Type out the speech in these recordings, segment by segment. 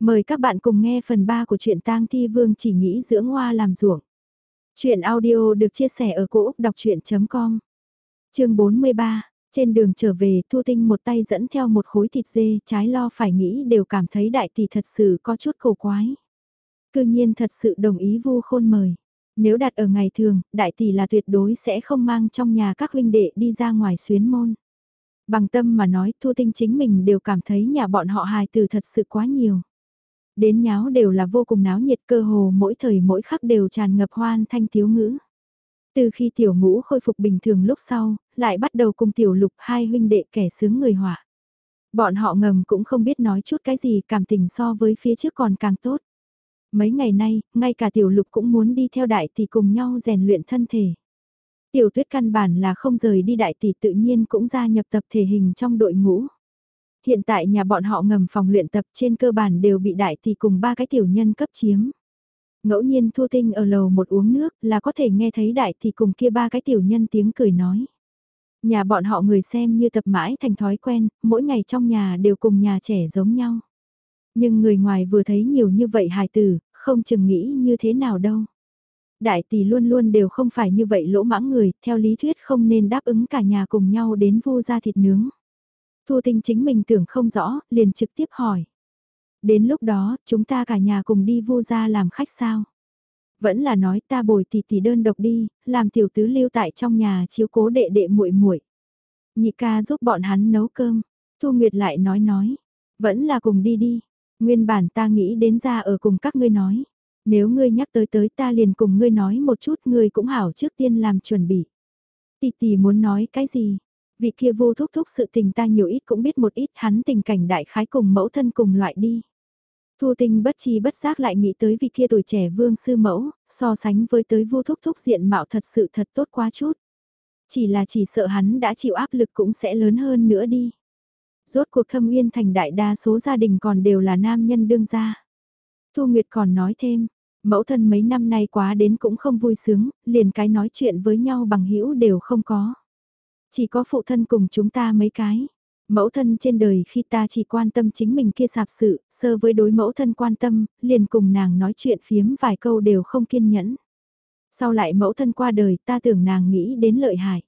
Mời các bạn cùng nghe phần 3 của truyện tang thi vương chỉ nghĩ dưỡng hoa làm ruộng. Chuyện audio được chia sẻ ở cỗ đọc chuyện.com Trường 43, trên đường trở về Thu Tinh một tay dẫn theo một khối thịt dê trái lo phải nghĩ đều cảm thấy đại tỷ thật sự có chút cổ quái. Cư nhiên thật sự đồng ý vu khôn mời. Nếu đặt ở ngày thường, đại tỷ là tuyệt đối sẽ không mang trong nhà các huynh đệ đi ra ngoài xuyến môn. Bằng tâm mà nói Thu Tinh chính mình đều cảm thấy nhà bọn họ hài từ thật sự quá nhiều. Đến nháo đều là vô cùng náo nhiệt cơ hồ mỗi thời mỗi khắc đều tràn ngập hoan thanh thiếu ngữ. Từ khi tiểu ngũ khôi phục bình thường lúc sau, lại bắt đầu cùng tiểu lục hai huynh đệ kẻ sướng người họa. Bọn họ ngầm cũng không biết nói chút cái gì cảm tình so với phía trước còn càng tốt. Mấy ngày nay, ngay cả tiểu lục cũng muốn đi theo đại tỷ cùng nhau rèn luyện thân thể. Tiểu tuyết căn bản là không rời đi đại tỷ tự nhiên cũng gia nhập tập thể hình trong đội ngũ. Hiện tại nhà bọn họ ngầm phòng luyện tập trên cơ bản đều bị đại tỷ cùng ba cái tiểu nhân cấp chiếm. Ngẫu nhiên Thu Tinh ở lầu một uống nước là có thể nghe thấy đại tỷ cùng kia ba cái tiểu nhân tiếng cười nói. Nhà bọn họ người xem như tập mãi thành thói quen, mỗi ngày trong nhà đều cùng nhà trẻ giống nhau. Nhưng người ngoài vừa thấy nhiều như vậy hài tử, không chừng nghĩ như thế nào đâu. Đại tỷ luôn luôn đều không phải như vậy lỗ mãng người, theo lý thuyết không nên đáp ứng cả nhà cùng nhau đến vu ra thịt nướng. Thu Tinh chính mình tưởng không rõ, liền trực tiếp hỏi. Đến lúc đó, chúng ta cả nhà cùng đi vô ra làm khách sao? Vẫn là nói ta bồi tỷ tỷ đơn độc đi, làm tiểu tứ lưu tại trong nhà chiếu cố đệ đệ muội muội. Nhị ca giúp bọn hắn nấu cơm. Thu Nguyệt lại nói nói, vẫn là cùng đi đi. Nguyên bản ta nghĩ đến ra ở cùng các ngươi nói. Nếu ngươi nhắc tới tới ta liền cùng ngươi nói một chút ngươi cũng hảo trước tiên làm chuẩn bị. Tỷ tỷ muốn nói cái gì? Vị kia vô thúc thúc sự tình ta nhiều ít cũng biết một ít hắn tình cảnh đại khái cùng mẫu thân cùng loại đi. Thu tinh bất chi bất giác lại nghĩ tới vị kia tuổi trẻ vương sư mẫu, so sánh với tới vô thúc thúc diện mạo thật sự thật tốt quá chút. Chỉ là chỉ sợ hắn đã chịu áp lực cũng sẽ lớn hơn nữa đi. Rốt cuộc thâm uyên thành đại đa số gia đình còn đều là nam nhân đương gia. Thu Nguyệt còn nói thêm, mẫu thân mấy năm nay quá đến cũng không vui sướng, liền cái nói chuyện với nhau bằng hữu đều không có. Chỉ có phụ thân cùng chúng ta mấy cái. Mẫu thân trên đời khi ta chỉ quan tâm chính mình kia sạp sự, sơ với đối mẫu thân quan tâm, liền cùng nàng nói chuyện phiếm vài câu đều không kiên nhẫn. Sau lại mẫu thân qua đời ta tưởng nàng nghĩ đến lợi hại.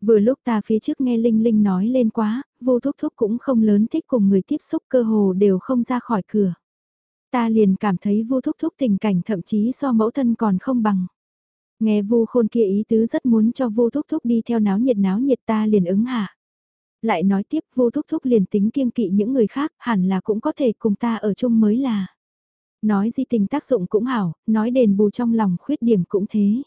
Vừa lúc ta phía trước nghe Linh Linh nói lên quá, vô thúc thúc cũng không lớn thích cùng người tiếp xúc cơ hồ đều không ra khỏi cửa. Ta liền cảm thấy vô thúc thúc tình cảnh thậm chí so mẫu thân còn không bằng. Nghe vu khôn kia ý tứ rất muốn cho vô thúc thúc đi theo náo nhiệt náo nhiệt ta liền ứng hạ. Lại nói tiếp vô thúc thúc liền tính kiêng kỵ những người khác hẳn là cũng có thể cùng ta ở chung mới là. Nói di tình tác dụng cũng hảo, nói đền bù trong lòng khuyết điểm cũng thế.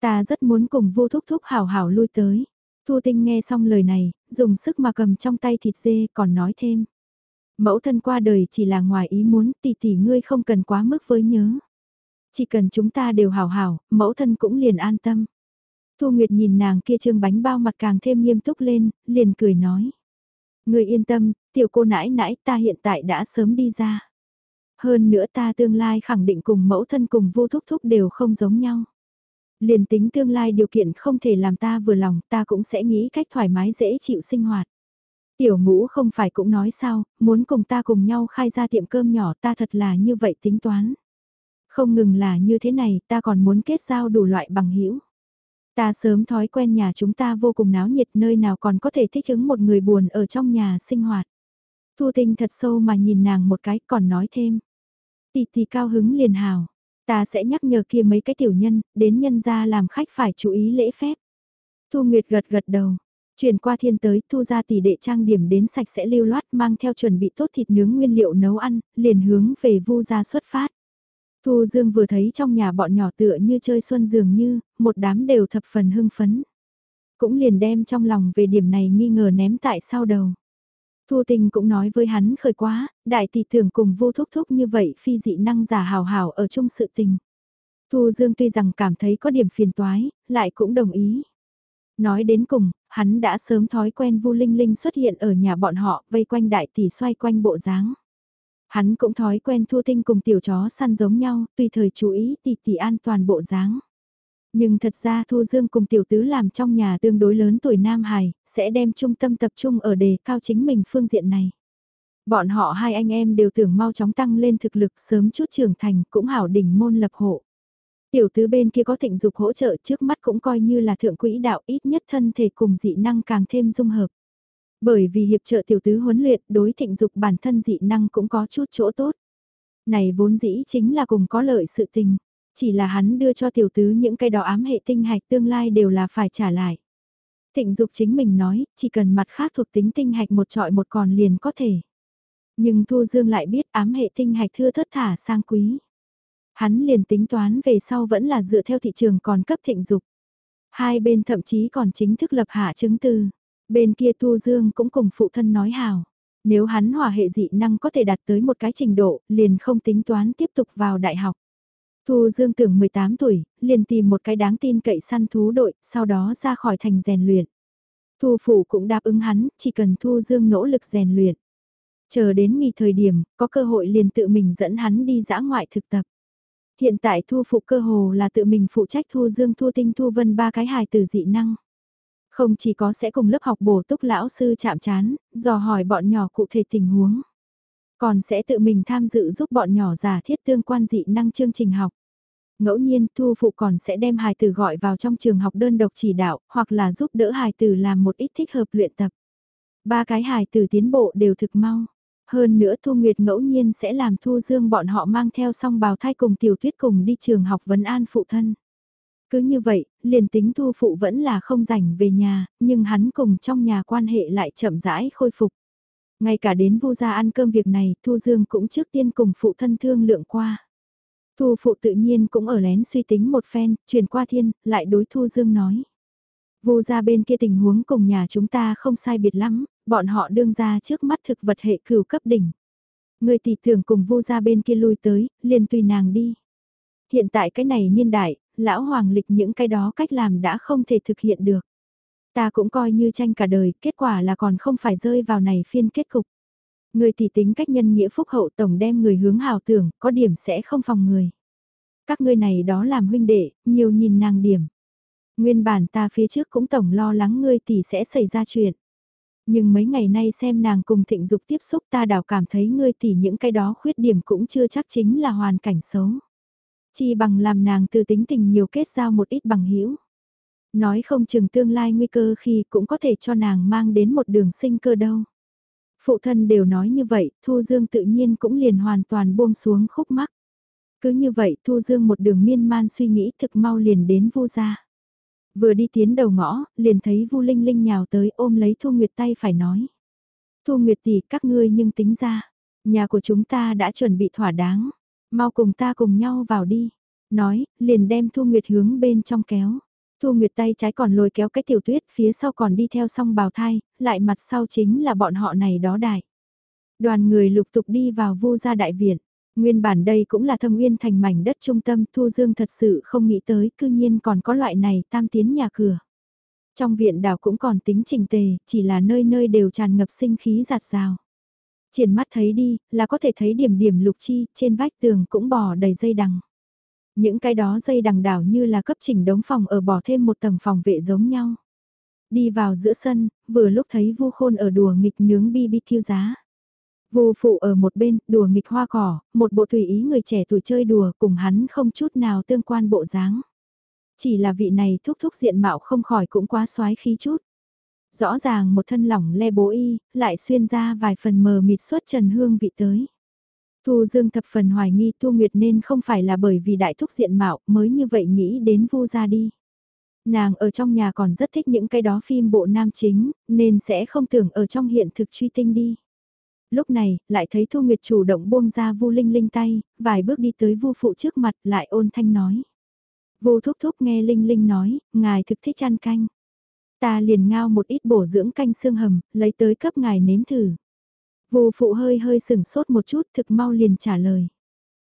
Ta rất muốn cùng vô thúc thúc hảo hảo lui tới. Thu tinh nghe xong lời này, dùng sức mà cầm trong tay thịt dê còn nói thêm. Mẫu thân qua đời chỉ là ngoài ý muốn tỷ tỷ ngươi không cần quá mức với nhớ. Chỉ cần chúng ta đều hảo hảo, mẫu thân cũng liền an tâm. Thu Nguyệt nhìn nàng kia trương bánh bao mặt càng thêm nghiêm túc lên, liền cười nói. Người yên tâm, tiểu cô nãi nãi ta hiện tại đã sớm đi ra. Hơn nữa ta tương lai khẳng định cùng mẫu thân cùng vô thúc thúc đều không giống nhau. Liền tính tương lai điều kiện không thể làm ta vừa lòng ta cũng sẽ nghĩ cách thoải mái dễ chịu sinh hoạt. Tiểu ngũ không phải cũng nói sao, muốn cùng ta cùng nhau khai ra tiệm cơm nhỏ ta thật là như vậy tính toán. Không ngừng là như thế này, ta còn muốn kết giao đủ loại bằng hữu. Ta sớm thói quen nhà chúng ta vô cùng náo nhiệt nơi nào còn có thể thích ứng một người buồn ở trong nhà sinh hoạt. Thu tinh thật sâu mà nhìn nàng một cái còn nói thêm. Tì tì cao hứng liền hào. Ta sẽ nhắc nhở kia mấy cái tiểu nhân, đến nhân gia làm khách phải chú ý lễ phép. Thu Nguyệt gật gật đầu. Chuyển qua thiên tới, thu ra tỷ đệ trang điểm đến sạch sẽ lưu loát mang theo chuẩn bị tốt thịt nướng nguyên liệu nấu ăn, liền hướng về vu ra xuất phát. Thu Dương vừa thấy trong nhà bọn nhỏ tựa như chơi xuân dường như, một đám đều thập phần hưng phấn. Cũng liền đem trong lòng về điểm này nghi ngờ ném tại sau đầu. Thu Tình cũng nói với hắn khởi quá, đại tỷ tưởng cùng vô thúc thúc như vậy phi dị năng giả hào hào ở chung sự tình. Thu Dương tuy rằng cảm thấy có điểm phiền toái, lại cũng đồng ý. Nói đến cùng, hắn đã sớm thói quen Vu Linh Linh xuất hiện ở nhà bọn họ, vây quanh đại tỷ xoay quanh bộ dáng. Hắn cũng thói quen Thu Tinh cùng tiểu chó săn giống nhau, tùy thời chú ý tỷ tỷ an toàn bộ dáng. Nhưng thật ra Thu Dương cùng tiểu tứ làm trong nhà tương đối lớn tuổi Nam Hải, sẽ đem trung tâm tập trung ở đề cao chính mình phương diện này. Bọn họ hai anh em đều tưởng mau chóng tăng lên thực lực sớm chút trưởng thành cũng hảo đỉnh môn lập hộ. Tiểu tứ bên kia có thịnh dục hỗ trợ trước mắt cũng coi như là thượng quỹ đạo ít nhất thân thể cùng dị năng càng thêm dung hợp. Bởi vì hiệp trợ tiểu tứ huấn luyện đối thịnh dục bản thân dị năng cũng có chút chỗ tốt. Này vốn dĩ chính là cùng có lợi sự tình, chỉ là hắn đưa cho tiểu tứ những cái đó ám hệ tinh hạch tương lai đều là phải trả lại. Thịnh dục chính mình nói, chỉ cần mặt khác thuộc tính tinh hạch một trọi một còn liền có thể. Nhưng Thu Dương lại biết ám hệ tinh hạch thưa thất thả sang quý. Hắn liền tính toán về sau vẫn là dựa theo thị trường còn cấp thịnh dục. Hai bên thậm chí còn chính thức lập hạ chứng từ. Bên kia Thu Dương cũng cùng phụ thân nói hào. Nếu hắn hòa hệ dị năng có thể đạt tới một cái trình độ, liền không tính toán tiếp tục vào đại học. Thu Dương tưởng 18 tuổi, liền tìm một cái đáng tin cậy săn thú đội, sau đó ra khỏi thành rèn luyện. Thu Phụ cũng đáp ứng hắn, chỉ cần Thu Dương nỗ lực rèn luyện. Chờ đến nghỉ thời điểm, có cơ hội liền tự mình dẫn hắn đi dã ngoại thực tập. Hiện tại Thu Phụ cơ hồ là tự mình phụ trách Thu Dương Thu Tinh Thu Vân ba cái hài từ dị năng. Không chỉ có sẽ cùng lớp học bổ túc lão sư chạm chán, dò hỏi bọn nhỏ cụ thể tình huống. Còn sẽ tự mình tham dự giúp bọn nhỏ giả thiết tương quan dị năng chương trình học. Ngẫu nhiên thu phụ còn sẽ đem hài tử gọi vào trong trường học đơn độc chỉ đạo, hoặc là giúp đỡ hài tử làm một ít thích hợp luyện tập. Ba cái hài tử tiến bộ đều thực mau. Hơn nữa Thu Nguyệt ngẫu nhiên sẽ làm Thu Dương bọn họ mang theo song bào thai cùng tiểu tuyết cùng đi trường học vấn an phụ thân. Cứ như vậy, liền tính Thu Phụ vẫn là không rảnh về nhà, nhưng hắn cùng trong nhà quan hệ lại chậm rãi khôi phục. Ngay cả đến vu gia ăn cơm việc này, Thu Dương cũng trước tiên cùng phụ thân thương lượng qua. Thu phụ tự nhiên cũng ở lén suy tính một phen, truyền qua thiên, lại đối Thu Dương nói. Vu gia bên kia tình huống cùng nhà chúng ta không sai biệt lắm, bọn họ đương ra trước mắt thực vật hệ cửu cấp đỉnh. Người tỷ thường cùng vu gia bên kia lui tới, liền tùy nàng đi. Hiện tại cái này niên đại, lão hoàng lịch những cái đó cách làm đã không thể thực hiện được. Ta cũng coi như tranh cả đời, kết quả là còn không phải rơi vào này phiên kết cục. Người tỷ tính cách nhân nghĩa phúc hậu tổng đem người hướng hào tưởng, có điểm sẽ không phòng người. Các ngươi này đó làm huynh đệ, nhiều nhìn nàng điểm. Nguyên bản ta phía trước cũng tổng lo lắng ngươi tỷ sẽ xảy ra chuyện. Nhưng mấy ngày nay xem nàng cùng thịnh dục tiếp xúc ta đảo cảm thấy ngươi tỷ những cái đó khuyết điểm cũng chưa chắc chính là hoàn cảnh xấu. Chi bằng làm nàng từ tính tình nhiều kết giao một ít bằng hữu Nói không chừng tương lai nguy cơ khi cũng có thể cho nàng mang đến một đường sinh cơ đâu. Phụ thân đều nói như vậy, Thu Dương tự nhiên cũng liền hoàn toàn buông xuống khúc mắc. Cứ như vậy Thu Dương một đường miên man suy nghĩ thực mau liền đến vu gia. Vừa đi tiến đầu ngõ, liền thấy vu Linh Linh nhào tới ôm lấy Thu Nguyệt tay phải nói. Thu Nguyệt tỷ các ngươi nhưng tính ra, nhà của chúng ta đã chuẩn bị thỏa đáng, mau cùng ta cùng nhau vào đi. Nói, liền đem Thu Nguyệt hướng bên trong kéo. Thu Nguyệt tay trái còn lôi kéo cái tiểu tuyết, phía sau còn đi theo song bào thai, lại mặt sau chính là bọn họ này đó đại. Đoàn người lục tục đi vào vu gia đại viện. Nguyên bản đây cũng là thâm uyên thành mảnh đất trung tâm Thu Dương thật sự không nghĩ tới cư nhiên còn có loại này tam tiến nhà cửa. Trong viện đảo cũng còn tính trình tề, chỉ là nơi nơi đều tràn ngập sinh khí giạt rào. Triển mắt thấy đi, là có thể thấy điểm điểm lục chi, trên vách tường cũng bò đầy dây đằng. Những cái đó dây đằng đảo như là cấp chỉnh đống phòng ở bỏ thêm một tầng phòng vệ giống nhau. Đi vào giữa sân, vừa lúc thấy vu khôn ở đùa nghịch nướng BBQ giá. Vu phụ ở một bên, đùa nghịch hoa cỏ, một bộ tùy ý người trẻ tuổi chơi đùa cùng hắn không chút nào tương quan bộ dáng. Chỉ là vị này thúc thúc diện mạo không khỏi cũng quá xoái khí chút. Rõ ràng một thân lỏng le bố y, lại xuyên ra vài phần mờ mịt suốt trần hương vị tới. Thu Dương thập phần hoài nghi Thu Nguyệt nên không phải là bởi vì đại thúc diện mạo mới như vậy nghĩ đến vu ra đi. Nàng ở trong nhà còn rất thích những cái đó phim bộ nam chính, nên sẽ không tưởng ở trong hiện thực truy tinh đi. Lúc này, lại thấy Thu Nguyệt chủ động buông ra Vu Linh Linh tay, vài bước đi tới Vu phụ trước mặt, lại ôn thanh nói. Vu thúc thúc nghe Linh Linh nói, ngài thực thích ăn canh. Ta liền ngao một ít bổ dưỡng canh xương hầm, lấy tới cấp ngài nếm thử. vù phụ hơi hơi sừng sốt một chút thực mau liền trả lời.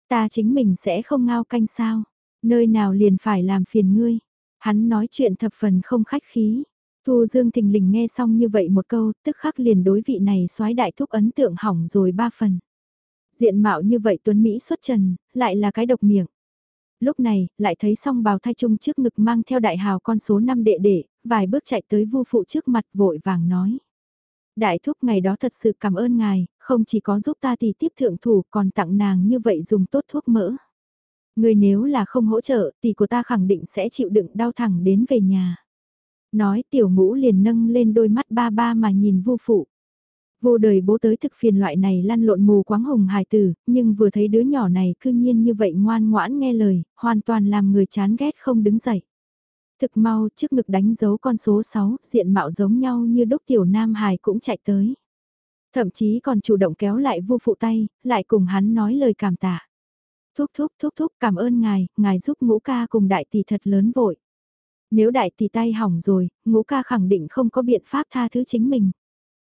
Ta chính mình sẽ không ngao canh sao, nơi nào liền phải làm phiền ngươi. Hắn nói chuyện thập phần không khách khí. Thu Dương thình lình nghe xong như vậy một câu, tức khắc liền đối vị này soái đại thúc ấn tượng hỏng rồi ba phần. Diện mạo như vậy Tuấn Mỹ xuất trần, lại là cái độc miệng. Lúc này, lại thấy song bào thai trung trước ngực mang theo đại hào con số 5 đệ đệ, vài bước chạy tới vu phụ trước mặt vội vàng nói. Đại thúc ngày đó thật sự cảm ơn ngài, không chỉ có giúp ta thì tiếp thượng thủ còn tặng nàng như vậy dùng tốt thuốc mỡ. Người nếu là không hỗ trợ thì của ta khẳng định sẽ chịu đựng đau thẳng đến về nhà. Nói tiểu ngũ liền nâng lên đôi mắt ba ba mà nhìn vô phụ. Vô đời bố tới thực phiền loại này lăn lộn mù quáng hùng hài tử, nhưng vừa thấy đứa nhỏ này cư nhiên như vậy ngoan ngoãn nghe lời, hoàn toàn làm người chán ghét không đứng dậy. Thực mau trước ngực đánh dấu con số 6, diện mạo giống nhau như đúc tiểu nam hài cũng chạy tới. Thậm chí còn chủ động kéo lại vua phụ tay, lại cùng hắn nói lời cảm tạ. Thúc thúc thúc thúc cảm ơn ngài, ngài giúp ngũ ca cùng đại tỷ thật lớn vội. Nếu đại tỷ tay hỏng rồi, ngũ ca khẳng định không có biện pháp tha thứ chính mình.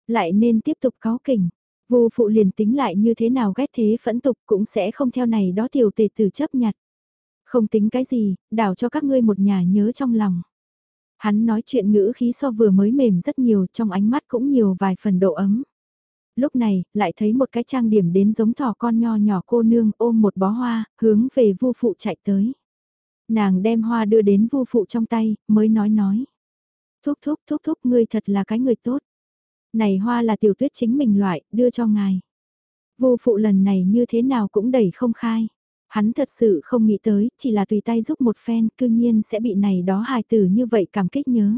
Lại nên tiếp tục cáo kỉnh. vua phụ liền tính lại như thế nào ghét thế phẫn tục cũng sẽ không theo này đó tiểu tề tử chấp nhặt. Không tính cái gì, đảo cho các ngươi một nhà nhớ trong lòng. Hắn nói chuyện ngữ khí so vừa mới mềm rất nhiều trong ánh mắt cũng nhiều vài phần độ ấm. Lúc này, lại thấy một cái trang điểm đến giống thỏ con nho nhỏ cô nương ôm một bó hoa, hướng về vu phụ chạy tới. Nàng đem hoa đưa đến vu phụ trong tay, mới nói nói. Thúc thúc thúc thúc ngươi thật là cái người tốt. Này hoa là tiểu tuyết chính mình loại, đưa cho ngài. Vô phụ lần này như thế nào cũng đẩy không khai. Hắn thật sự không nghĩ tới, chỉ là tùy tay giúp một phen, cư nhiên sẽ bị này đó hài tử như vậy cảm kích nhớ.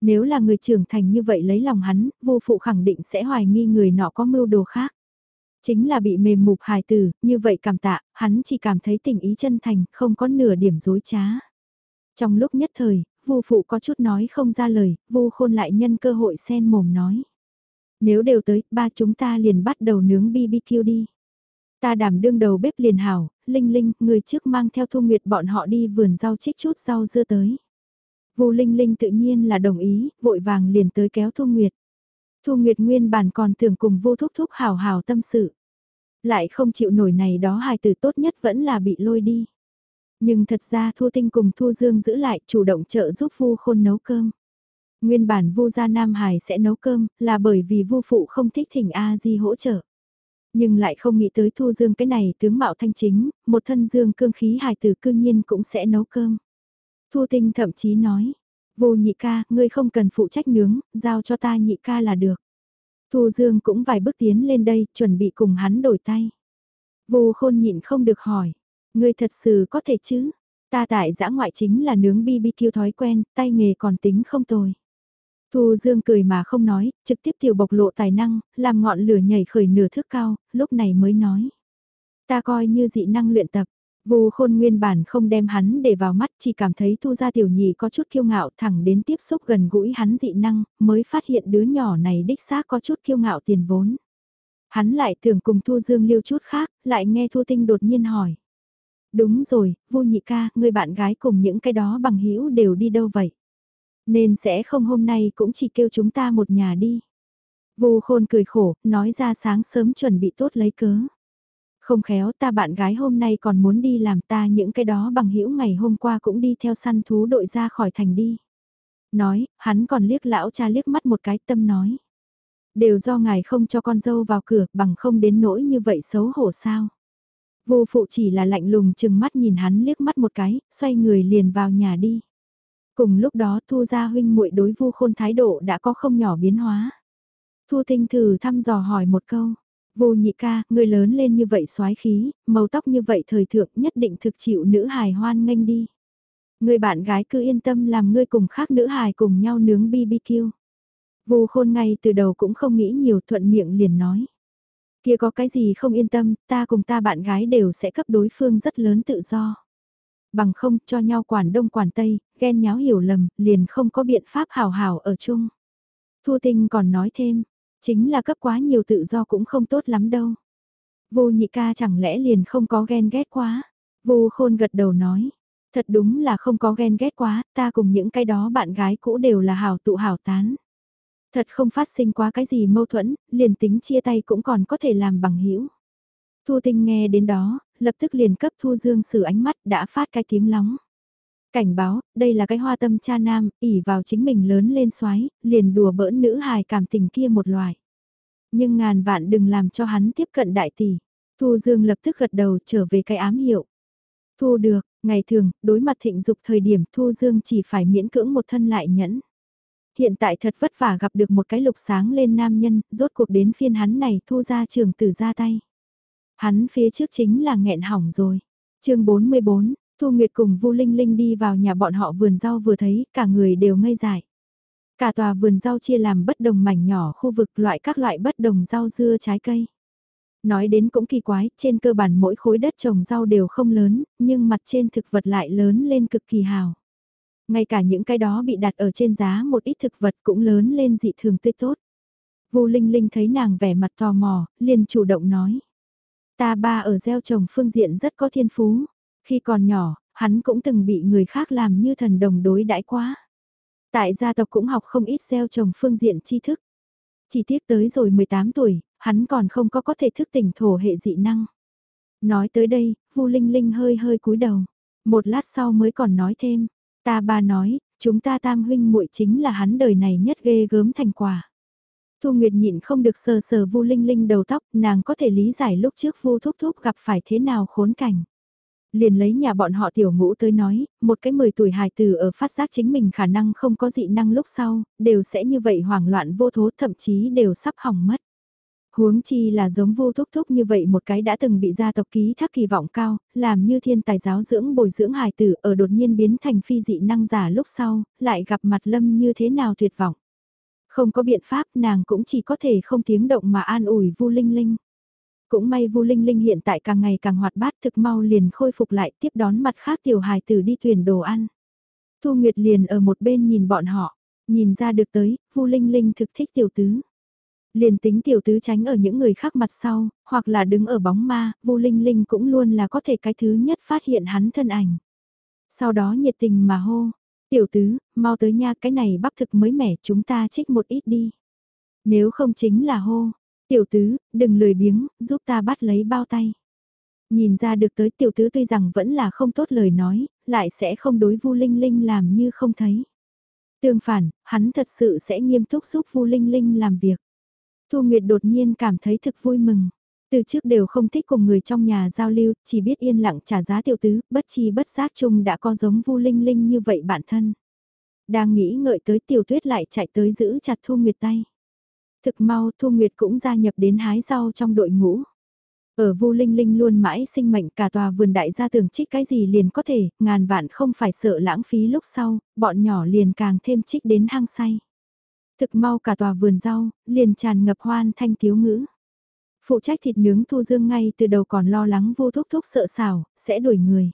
Nếu là người trưởng thành như vậy lấy lòng hắn, vô phụ khẳng định sẽ hoài nghi người nọ có mưu đồ khác. Chính là bị mềm mục hài tử, như vậy cảm tạ, hắn chỉ cảm thấy tình ý chân thành, không có nửa điểm dối trá. Trong lúc nhất thời, vô phụ có chút nói không ra lời, vô khôn lại nhân cơ hội sen mồm nói. Nếu đều tới, ba chúng ta liền bắt đầu nướng BBQ đi. Ta đảm đương đầu bếp liền hảo, Linh Linh, người trước mang theo Thu Nguyệt bọn họ đi vườn rau trích chút rau dưa tới. Vu Linh Linh tự nhiên là đồng ý, vội vàng liền tới kéo Thu Nguyệt. Thu Nguyệt nguyên bản còn tưởng cùng vô thúc thúc hào hào tâm sự. Lại không chịu nổi này đó hài tử tốt nhất vẫn là bị lôi đi. Nhưng thật ra Thu Tinh cùng Thu Dương giữ lại chủ động trợ giúp Vu Khôn nấu cơm. Nguyên bản Vu gia Nam Hải sẽ nấu cơm là bởi vì Vu phụ không thích thỉnh A Di hỗ trợ. Nhưng lại không nghĩ tới Thu Dương cái này tướng mạo thanh chính, một thân dương cương khí hài tử cương nhiên cũng sẽ nấu cơm. Thu Tinh thậm chí nói, vô nhị ca, ngươi không cần phụ trách nướng, giao cho ta nhị ca là được. Thu Dương cũng vài bước tiến lên đây, chuẩn bị cùng hắn đổi tay. Vô khôn nhịn không được hỏi, ngươi thật sự có thể chứ? Ta tại giã ngoại chính là nướng BBQ thói quen, tay nghề còn tính không tồi. Thu Dương cười mà không nói, trực tiếp tiểu bộc lộ tài năng, làm ngọn lửa nhảy khởi nửa thước cao, lúc này mới nói. Ta coi như dị năng luyện tập, Vu khôn nguyên bản không đem hắn để vào mắt chỉ cảm thấy thu ra tiểu nhị có chút kiêu ngạo thẳng đến tiếp xúc gần gũi hắn dị năng, mới phát hiện đứa nhỏ này đích xác có chút kiêu ngạo tiền vốn. Hắn lại tưởng cùng Thu Dương liêu chút khác, lại nghe Thu Tinh đột nhiên hỏi. Đúng rồi, Vu nhị ca, người bạn gái cùng những cái đó bằng hữu đều đi đâu vậy? Nên sẽ không hôm nay cũng chỉ kêu chúng ta một nhà đi. Vu khôn cười khổ, nói ra sáng sớm chuẩn bị tốt lấy cớ. Không khéo ta bạn gái hôm nay còn muốn đi làm ta những cái đó bằng hữu ngày hôm qua cũng đi theo săn thú đội ra khỏi thành đi. Nói, hắn còn liếc lão cha liếc mắt một cái tâm nói. Đều do ngài không cho con dâu vào cửa bằng không đến nỗi như vậy xấu hổ sao. Vô phụ chỉ là lạnh lùng chừng mắt nhìn hắn liếc mắt một cái, xoay người liền vào nhà đi. Cùng lúc đó Thu gia huynh muội đối vu khôn thái độ đã có không nhỏ biến hóa. Thu tinh thử thăm dò hỏi một câu. Vô nhị ca, người lớn lên như vậy soái khí, màu tóc như vậy thời thượng nhất định thực chịu nữ hài hoan nghênh đi. Người bạn gái cứ yên tâm làm ngươi cùng khác nữ hài cùng nhau nướng BBQ. Vô khôn ngay từ đầu cũng không nghĩ nhiều thuận miệng liền nói. Kia có cái gì không yên tâm, ta cùng ta bạn gái đều sẽ cấp đối phương rất lớn tự do. Bằng không cho nhau quản đông quản tây, ghen nháo hiểu lầm, liền không có biện pháp hào hào ở chung. Thu tinh còn nói thêm, Chính là cấp quá nhiều tự do cũng không tốt lắm đâu. Vô nhị ca chẳng lẽ liền không có ghen ghét quá. Vô khôn gật đầu nói. Thật đúng là không có ghen ghét quá, ta cùng những cái đó bạn gái cũ đều là hào tụ hào tán. Thật không phát sinh quá cái gì mâu thuẫn, liền tính chia tay cũng còn có thể làm bằng hữu Thu tinh nghe đến đó, lập tức liền cấp Thu Dương sử ánh mắt đã phát cái tiếng lóng. Cảnh báo, đây là cái hoa tâm cha nam, ỉ vào chính mình lớn lên xoái, liền đùa bỡn nữ hài cảm tình kia một loài. Nhưng ngàn vạn đừng làm cho hắn tiếp cận đại tỷ. Thu Dương lập tức gật đầu trở về cái ám hiệu. Thu được, ngày thường, đối mặt thịnh dục thời điểm Thu Dương chỉ phải miễn cưỡng một thân lại nhẫn. hiện tại thật vất vả gặp được một cái lục sáng lên nam nhân, rốt cuộc đến phiên hắn này thu ra trường tử ra tay. Hắn phía trước chính là nghẹn hỏng rồi. chương 44, Thu Nguyệt cùng Vu Linh Linh đi vào nhà bọn họ vườn rau vừa thấy, cả người đều ngây dại. Cả tòa vườn rau chia làm bất đồng mảnh nhỏ khu vực loại các loại bất đồng rau dưa trái cây. Nói đến cũng kỳ quái, trên cơ bản mỗi khối đất trồng rau đều không lớn, nhưng mặt trên thực vật lại lớn lên cực kỳ hào. Ngay cả những cái đó bị đặt ở trên giá một ít thực vật cũng lớn lên dị thường tươi tốt. Vu Linh Linh thấy nàng vẻ mặt tò mò, liền chủ động nói. Ta ba ở gieo trồng phương diện rất có thiên phú. Khi còn nhỏ, hắn cũng từng bị người khác làm như thần đồng đối đãi quá. Tại gia tộc cũng học không ít gieo trồng phương diện tri thức. Chỉ tiếc tới rồi 18 tuổi, hắn còn không có có thể thức tỉnh thổ hệ dị năng. Nói tới đây, Vu Linh Linh hơi hơi cúi đầu. Một lát sau mới còn nói thêm, ta ba nói, chúng ta tam huynh muội chính là hắn đời này nhất ghê gớm thành quả. Thu Nguyệt nhịn không được sờ sờ Vu Linh Linh đầu tóc, nàng có thể lý giải lúc trước Vu Thúc Thúc gặp phải thế nào khốn cảnh. Liền lấy nhà bọn họ tiểu ngũ tới nói, một cái 10 tuổi hài tử ở phát giác chính mình khả năng không có dị năng lúc sau, đều sẽ như vậy hoảng loạn vô thố thậm chí đều sắp hỏng mất. Huống chi là giống vô thúc thúc như vậy một cái đã từng bị gia tộc ký thác kỳ vọng cao, làm như thiên tài giáo dưỡng bồi dưỡng hài tử ở đột nhiên biến thành phi dị năng giả lúc sau, lại gặp mặt lâm như thế nào tuyệt vọng. Không có biện pháp nàng cũng chỉ có thể không tiếng động mà an ủi Vu Linh Linh. Cũng may Vu Linh Linh hiện tại càng ngày càng hoạt bát thực mau liền khôi phục lại tiếp đón mặt khác tiểu hài tử đi tuyển đồ ăn. Thu Nguyệt liền ở một bên nhìn bọn họ, nhìn ra được tới, Vu Linh Linh thực thích tiểu tứ. Liền tính tiểu tứ tránh ở những người khác mặt sau, hoặc là đứng ở bóng ma, Vu Linh Linh cũng luôn là có thể cái thứ nhất phát hiện hắn thân ảnh. Sau đó nhiệt tình mà hô, Tiểu tứ, mau tới nha cái này bắp thực mới mẻ chúng ta trích một ít đi. Nếu không chính là hô, tiểu tứ, đừng lười biếng, giúp ta bắt lấy bao tay. Nhìn ra được tới tiểu tứ tuy rằng vẫn là không tốt lời nói, lại sẽ không đối vu linh linh làm như không thấy. Tương phản, hắn thật sự sẽ nghiêm túc giúp vu linh linh làm việc. Thu Nguyệt đột nhiên cảm thấy thực vui mừng. Từ trước đều không thích cùng người trong nhà giao lưu, chỉ biết yên lặng trả giá tiểu tứ, bất chi bất giác chung đã có giống vu linh linh như vậy bản thân. Đang nghĩ ngợi tới tiểu tuyết lại chạy tới giữ chặt Thu Nguyệt tay. Thực mau Thu Nguyệt cũng gia nhập đến hái rau trong đội ngũ. Ở Vu Linh Linh luôn mãi sinh mệnh cả tòa vườn đại gia tưởng trích cái gì liền có thể, ngàn vạn không phải sợ lãng phí lúc sau, bọn nhỏ liền càng thêm trích đến hang say. Thực mau cả tòa vườn rau, liền tràn ngập hoan thanh thiếu ngữ. Phụ trách thịt nướng Thu Dương ngay từ đầu còn lo lắng vô thúc thúc sợ xảo, sẽ đuổi người.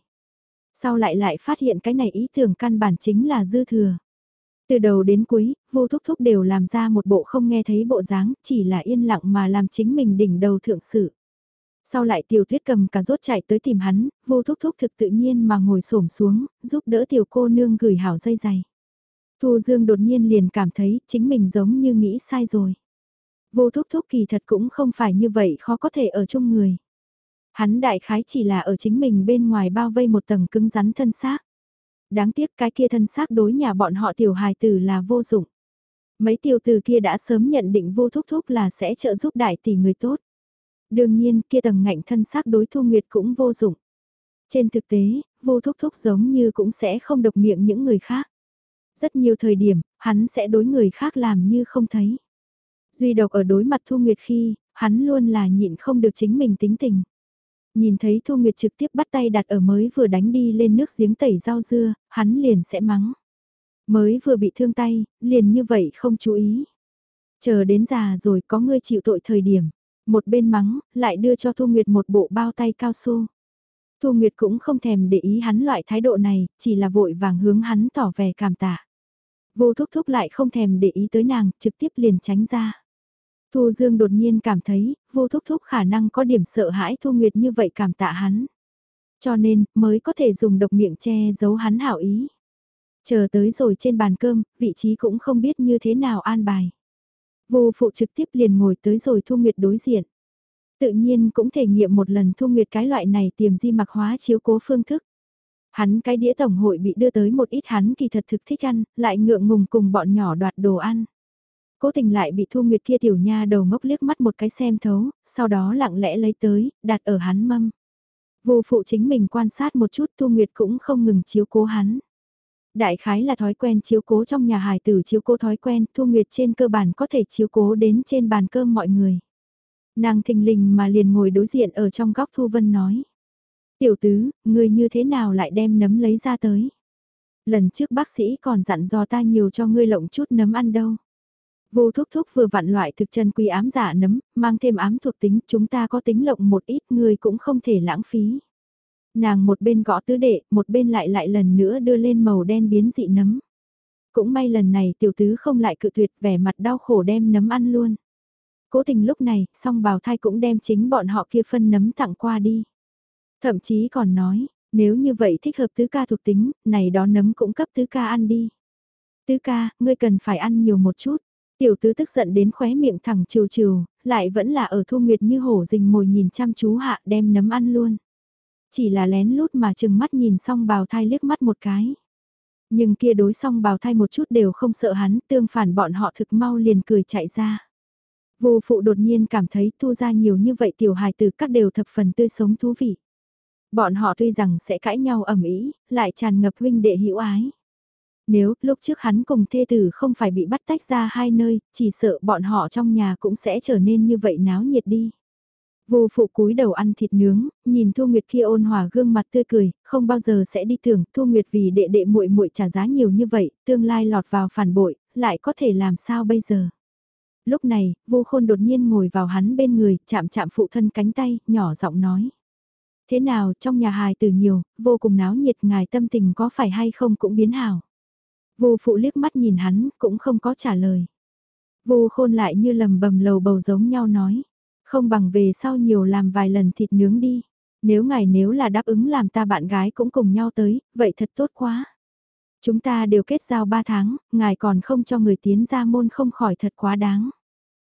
Sau lại lại phát hiện cái này ý tưởng căn bản chính là dư thừa. Từ đầu đến cuối, vô thúc thúc đều làm ra một bộ không nghe thấy bộ dáng, chỉ là yên lặng mà làm chính mình đỉnh đầu thượng sự. Sau lại tiểu tuyết cầm cả rốt chạy tới tìm hắn, vô thúc thúc thực tự nhiên mà ngồi xổm xuống, giúp đỡ tiểu cô nương gửi hảo dây dày. Thu Dương đột nhiên liền cảm thấy chính mình giống như nghĩ sai rồi. Vô thúc thúc kỳ thật cũng không phải như vậy khó có thể ở chung người. Hắn đại khái chỉ là ở chính mình bên ngoài bao vây một tầng cứng rắn thân xác. Đáng tiếc cái kia thân xác đối nhà bọn họ tiểu hài tử là vô dụng. Mấy tiểu tử kia đã sớm nhận định vô thúc thúc là sẽ trợ giúp đại tỷ người tốt. Đương nhiên kia tầng ngạnh thân xác đối thu nguyệt cũng vô dụng. Trên thực tế, vô thúc thúc giống như cũng sẽ không độc miệng những người khác. Rất nhiều thời điểm, hắn sẽ đối người khác làm như không thấy. Duy độc ở đối mặt Thu Nguyệt khi, hắn luôn là nhịn không được chính mình tính tình. Nhìn thấy Thu Nguyệt trực tiếp bắt tay đặt ở mới vừa đánh đi lên nước giếng tẩy rau dưa, hắn liền sẽ mắng. Mới vừa bị thương tay, liền như vậy không chú ý. Chờ đến già rồi có ngươi chịu tội thời điểm. Một bên mắng, lại đưa cho Thu Nguyệt một bộ bao tay cao su. Thu Nguyệt cũng không thèm để ý hắn loại thái độ này, chỉ là vội vàng hướng hắn tỏ vẻ cảm tạ. Vô thúc thúc lại không thèm để ý tới nàng, trực tiếp liền tránh ra. Thu Dương đột nhiên cảm thấy, vô thúc thúc khả năng có điểm sợ hãi Thu Nguyệt như vậy cảm tạ hắn. Cho nên, mới có thể dùng độc miệng che giấu hắn hảo ý. Chờ tới rồi trên bàn cơm, vị trí cũng không biết như thế nào an bài. Vô phụ trực tiếp liền ngồi tới rồi Thu Nguyệt đối diện. Tự nhiên cũng thể nghiệm một lần Thu Nguyệt cái loại này tiềm di mặc hóa chiếu cố phương thức. Hắn cái đĩa tổng hội bị đưa tới một ít hắn kỳ thật thực thích ăn, lại ngượng ngùng cùng bọn nhỏ đoạt đồ ăn. Cố tình lại bị Thu Nguyệt kia tiểu nha đầu ngốc liếc mắt một cái xem thấu, sau đó lặng lẽ lấy tới, đặt ở hắn mâm. Vô phụ chính mình quan sát một chút Thu Nguyệt cũng không ngừng chiếu cố hắn. Đại khái là thói quen chiếu cố trong nhà hài tử chiếu cố thói quen, Thu Nguyệt trên cơ bản có thể chiếu cố đến trên bàn cơm mọi người. Nàng thình lình mà liền ngồi đối diện ở trong góc Thu Vân nói. Tiểu tứ, ngươi như thế nào lại đem nấm lấy ra tới? Lần trước bác sĩ còn dặn dò ta nhiều cho ngươi lộng chút nấm ăn đâu. Vô thúc thúc vừa vặn loại thực chân quý ám giả nấm, mang thêm ám thuộc tính, chúng ta có tính lộng một ít người cũng không thể lãng phí. Nàng một bên gõ tứ đệ, một bên lại lại lần nữa đưa lên màu đen biến dị nấm. Cũng may lần này tiểu tứ không lại cự tuyệt vẻ mặt đau khổ đem nấm ăn luôn. Cố tình lúc này, song bào thai cũng đem chính bọn họ kia phân nấm tặng qua đi. Thậm chí còn nói, nếu như vậy thích hợp tứ ca thuộc tính, này đó nấm cũng cấp tứ ca ăn đi. Tứ ca, ngươi cần phải ăn nhiều một chút. Tiểu tứ tức giận đến khóe miệng thẳng trừ trừ, lại vẫn là ở thu nguyệt như hổ rình mồi nhìn chăm chú hạ đem nấm ăn luôn. Chỉ là lén lút mà chừng mắt nhìn xong bào thai liếc mắt một cái. Nhưng kia đối xong bào thai một chút đều không sợ hắn, tương phản bọn họ thực mau liền cười chạy ra. Vô phụ đột nhiên cảm thấy thu ra nhiều như vậy tiểu hài từ các đều thập phần tươi sống thú vị. Bọn họ tuy rằng sẽ cãi nhau ầm ĩ, lại tràn ngập huynh đệ hữu ái. Nếu lúc trước hắn cùng thê tử không phải bị bắt tách ra hai nơi, chỉ sợ bọn họ trong nhà cũng sẽ trở nên như vậy náo nhiệt đi. Vô phụ cúi đầu ăn thịt nướng, nhìn Thu Nguyệt kia ôn hòa gương mặt tươi cười, không bao giờ sẽ đi tưởng Thu Nguyệt vì đệ đệ muội muội trả giá nhiều như vậy, tương lai lọt vào phản bội, lại có thể làm sao bây giờ. Lúc này, vô khôn đột nhiên ngồi vào hắn bên người, chạm chạm phụ thân cánh tay, nhỏ giọng nói. Thế nào, trong nhà hài từ nhiều, vô cùng náo nhiệt ngài tâm tình có phải hay không cũng biến hảo. Vô phụ liếc mắt nhìn hắn, cũng không có trả lời. Vô khôn lại như lầm bầm lầu bầu giống nhau nói. Không bằng về sau nhiều làm vài lần thịt nướng đi. Nếu ngài nếu là đáp ứng làm ta bạn gái cũng cùng nhau tới, vậy thật tốt quá. Chúng ta đều kết giao ba tháng, ngài còn không cho người tiến ra môn không khỏi thật quá đáng.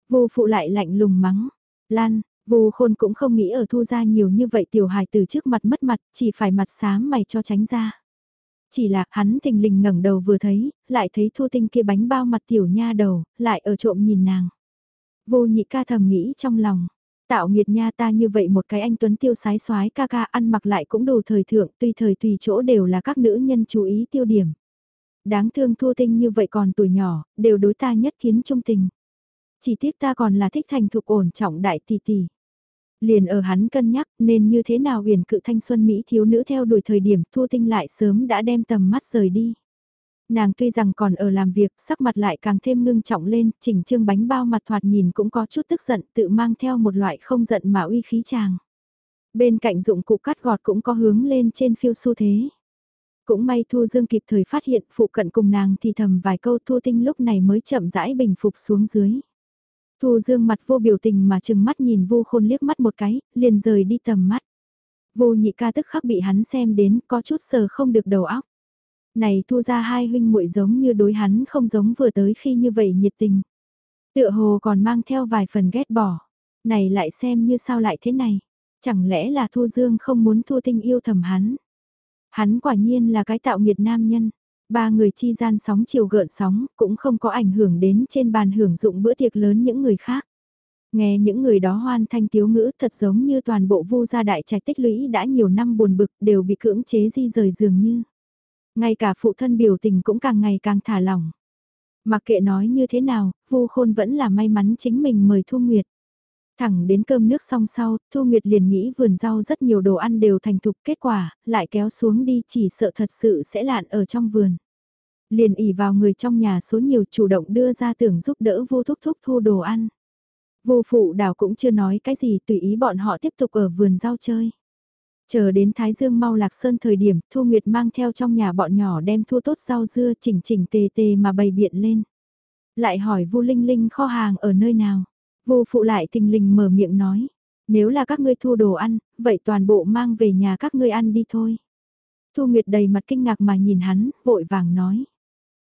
Vô phụ lại lạnh lùng mắng. Lan, vô khôn cũng không nghĩ ở thu ra nhiều như vậy tiểu hài từ trước mặt mất mặt, chỉ phải mặt xám mày cho tránh ra. Chỉ là hắn thình lình ngẩng đầu vừa thấy, lại thấy thu tinh kia bánh bao mặt tiểu nha đầu, lại ở trộm nhìn nàng. Vô nhị ca thầm nghĩ trong lòng, tạo nghiệt nha ta như vậy một cái anh tuấn tiêu sái soái ca ca ăn mặc lại cũng đủ thời thượng tùy thời tùy chỗ đều là các nữ nhân chú ý tiêu điểm. Đáng thương Thu tinh như vậy còn tuổi nhỏ, đều đối ta nhất kiến trung tình. Chỉ tiếc ta còn là thích thành thục ổn trọng đại tỷ tỷ. Liền ở hắn cân nhắc nên như thế nào huyền cự thanh xuân Mỹ thiếu nữ theo đuổi thời điểm thua tinh lại sớm đã đem tầm mắt rời đi. Nàng tuy rằng còn ở làm việc, sắc mặt lại càng thêm ngưng trọng lên, chỉnh trương bánh bao mặt thoạt nhìn cũng có chút tức giận, tự mang theo một loại không giận mà uy khí chàng. Bên cạnh dụng cụ cắt gọt cũng có hướng lên trên phiêu xu thế. Cũng may Thu Dương kịp thời phát hiện phụ cận cùng nàng thì thầm vài câu Thu Tinh lúc này mới chậm rãi bình phục xuống dưới. Thu Dương mặt vô biểu tình mà chừng mắt nhìn vô khôn liếc mắt một cái, liền rời đi tầm mắt. Vô nhị ca tức khắc bị hắn xem đến có chút sờ không được đầu óc. Này thu ra hai huynh muội giống như đối hắn không giống vừa tới khi như vậy nhiệt tình. Tựa hồ còn mang theo vài phần ghét bỏ. Này lại xem như sao lại thế này. Chẳng lẽ là Thu Dương không muốn Thu Tinh yêu thầm hắn. Hắn quả nhiên là cái tạo nghiệt nam nhân. Ba người chi gian sóng chiều gợn sóng cũng không có ảnh hưởng đến trên bàn hưởng dụng bữa tiệc lớn những người khác. Nghe những người đó hoan thanh tiếu ngữ thật giống như toàn bộ vu gia đại trạch tích lũy đã nhiều năm buồn bực đều bị cưỡng chế di rời dường như. Ngay cả phụ thân biểu tình cũng càng ngày càng thả lỏng. Mặc kệ nói như thế nào, vu khôn vẫn là may mắn chính mình mời Thu Nguyệt. Thẳng đến cơm nước xong sau, Thu Nguyệt liền nghĩ vườn rau rất nhiều đồ ăn đều thành thục kết quả, lại kéo xuống đi chỉ sợ thật sự sẽ lạn ở trong vườn. Liền ỉ vào người trong nhà số nhiều chủ động đưa ra tưởng giúp đỡ vô thúc thúc thu đồ ăn. Vô phụ đảo cũng chưa nói cái gì tùy ý bọn họ tiếp tục ở vườn rau chơi. Chờ đến Thái Dương mau lạc sơn thời điểm, Thu Nguyệt mang theo trong nhà bọn nhỏ đem thua tốt rau dưa chỉnh chỉnh tề tề mà bày biện lên. Lại hỏi Vu Linh Linh kho hàng ở nơi nào. Vô phụ lại tình lình mở miệng nói, nếu là các ngươi thu đồ ăn, vậy toàn bộ mang về nhà các ngươi ăn đi thôi. Thu Nguyệt đầy mặt kinh ngạc mà nhìn hắn, vội vàng nói.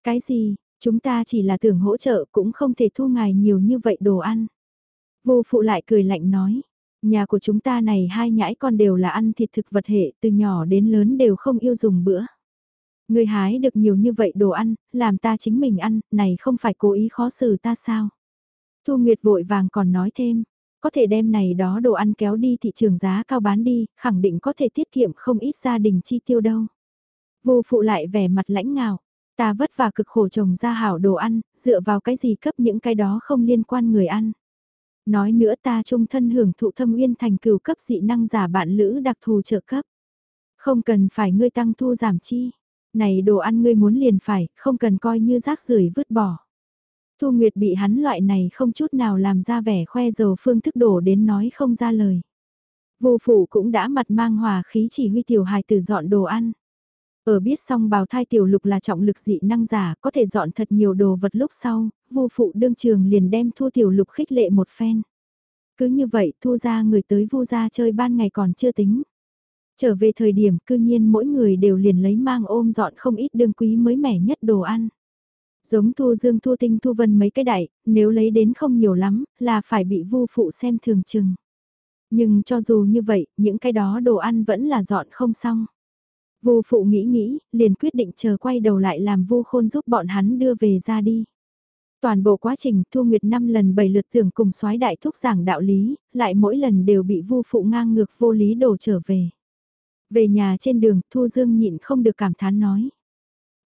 Cái gì, chúng ta chỉ là tưởng hỗ trợ cũng không thể thu ngài nhiều như vậy đồ ăn. Vô phụ lại cười lạnh nói, Nhà của chúng ta này hai nhãi con đều là ăn thịt thực vật hệ, từ nhỏ đến lớn đều không yêu dùng bữa. Người hái được nhiều như vậy đồ ăn, làm ta chính mình ăn, này không phải cố ý khó xử ta sao? Thu Nguyệt vội vàng còn nói thêm, có thể đem này đó đồ ăn kéo đi thị trường giá cao bán đi, khẳng định có thể tiết kiệm không ít gia đình chi tiêu đâu. Vô phụ lại vẻ mặt lãnh ngào, ta vất vả cực khổ trồng ra hảo đồ ăn, dựa vào cái gì cấp những cái đó không liên quan người ăn. Nói nữa ta trung thân hưởng thụ thâm uyên thành cửu cấp dị năng giả bạn lữ đặc thù trợ cấp. Không cần phải ngươi tăng thu giảm chi. Này đồ ăn ngươi muốn liền phải, không cần coi như rác rưởi vứt bỏ. Thu Nguyệt bị hắn loại này không chút nào làm ra vẻ khoe dầu phương thức đổ đến nói không ra lời. Vô Phủ cũng đã mặt mang hòa khí chỉ huy tiểu hài tử dọn đồ ăn. Ở biết xong bào thai tiểu lục là trọng lực dị năng giả, có thể dọn thật nhiều đồ vật lúc sau, vô phụ đương trường liền đem thu tiểu lục khích lệ một phen. Cứ như vậy thu ra người tới vu ra chơi ban ngày còn chưa tính. Trở về thời điểm cư nhiên mỗi người đều liền lấy mang ôm dọn không ít đương quý mới mẻ nhất đồ ăn. Giống thu dương thu tinh thu vân mấy cái đại, nếu lấy đến không nhiều lắm, là phải bị vu phụ xem thường chừng. Nhưng cho dù như vậy, những cái đó đồ ăn vẫn là dọn không xong. Vu phụ nghĩ nghĩ, liền quyết định chờ quay đầu lại làm vu khôn giúp bọn hắn đưa về ra đi. Toàn bộ quá trình Thu Nguyệt năm lần bảy lượt tưởng cùng soái đại thúc giảng đạo lý, lại mỗi lần đều bị vu phụ ngang ngược vô lý đổ trở về. Về nhà trên đường Thu Dương nhịn không được cảm thán nói.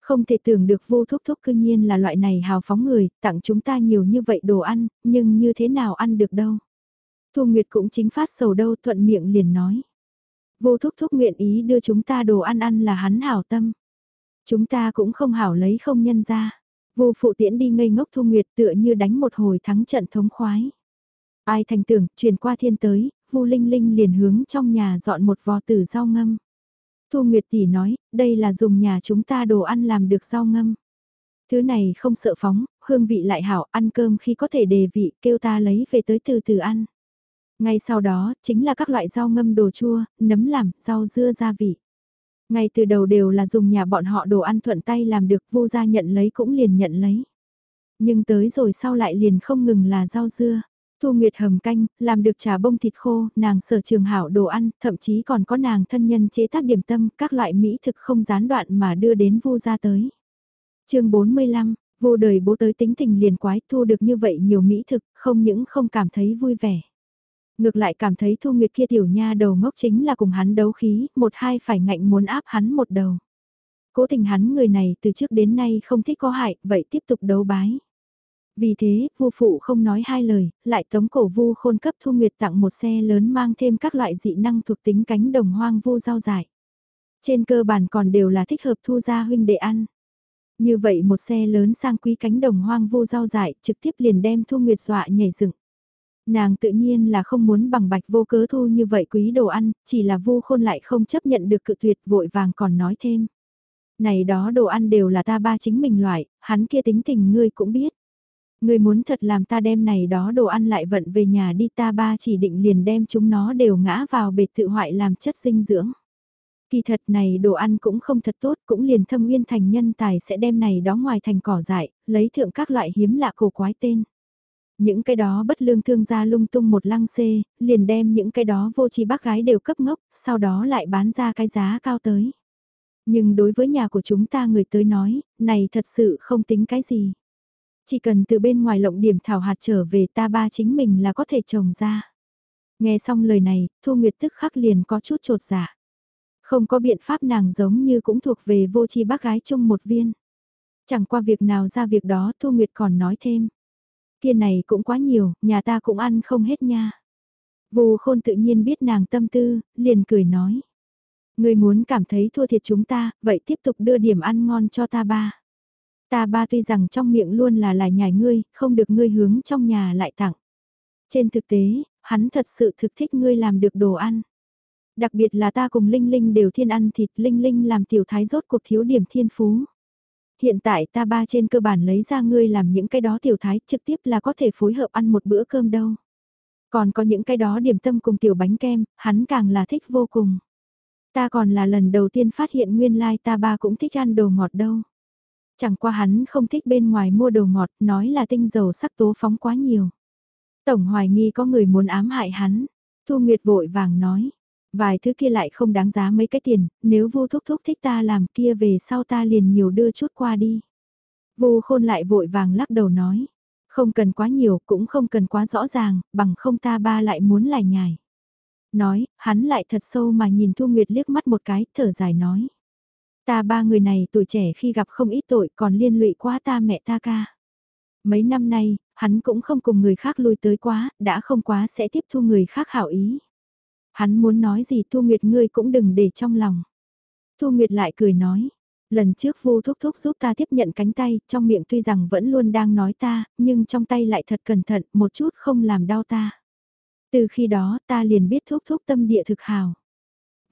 Không thể tưởng được vô thúc thúc cư nhiên là loại này hào phóng người, tặng chúng ta nhiều như vậy đồ ăn, nhưng như thế nào ăn được đâu. Thu Nguyệt cũng chính phát sầu đâu thuận miệng liền nói. Vô thúc thúc nguyện ý đưa chúng ta đồ ăn ăn là hắn hảo tâm. Chúng ta cũng không hảo lấy không nhân ra. Vô phụ tiễn đi ngây ngốc Thu Nguyệt tựa như đánh một hồi thắng trận thống khoái. Ai thành tưởng, truyền qua thiên tới, Vu Linh Linh liền hướng trong nhà dọn một vò tử rau ngâm. Thu Nguyệt tỷ nói, đây là dùng nhà chúng ta đồ ăn làm được rau ngâm. Thứ này không sợ phóng, hương vị lại hảo, ăn cơm khi có thể đề vị, kêu ta lấy về tới từ từ ăn. Ngay sau đó, chính là các loại rau ngâm đồ chua, nấm làm, rau dưa gia vị. Ngay từ đầu đều là dùng nhà bọn họ đồ ăn thuận tay làm được, vô gia nhận lấy cũng liền nhận lấy. Nhưng tới rồi sau lại liền không ngừng là rau dưa. Thu Nguyệt hầm canh, làm được trà bông thịt khô, nàng sở trường hảo đồ ăn, thậm chí còn có nàng thân nhân chế tác điểm tâm, các loại mỹ thực không gián đoạn mà đưa đến vu gia tới. chương 45, vô đời bố tới tính tình liền quái thu được như vậy nhiều mỹ thực, không những không cảm thấy vui vẻ. Ngược lại cảm thấy Thu Nguyệt kia tiểu nha đầu ngốc chính là cùng hắn đấu khí, một hai phải ngạnh muốn áp hắn một đầu. Cố tình hắn người này từ trước đến nay không thích có hại, vậy tiếp tục đấu bái. Vì thế, vua phụ không nói hai lời, lại tống cổ vu khôn cấp Thu Nguyệt tặng một xe lớn mang thêm các loại dị năng thuộc tính cánh đồng hoang vu rau dại. Trên cơ bản còn đều là thích hợp thu gia huynh để ăn. Như vậy một xe lớn sang quý cánh đồng hoang vu rau dại trực tiếp liền đem Thu Nguyệt dọa nhảy dựng. Nàng tự nhiên là không muốn bằng bạch vô cớ thu như vậy quý đồ ăn, chỉ là vu khôn lại không chấp nhận được cự tuyệt vội vàng còn nói thêm. Này đó đồ ăn đều là ta ba chính mình loại, hắn kia tính tình ngươi cũng biết người muốn thật làm ta đem này đó đồ ăn lại vận về nhà đi ta ba chỉ định liền đem chúng nó đều ngã vào bệt tự hoại làm chất dinh dưỡng. Kỳ thật này đồ ăn cũng không thật tốt, cũng liền thâm nguyên thành nhân tài sẽ đem này đó ngoài thành cỏ dại, lấy thượng các loại hiếm lạ cổ quái tên. Những cái đó bất lương thương gia lung tung một lăng xê, liền đem những cái đó vô tri bác gái đều cấp ngốc, sau đó lại bán ra cái giá cao tới. Nhưng đối với nhà của chúng ta người tới nói, này thật sự không tính cái gì. Chỉ cần từ bên ngoài lộng điểm thảo hạt trở về ta ba chính mình là có thể trồng ra. Nghe xong lời này, Thu Nguyệt tức khắc liền có chút trột dạ. Không có biện pháp nàng giống như cũng thuộc về vô tri bác gái chung một viên. Chẳng qua việc nào ra việc đó Thu Nguyệt còn nói thêm. Kia này cũng quá nhiều, nhà ta cũng ăn không hết nha. Vô khôn tự nhiên biết nàng tâm tư, liền cười nói. Người muốn cảm thấy thua thiệt chúng ta, vậy tiếp tục đưa điểm ăn ngon cho ta ba. Ta ba tuy rằng trong miệng luôn là lại nhảy ngươi, không được ngươi hướng trong nhà lại tặng. Trên thực tế, hắn thật sự thực thích ngươi làm được đồ ăn. Đặc biệt là ta cùng Linh Linh đều thiên ăn thịt Linh Linh làm tiểu thái rốt cuộc thiếu điểm thiên phú hiện tại ta ba trên cơ bản lấy ra ngươi làm những cái đó tiểu thái trực tiếp là có thể phối hợp ăn một bữa cơm đâu. Còn có những cái đó điểm tâm cùng tiểu bánh kem, hắn càng là thích vô cùng. Ta còn là lần đầu tiên phát hiện nguyên lai like ta ba cũng thích ăn đồ ngọt đâu. Chẳng qua hắn không thích bên ngoài mua đồ ngọt, nói là tinh dầu sắc tố phóng quá nhiều. Tổng hoài nghi có người muốn ám hại hắn. Thu Nguyệt vội vàng nói, Vài thứ kia lại không đáng giá mấy cái tiền, nếu Vu thúc thúc thích ta làm kia về sau ta liền nhiều đưa chút qua đi. Vu khôn lại vội vàng lắc đầu nói, không cần quá nhiều cũng không cần quá rõ ràng, bằng không ta ba lại muốn lại nhài. Nói, hắn lại thật sâu mà nhìn Thu Nguyệt liếc mắt một cái, thở dài nói. Ta ba người này tuổi trẻ khi gặp không ít tội còn liên lụy quá ta mẹ ta ca. Mấy năm nay, hắn cũng không cùng người khác lui tới quá, đã không quá sẽ tiếp thu người khác hảo ý. Hắn muốn nói gì Thu Nguyệt ngươi cũng đừng để trong lòng. Thu Nguyệt lại cười nói, lần trước vô thúc thúc giúp ta tiếp nhận cánh tay, trong miệng tuy rằng vẫn luôn đang nói ta, nhưng trong tay lại thật cẩn thận, một chút không làm đau ta. Từ khi đó ta liền biết thúc thúc tâm địa thực hào.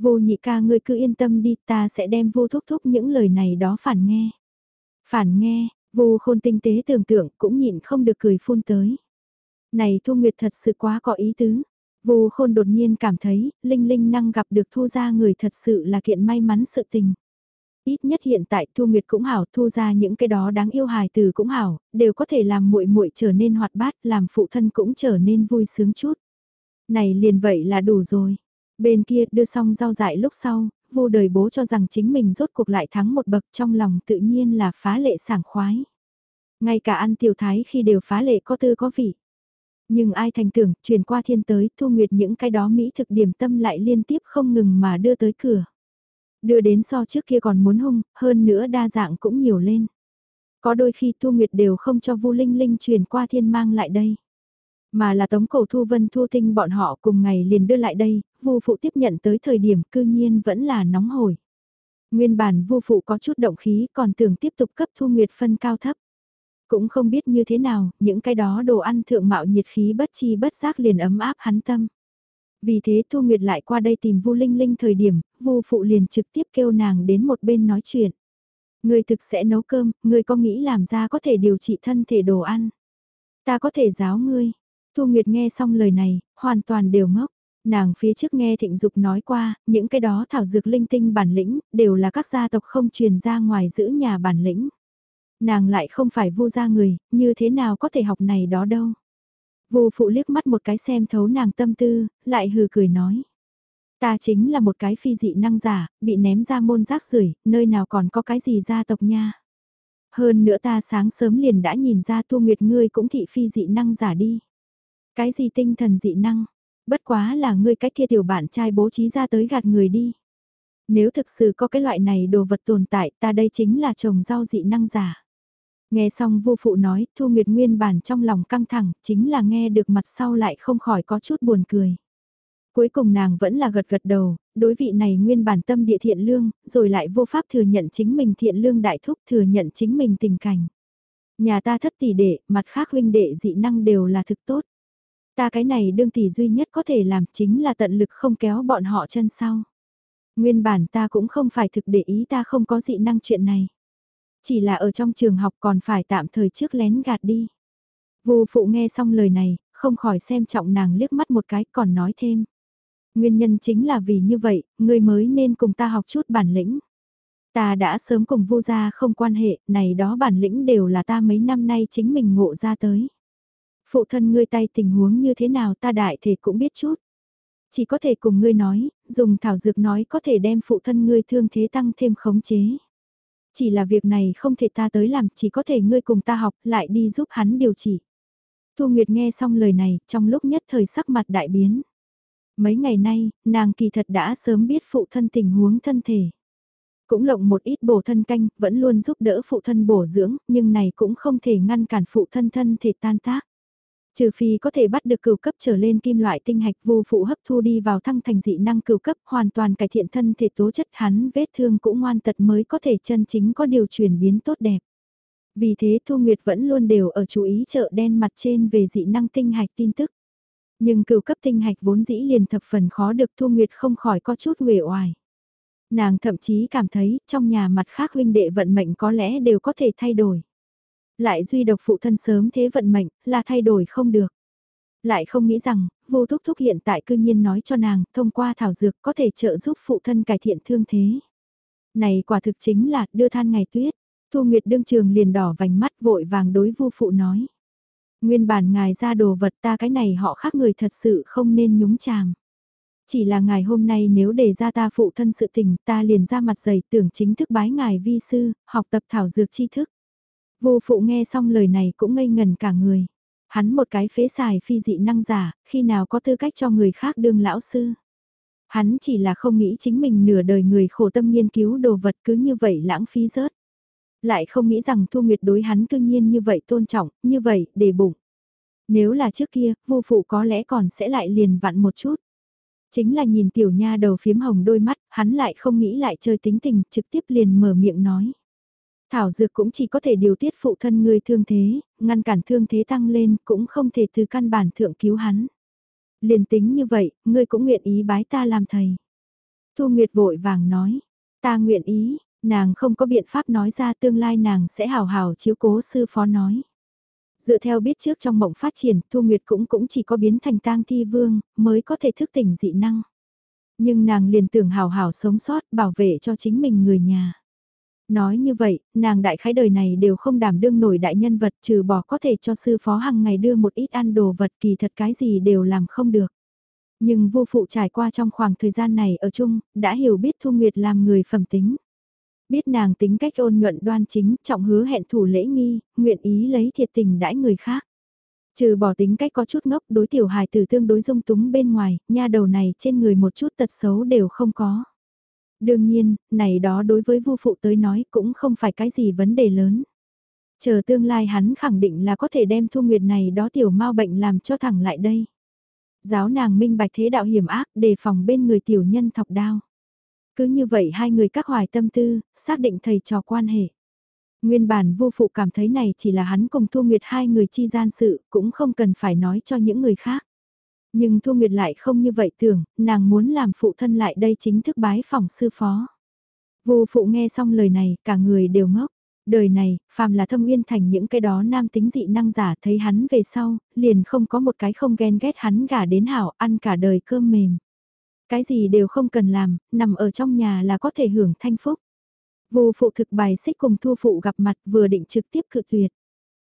Vô nhị ca ngươi cứ yên tâm đi, ta sẽ đem vô thúc thúc những lời này đó phản nghe. Phản nghe, vô khôn tinh tế tưởng tượng cũng nhịn không được cười phun tới. Này Thu Nguyệt thật sự quá có ý tứ. Vô khôn đột nhiên cảm thấy, Linh Linh năng gặp được thu ra người thật sự là kiện may mắn sự tình. Ít nhất hiện tại Thu Nguyệt cũng hảo, thu ra những cái đó đáng yêu hài từ cũng hảo, đều có thể làm muội muội trở nên hoạt bát, làm phụ thân cũng trở nên vui sướng chút. Này liền vậy là đủ rồi. Bên kia đưa xong rau dại lúc sau, vô đời bố cho rằng chính mình rốt cuộc lại thắng một bậc trong lòng tự nhiên là phá lệ sảng khoái. Ngay cả ăn tiểu thái khi đều phá lệ có tư có vị. Nhưng ai thành tưởng, truyền qua thiên tới, thu nguyệt những cái đó Mỹ thực điểm tâm lại liên tiếp không ngừng mà đưa tới cửa. Đưa đến so trước kia còn muốn hung, hơn nữa đa dạng cũng nhiều lên. Có đôi khi thu nguyệt đều không cho vu linh linh truyền qua thiên mang lại đây. Mà là tống cổ thu vân thu tinh bọn họ cùng ngày liền đưa lại đây, vu phụ tiếp nhận tới thời điểm cư nhiên vẫn là nóng hổi. Nguyên bản vu phụ có chút động khí còn tưởng tiếp tục cấp thu nguyệt phân cao thấp. Cũng không biết như thế nào, những cái đó đồ ăn thượng mạo nhiệt khí bất chi bất giác liền ấm áp hắn tâm. Vì thế Thu Nguyệt lại qua đây tìm Vu Linh Linh thời điểm, Vu phụ liền trực tiếp kêu nàng đến một bên nói chuyện. Người thực sẽ nấu cơm, người có nghĩ làm ra có thể điều trị thân thể đồ ăn. Ta có thể giáo ngươi. Thu Nguyệt nghe xong lời này, hoàn toàn đều ngốc. Nàng phía trước nghe thịnh dục nói qua, những cái đó thảo dược linh tinh bản lĩnh, đều là các gia tộc không truyền ra ngoài giữ nhà bản lĩnh. Nàng lại không phải vu gia người, như thế nào có thể học này đó đâu. Vu phụ liếc mắt một cái xem thấu nàng tâm tư, lại hừ cười nói. Ta chính là một cái phi dị năng giả, bị ném ra môn rác rưởi nơi nào còn có cái gì gia tộc nha. Hơn nữa ta sáng sớm liền đã nhìn ra tu nguyệt ngươi cũng thị phi dị năng giả đi. Cái gì tinh thần dị năng, bất quá là ngươi cái kia tiểu bạn trai bố trí ra tới gạt người đi. Nếu thực sự có cái loại này đồ vật tồn tại ta đây chính là trồng rau dị năng giả. Nghe xong vô phụ nói, Thu Nguyệt nguyên bản trong lòng căng thẳng, chính là nghe được mặt sau lại không khỏi có chút buồn cười. Cuối cùng nàng vẫn là gật gật đầu, đối vị này nguyên bản tâm địa thiện lương, rồi lại vô pháp thừa nhận chính mình thiện lương đại thúc thừa nhận chính mình tình cảnh. Nhà ta thất tỷ đệ, mặt khác huynh đệ dị năng đều là thực tốt. Ta cái này đương tỷ duy nhất có thể làm chính là tận lực không kéo bọn họ chân sau. Nguyên bản ta cũng không phải thực để ý ta không có dị năng chuyện này. Chỉ là ở trong trường học còn phải tạm thời trước lén gạt đi. Vô phụ nghe xong lời này, không khỏi xem trọng nàng liếc mắt một cái còn nói thêm. Nguyên nhân chính là vì như vậy, ngươi mới nên cùng ta học chút bản lĩnh. Ta đã sớm cùng vô gia không quan hệ, này đó bản lĩnh đều là ta mấy năm nay chính mình ngộ ra tới. Phụ thân ngươi tay tình huống như thế nào ta đại thể cũng biết chút. Chỉ có thể cùng ngươi nói, dùng thảo dược nói có thể đem phụ thân ngươi thương thế tăng thêm khống chế. Chỉ là việc này không thể ta tới làm, chỉ có thể ngươi cùng ta học lại đi giúp hắn điều trị. Thu Nguyệt nghe xong lời này, trong lúc nhất thời sắc mặt đại biến. Mấy ngày nay, nàng kỳ thật đã sớm biết phụ thân tình huống thân thể. Cũng lộng một ít bổ thân canh, vẫn luôn giúp đỡ phụ thân bổ dưỡng, nhưng này cũng không thể ngăn cản phụ thân thân thể tan tác. Trừ phi có thể bắt được cửu cấp trở lên kim loại tinh hạch vô phụ hấp thu đi vào thăng thành dị năng cửu cấp, hoàn toàn cải thiện thân thể tố chất hắn, vết thương cũng ngoan tật mới có thể chân chính có điều chuyển biến tốt đẹp. Vì thế Thu Nguyệt vẫn luôn đều ở chú ý chợ đen mặt trên về dị năng tinh hạch tin tức. Nhưng cửu cấp tinh hạch vốn dĩ liền thập phần khó được Thu Nguyệt không khỏi có chút uể oải. Nàng thậm chí cảm thấy trong nhà mặt khác huynh đệ vận mệnh có lẽ đều có thể thay đổi. Lại duy độc phụ thân sớm thế vận mệnh, là thay đổi không được. Lại không nghĩ rằng, vô thúc thúc hiện tại cư nhiên nói cho nàng, thông qua thảo dược có thể trợ giúp phụ thân cải thiện thương thế. Này quả thực chính là đưa than ngày tuyết. Thu Nguyệt đương trường liền đỏ vành mắt vội vàng đối vô phụ nói. Nguyên bản ngài ra đồ vật ta cái này họ khác người thật sự không nên nhúng chàm. Chỉ là ngài hôm nay nếu để ra ta phụ thân sự tình ta liền ra mặt dày tưởng chính thức bái ngài vi sư, học tập thảo dược tri thức. Vô phụ nghe xong lời này cũng ngây ngần cả người. Hắn một cái phế xài phi dị năng giả, khi nào có tư cách cho người khác đương lão sư. Hắn chỉ là không nghĩ chính mình nửa đời người khổ tâm nghiên cứu đồ vật cứ như vậy lãng phí rớt. Lại không nghĩ rằng Thu Nguyệt đối hắn cương nhiên như vậy tôn trọng, như vậy, để bụng. Nếu là trước kia, vô phụ có lẽ còn sẽ lại liền vặn một chút. Chính là nhìn tiểu nha đầu phiếm hồng đôi mắt, hắn lại không nghĩ lại chơi tính tình, trực tiếp liền mở miệng nói. Thảo dược cũng chỉ có thể điều tiết phụ thân người thương thế, ngăn cản thương thế tăng lên, cũng không thể từ căn bản thượng cứu hắn. Liền tính như vậy, ngươi cũng nguyện ý bái ta làm thầy. Thu Nguyệt vội vàng nói, ta nguyện ý, nàng không có biện pháp nói ra tương lai nàng sẽ hào hào chiếu cố sư phó nói. Dựa theo biết trước trong mộng phát triển, Thu Nguyệt cũng cũng chỉ có biến thành tang thi vương, mới có thể thức tỉnh dị năng. Nhưng nàng liền tưởng hào hào sống sót, bảo vệ cho chính mình người nhà. Nói như vậy, nàng đại khái đời này đều không đảm đương nổi đại nhân vật trừ bỏ có thể cho sư phó hàng ngày đưa một ít ăn đồ vật kỳ thật cái gì đều làm không được. Nhưng vô phụ trải qua trong khoảng thời gian này ở chung, đã hiểu biết Thu Nguyệt làm người phẩm tính. Biết nàng tính cách ôn nhuận đoan chính, trọng hứa hẹn thủ lễ nghi, nguyện ý lấy thiệt tình đãi người khác. Trừ bỏ tính cách có chút ngốc đối tiểu hài tử tương đối dung túng bên ngoài, nha đầu này trên người một chút tật xấu đều không có. Đương nhiên, này đó đối với vô phụ tới nói cũng không phải cái gì vấn đề lớn. Chờ tương lai hắn khẳng định là có thể đem thu nguyệt này đó tiểu mau bệnh làm cho thẳng lại đây. Giáo nàng minh bạch thế đạo hiểm ác đề phòng bên người tiểu nhân thọc đao. Cứ như vậy hai người các hoài tâm tư, xác định thầy trò quan hệ. Nguyên bản vô phụ cảm thấy này chỉ là hắn cùng Thu Nguyệt hai người chi gian sự, cũng không cần phải nói cho những người khác. Nhưng Thu Nguyệt lại không như vậy tưởng, nàng muốn làm phụ thân lại đây chính thức bái phòng sư phó. Vô phụ nghe xong lời này, cả người đều ngốc. Đời này, phàm là thâm uyên thành những cái đó nam tính dị năng giả thấy hắn về sau, liền không có một cái không ghen ghét hắn gả đến hảo ăn cả đời cơm mềm. Cái gì đều không cần làm, nằm ở trong nhà là có thể hưởng thanh phúc. Vô phụ thực bài xích cùng thu phụ gặp mặt vừa định trực tiếp cự tuyệt.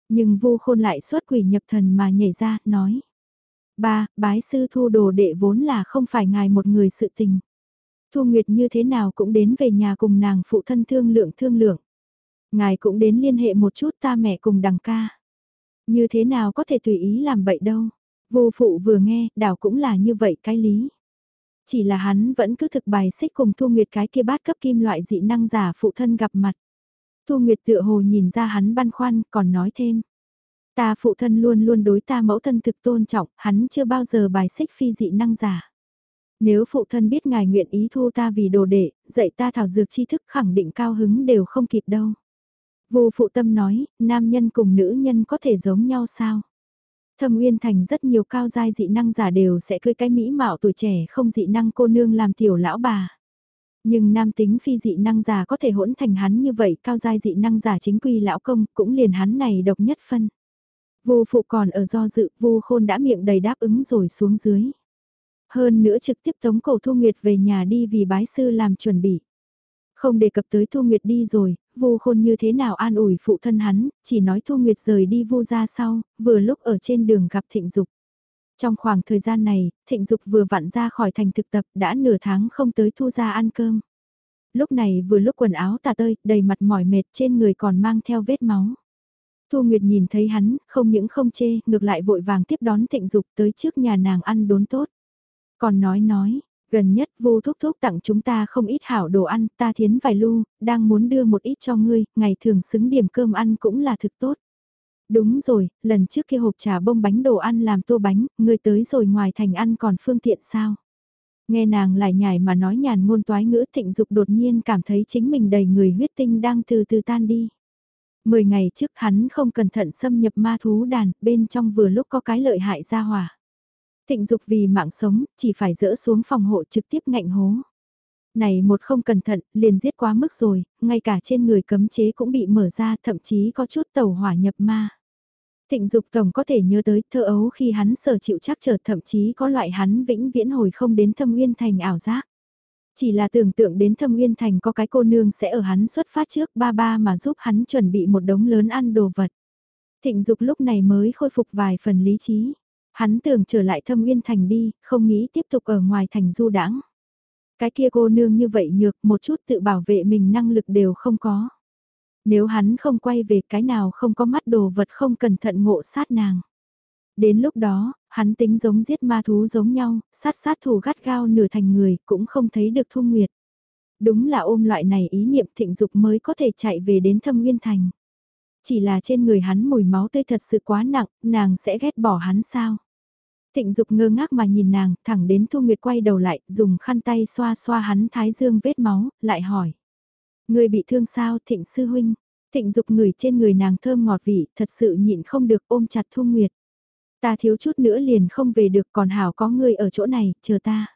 Nhưng vô khôn lại xuất quỷ nhập thần mà nhảy ra, nói. Ba, bái sư thu đồ đệ vốn là không phải ngài một người sự tình. Thu Nguyệt như thế nào cũng đến về nhà cùng nàng phụ thân thương lượng thương lượng. Ngài cũng đến liên hệ một chút ta mẹ cùng đằng ca. Như thế nào có thể tùy ý làm bậy đâu. Vô phụ vừa nghe, đảo cũng là như vậy cái lý. Chỉ là hắn vẫn cứ thực bài xích cùng Thu Nguyệt cái kia bát cấp kim loại dị năng giả phụ thân gặp mặt. Thu Nguyệt tựa hồ nhìn ra hắn băn khoăn, còn nói thêm. Ta phụ thân luôn luôn đối ta mẫu thân thực tôn trọng, hắn chưa bao giờ bài xích phi dị năng giả. Nếu phụ thân biết ngài nguyện ý thu ta vì đồ đệ, dạy ta thảo dược tri thức khẳng định cao hứng đều không kịp đâu. Vô phụ tâm nói, nam nhân cùng nữ nhân có thể giống nhau sao? Thâm Uyên Thành rất nhiều cao giai dị năng giả đều sẽ cưới cái mỹ mạo tuổi trẻ không dị năng cô nương làm tiểu lão bà. Nhưng nam tính phi dị năng giả có thể hỗn thành hắn như vậy, cao giai dị năng giả chính quy lão công, cũng liền hắn này độc nhất phân. Vô phụ còn ở do dự, vô khôn đã miệng đầy đáp ứng rồi xuống dưới. Hơn nữa trực tiếp tống cổ Thu Nguyệt về nhà đi vì bái sư làm chuẩn bị. Không đề cập tới Thu Nguyệt đi rồi, Vu Khôn như thế nào an ủi phụ thân hắn, chỉ nói Thu Nguyệt rời đi Vu ra sau, vừa lúc ở trên đường gặp Thịnh Dục. Trong khoảng thời gian này, Thịnh Dục vừa vặn ra khỏi thành thực tập, đã nửa tháng không tới Thu ra ăn cơm. Lúc này vừa lúc quần áo tà tơi, đầy mặt mỏi mệt trên người còn mang theo vết máu. Thu Nguyệt nhìn thấy hắn, không những không chê, ngược lại vội vàng tiếp đón Thịnh Dục tới trước nhà nàng ăn đốn tốt. Còn nói nói, Gần nhất vô thúc thúc tặng chúng ta không ít hảo đồ ăn, ta thiến vài lu, đang muốn đưa một ít cho ngươi, ngày thường xứng điểm cơm ăn cũng là thực tốt. Đúng rồi, lần trước kia hộp trà bông bánh đồ ăn làm tô bánh, ngươi tới rồi ngoài thành ăn còn phương tiện sao? Nghe nàng lại nhảy mà nói nhàn ngôn toái ngữ thịnh dục đột nhiên cảm thấy chính mình đầy người huyết tinh đang từ từ tan đi. Mười ngày trước hắn không cẩn thận xâm nhập ma thú đàn, bên trong vừa lúc có cái lợi hại ra hỏa. Thịnh dục vì mạng sống, chỉ phải dỡ xuống phòng hộ trực tiếp ngạnh hố. Này một không cẩn thận, liền giết quá mức rồi, ngay cả trên người cấm chế cũng bị mở ra, thậm chí có chút tàu hỏa nhập ma. Thịnh dục tổng có thể nhớ tới thơ ấu khi hắn sở chịu chắc trở thậm chí có loại hắn vĩnh viễn hồi không đến thâm uyên thành ảo giác. Chỉ là tưởng tượng đến thâm uyên thành có cái cô nương sẽ ở hắn xuất phát trước ba ba mà giúp hắn chuẩn bị một đống lớn ăn đồ vật. Thịnh dục lúc này mới khôi phục vài phần lý trí. Hắn tưởng trở lại thâm uyên thành đi, không nghĩ tiếp tục ở ngoài thành du đãng. Cái kia cô nương như vậy nhược một chút tự bảo vệ mình năng lực đều không có. Nếu hắn không quay về cái nào không có mắt đồ vật không cẩn thận ngộ sát nàng. Đến lúc đó, Hắn tính giống giết ma thú giống nhau, sát sát thủ gắt gao nửa thành người, cũng không thấy được Thu Nguyệt. Đúng là ôm loại này ý niệm thịnh dục mới có thể chạy về đến thâm nguyên thành. Chỉ là trên người hắn mùi máu tươi thật sự quá nặng, nàng sẽ ghét bỏ hắn sao? Thịnh Dục ngơ ngác mà nhìn nàng, thẳng đến Thu Nguyệt quay đầu lại, dùng khăn tay xoa xoa hắn thái dương vết máu, lại hỏi. Người bị thương sao Thịnh Sư Huynh? Thịnh Dục ngửi trên người nàng thơm ngọt vị, thật sự nhịn không được ôm chặt Thu Nguyệt. Ta thiếu chút nữa liền không về được còn hảo có người ở chỗ này, chờ ta.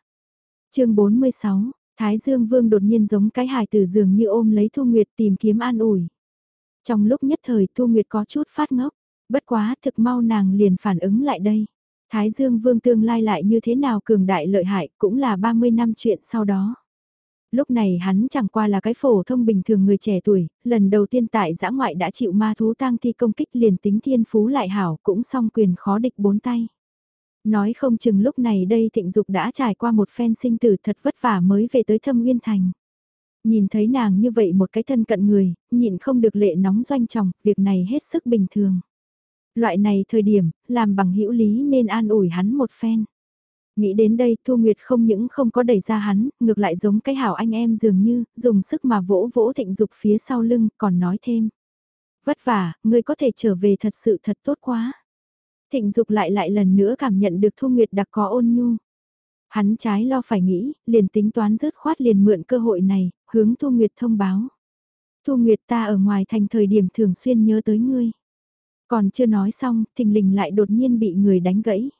chương 46, Thái Dương Vương đột nhiên giống cái hài từ giường như ôm lấy Thu Nguyệt tìm kiếm an ủi. Trong lúc nhất thời Thu Nguyệt có chút phát ngốc, bất quá thực mau nàng liền phản ứng lại đây. Thái Dương Vương tương lai lại như thế nào cường đại lợi hại cũng là 30 năm chuyện sau đó. Lúc này hắn chẳng qua là cái phổ thông bình thường người trẻ tuổi, lần đầu tiên tại giã ngoại đã chịu ma thú tang thi công kích liền tính thiên phú lại hảo cũng song quyền khó địch bốn tay. Nói không chừng lúc này đây thịnh dục đã trải qua một phen sinh tử thật vất vả mới về tới thâm nguyên thành. Nhìn thấy nàng như vậy một cái thân cận người, nhịn không được lệ nóng doanh trọng, việc này hết sức bình thường. Loại này thời điểm, làm bằng hữu lý nên an ủi hắn một phen. Nghĩ đến đây Thu Nguyệt không những không có đẩy ra hắn, ngược lại giống cái hảo anh em dường như, dùng sức mà vỗ vỗ thịnh dục phía sau lưng, còn nói thêm. Vất vả, ngươi có thể trở về thật sự thật tốt quá. Thịnh dục lại lại lần nữa cảm nhận được Thu Nguyệt đặc có ôn nhu. Hắn trái lo phải nghĩ, liền tính toán rớt khoát liền mượn cơ hội này, hướng Thu Nguyệt thông báo. Thu Nguyệt ta ở ngoài thành thời điểm thường xuyên nhớ tới ngươi. Còn chưa nói xong, thình lình lại đột nhiên bị người đánh gãy.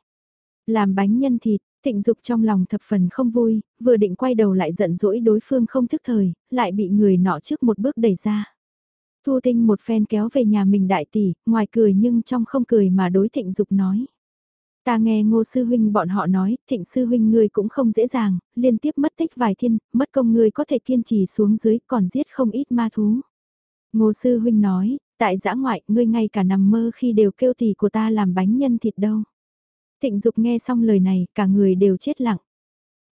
Làm bánh nhân thịt, thịnh dục trong lòng thập phần không vui, vừa định quay đầu lại giận dỗi đối phương không thức thời, lại bị người nọ trước một bước đẩy ra. Thu tinh một phen kéo về nhà mình đại tỷ, ngoài cười nhưng trong không cười mà đối thịnh dục nói. Ta nghe ngô sư huynh bọn họ nói, thịnh sư huynh ngươi cũng không dễ dàng, liên tiếp mất tích vài thiên, mất công ngươi có thể kiên trì xuống dưới còn giết không ít ma thú. Ngô sư huynh nói, tại giã ngoại ngươi ngay cả nằm mơ khi đều kêu tỷ của ta làm bánh nhân thịt đâu. Thịnh Dục nghe xong lời này, cả người đều chết lặng.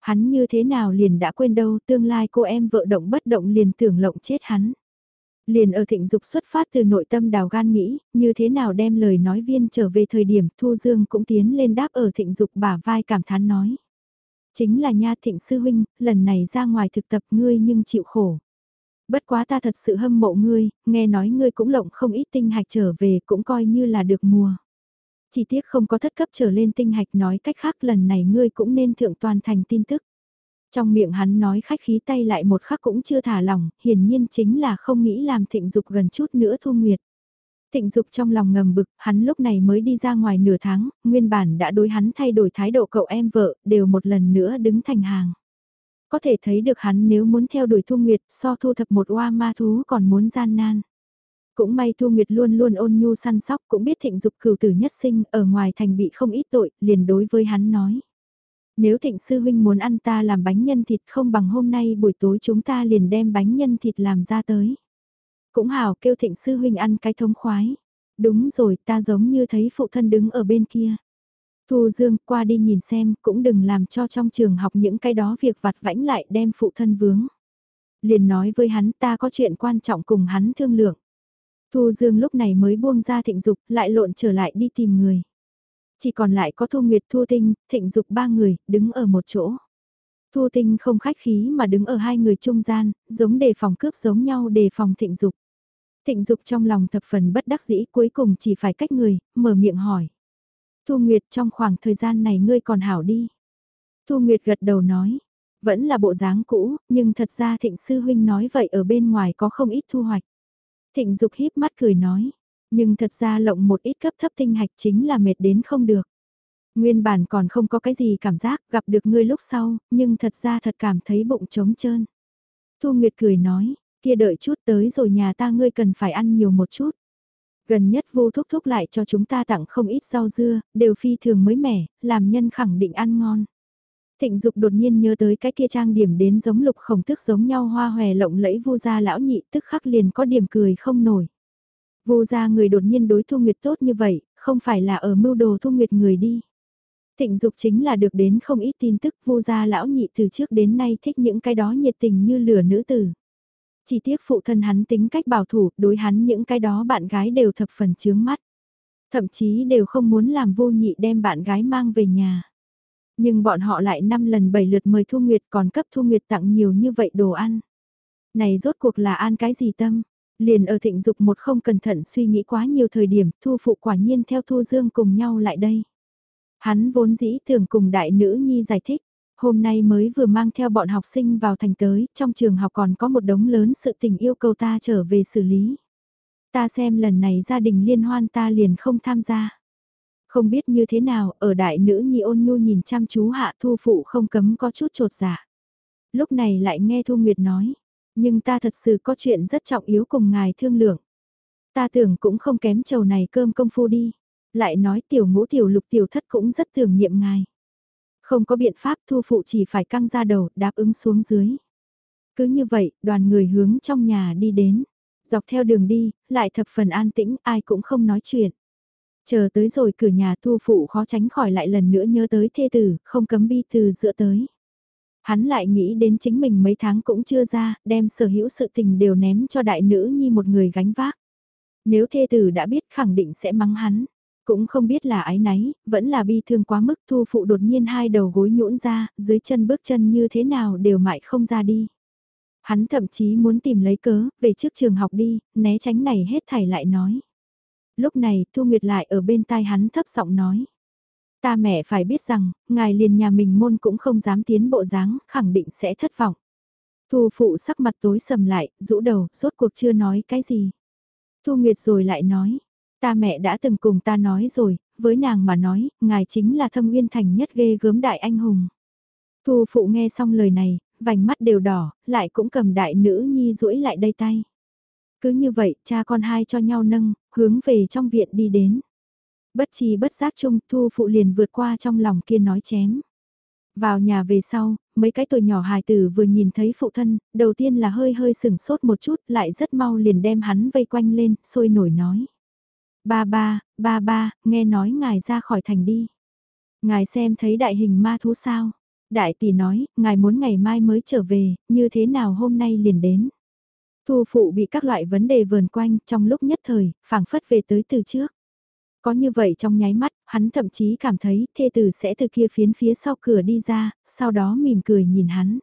Hắn như thế nào liền đã quên đâu, tương lai cô em vợ động bất động liền tưởng lộng chết hắn. Liền ở thịnh dục xuất phát từ nội tâm đào gan nghĩ, như thế nào đem lời nói viên trở về thời điểm Thu Dương cũng tiến lên đáp ở thịnh dục bả vai cảm thán nói. Chính là nha thịnh sư huynh, lần này ra ngoài thực tập ngươi nhưng chịu khổ. Bất quá ta thật sự hâm mộ ngươi, nghe nói ngươi cũng lộng không ít tinh hạch trở về cũng coi như là được mùa. Chỉ tiếc không có thất cấp trở lên tinh hạch nói cách khác lần này ngươi cũng nên thượng toàn thành tin tức. Trong miệng hắn nói khách khí tay lại một khắc cũng chưa thả lỏng, hiển nhiên chính là không nghĩ làm thịnh dục gần chút nữa thu nguyệt. Thịnh dục trong lòng ngầm bực, hắn lúc này mới đi ra ngoài nửa tháng, nguyên bản đã đối hắn thay đổi thái độ cậu em vợ, đều một lần nữa đứng thành hàng. Có thể thấy được hắn nếu muốn theo đuổi thu nguyệt so thu thập một oa ma thú còn muốn gian nan. Cũng may Thu Nguyệt luôn luôn ôn nhu săn sóc cũng biết thịnh dục cửu tử nhất sinh ở ngoài thành bị không ít tội, liền đối với hắn nói. Nếu thịnh sư huynh muốn ăn ta làm bánh nhân thịt không bằng hôm nay buổi tối chúng ta liền đem bánh nhân thịt làm ra tới. Cũng hảo kêu thịnh sư huynh ăn cái thống khoái. Đúng rồi ta giống như thấy phụ thân đứng ở bên kia. Thu Dương qua đi nhìn xem cũng đừng làm cho trong trường học những cái đó việc vặt vãnh lại đem phụ thân vướng. Liền nói với hắn ta có chuyện quan trọng cùng hắn thương lượng. Thu Dương lúc này mới buông ra thịnh dục, lại lộn trở lại đi tìm người. Chỉ còn lại có Thu Nguyệt Thu Tinh, thịnh dục ba người, đứng ở một chỗ. Thu Tinh không khách khí mà đứng ở hai người trung gian, giống đề phòng cướp giống nhau đề phòng thịnh dục. Thịnh dục trong lòng thập phần bất đắc dĩ cuối cùng chỉ phải cách người, mở miệng hỏi. Thu Nguyệt trong khoảng thời gian này ngươi còn hảo đi. Thu Nguyệt gật đầu nói, vẫn là bộ dáng cũ, nhưng thật ra thịnh sư huynh nói vậy ở bên ngoài có không ít thu hoạch. Thịnh Dục híp mắt cười nói, nhưng thật ra lộng một ít cấp thấp tinh hạch chính là mệt đến không được. Nguyên bản còn không có cái gì cảm giác gặp được ngươi lúc sau, nhưng thật ra thật cảm thấy bụng trống trơn. Thu Nguyệt cười nói, kia đợi chút tới rồi nhà ta ngươi cần phải ăn nhiều một chút. Gần nhất vô thúc thúc lại cho chúng ta tặng không ít rau dưa, đều phi thường mới mẻ, làm nhân khẳng định ăn ngon. Thịnh Dục đột nhiên nhớ tới cái kia trang điểm đến giống lục khổng thức giống nhau hoa hòe lộng lẫy vu gia lão nhị tức khắc liền có điểm cười không nổi. Vu gia người đột nhiên đối Thu Nguyệt tốt như vậy, không phải là ở mưu đồ Thu Nguyệt người đi. Thịnh Dục chính là được đến không ít tin tức Vu gia lão nhị từ trước đến nay thích những cái đó nhiệt tình như lửa nữ tử. Chỉ tiếc phụ thân hắn tính cách bảo thủ, đối hắn những cái đó bạn gái đều thập phần chướng mắt. Thậm chí đều không muốn làm vô nhị đem bạn gái mang về nhà. Nhưng bọn họ lại năm lần bảy lượt mời Thu Nguyệt còn cấp Thu Nguyệt tặng nhiều như vậy đồ ăn. Này rốt cuộc là an cái gì tâm? Liền ở thịnh dục một không cẩn thận suy nghĩ quá nhiều thời điểm Thu Phụ quả nhiên theo Thu Dương cùng nhau lại đây. Hắn vốn dĩ thường cùng đại nữ nhi giải thích. Hôm nay mới vừa mang theo bọn học sinh vào thành tới, trong trường học còn có một đống lớn sự tình yêu cầu ta trở về xử lý. Ta xem lần này gia đình liên hoan ta liền không tham gia. Không biết như thế nào, ở đại nữ nhi ôn nhu nhìn chăm chú hạ thu phụ không cấm có chút trột dạ. Lúc này lại nghe Thu Nguyệt nói, nhưng ta thật sự có chuyện rất trọng yếu cùng ngài thương lượng. Ta tưởng cũng không kém chầu này cơm công phu đi. Lại nói tiểu ngũ tiểu lục tiểu thất cũng rất tưởng niệm ngài. Không có biện pháp thu phụ chỉ phải căng ra đầu đáp ứng xuống dưới. Cứ như vậy, đoàn người hướng trong nhà đi đến. Dọc theo đường đi, lại thập phần an tĩnh, ai cũng không nói chuyện. Chờ tới rồi cửa nhà thu phụ khó tránh khỏi lại lần nữa nhớ tới thê tử, không cấm bi từ giữa tới. Hắn lại nghĩ đến chính mình mấy tháng cũng chưa ra, đem sở hữu sự tình đều ném cho đại nữ nhi một người gánh vác. Nếu thê tử đã biết khẳng định sẽ mắng hắn. Cũng không biết là ái náy, vẫn là bi thương quá mức thu phụ đột nhiên hai đầu gối nhũn ra, dưới chân bước chân như thế nào đều mại không ra đi. Hắn thậm chí muốn tìm lấy cớ, về trước trường học đi, né tránh này hết thảy lại nói. Lúc này Thu Nguyệt lại ở bên tai hắn thấp giọng nói. Ta mẹ phải biết rằng, ngài liền nhà mình môn cũng không dám tiến bộ dáng, khẳng định sẽ thất vọng. Thu phụ sắc mặt tối sầm lại, rũ đầu, rốt cuộc chưa nói cái gì. Thu Nguyệt rồi lại nói, ta mẹ đã từng cùng ta nói rồi, với nàng mà nói, ngài chính là thâm uyên thành nhất ghê gớm đại anh hùng. Thu phụ nghe xong lời này, vành mắt đều đỏ, lại cũng cầm đại nữ nhi duỗi lại đây tay. Cứ như vậy, cha con hai cho nhau nâng, hướng về trong viện đi đến. Bất chi bất giác chung, thu phụ liền vượt qua trong lòng kia nói chém. Vào nhà về sau, mấy cái tuổi nhỏ hài tử vừa nhìn thấy phụ thân, đầu tiên là hơi hơi sừng sốt một chút, lại rất mau liền đem hắn vây quanh lên, sôi nổi nói. Ba ba, ba ba, nghe nói ngài ra khỏi thành đi. Ngài xem thấy đại hình ma thú sao? Đại tỷ nói, ngài muốn ngày mai mới trở về, như thế nào hôm nay liền đến. Thu phụ bị các loại vấn đề vờn quanh trong lúc nhất thời, phảng phất về tới từ trước. Có như vậy trong nháy mắt, hắn thậm chí cảm thấy thê tử sẽ từ kia phiến phía sau cửa đi ra, sau đó mỉm cười nhìn hắn.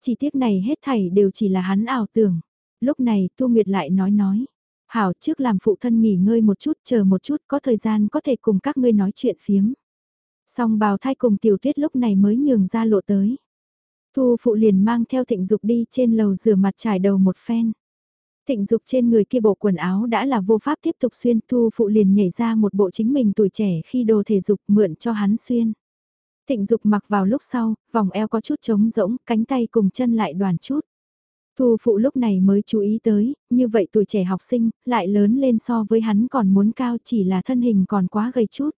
Chỉ tiếc này hết thảy đều chỉ là hắn ảo tưởng. Lúc này Thu Nguyệt lại nói nói. Hảo trước làm phụ thân nghỉ ngơi một chút chờ một chút có thời gian có thể cùng các ngươi nói chuyện phiếm. Song bào thai cùng tiểu tuyết lúc này mới nhường ra lộ tới. Thu phụ liền mang theo thịnh dục đi trên lầu rửa mặt trải đầu một phen. Thịnh dục trên người kia bộ quần áo đã là vô pháp tiếp tục xuyên thu phụ liền nhảy ra một bộ chính mình tuổi trẻ khi đồ thể dục mượn cho hắn xuyên. Thịnh dục mặc vào lúc sau, vòng eo có chút trống rỗng, cánh tay cùng chân lại đoàn chút. Thu phụ lúc này mới chú ý tới, như vậy tuổi trẻ học sinh, lại lớn lên so với hắn còn muốn cao chỉ là thân hình còn quá gầy chút.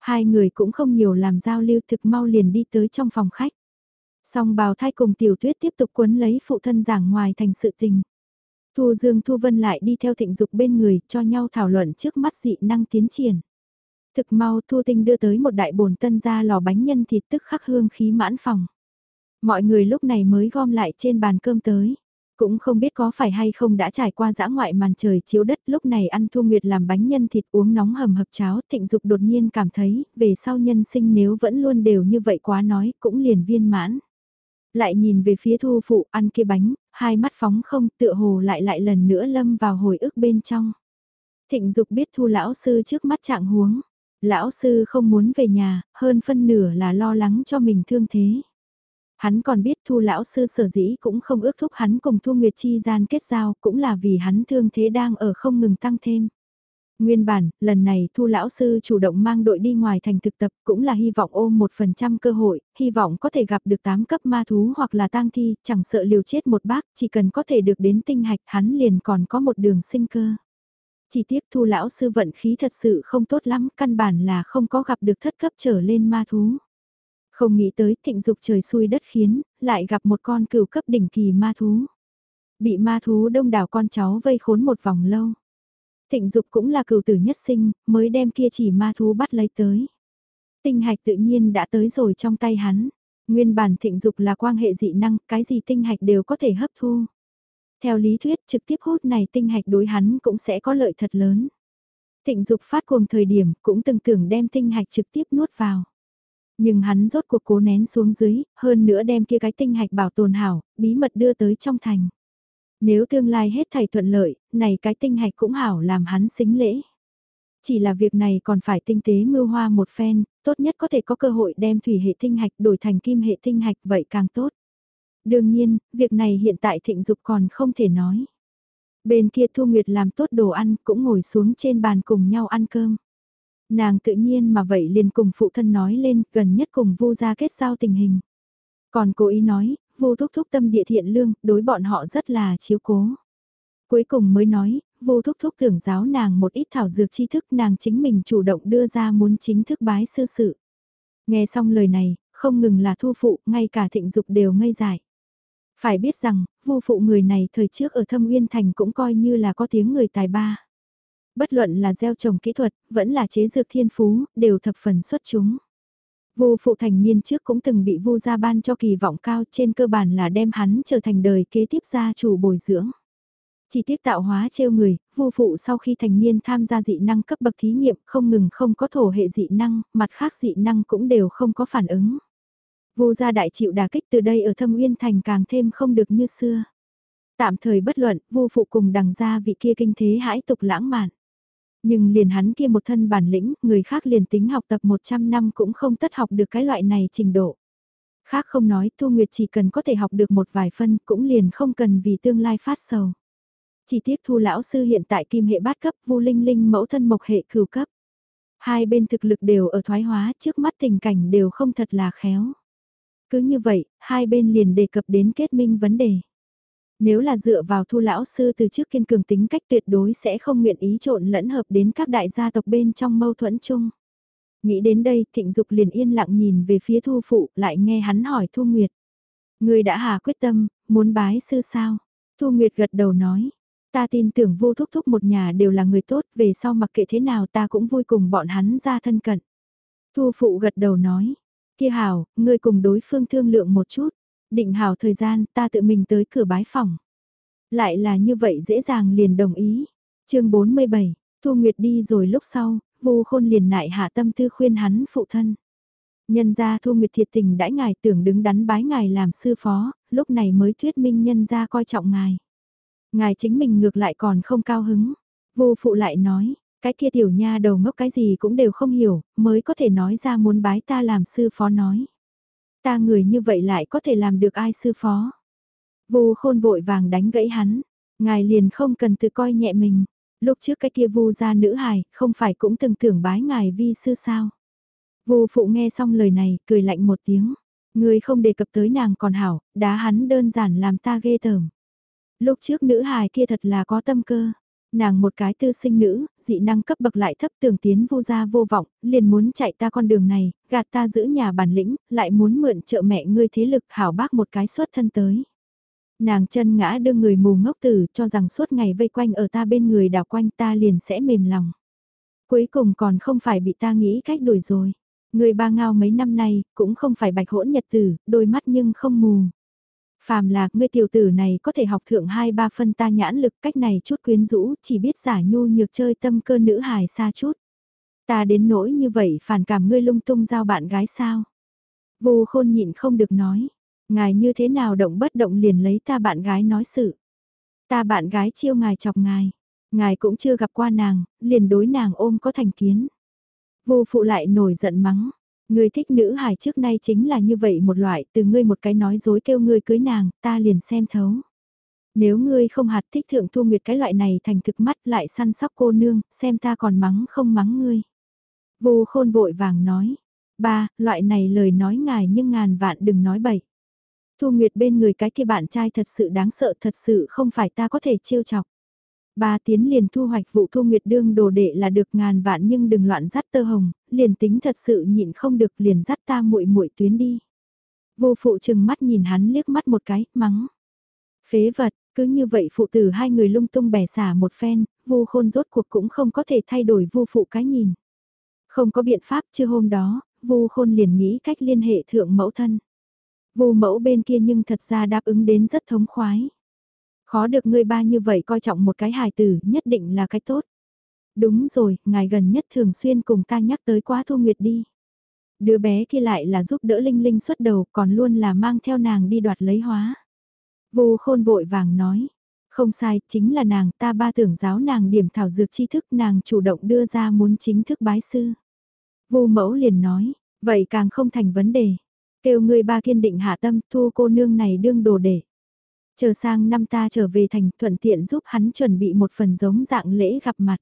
Hai người cũng không nhiều làm giao lưu thực mau liền đi tới trong phòng khách. Song bào thai cùng tiểu tuyết tiếp tục quấn lấy phụ thân giảng ngoài thành sự tình. Thu Dương, Thu Vân lại đi theo thịnh dục bên người, cho nhau thảo luận trước mắt dị năng tiến triển. Thực mau Thu Tinh đưa tới một đại bồn tân ra lò bánh nhân thịt tức khắc hương khí mãn phòng. Mọi người lúc này mới gom lại trên bàn cơm tới. Cũng không biết có phải hay không đã trải qua dã ngoại màn trời chiếu đất, lúc này ăn Thu Nguyệt làm bánh nhân thịt uống nóng hầm hập cháo, thịnh dục đột nhiên cảm thấy, về sau nhân sinh nếu vẫn luôn đều như vậy quá nói, cũng liền viên mãn. Lại nhìn về phía thu phụ ăn kia bánh, hai mắt phóng không tựa hồ lại lại lần nữa lâm vào hồi ức bên trong. Thịnh dục biết thu lão sư trước mắt trạng huống. Lão sư không muốn về nhà, hơn phân nửa là lo lắng cho mình thương thế. Hắn còn biết thu lão sư sở dĩ cũng không ước thúc hắn cùng thu nguyệt chi gian kết giao cũng là vì hắn thương thế đang ở không ngừng tăng thêm. Nguyên bản, lần này Thu Lão Sư chủ động mang đội đi ngoài thành thực tập cũng là hy vọng ôm một phần trăm cơ hội, hy vọng có thể gặp được 8 cấp ma thú hoặc là tang thi, chẳng sợ liều chết một bác, chỉ cần có thể được đến tinh hạch hắn liền còn có một đường sinh cơ. Chỉ tiếc Thu Lão Sư vận khí thật sự không tốt lắm, căn bản là không có gặp được thất cấp trở lên ma thú. Không nghĩ tới thịnh dục trời xui đất khiến, lại gặp một con cửu cấp đỉnh kỳ ma thú. Bị ma thú đông đảo con cháu vây khốn một vòng lâu. Thịnh dục cũng là cửu tử nhất sinh, mới đem kia chỉ ma thú bắt lấy tới. Tinh hạch tự nhiên đã tới rồi trong tay hắn. Nguyên bản thịnh dục là quan hệ dị năng, cái gì tinh hạch đều có thể hấp thu. Theo lý thuyết trực tiếp hút này tinh hạch đối hắn cũng sẽ có lợi thật lớn. Thịnh dục phát cuồng thời điểm cũng từng tưởng đem tinh hạch trực tiếp nuốt vào. Nhưng hắn rốt cuộc cố nén xuống dưới, hơn nữa đem kia cái tinh hạch bảo tồn hảo, bí mật đưa tới trong thành. Nếu tương lai hết thầy thuận lợi, này cái tinh hạch cũng hảo làm hắn xính lễ. Chỉ là việc này còn phải tinh tế mưu hoa một phen, tốt nhất có thể có cơ hội đem thủy hệ tinh hạch đổi thành kim hệ tinh hạch vậy càng tốt. Đương nhiên, việc này hiện tại thịnh dục còn không thể nói. Bên kia Thu Nguyệt làm tốt đồ ăn cũng ngồi xuống trên bàn cùng nhau ăn cơm. Nàng tự nhiên mà vậy liền cùng phụ thân nói lên gần nhất cùng vu gia kết giao tình hình. Còn cố ý nói, vu thúc thúc tâm địa thiện lương, đối bọn họ rất là chiếu cố. Cuối cùng mới nói, vô thúc thúc tưởng giáo nàng một ít thảo dược tri thức nàng chính mình chủ động đưa ra muốn chính thức bái sư sự. Nghe xong lời này, không ngừng là thu phụ, ngay cả thịnh dục đều ngây dại. Phải biết rằng, vô phụ người này thời trước ở thâm uyên thành cũng coi như là có tiếng người tài ba. Bất luận là gieo trồng kỹ thuật, vẫn là chế dược thiên phú, đều thập phần xuất chúng. Vô phụ thành niên trước cũng từng bị vu gia ban cho kỳ vọng cao trên cơ bản là đem hắn trở thành đời kế tiếp gia chủ bồi dưỡng. Chỉ tiếc tạo hóa trêu người, vô phụ sau khi thành niên tham gia dị năng cấp bậc thí nghiệm không ngừng không có thổ hệ dị năng, mặt khác dị năng cũng đều không có phản ứng. Vu gia đại chịu đả kích từ đây ở thâm uyên thành càng thêm không được như xưa. Tạm thời bất luận, vô phụ cùng đằng gia vị kia kinh thế hãi tục lãng mạn. Nhưng liền hắn kia một thân bản lĩnh, người khác liền tính học tập 100 năm cũng không tất học được cái loại này trình độ. Khác không nói, Thu Nguyệt chỉ cần có thể học được một vài phân cũng liền không cần vì tương lai phát sầu. Chỉ tiếc Thu lão sư hiện tại kim hệ bát cấp, Vu Linh Linh mẫu thân mộc hệ cửu cấp. Hai bên thực lực đều ở thoái hóa, trước mắt tình cảnh đều không thật là khéo. Cứ như vậy, hai bên liền đề cập đến kết minh vấn đề. Nếu là dựa vào thu lão sư từ trước kiên cường tính cách tuyệt đối sẽ không nguyện ý trộn lẫn hợp đến các đại gia tộc bên trong mâu thuẫn chung. Nghĩ đến đây thịnh dục liền yên lặng nhìn về phía thu phụ lại nghe hắn hỏi thu nguyệt. Người đã hà quyết tâm, muốn bái sư sao? Thu nguyệt gật đầu nói. Ta tin tưởng vô thúc thúc một nhà đều là người tốt, về sau mặc kệ thế nào ta cũng vui cùng bọn hắn ra thân cận. Thu phụ gật đầu nói, kia hảo, ngươi cùng đối phương thương lượng một chút, định hảo thời gian ta tự mình tới cửa bái phòng. Lại là như vậy dễ dàng liền đồng ý. chương 47, Thu Nguyệt đi rồi lúc sau, vô khôn liền nại hạ tâm tư khuyên hắn phụ thân. Nhân ra Thu Nguyệt thiệt tình đãi ngài tưởng đứng đắn bái ngài làm sư phó, lúc này mới thuyết minh nhân ra coi trọng ngài. Ngài chính mình ngược lại còn không cao hứng. Vô phụ lại nói, cái kia tiểu nha đầu ngốc cái gì cũng đều không hiểu, mới có thể nói ra muốn bái ta làm sư phó nói. Ta người như vậy lại có thể làm được ai sư phó. Vu khôn vội vàng đánh gãy hắn, ngài liền không cần tự coi nhẹ mình. Lúc trước cái kia vu gia nữ hài, không phải cũng từng tưởng bái ngài vi sư sao. Vu phụ nghe xong lời này, cười lạnh một tiếng. Người không đề cập tới nàng còn hảo, đá hắn đơn giản làm ta ghê tởm. Lúc trước nữ hài kia thật là có tâm cơ. Nàng một cái tư sinh nữ, dị năng cấp bậc lại thấp tưởng tiến vô gia vô vọng, liền muốn chạy ta con đường này, gạt ta giữ nhà bản lĩnh, lại muốn mượn trợ mẹ ngươi thế lực hảo bác một cái xuất thân tới. Nàng chân ngã đưa người mù ngốc tử cho rằng suốt ngày vây quanh ở ta bên người đảo quanh ta liền sẽ mềm lòng. Cuối cùng còn không phải bị ta nghĩ cách đuổi rồi. Người ba ngao mấy năm nay cũng không phải bạch hỗn nhật tử, đôi mắt nhưng không mù. Phàm là, ngươi tiểu tử này có thể học thượng hai ba phân ta nhãn lực cách này chút quyến rũ, chỉ biết giả nhu nhược chơi tâm cơ nữ hài xa chút. Ta đến nỗi như vậy phản cảm ngươi lung tung giao bạn gái sao? Vô khôn nhịn không được nói. Ngài như thế nào động bất động liền lấy ta bạn gái nói sự. Ta bạn gái chiêu ngài chọc ngài. Ngài cũng chưa gặp qua nàng, liền đối nàng ôm có thành kiến. Vô phụ lại nổi giận mắng. Ngươi thích nữ hải trước nay chính là như vậy một loại, từ ngươi một cái nói dối kêu ngươi cưới nàng, ta liền xem thấu. Nếu ngươi không hạt thích thượng thu nguyệt cái loại này thành thực mắt lại săn sóc cô nương, xem ta còn mắng không mắng ngươi. Vô khôn vội vàng nói, ba, loại này lời nói ngài nhưng ngàn vạn đừng nói bậy. Thu Nguyệt bên người cái kia bạn trai thật sự đáng sợ thật sự không phải ta có thể trêu chọc. Ba tiến liền thu hoạch vụ thu nguyệt đương đồ đệ là được ngàn vạn nhưng đừng loạn dắt tơ hồng, liền tính thật sự nhịn không được liền dắt ta muội muội tuyến đi. Vô phụ chừng mắt nhìn hắn liếc mắt một cái, mắng. Phế vật, cứ như vậy phụ tử hai người lung tung bẻ xả một phen, vô khôn rốt cuộc cũng không có thể thay đổi vô phụ cái nhìn. Không có biện pháp chưa hôm đó, vô khôn liền nghĩ cách liên hệ thượng mẫu thân. Vô mẫu bên kia nhưng thật ra đáp ứng đến rất thống khoái. Khó được ngươi ba như vậy coi trọng một cái hài tử, nhất định là cái tốt. Đúng rồi, ngài gần nhất thường xuyên cùng ta nhắc tới quá Thu Nguyệt đi. Đứa bé kia lại là giúp đỡ Linh Linh xuất đầu còn luôn là mang theo nàng đi đoạt lấy hóa. Vô khôn vội vàng nói, không sai, chính là nàng, ta ba tưởng giáo nàng điểm thảo dược tri thức nàng chủ động đưa ra muốn chính thức bái sư. Vô mẫu liền nói, vậy càng không thành vấn đề. Kêu người ba kiên định hạ tâm thu cô nương này đương đồ để. Chờ sang năm ta trở về thành thuận tiện giúp hắn chuẩn bị một phần giống dạng lễ gặp mặt.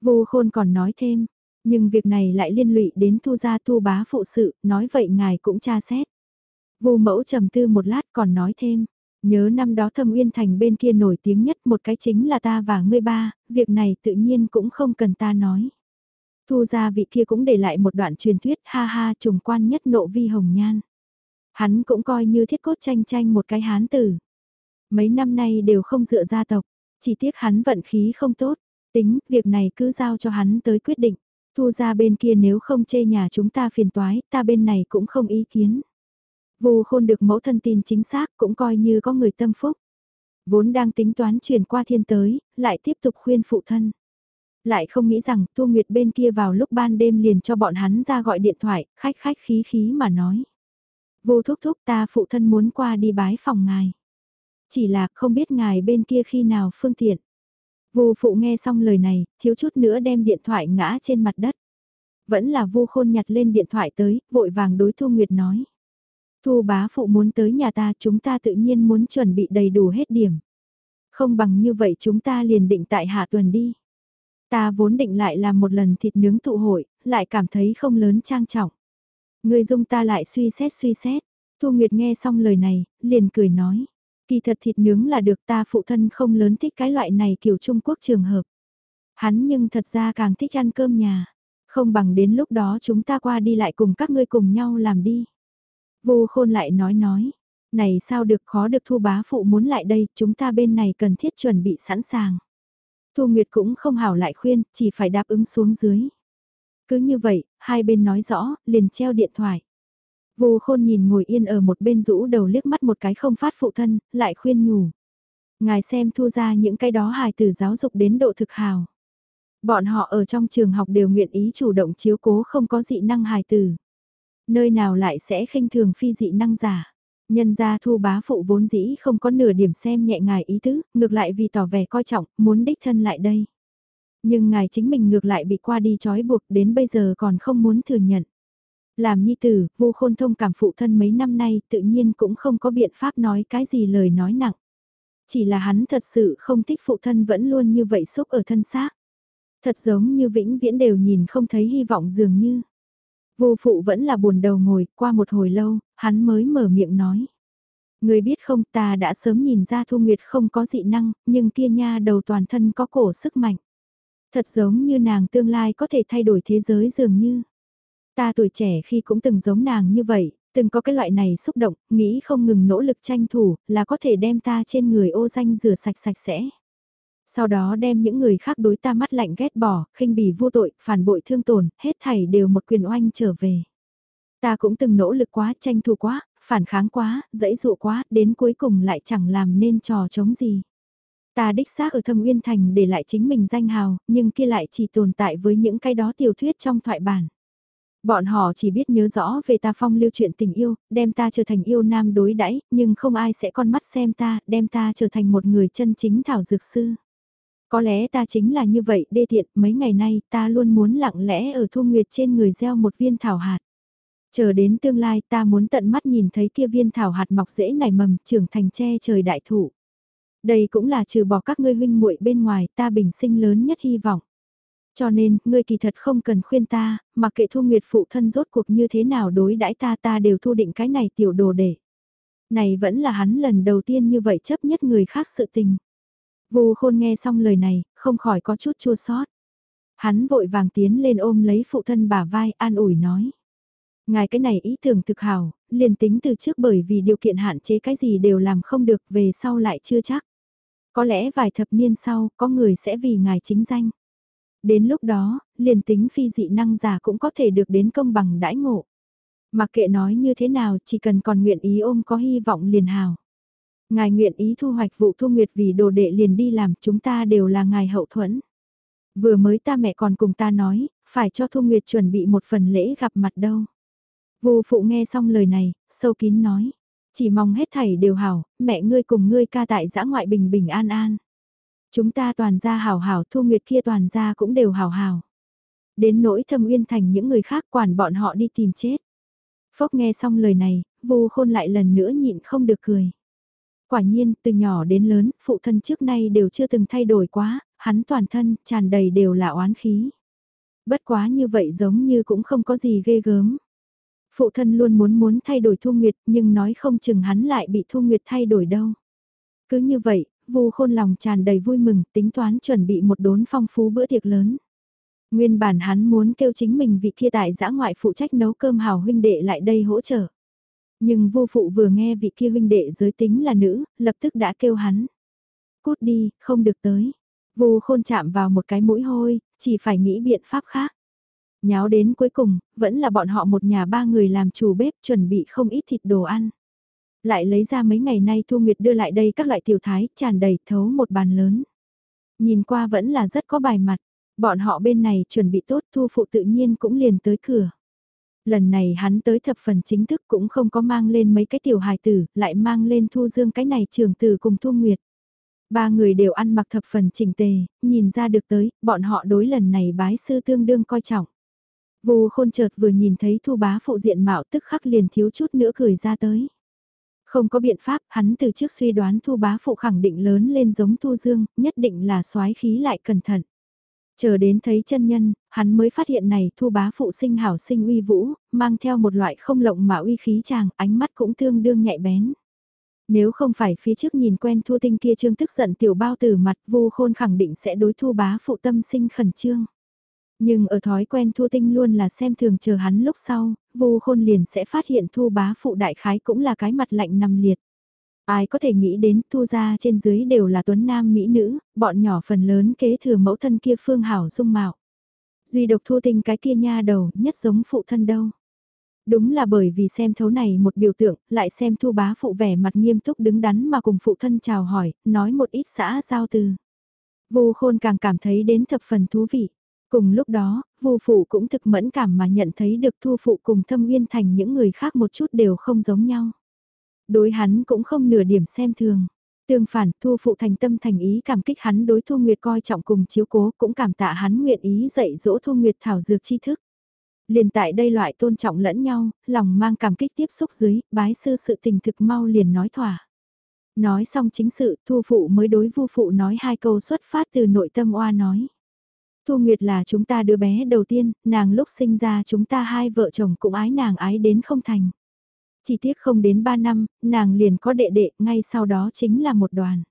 Vô khôn còn nói thêm, nhưng việc này lại liên lụy đến thu gia thu bá phụ sự, nói vậy ngài cũng tra xét. Vô mẫu trầm tư một lát còn nói thêm, nhớ năm đó thâm uyên thành bên kia nổi tiếng nhất một cái chính là ta và ngươi ba, việc này tự nhiên cũng không cần ta nói. Thu gia vị kia cũng để lại một đoạn truyền thuyết ha ha trùng quan nhất nộ vi hồng nhan. Hắn cũng coi như thiết cốt tranh tranh một cái hán tử. Mấy năm nay đều không dựa gia tộc, chỉ tiếc hắn vận khí không tốt, tính việc này cứ giao cho hắn tới quyết định. Thu ra bên kia nếu không chê nhà chúng ta phiền toái, ta bên này cũng không ý kiến. Vù khôn được mẫu thân tin chính xác cũng coi như có người tâm phúc. Vốn đang tính toán chuyển qua thiên tới, lại tiếp tục khuyên phụ thân. Lại không nghĩ rằng Thu Nguyệt bên kia vào lúc ban đêm liền cho bọn hắn ra gọi điện thoại, khách khách khí khí mà nói. Vô thúc thúc ta phụ thân muốn qua đi bái phòng ngài. Chỉ là không biết ngài bên kia khi nào phương tiện. Vu phụ nghe xong lời này, thiếu chút nữa đem điện thoại ngã trên mặt đất. Vẫn là vu khôn nhặt lên điện thoại tới, vội vàng đối Thu Nguyệt nói. Thu bá phụ muốn tới nhà ta chúng ta tự nhiên muốn chuẩn bị đầy đủ hết điểm. Không bằng như vậy chúng ta liền định tại hạ tuần đi. Ta vốn định lại làm một lần thịt nướng tụ hội, lại cảm thấy không lớn trang trọng. Người dung ta lại suy xét suy xét. Thu Nguyệt nghe xong lời này, liền cười nói. Kỳ thật thịt nướng là được ta phụ thân không lớn thích cái loại này kiểu Trung Quốc trường hợp. Hắn nhưng thật ra càng thích ăn cơm nhà. Không bằng đến lúc đó chúng ta qua đi lại cùng các ngươi cùng nhau làm đi. Vô khôn lại nói nói. Này sao được khó được thu bá phụ muốn lại đây, chúng ta bên này cần thiết chuẩn bị sẵn sàng. Thu Nguyệt cũng không hảo lại khuyên, chỉ phải đáp ứng xuống dưới. Cứ như vậy, hai bên nói rõ, liền treo điện thoại. Vô khôn nhìn ngồi yên ở một bên rũ đầu liếc mắt một cái không phát phụ thân, lại khuyên nhủ. Ngài xem thu ra những cái đó hài từ giáo dục đến độ thực hào. Bọn họ ở trong trường học đều nguyện ý chủ động chiếu cố không có dị năng hài từ. Nơi nào lại sẽ khinh thường phi dị năng giả. Nhân gia thu bá phụ vốn dĩ không có nửa điểm xem nhẹ ngài ý tứ, ngược lại vì tỏ vẻ coi trọng, muốn đích thân lại đây. Nhưng ngài chính mình ngược lại bị qua đi trói buộc đến bây giờ còn không muốn thừa nhận. Làm nhi tử, vô khôn thông cảm phụ thân mấy năm nay tự nhiên cũng không có biện pháp nói cái gì lời nói nặng. Chỉ là hắn thật sự không thích phụ thân vẫn luôn như vậy xúc ở thân xác. Thật giống như vĩnh viễn đều nhìn không thấy hy vọng dường như. Vô phụ vẫn là buồn đầu ngồi, qua một hồi lâu, hắn mới mở miệng nói. Người biết không ta đã sớm nhìn ra Thu Nguyệt không có dị năng, nhưng kia nha đầu toàn thân có cổ sức mạnh. Thật giống như nàng tương lai có thể thay đổi thế giới dường như. Ta tuổi trẻ khi cũng từng giống nàng như vậy, từng có cái loại này xúc động, nghĩ không ngừng nỗ lực tranh thủ, là có thể đem ta trên người ô danh rửa sạch sạch sẽ. Sau đó đem những người khác đối ta mắt lạnh ghét bỏ, khinh bỉ vô tội, phản bội thương tổn, hết thảy đều một quyền oanh trở về. Ta cũng từng nỗ lực quá, tranh thủ quá, phản kháng quá, dẫy dụ quá, đến cuối cùng lại chẳng làm nên trò chống gì. Ta đích xác ở thâm uyên thành để lại chính mình danh hào, nhưng kia lại chỉ tồn tại với những cái đó tiểu thuyết trong thoại bản. Bọn họ chỉ biết nhớ rõ về ta phong lưu chuyện tình yêu, đem ta trở thành yêu nam đối đãi nhưng không ai sẽ con mắt xem ta, đem ta trở thành một người chân chính thảo dược sư. Có lẽ ta chính là như vậy đê tiện, mấy ngày nay ta luôn muốn lặng lẽ ở thu nguyệt trên người gieo một viên thảo hạt. Chờ đến tương lai ta muốn tận mắt nhìn thấy kia viên thảo hạt mọc rễ nảy mầm trưởng thành che trời đại thụ. Đây cũng là trừ bỏ các ngươi huynh muội bên ngoài ta bình sinh lớn nhất hy vọng. Cho nên, ngươi kỳ thật không cần khuyên ta, mặc kệ thu nguyệt phụ thân rốt cuộc như thế nào đối đãi ta ta đều thu định cái này tiểu đồ để. Này vẫn là hắn lần đầu tiên như vậy chấp nhất người khác sự tình. Vu khôn nghe xong lời này, không khỏi có chút chua xót. Hắn vội vàng tiến lên ôm lấy phụ thân bả vai an ủi nói. Ngài cái này ý tưởng thực hảo, liền tính từ trước bởi vì điều kiện hạn chế cái gì đều làm không được về sau lại chưa chắc. Có lẽ vài thập niên sau, có người sẽ vì ngài chính danh. Đến lúc đó, liền tính phi dị năng giả cũng có thể được đến công bằng đãi ngộ. Mặc kệ nói như thế nào, chỉ cần còn nguyện ý ôm có hy vọng liền hào. Ngài nguyện ý thu hoạch vụ thu nguyệt vì đồ đệ liền đi làm chúng ta đều là ngài hậu thuẫn. Vừa mới ta mẹ còn cùng ta nói, phải cho Thu Nguyệt chuẩn bị một phần lễ gặp mặt đâu. Vô phụ nghe xong lời này, sâu kín nói. Chỉ mong hết thảy đều hảo, mẹ ngươi cùng ngươi ca tại giã ngoại bình bình an an. Chúng ta toàn ra hảo hảo, Thu Nguyệt kia toàn ra cũng đều hảo hảo. Đến nỗi thâm uyên thành những người khác quản bọn họ đi tìm chết. Phốc nghe xong lời này, Vô khôn lại lần nữa nhịn không được cười. Quả nhiên, từ nhỏ đến lớn, phụ thân trước nay đều chưa từng thay đổi quá, hắn toàn thân, tràn đầy đều là oán khí. Bất quá như vậy giống như cũng không có gì ghê gớm. Phụ thân luôn muốn muốn thay đổi Thu Nguyệt nhưng nói không chừng hắn lại bị Thu Nguyệt thay đổi đâu. Cứ như vậy, Vu khôn lòng tràn đầy vui mừng, tính toán chuẩn bị một đốn phong phú bữa tiệc lớn. Nguyên bản hắn muốn kêu chính mình vị kia tại giã ngoại phụ trách nấu cơm hào huynh đệ lại đây hỗ trợ. Nhưng vô phụ vừa nghe vị kia huynh đệ giới tính là nữ, lập tức đã kêu hắn. Cút đi, không được tới. Vô khôn chạm vào một cái mũi hôi, chỉ phải nghĩ biện pháp khác. Nháo đến cuối cùng, vẫn là bọn họ một nhà ba người làm chủ bếp chuẩn bị không ít thịt đồ ăn. Lại lấy ra mấy ngày nay Thu Nguyệt đưa lại đây các loại tiểu thái, tràn đầy thấu một bàn lớn. Nhìn qua vẫn là rất có bài mặt, bọn họ bên này chuẩn bị tốt Thu Phụ tự nhiên cũng liền tới cửa. Lần này hắn tới thập phần chính thức cũng không có mang lên mấy cái tiểu hài tử, lại mang lên Thu Dương cái này trường tử cùng Thu Nguyệt. Ba người đều ăn mặc thập phần chỉnh tề, nhìn ra được tới, bọn họ đối lần này bái sư tương đương coi trọng. Vô khôn chợt vừa nhìn thấy thu bá phụ diện mạo tức khắc liền thiếu chút nữa cười ra tới. Không có biện pháp, hắn từ trước suy đoán thu bá phụ khẳng định lớn lên giống thu dương, nhất định là soái khí lại cẩn thận. Chờ đến thấy chân nhân, hắn mới phát hiện này thu bá phụ sinh hảo sinh uy vũ, mang theo một loại không lộng mà uy khí chàng, ánh mắt cũng tương đương nhạy bén. Nếu không phải phía trước nhìn quen thu tinh kia trương tức giận tiểu bao từ mặt vô khôn khẳng định sẽ đối thu bá phụ tâm sinh khẩn trương. Nhưng ở thói quen Thu Tinh luôn là xem thường chờ hắn lúc sau, vô khôn liền sẽ phát hiện Thu bá phụ đại khái cũng là cái mặt lạnh nằm liệt. Ai có thể nghĩ đến Thu ra trên dưới đều là tuấn nam mỹ nữ, bọn nhỏ phần lớn kế thừa mẫu thân kia phương hảo dung mạo. Duy độc Thu Tinh cái kia nha đầu nhất giống phụ thân đâu. Đúng là bởi vì xem thấu này một biểu tượng, lại xem thu bá phụ vẻ mặt nghiêm túc đứng đắn mà cùng phụ thân chào hỏi, nói một ít xã giao từ. Vô khôn càng cảm thấy đến thập phần thú vị. Cùng lúc đó, vô phụ cũng thực mẫn cảm mà nhận thấy được thu phụ cùng thâm uyên thành những người khác một chút đều không giống nhau. Đối hắn cũng không nửa điểm xem thường. Tương phản, thu phụ thành tâm thành ý cảm kích hắn đối thu nguyệt coi trọng cùng chiếu cố cũng cảm tạ hắn nguyện ý dạy dỗ thu nguyệt thảo dược tri thức. Liền tại đây loại tôn trọng lẫn nhau, lòng mang cảm kích tiếp xúc dưới, bái sư sự tình thực mau liền nói thỏa. Nói xong chính sự, thu phụ mới đối vu phụ nói hai câu xuất phát từ nội tâm oa nói. Thu Nguyệt là chúng ta đứa bé đầu tiên, nàng lúc sinh ra chúng ta hai vợ chồng cũng ái nàng ái đến không thành. Chỉ tiếc không đến ba năm, nàng liền có đệ đệ, ngay sau đó chính là một đoàn.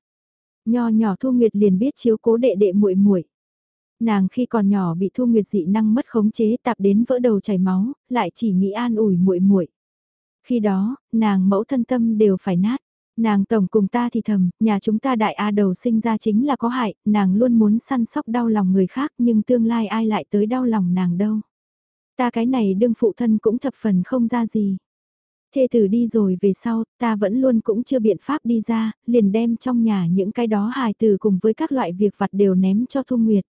Nho nhỏ Thu Nguyệt liền biết chiếu cố đệ đệ muội muội. Nàng khi còn nhỏ bị Thu Nguyệt dị năng mất khống chế tạp đến vỡ đầu chảy máu, lại chỉ nghĩ an ủi muội muội. Khi đó, nàng mẫu thân tâm đều phải nát. Nàng tổng cùng ta thì thầm, nhà chúng ta đại A đầu sinh ra chính là có hại, nàng luôn muốn săn sóc đau lòng người khác nhưng tương lai ai lại tới đau lòng nàng đâu. Ta cái này đương phụ thân cũng thập phần không ra gì. Thê tử đi rồi về sau, ta vẫn luôn cũng chưa biện pháp đi ra, liền đem trong nhà những cái đó hài từ cùng với các loại việc vặt đều ném cho Thu Nguyệt.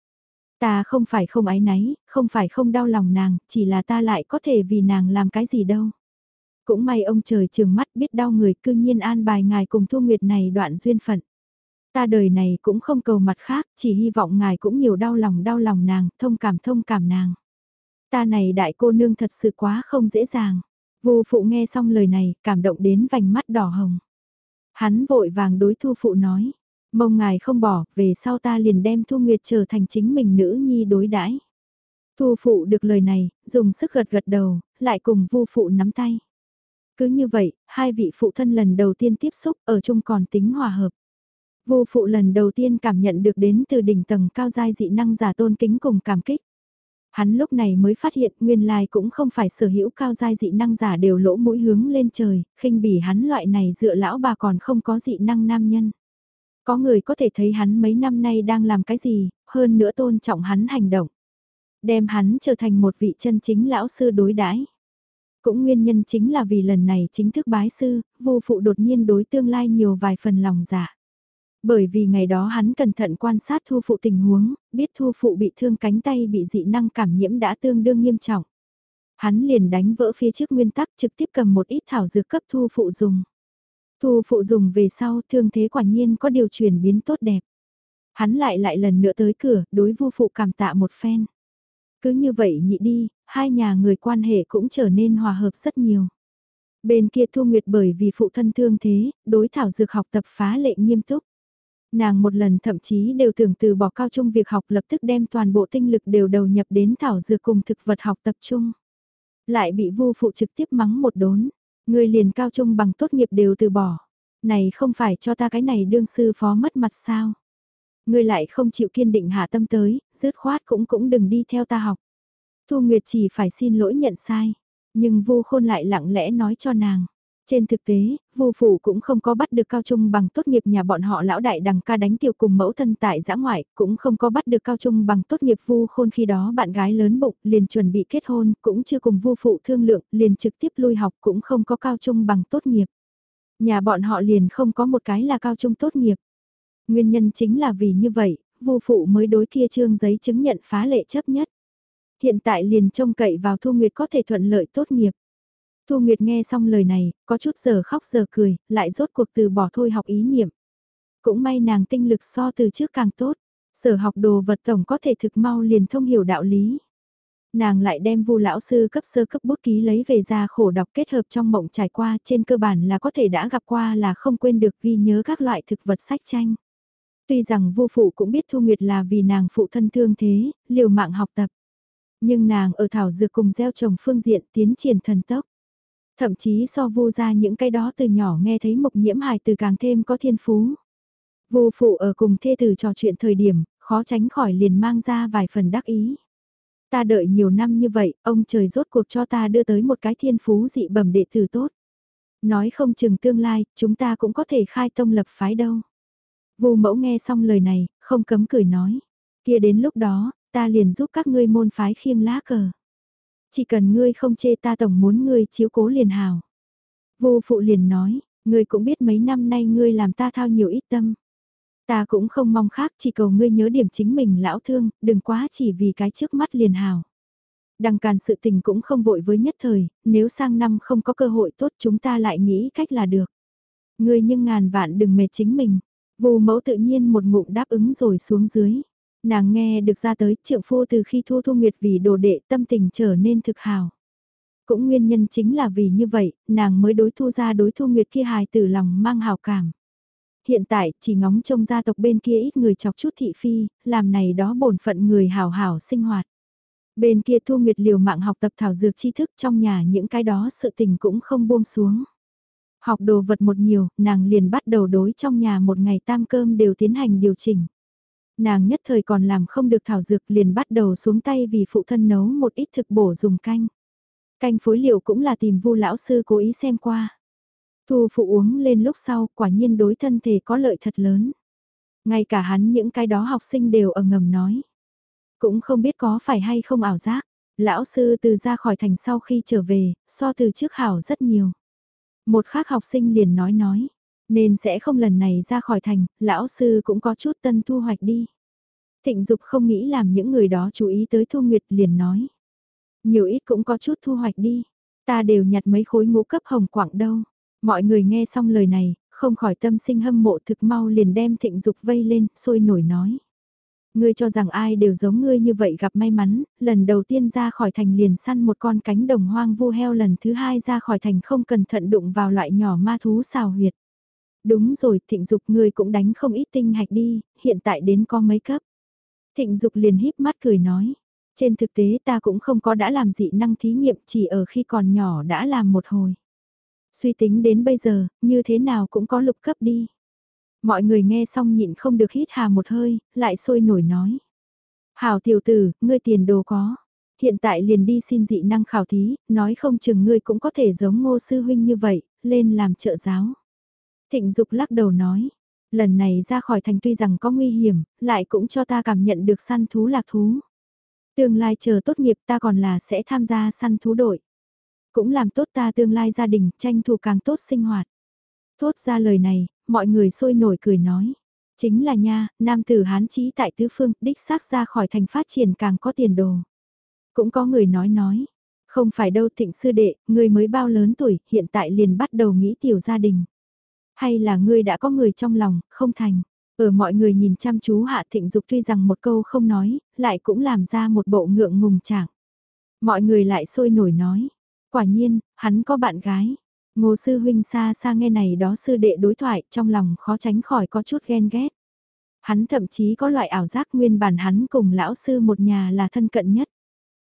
Ta không phải không ái náy, không phải không đau lòng nàng, chỉ là ta lại có thể vì nàng làm cái gì đâu. Cũng may ông trời trường mắt biết đau người cư nhiên an bài ngài cùng Thu Nguyệt này đoạn duyên phận. Ta đời này cũng không cầu mặt khác, chỉ hy vọng ngài cũng nhiều đau lòng đau lòng nàng, thông cảm thông cảm nàng. Ta này đại cô nương thật sự quá không dễ dàng. Vô phụ nghe xong lời này, cảm động đến vành mắt đỏ hồng. Hắn vội vàng đối thu phụ nói, mong ngài không bỏ, về sau ta liền đem Thu Nguyệt trở thành chính mình nữ nhi đối đãi. Thu phụ được lời này, dùng sức gật gật đầu, lại cùng vô phụ nắm tay. Cứ như vậy, hai vị phụ thân lần đầu tiên tiếp xúc ở chung còn tính hòa hợp. Vô phụ lần đầu tiên cảm nhận được đến từ đỉnh tầng cao giai dị năng giả tôn kính cùng cảm kích. Hắn lúc này mới phát hiện nguyên lai cũng không phải sở hữu cao giai dị năng giả đều lỗ mũi hướng lên trời, khinh bỉ hắn loại này dựa lão bà còn không có dị năng nam nhân. Có người có thể thấy hắn mấy năm nay đang làm cái gì, hơn nữa tôn trọng hắn hành động. Đem hắn trở thành một vị chân chính lão sư đối đãi cũng nguyên nhân chính là vì lần này chính thức bái sư, vô phụ đột nhiên đối tương lai nhiều vài phần lòng giả Bởi vì ngày đó hắn cẩn thận quan sát thu phụ tình huống, biết thu phụ bị thương cánh tay bị dị năng cảm nhiễm đã tương đương nghiêm trọng. Hắn liền đánh vỡ phía trước nguyên tắc trực tiếp cầm một ít thảo dược cấp thu phụ dùng. Thu phụ dùng về sau thương thế quả nhiên có điều chuyển biến tốt đẹp. Hắn lại lại lần nữa tới cửa, đối vu phụ cảm tạ một phen. Cứ như vậy nhị đi, hai nhà người quan hệ cũng trở nên hòa hợp rất nhiều. Bên kia Thu Nguyệt bởi vì phụ thân thương thế, đối thảo dược học tập phá lệ nghiêm túc. Nàng một lần thậm chí đều tưởng từ bỏ cao trung việc học lập tức đem toàn bộ tinh lực đều đầu nhập đến thảo dược cùng thực vật học tập trung. Lại bị vu phụ trực tiếp mắng một đốn, người liền cao trung bằng tốt nghiệp đều từ bỏ. Này không phải cho ta cái này đương sư phó mất mặt sao? Ngươi lại không chịu kiên định hạ tâm tới, dứt khoát cũng cũng đừng đi theo ta học. Thu Nguyệt chỉ phải xin lỗi nhận sai, nhưng Vu Khôn lại lặng lẽ nói cho nàng. Trên thực tế, Vu phủ cũng không có bắt được cao trung bằng tốt nghiệp nhà bọn họ lão đại đằng ca đánh tiểu cùng mẫu thân tại giã ngoại, cũng không có bắt được cao trung bằng tốt nghiệp Vu Khôn khi đó bạn gái lớn bụng, liền chuẩn bị kết hôn, cũng chưa cùng Vu phụ thương lượng, liền trực tiếp lui học cũng không có cao trung bằng tốt nghiệp. Nhà bọn họ liền không có một cái là cao trung tốt nghiệp. Nguyên nhân chính là vì như vậy, Vu phụ mới đối kia trương giấy chứng nhận phá lệ chấp nhất. Hiện tại liền trông cậy vào Thu Nguyệt có thể thuận lợi tốt nghiệp. Thu Nguyệt nghe xong lời này, có chút giờ khóc giờ cười, lại rốt cuộc từ bỏ thôi học ý niệm. Cũng may nàng tinh lực so từ trước càng tốt, sở học đồ vật tổng có thể thực mau liền thông hiểu đạo lý. Nàng lại đem vu lão sư cấp sơ cấp bút ký lấy về ra khổ đọc kết hợp trong mộng trải qua trên cơ bản là có thể đã gặp qua là không quên được ghi nhớ các loại thực vật sách tranh. Tuy rằng vô phụ cũng biết Thu Nguyệt là vì nàng phụ thân thương thế, liều mạng học tập. Nhưng nàng ở thảo dược cùng gieo trồng phương diện tiến triển thần tốc. Thậm chí so vô ra những cái đó từ nhỏ nghe thấy mộc nhiễm hài từ càng thêm có thiên phú. Vô phụ ở cùng thê tử trò chuyện thời điểm, khó tránh khỏi liền mang ra vài phần đắc ý. Ta đợi nhiều năm như vậy, ông trời rốt cuộc cho ta đưa tới một cái thiên phú dị bẩm đệ tử tốt. Nói không chừng tương lai, chúng ta cũng có thể khai tông lập phái đâu. Vu mẫu nghe xong lời này, không cấm cười nói. Kia đến lúc đó, ta liền giúp các ngươi môn phái khiêng lá cờ. Chỉ cần ngươi không chê ta tổng muốn ngươi chiếu cố liền hào. Vu phụ liền nói, ngươi cũng biết mấy năm nay ngươi làm ta thao nhiều ít tâm. Ta cũng không mong khác chỉ cầu ngươi nhớ điểm chính mình lão thương, đừng quá chỉ vì cái trước mắt liền hào. Đằng càn sự tình cũng không vội với nhất thời, nếu sang năm không có cơ hội tốt chúng ta lại nghĩ cách là được. Ngươi nhưng ngàn vạn đừng mệt chính mình, Vu mẫu tự nhiên một ngụm đáp ứng rồi xuống dưới. Nàng nghe được ra tới trượng phu từ khi Thu Thu Nguyệt vì đồ đệ tâm tình trở nên thực hào. Cũng nguyên nhân chính là vì như vậy, nàng mới đối thu ra đối Thu Nguyệt kia hài tử lòng mang hào cảm. Hiện tại, chỉ ngóng trông gia tộc bên kia ít người chọc chút thị phi, làm này đó bổn phận người hào hào sinh hoạt. Bên kia Thu Nguyệt liều mạng học tập thảo dược tri thức trong nhà những cái đó sự tình cũng không buông xuống. Học đồ vật một nhiều, nàng liền bắt đầu đối trong nhà một ngày tam cơm đều tiến hành điều chỉnh. Nàng nhất thời còn làm không được thảo dược liền bắt đầu xuống tay vì phụ thân nấu một ít thực bổ dùng canh. Canh phối liệu cũng là tìm vu lão sư cố ý xem qua. Thu phụ uống lên lúc sau quả nhiên đối thân thể có lợi thật lớn. Ngay cả hắn những cái đó học sinh đều ở ngầm nói. Cũng không biết có phải hay không ảo giác. Lão sư từ ra khỏi thành sau khi trở về, so từ trước hảo rất nhiều. Một khác học sinh liền nói nói, nên sẽ không lần này ra khỏi thành, lão sư cũng có chút tân thu hoạch đi. Thịnh Dục không nghĩ làm những người đó chú ý tới Thu Nguyệt liền nói. Nhiều ít cũng có chút thu hoạch đi, ta đều nhặt mấy khối ngũ cấp hồng quảng đâu. Mọi người nghe xong lời này, không khỏi tâm sinh hâm mộ thực mau liền đem Thịnh Dục vây lên, sôi nổi nói. Ngươi cho rằng ai đều giống ngươi như vậy gặp may mắn, lần đầu tiên ra khỏi thành liền săn một con cánh đồng hoang vu heo lần thứ hai ra khỏi thành không cẩn thận đụng vào loại nhỏ ma thú xào huyệt. Đúng rồi, thịnh dục ngươi cũng đánh không ít tinh hạch đi, hiện tại đến có mấy cấp. Thịnh dục liền híp mắt cười nói, trên thực tế ta cũng không có đã làm dị năng thí nghiệm chỉ ở khi còn nhỏ đã làm một hồi. Suy tính đến bây giờ, như thế nào cũng có lục cấp đi. Mọi người nghe xong nhịn không được hít hà một hơi, lại sôi nổi nói. Hảo tiểu tử, ngươi tiền đồ có. Hiện tại liền đi xin dị năng khảo thí, nói không chừng ngươi cũng có thể giống ngô sư huynh như vậy, lên làm trợ giáo. Thịnh Dục lắc đầu nói, lần này ra khỏi thành tuy rằng có nguy hiểm, lại cũng cho ta cảm nhận được săn thú lạc thú. Tương lai chờ tốt nghiệp ta còn là sẽ tham gia săn thú đội. Cũng làm tốt ta tương lai gia đình, tranh thủ càng tốt sinh hoạt. Thốt ra lời này, mọi người sôi nổi cười nói. Chính là nha, nam tử hán chí tại tứ phương, đích xác ra khỏi thành phát triển càng có tiền đồ. Cũng có người nói nói, không phải đâu thịnh sư đệ, ngươi mới bao lớn tuổi, hiện tại liền bắt đầu nghĩ tiểu gia đình. Hay là ngươi đã có người trong lòng, không thành. Ở mọi người nhìn chăm chú hạ thịnh dục tuy rằng một câu không nói, lại cũng làm ra một bộ ngượng ngùng trạng. Mọi người lại sôi nổi nói, quả nhiên, hắn có bạn gái. Ngô sư huynh xa xa nghe này đó sư đệ đối thoại trong lòng khó tránh khỏi có chút ghen ghét. Hắn thậm chí có loại ảo giác nguyên bản hắn cùng lão sư một nhà là thân cận nhất.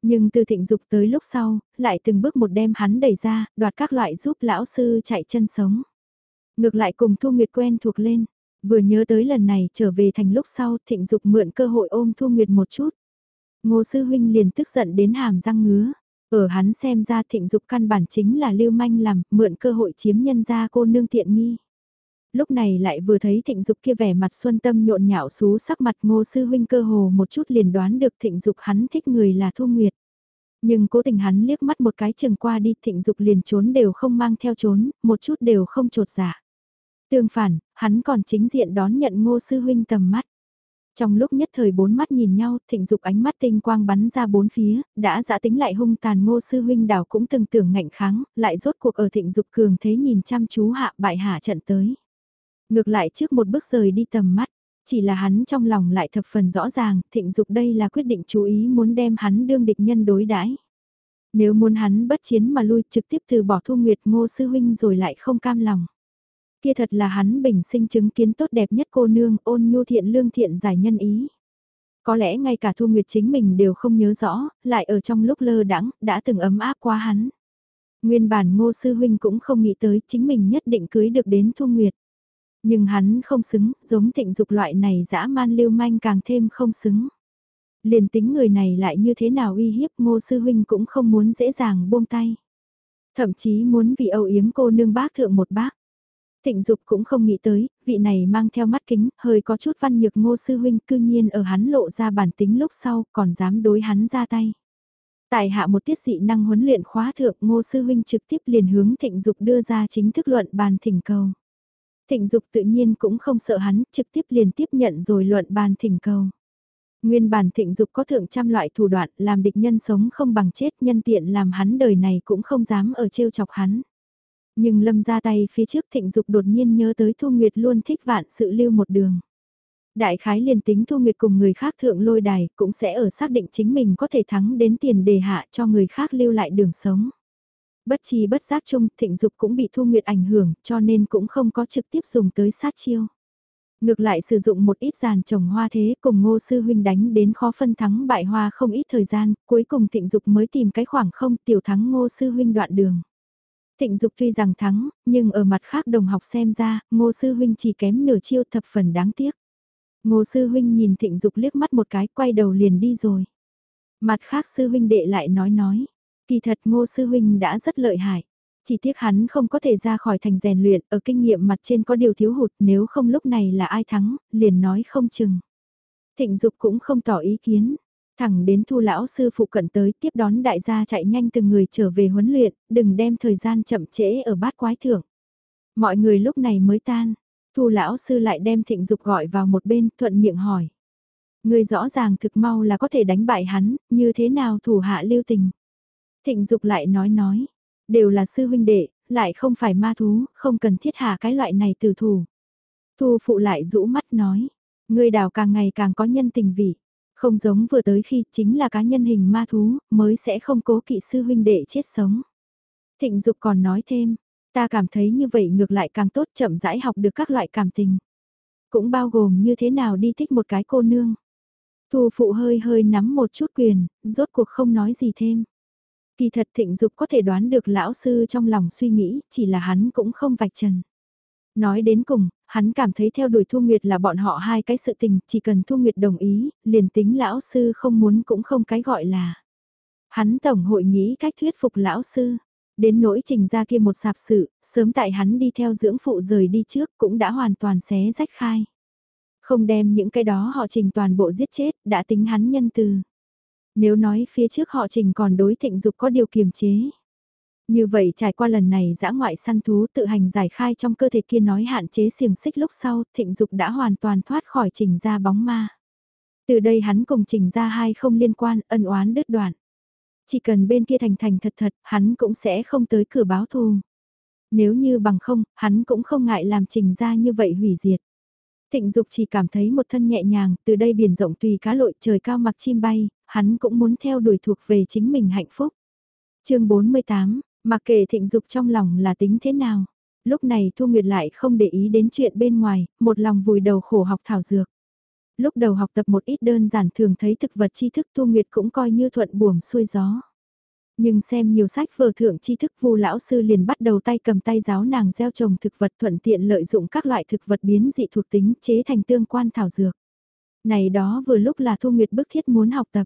Nhưng từ thịnh dục tới lúc sau, lại từng bước một đem hắn đẩy ra, đoạt các loại giúp lão sư chạy chân sống. Ngược lại cùng Thu Nguyệt quen thuộc lên, vừa nhớ tới lần này trở về thành lúc sau thịnh dục mượn cơ hội ôm Thu Nguyệt một chút. Ngô sư huynh liền tức giận đến hàm răng ngứa. Ở hắn xem ra thịnh dục căn bản chính là lưu manh làm, mượn cơ hội chiếm nhân ra cô nương tiện nghi. Lúc này lại vừa thấy thịnh dục kia vẻ mặt xuân tâm nhộn nhạo xú sắc mặt ngô sư huynh cơ hồ một chút liền đoán được thịnh dục hắn thích người là Thu Nguyệt. Nhưng cố tình hắn liếc mắt một cái chừng qua đi thịnh dục liền trốn đều không mang theo trốn, một chút đều không trột dạ. Tương phản, hắn còn chính diện đón nhận ngô sư huynh tầm mắt. Trong lúc nhất thời bốn mắt nhìn nhau, thịnh dục ánh mắt tinh quang bắn ra bốn phía, đã dã tính lại hung tàn ngô sư huynh đảo cũng từng tưởng ngạnh kháng, lại rốt cuộc ở thịnh dục cường thế nhìn chăm chú hạ bại hạ trận tới. Ngược lại trước một bước rời đi tầm mắt, chỉ là hắn trong lòng lại thập phần rõ ràng, thịnh dục đây là quyết định chú ý muốn đem hắn đương địch nhân đối đãi. Nếu muốn hắn bất chiến mà lui trực tiếp từ bỏ thu nguyệt ngô sư huynh rồi lại không cam lòng. Kia thật là hắn bình sinh chứng kiến tốt đẹp nhất cô nương ôn nhu thiện lương thiện giải nhân ý. Có lẽ ngay cả Thu Nguyệt chính mình đều không nhớ rõ, lại ở trong lúc lơ đãng đã từng ấm áp qua hắn. Nguyên bản ngô sư huynh cũng không nghĩ tới chính mình nhất định cưới được đến Thu Nguyệt. Nhưng hắn không xứng, giống thịnh dục loại này dã man lưu manh càng thêm không xứng. Liền tính người này lại như thế nào uy hiếp ngô sư huynh cũng không muốn dễ dàng buông tay. Thậm chí muốn vì âu yếm cô nương bác thượng một bác. Thịnh Dục cũng không nghĩ tới, vị này mang theo mắt kính, hơi có chút văn nhược ngô sư huynh cư nhiên ở hắn lộ ra bản tính lúc sau, còn dám đối hắn ra tay. Tại hạ một tiết dị năng huấn luyện khóa thượng ngô sư huynh trực tiếp liền hướng thịnh Dục đưa ra chính thức luận bàn thỉnh cầu. Thịnh Dục tự nhiên cũng không sợ hắn, trực tiếp liền tiếp nhận rồi luận bàn thỉnh cầu. Nguyên bản thịnh dục có thượng trăm loại thủ đoạn làm địch nhân sống không bằng chết nhân tiện làm hắn đời này cũng không dám ở trêu chọc hắn. Nhưng lâm ra tay phía trước thịnh dục đột nhiên nhớ tới Thu Nguyệt luôn thích vạn sự lưu một đường. Đại khái liền tính Thu Nguyệt cùng người khác thượng lôi đài cũng sẽ ở xác định chính mình có thể thắng đến tiền đề hạ cho người khác lưu lại đường sống. Bất chi bất giác chung thịnh dục cũng bị Thu Nguyệt ảnh hưởng cho nên cũng không có trực tiếp dùng tới sát chiêu. Ngược lại sử dụng một ít giàn trồng hoa thế cùng ngô sư huynh đánh đến khó phân thắng bại hoa không ít thời gian, cuối cùng thịnh dục mới tìm cái khoảng không tiểu thắng ngô sư huynh đoạn đường. Thịnh Dục tuy rằng thắng, nhưng ở mặt khác đồng học xem ra, Ngô Sư Huynh chỉ kém nửa chiêu thập phần đáng tiếc. Ngô Sư Huynh nhìn Thịnh Dục liếc mắt một cái, quay đầu liền đi rồi. Mặt khác Sư Huynh đệ lại nói nói, kỳ thật Ngô Sư Huynh đã rất lợi hại. Chỉ tiếc hắn không có thể ra khỏi thành rèn luyện, ở kinh nghiệm mặt trên có điều thiếu hụt, nếu không lúc này là ai thắng, liền nói không chừng. Thịnh Dục cũng không tỏ ý kiến, Thẳng đến thu lão sư phụ cận tới tiếp đón đại gia chạy nhanh từng người trở về huấn luyện, đừng đem thời gian chậm trễ ở bát quái thưởng. Mọi người lúc này mới tan, thu lão sư lại đem thịnh dục gọi vào một bên thuận miệng hỏi. Người rõ ràng thực mau là có thể đánh bại hắn, như thế nào thủ hạ lưu tình. Thịnh dục lại nói nói, đều là sư huynh đệ, lại không phải ma thú, không cần thiết hạ cái loại này từ thủ. Thu phụ lại rũ mắt nói, người đào càng ngày càng có nhân tình vị. Không giống vừa tới khi chính là cá nhân hình ma thú, mới sẽ không cố kỵ sư huynh đệ chết sống. Thịnh Dục còn nói thêm, ta cảm thấy như vậy ngược lại càng tốt chậm rãi học được các loại cảm tình. Cũng bao gồm như thế nào đi thích một cái cô nương. Thu phụ hơi hơi nắm một chút quyền, rốt cuộc không nói gì thêm. Kỳ thật thịnh dục có thể đoán được lão sư trong lòng suy nghĩ, chỉ là hắn cũng không vạch trần. Nói đến cùng, hắn cảm thấy theo đuổi Thu Nguyệt là bọn họ hai cái sự tình, chỉ cần Thu Nguyệt đồng ý, liền tính lão sư không muốn cũng không cái gọi là. Hắn tổng hội nghĩ cách thuyết phục lão sư. Đến nỗi trình ra kia một sạp sự, sớm tại hắn đi theo dưỡng phụ rời đi trước cũng đã hoàn toàn xé rách khai. Không đem những cái đó họ trình toàn bộ giết chết, đã tính hắn nhân từ. Nếu nói phía trước họ trình còn đối thịnh dục có điều kiềm chế. Như vậy trải qua lần này dã ngoại săn thú tự hành giải khai trong cơ thể kia nói hạn chế xiềng xích lúc sau, thịnh dục đã hoàn toàn thoát khỏi trình ra bóng ma. Từ đây hắn cùng trình ra hai không liên quan, ân oán đứt đoạn. Chỉ cần bên kia thành thành thật thật, hắn cũng sẽ không tới cửa báo thù. Nếu như bằng không, hắn cũng không ngại làm trình ra như vậy hủy diệt. Thịnh Dục chỉ cảm thấy một thân nhẹ nhàng, từ đây biển rộng tùy cá lội trời cao mặc chim bay, hắn cũng muốn theo đuổi thuộc về chính mình hạnh phúc. chương 48, mặc kệ Thịnh Dục trong lòng là tính thế nào. Lúc này Thu Nguyệt lại không để ý đến chuyện bên ngoài, một lòng vùi đầu khổ học thảo dược. Lúc đầu học tập một ít đơn giản thường thấy thực vật tri thức Thu Nguyệt cũng coi như thuận buồm xuôi gió. Nhưng xem nhiều sách vở thượng tri thức vu lão sư liền bắt đầu tay cầm tay giáo nàng gieo trồng thực vật thuận tiện lợi dụng các loại thực vật biến dị thuộc tính chế thành tương quan thảo dược. Này đó vừa lúc là Thu Nguyệt bức thiết muốn học tập.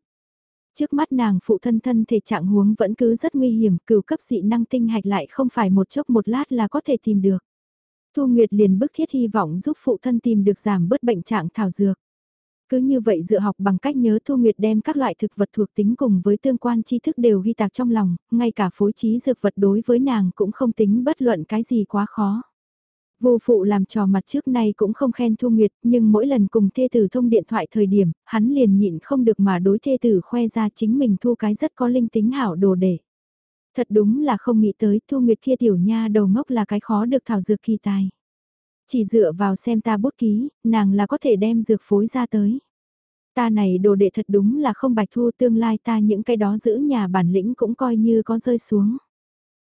Trước mắt nàng phụ thân thân thể trạng huống vẫn cứ rất nguy hiểm, cửu cấp dị năng tinh hạch lại không phải một chốc một lát là có thể tìm được. Thu Nguyệt liền bức thiết hy vọng giúp phụ thân tìm được giảm bớt bệnh trạng thảo dược. Cứ như vậy dựa học bằng cách nhớ Thu Nguyệt đem các loại thực vật thuộc tính cùng với tương quan tri thức đều ghi tạc trong lòng, ngay cả phối trí dược vật đối với nàng cũng không tính bất luận cái gì quá khó. Vô phụ làm trò mặt trước nay cũng không khen Thu Nguyệt, nhưng mỗi lần cùng thê tử thông điện thoại thời điểm, hắn liền nhịn không được mà đối thê tử khoe ra chính mình thu cái rất có linh tính hảo đồ để. Thật đúng là không nghĩ tới Thu Nguyệt kia tiểu nha đầu ngốc là cái khó được thảo dược kỳ tài. Chỉ dựa vào xem ta bút ký, nàng là có thể đem dược phối ra tới. Ta này đồ đệ thật đúng là không bạch thu tương lai ta những cái đó giữ nhà bản lĩnh cũng coi như có rơi xuống.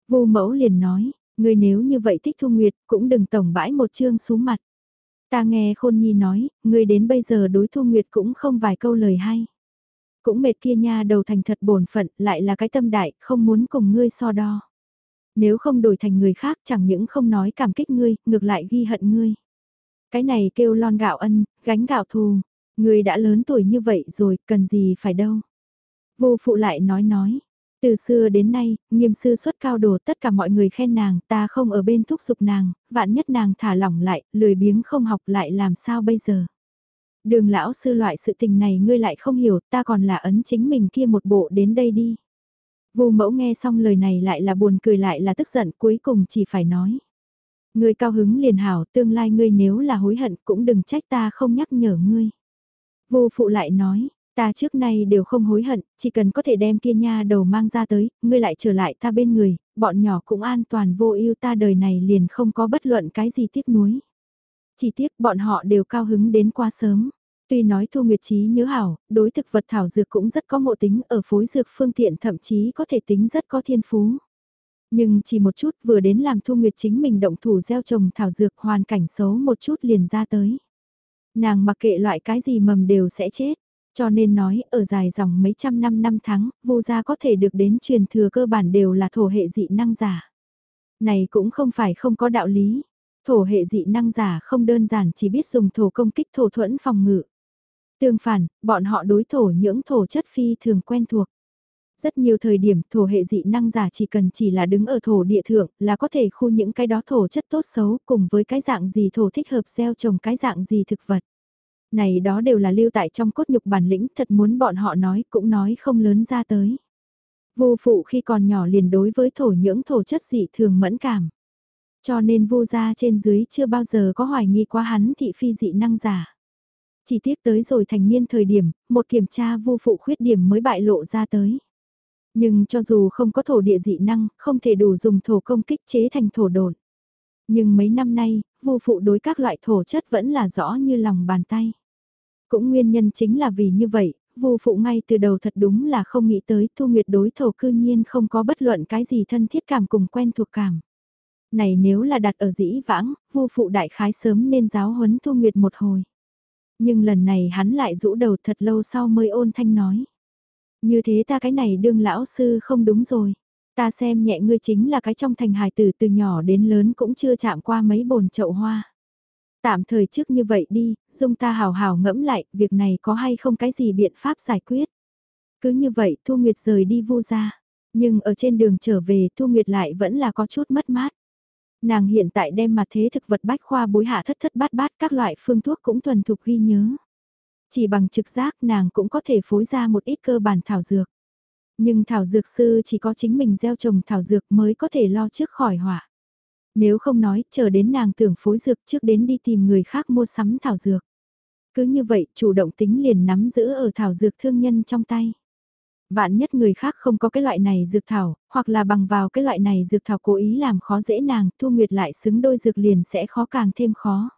Vô mẫu liền nói, người nếu như vậy thích thu nguyệt cũng đừng tổng bãi một chương xuống mặt. Ta nghe khôn nhi nói, người đến bây giờ đối thu nguyệt cũng không vài câu lời hay. Cũng mệt kia nha đầu thành thật bổn phận lại là cái tâm đại, không muốn cùng ngươi so đo. Nếu không đổi thành người khác chẳng những không nói cảm kích ngươi, ngược lại ghi hận ngươi. Cái này kêu lon gạo ân, gánh gạo thù. Ngươi đã lớn tuổi như vậy rồi, cần gì phải đâu. Vô phụ lại nói nói. Từ xưa đến nay, nghiêm sư xuất cao đồ tất cả mọi người khen nàng, ta không ở bên thúc giục nàng, vạn nhất nàng thả lỏng lại, lười biếng không học lại làm sao bây giờ. Đường lão sư loại sự tình này ngươi lại không hiểu, ta còn là ấn chính mình kia một bộ đến đây đi. Vu mẫu nghe xong lời này lại là buồn cười lại là tức giận cuối cùng chỉ phải nói. Ngươi cao hứng liền hảo tương lai ngươi nếu là hối hận cũng đừng trách ta không nhắc nhở ngươi. Vô phụ lại nói, ta trước nay đều không hối hận, chỉ cần có thể đem kia nha đầu mang ra tới, ngươi lại trở lại ta bên người, bọn nhỏ cũng an toàn vô ưu ta đời này liền không có bất luận cái gì tiếc nuối. Chỉ tiếc bọn họ đều cao hứng đến quá sớm. Tuy nói Thu Nguyệt Trí nhớ hảo, đối thực vật thảo dược cũng rất có ngộ tính ở phối dược phương tiện thậm chí có thể tính rất có thiên phú. Nhưng chỉ một chút vừa đến làm Thu Nguyệt chính mình động thủ gieo trồng thảo dược hoàn cảnh xấu một chút liền ra tới. Nàng mặc kệ loại cái gì mầm đều sẽ chết. Cho nên nói, ở dài dòng mấy trăm năm năm tháng, vô gia có thể được đến truyền thừa cơ bản đều là thổ hệ dị năng giả. Này cũng không phải không có đạo lý. Thổ hệ dị năng giả không đơn giản chỉ biết dùng thổ công kích thổ thuẫn phòng ngự. Tương phản, bọn họ đối thổ những thổ chất phi thường quen thuộc. Rất nhiều thời điểm thổ hệ dị năng giả chỉ cần chỉ là đứng ở thổ địa thượng là có thể khu những cái đó thổ chất tốt xấu cùng với cái dạng gì thổ thích hợp gieo trồng cái dạng gì thực vật. Này đó đều là lưu tại trong cốt nhục bản lĩnh thật muốn bọn họ nói cũng nói không lớn ra tới. Vô phụ khi còn nhỏ liền đối với thổ nhưỡng thổ chất dị thường mẫn cảm. Cho nên vô gia trên dưới chưa bao giờ có hoài nghi qua hắn thị phi dị năng giả. Chỉ tiếc tới rồi thành niên thời điểm, một kiểm tra vô phụ khuyết điểm mới bại lộ ra tới. Nhưng cho dù không có thổ địa dị năng, không thể đủ dùng thổ công kích chế thành thổ đồn. Nhưng mấy năm nay, vô phụ đối các loại thổ chất vẫn là rõ như lòng bàn tay. Cũng nguyên nhân chính là vì như vậy, vô phụ ngay từ đầu thật đúng là không nghĩ tới thu nguyệt đối thổ cư nhiên không có bất luận cái gì thân thiết cảm cùng quen thuộc cảm. Này nếu là đặt ở dĩ vãng, vô phụ đại khái sớm nên giáo huấn thu nguyệt một hồi. Nhưng lần này hắn lại rũ đầu thật lâu sau mới ôn thanh nói. Như thế ta cái này đương lão sư không đúng rồi. Ta xem nhẹ ngươi chính là cái trong thành hài tử từ nhỏ đến lớn cũng chưa chạm qua mấy bồn chậu hoa. Tạm thời trước như vậy đi, dung ta hào hào ngẫm lại, việc này có hay không cái gì biện pháp giải quyết. Cứ như vậy Thu Nguyệt rời đi vô ra. Nhưng ở trên đường trở về Thu Nguyệt lại vẫn là có chút mất mát. Nàng hiện tại đem mặt thế thực vật bách khoa bối hạ thất thất bát bát các loại phương thuốc cũng thuần thục ghi nhớ. Chỉ bằng trực giác nàng cũng có thể phối ra một ít cơ bản thảo dược. Nhưng thảo dược sư chỉ có chính mình gieo trồng thảo dược mới có thể lo trước khỏi họa. Nếu không nói, chờ đến nàng tưởng phối dược trước đến đi tìm người khác mua sắm thảo dược. Cứ như vậy, chủ động tính liền nắm giữ ở thảo dược thương nhân trong tay. Vạn nhất người khác không có cái loại này dược thảo, hoặc là bằng vào cái loại này dược thảo cố ý làm khó dễ nàng, Thu Nguyệt lại xứng đôi dược liền sẽ khó càng thêm khó.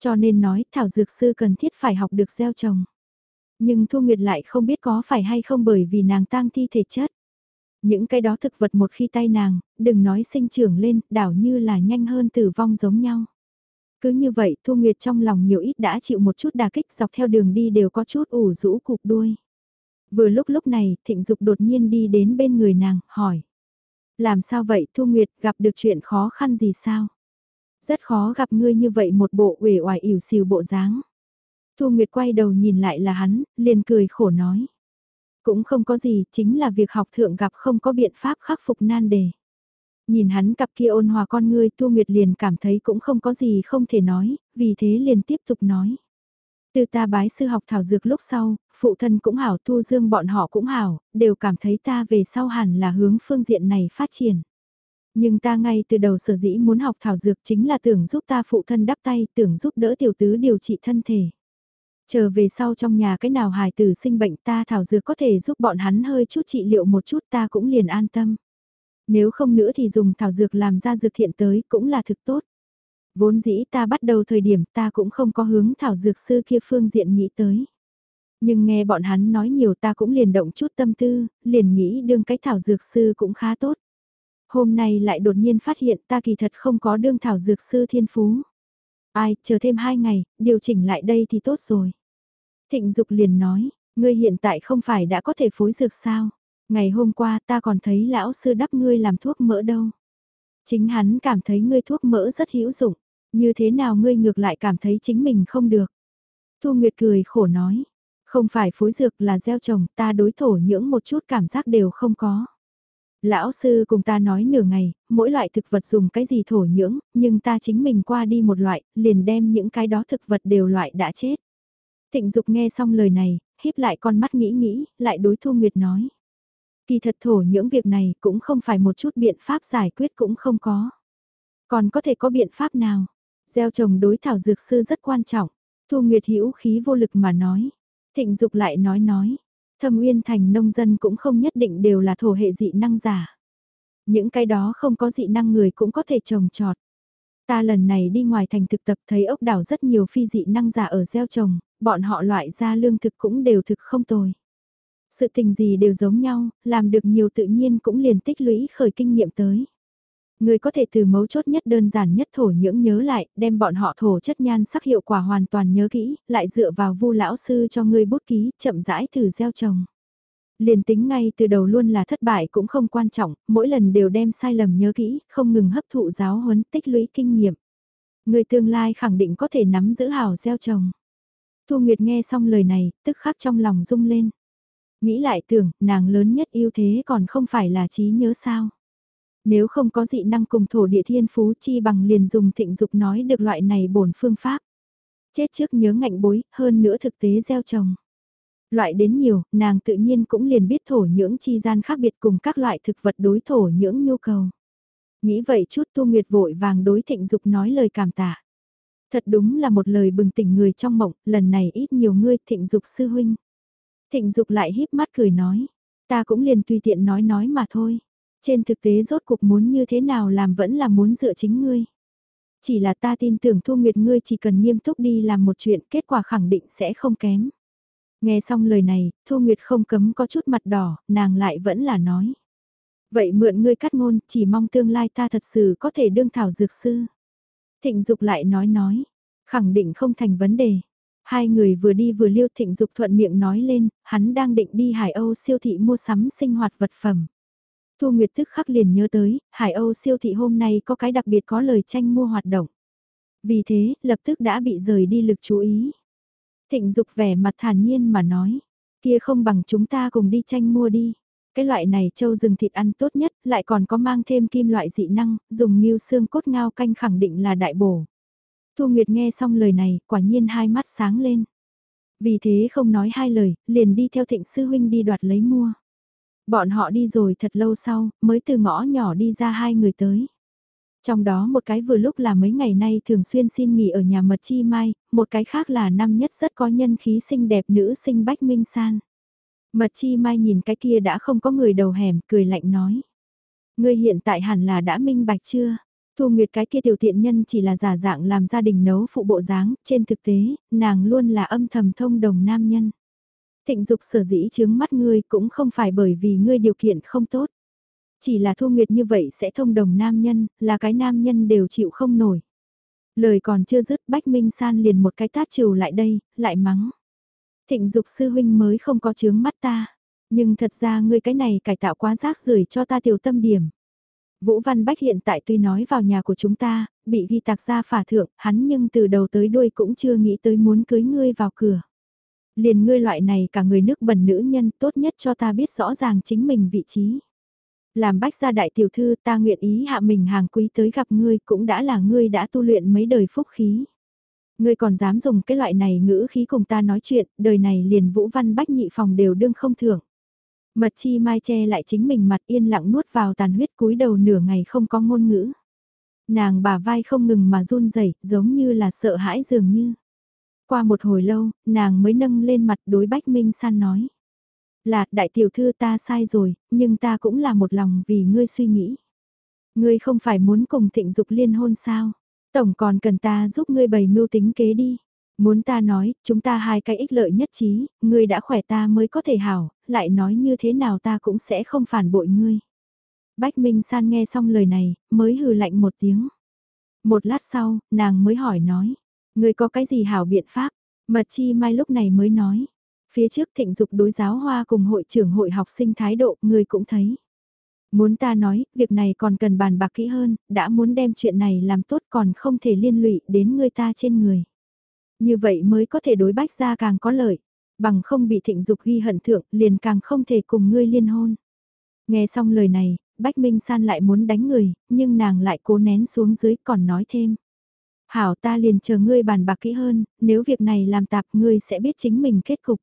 Cho nên nói thảo dược sư cần thiết phải học được gieo trồng. Nhưng Thu Nguyệt lại không biết có phải hay không bởi vì nàng tang thi thể chất. Những cái đó thực vật một khi tay nàng, đừng nói sinh trưởng lên, đảo như là nhanh hơn tử vong giống nhau. Cứ như vậy Thu Nguyệt trong lòng nhiều ít đã chịu một chút đà kích dọc theo đường đi đều có chút ủ rũ cục đuôi. Vừa lúc lúc này, Thịnh Dục đột nhiên đi đến bên người nàng, hỏi. Làm sao vậy Thu Nguyệt gặp được chuyện khó khăn gì sao? Rất khó gặp ngươi như vậy một bộ uể oải ỉu xìu bộ dáng. Thu Nguyệt quay đầu nhìn lại là hắn, liền cười khổ nói. Cũng không có gì, chính là việc học thượng gặp không có biện pháp khắc phục nan đề. Nhìn hắn cặp kia ôn hòa con ngươi Thu Nguyệt liền cảm thấy cũng không có gì không thể nói, vì thế liền tiếp tục nói. Từ ta bái sư học thảo dược lúc sau, phụ thân cũng hảo thu dương bọn họ cũng hảo, đều cảm thấy ta về sau hẳn là hướng phương diện này phát triển. Nhưng ta ngay từ đầu sở dĩ muốn học thảo dược chính là tưởng giúp ta phụ thân đắp tay, tưởng giúp đỡ tiểu tứ điều trị thân thể. Chờ về sau trong nhà cái nào hài tử sinh bệnh ta thảo dược có thể giúp bọn hắn hơi chút trị liệu một chút ta cũng liền an tâm. Nếu không nữa thì dùng thảo dược làm ra dược thiện tới cũng là thực tốt. Vốn dĩ ta bắt đầu thời điểm ta cũng không có hướng thảo dược sư kia phương diện nghĩ tới. Nhưng nghe bọn hắn nói nhiều ta cũng liền động chút tâm tư, liền nghĩ đương cái thảo dược sư cũng khá tốt. Hôm nay lại đột nhiên phát hiện ta kỳ thật không có đương thảo dược sư thiên phú. Ai, chờ thêm hai ngày, điều chỉnh lại đây thì tốt rồi. Thịnh Dục liền nói, ngươi hiện tại không phải đã có thể phối dược sao? Ngày hôm qua ta còn thấy lão sư đắp ngươi làm thuốc mỡ đâu. Chính hắn cảm thấy ngươi thuốc mỡ rất hữu dụng, như thế nào ngươi ngược lại cảm thấy chính mình không được. Thu Nguyệt cười khổ nói, không phải phối dược là gieo trồng, ta đối thổ nhưỡng một chút cảm giác đều không có. Lão sư cùng ta nói nửa ngày, mỗi loại thực vật dùng cái gì thổ nhưỡng, nhưng ta chính mình qua đi một loại, liền đem những cái đó thực vật đều loại đã chết. Thịnh Dục nghe xong lời này, híp lại con mắt nghĩ nghĩ, lại đối Thu Nguyệt nói. Kỳ thật thổ những việc này cũng không phải một chút biện pháp giải quyết cũng không có. Còn có thể có biện pháp nào? Gieo trồng đối thảo dược sư rất quan trọng. Thu Nguyệt hữu khí vô lực mà nói. Thịnh Dục lại nói nói. Thâm Uyên thành nông dân cũng không nhất định đều là thổ hệ dị năng giả. Những cái đó không có dị năng người cũng có thể trồng trọt. Ta lần này đi ngoài thành thực tập thấy ốc đảo rất nhiều phi dị năng giả ở gieo trồng, bọn họ loại ra lương thực cũng đều thực không tồi. Sự tình gì đều giống nhau, làm được nhiều tự nhiên cũng liền tích lũy khởi kinh nghiệm tới. Người có thể từ mấu chốt nhất đơn giản nhất thổ nhưỡng nhớ lại, đem bọn họ thổ chất nhan sắc hiệu quả hoàn toàn nhớ kỹ, lại dựa vào vu lão sư cho ngươi bút ký, chậm rãi thử gieo trồng. Liền tính ngay từ đầu luôn là thất bại cũng không quan trọng, mỗi lần đều đem sai lầm nhớ kỹ, không ngừng hấp thụ giáo huấn tích lũy kinh nghiệm. Người tương lai khẳng định có thể nắm giữ hào gieo trồng. Thu Nguyệt nghe xong lời này, tức khắc trong lòng rung lên. Nghĩ lại tưởng, nàng lớn nhất ưu thế còn không phải là trí nhớ sao. Nếu không có dị năng cùng thổ địa thiên phú chi bằng liền dùng thịnh dục nói được loại này bổn phương pháp. Chết trước nhớ ngạnh bối, hơn nữa thực tế gieo trồng. Loại đến nhiều, nàng tự nhiên cũng liền biết thổ nhưỡng chi gian khác biệt cùng các loại thực vật đối thổ nhưỡng nhu cầu. Nghĩ vậy chút tu nguyệt vội vàng đối thịnh dục nói lời cảm tạ. Thật đúng là một lời bừng tỉnh người trong mộng, lần này ít nhiều ngươi thịnh dục sư huynh. Thịnh dục lại híp mắt cười nói, ta cũng liền tùy tiện nói nói mà thôi. Trên thực tế rốt cuộc muốn như thế nào làm vẫn là muốn dựa chính ngươi. Chỉ là ta tin tưởng Thu Nguyệt ngươi chỉ cần nghiêm túc đi làm một chuyện kết quả khẳng định sẽ không kém. Nghe xong lời này, Thu Nguyệt không cấm có chút mặt đỏ, nàng lại vẫn là nói. Vậy mượn ngươi cắt ngôn, chỉ mong tương lai ta thật sự có thể đương thảo dược sư. Thịnh Dục lại nói nói, khẳng định không thành vấn đề. Hai người vừa đi vừa liêu thịnh Dục thuận miệng nói lên, hắn đang định đi Hải Âu siêu thị mua sắm sinh hoạt vật phẩm. Thu Nguyệt tức khắc liền nhớ tới, Hải Âu siêu thị hôm nay có cái đặc biệt có lời tranh mua hoạt động. Vì thế, lập tức đã bị rời đi lực chú ý. Thịnh Dục vẻ mặt thản nhiên mà nói, kia không bằng chúng ta cùng đi tranh mua đi. Cái loại này châu rừng thịt ăn tốt nhất, lại còn có mang thêm kim loại dị năng, dùng nghiêu xương cốt ngao canh khẳng định là đại bổ. Thu Nguyệt nghe xong lời này, quả nhiên hai mắt sáng lên. Vì thế không nói hai lời, liền đi theo thịnh sư huynh đi đoạt lấy mua. Bọn họ đi rồi thật lâu sau, mới từ ngõ nhỏ đi ra hai người tới. Trong đó một cái vừa lúc là mấy ngày nay thường xuyên xin nghỉ ở nhà mật chi mai, một cái khác là năm nhất rất có nhân khí xinh đẹp nữ sinh Bách Minh San. Mật chi mai nhìn cái kia đã không có người đầu hẻm, cười lạnh nói. Ngươi hiện tại hẳn là đã minh bạch chưa? Thu Nguyệt cái kia tiểu tiện nhân chỉ là giả dạng làm gia đình nấu phụ bộ dáng, trên thực tế, nàng luôn là âm thầm thông đồng nam nhân. Thịnh dục sở dĩ chướng mắt ngươi cũng không phải bởi vì ngươi điều kiện không tốt. Chỉ là Thu Nguyệt như vậy sẽ thông đồng nam nhân, là cái nam nhân đều chịu không nổi. Lời còn chưa dứt Bách Minh San liền một cái tát trừ lại đây, lại mắng. Thịnh dục sư huynh mới không có chướng mắt ta. Nhưng thật ra ngươi cái này cải tạo quá rác rưởi cho ta tiểu tâm điểm. Vũ Văn Bách hiện tại tuy nói vào nhà của chúng ta, bị ghi tạc ra phả thượng, hắn nhưng từ đầu tới đuôi cũng chưa nghĩ tới muốn cưới ngươi vào cửa. Liền ngươi loại này cả người nước bẩn nữ nhân tốt nhất cho ta biết rõ ràng chính mình vị trí. Làm bách gia đại tiểu thư ta nguyện ý hạ mình hàng quý tới gặp ngươi cũng đã là ngươi đã tu luyện mấy đời phúc khí. Ngươi còn dám dùng cái loại này ngữ khí cùng ta nói chuyện, đời này liền Vũ Văn Bách nhị phòng đều đương không thưởng. Mật chi mai che lại chính mình mặt yên lặng nuốt vào tàn huyết cúi đầu nửa ngày không có ngôn ngữ. Nàng bà vai không ngừng mà run rẩy giống như là sợ hãi dường như. Qua một hồi lâu, nàng mới nâng lên mặt đối Bách Minh San nói. Là, đại tiểu thư ta sai rồi, nhưng ta cũng là một lòng vì ngươi suy nghĩ. Ngươi không phải muốn cùng thịnh dục liên hôn sao? Tổng còn cần ta giúp ngươi bày mưu tính kế đi. Muốn ta nói, chúng ta hai cái ích lợi nhất trí, ngươi đã khỏe ta mới có thể hảo, lại nói như thế nào ta cũng sẽ không phản bội ngươi. Bách Minh San nghe xong lời này, mới hừ lạnh một tiếng. Một lát sau, nàng mới hỏi nói, ngươi có cái gì hảo biện pháp? Mật chi mai lúc này mới nói, phía trước thịnh dục đối giáo hoa cùng hội trưởng hội học sinh thái độ, người cũng thấy. Muốn ta nói, việc này còn cần bàn bạc kỹ hơn, đã muốn đem chuyện này làm tốt còn không thể liên lụy đến người ta trên người. Như vậy mới có thể đối bách ra càng có lợi, bằng không bị thịnh dục ghi hận thượng liền càng không thể cùng ngươi liên hôn. Nghe xong lời này, Bách Minh San lại muốn đánh người, nhưng nàng lại cố nén xuống dưới còn nói thêm. Hảo ta liền chờ ngươi bàn bạc kỹ hơn, nếu việc này làm tạp ngươi sẽ biết chính mình kết cục.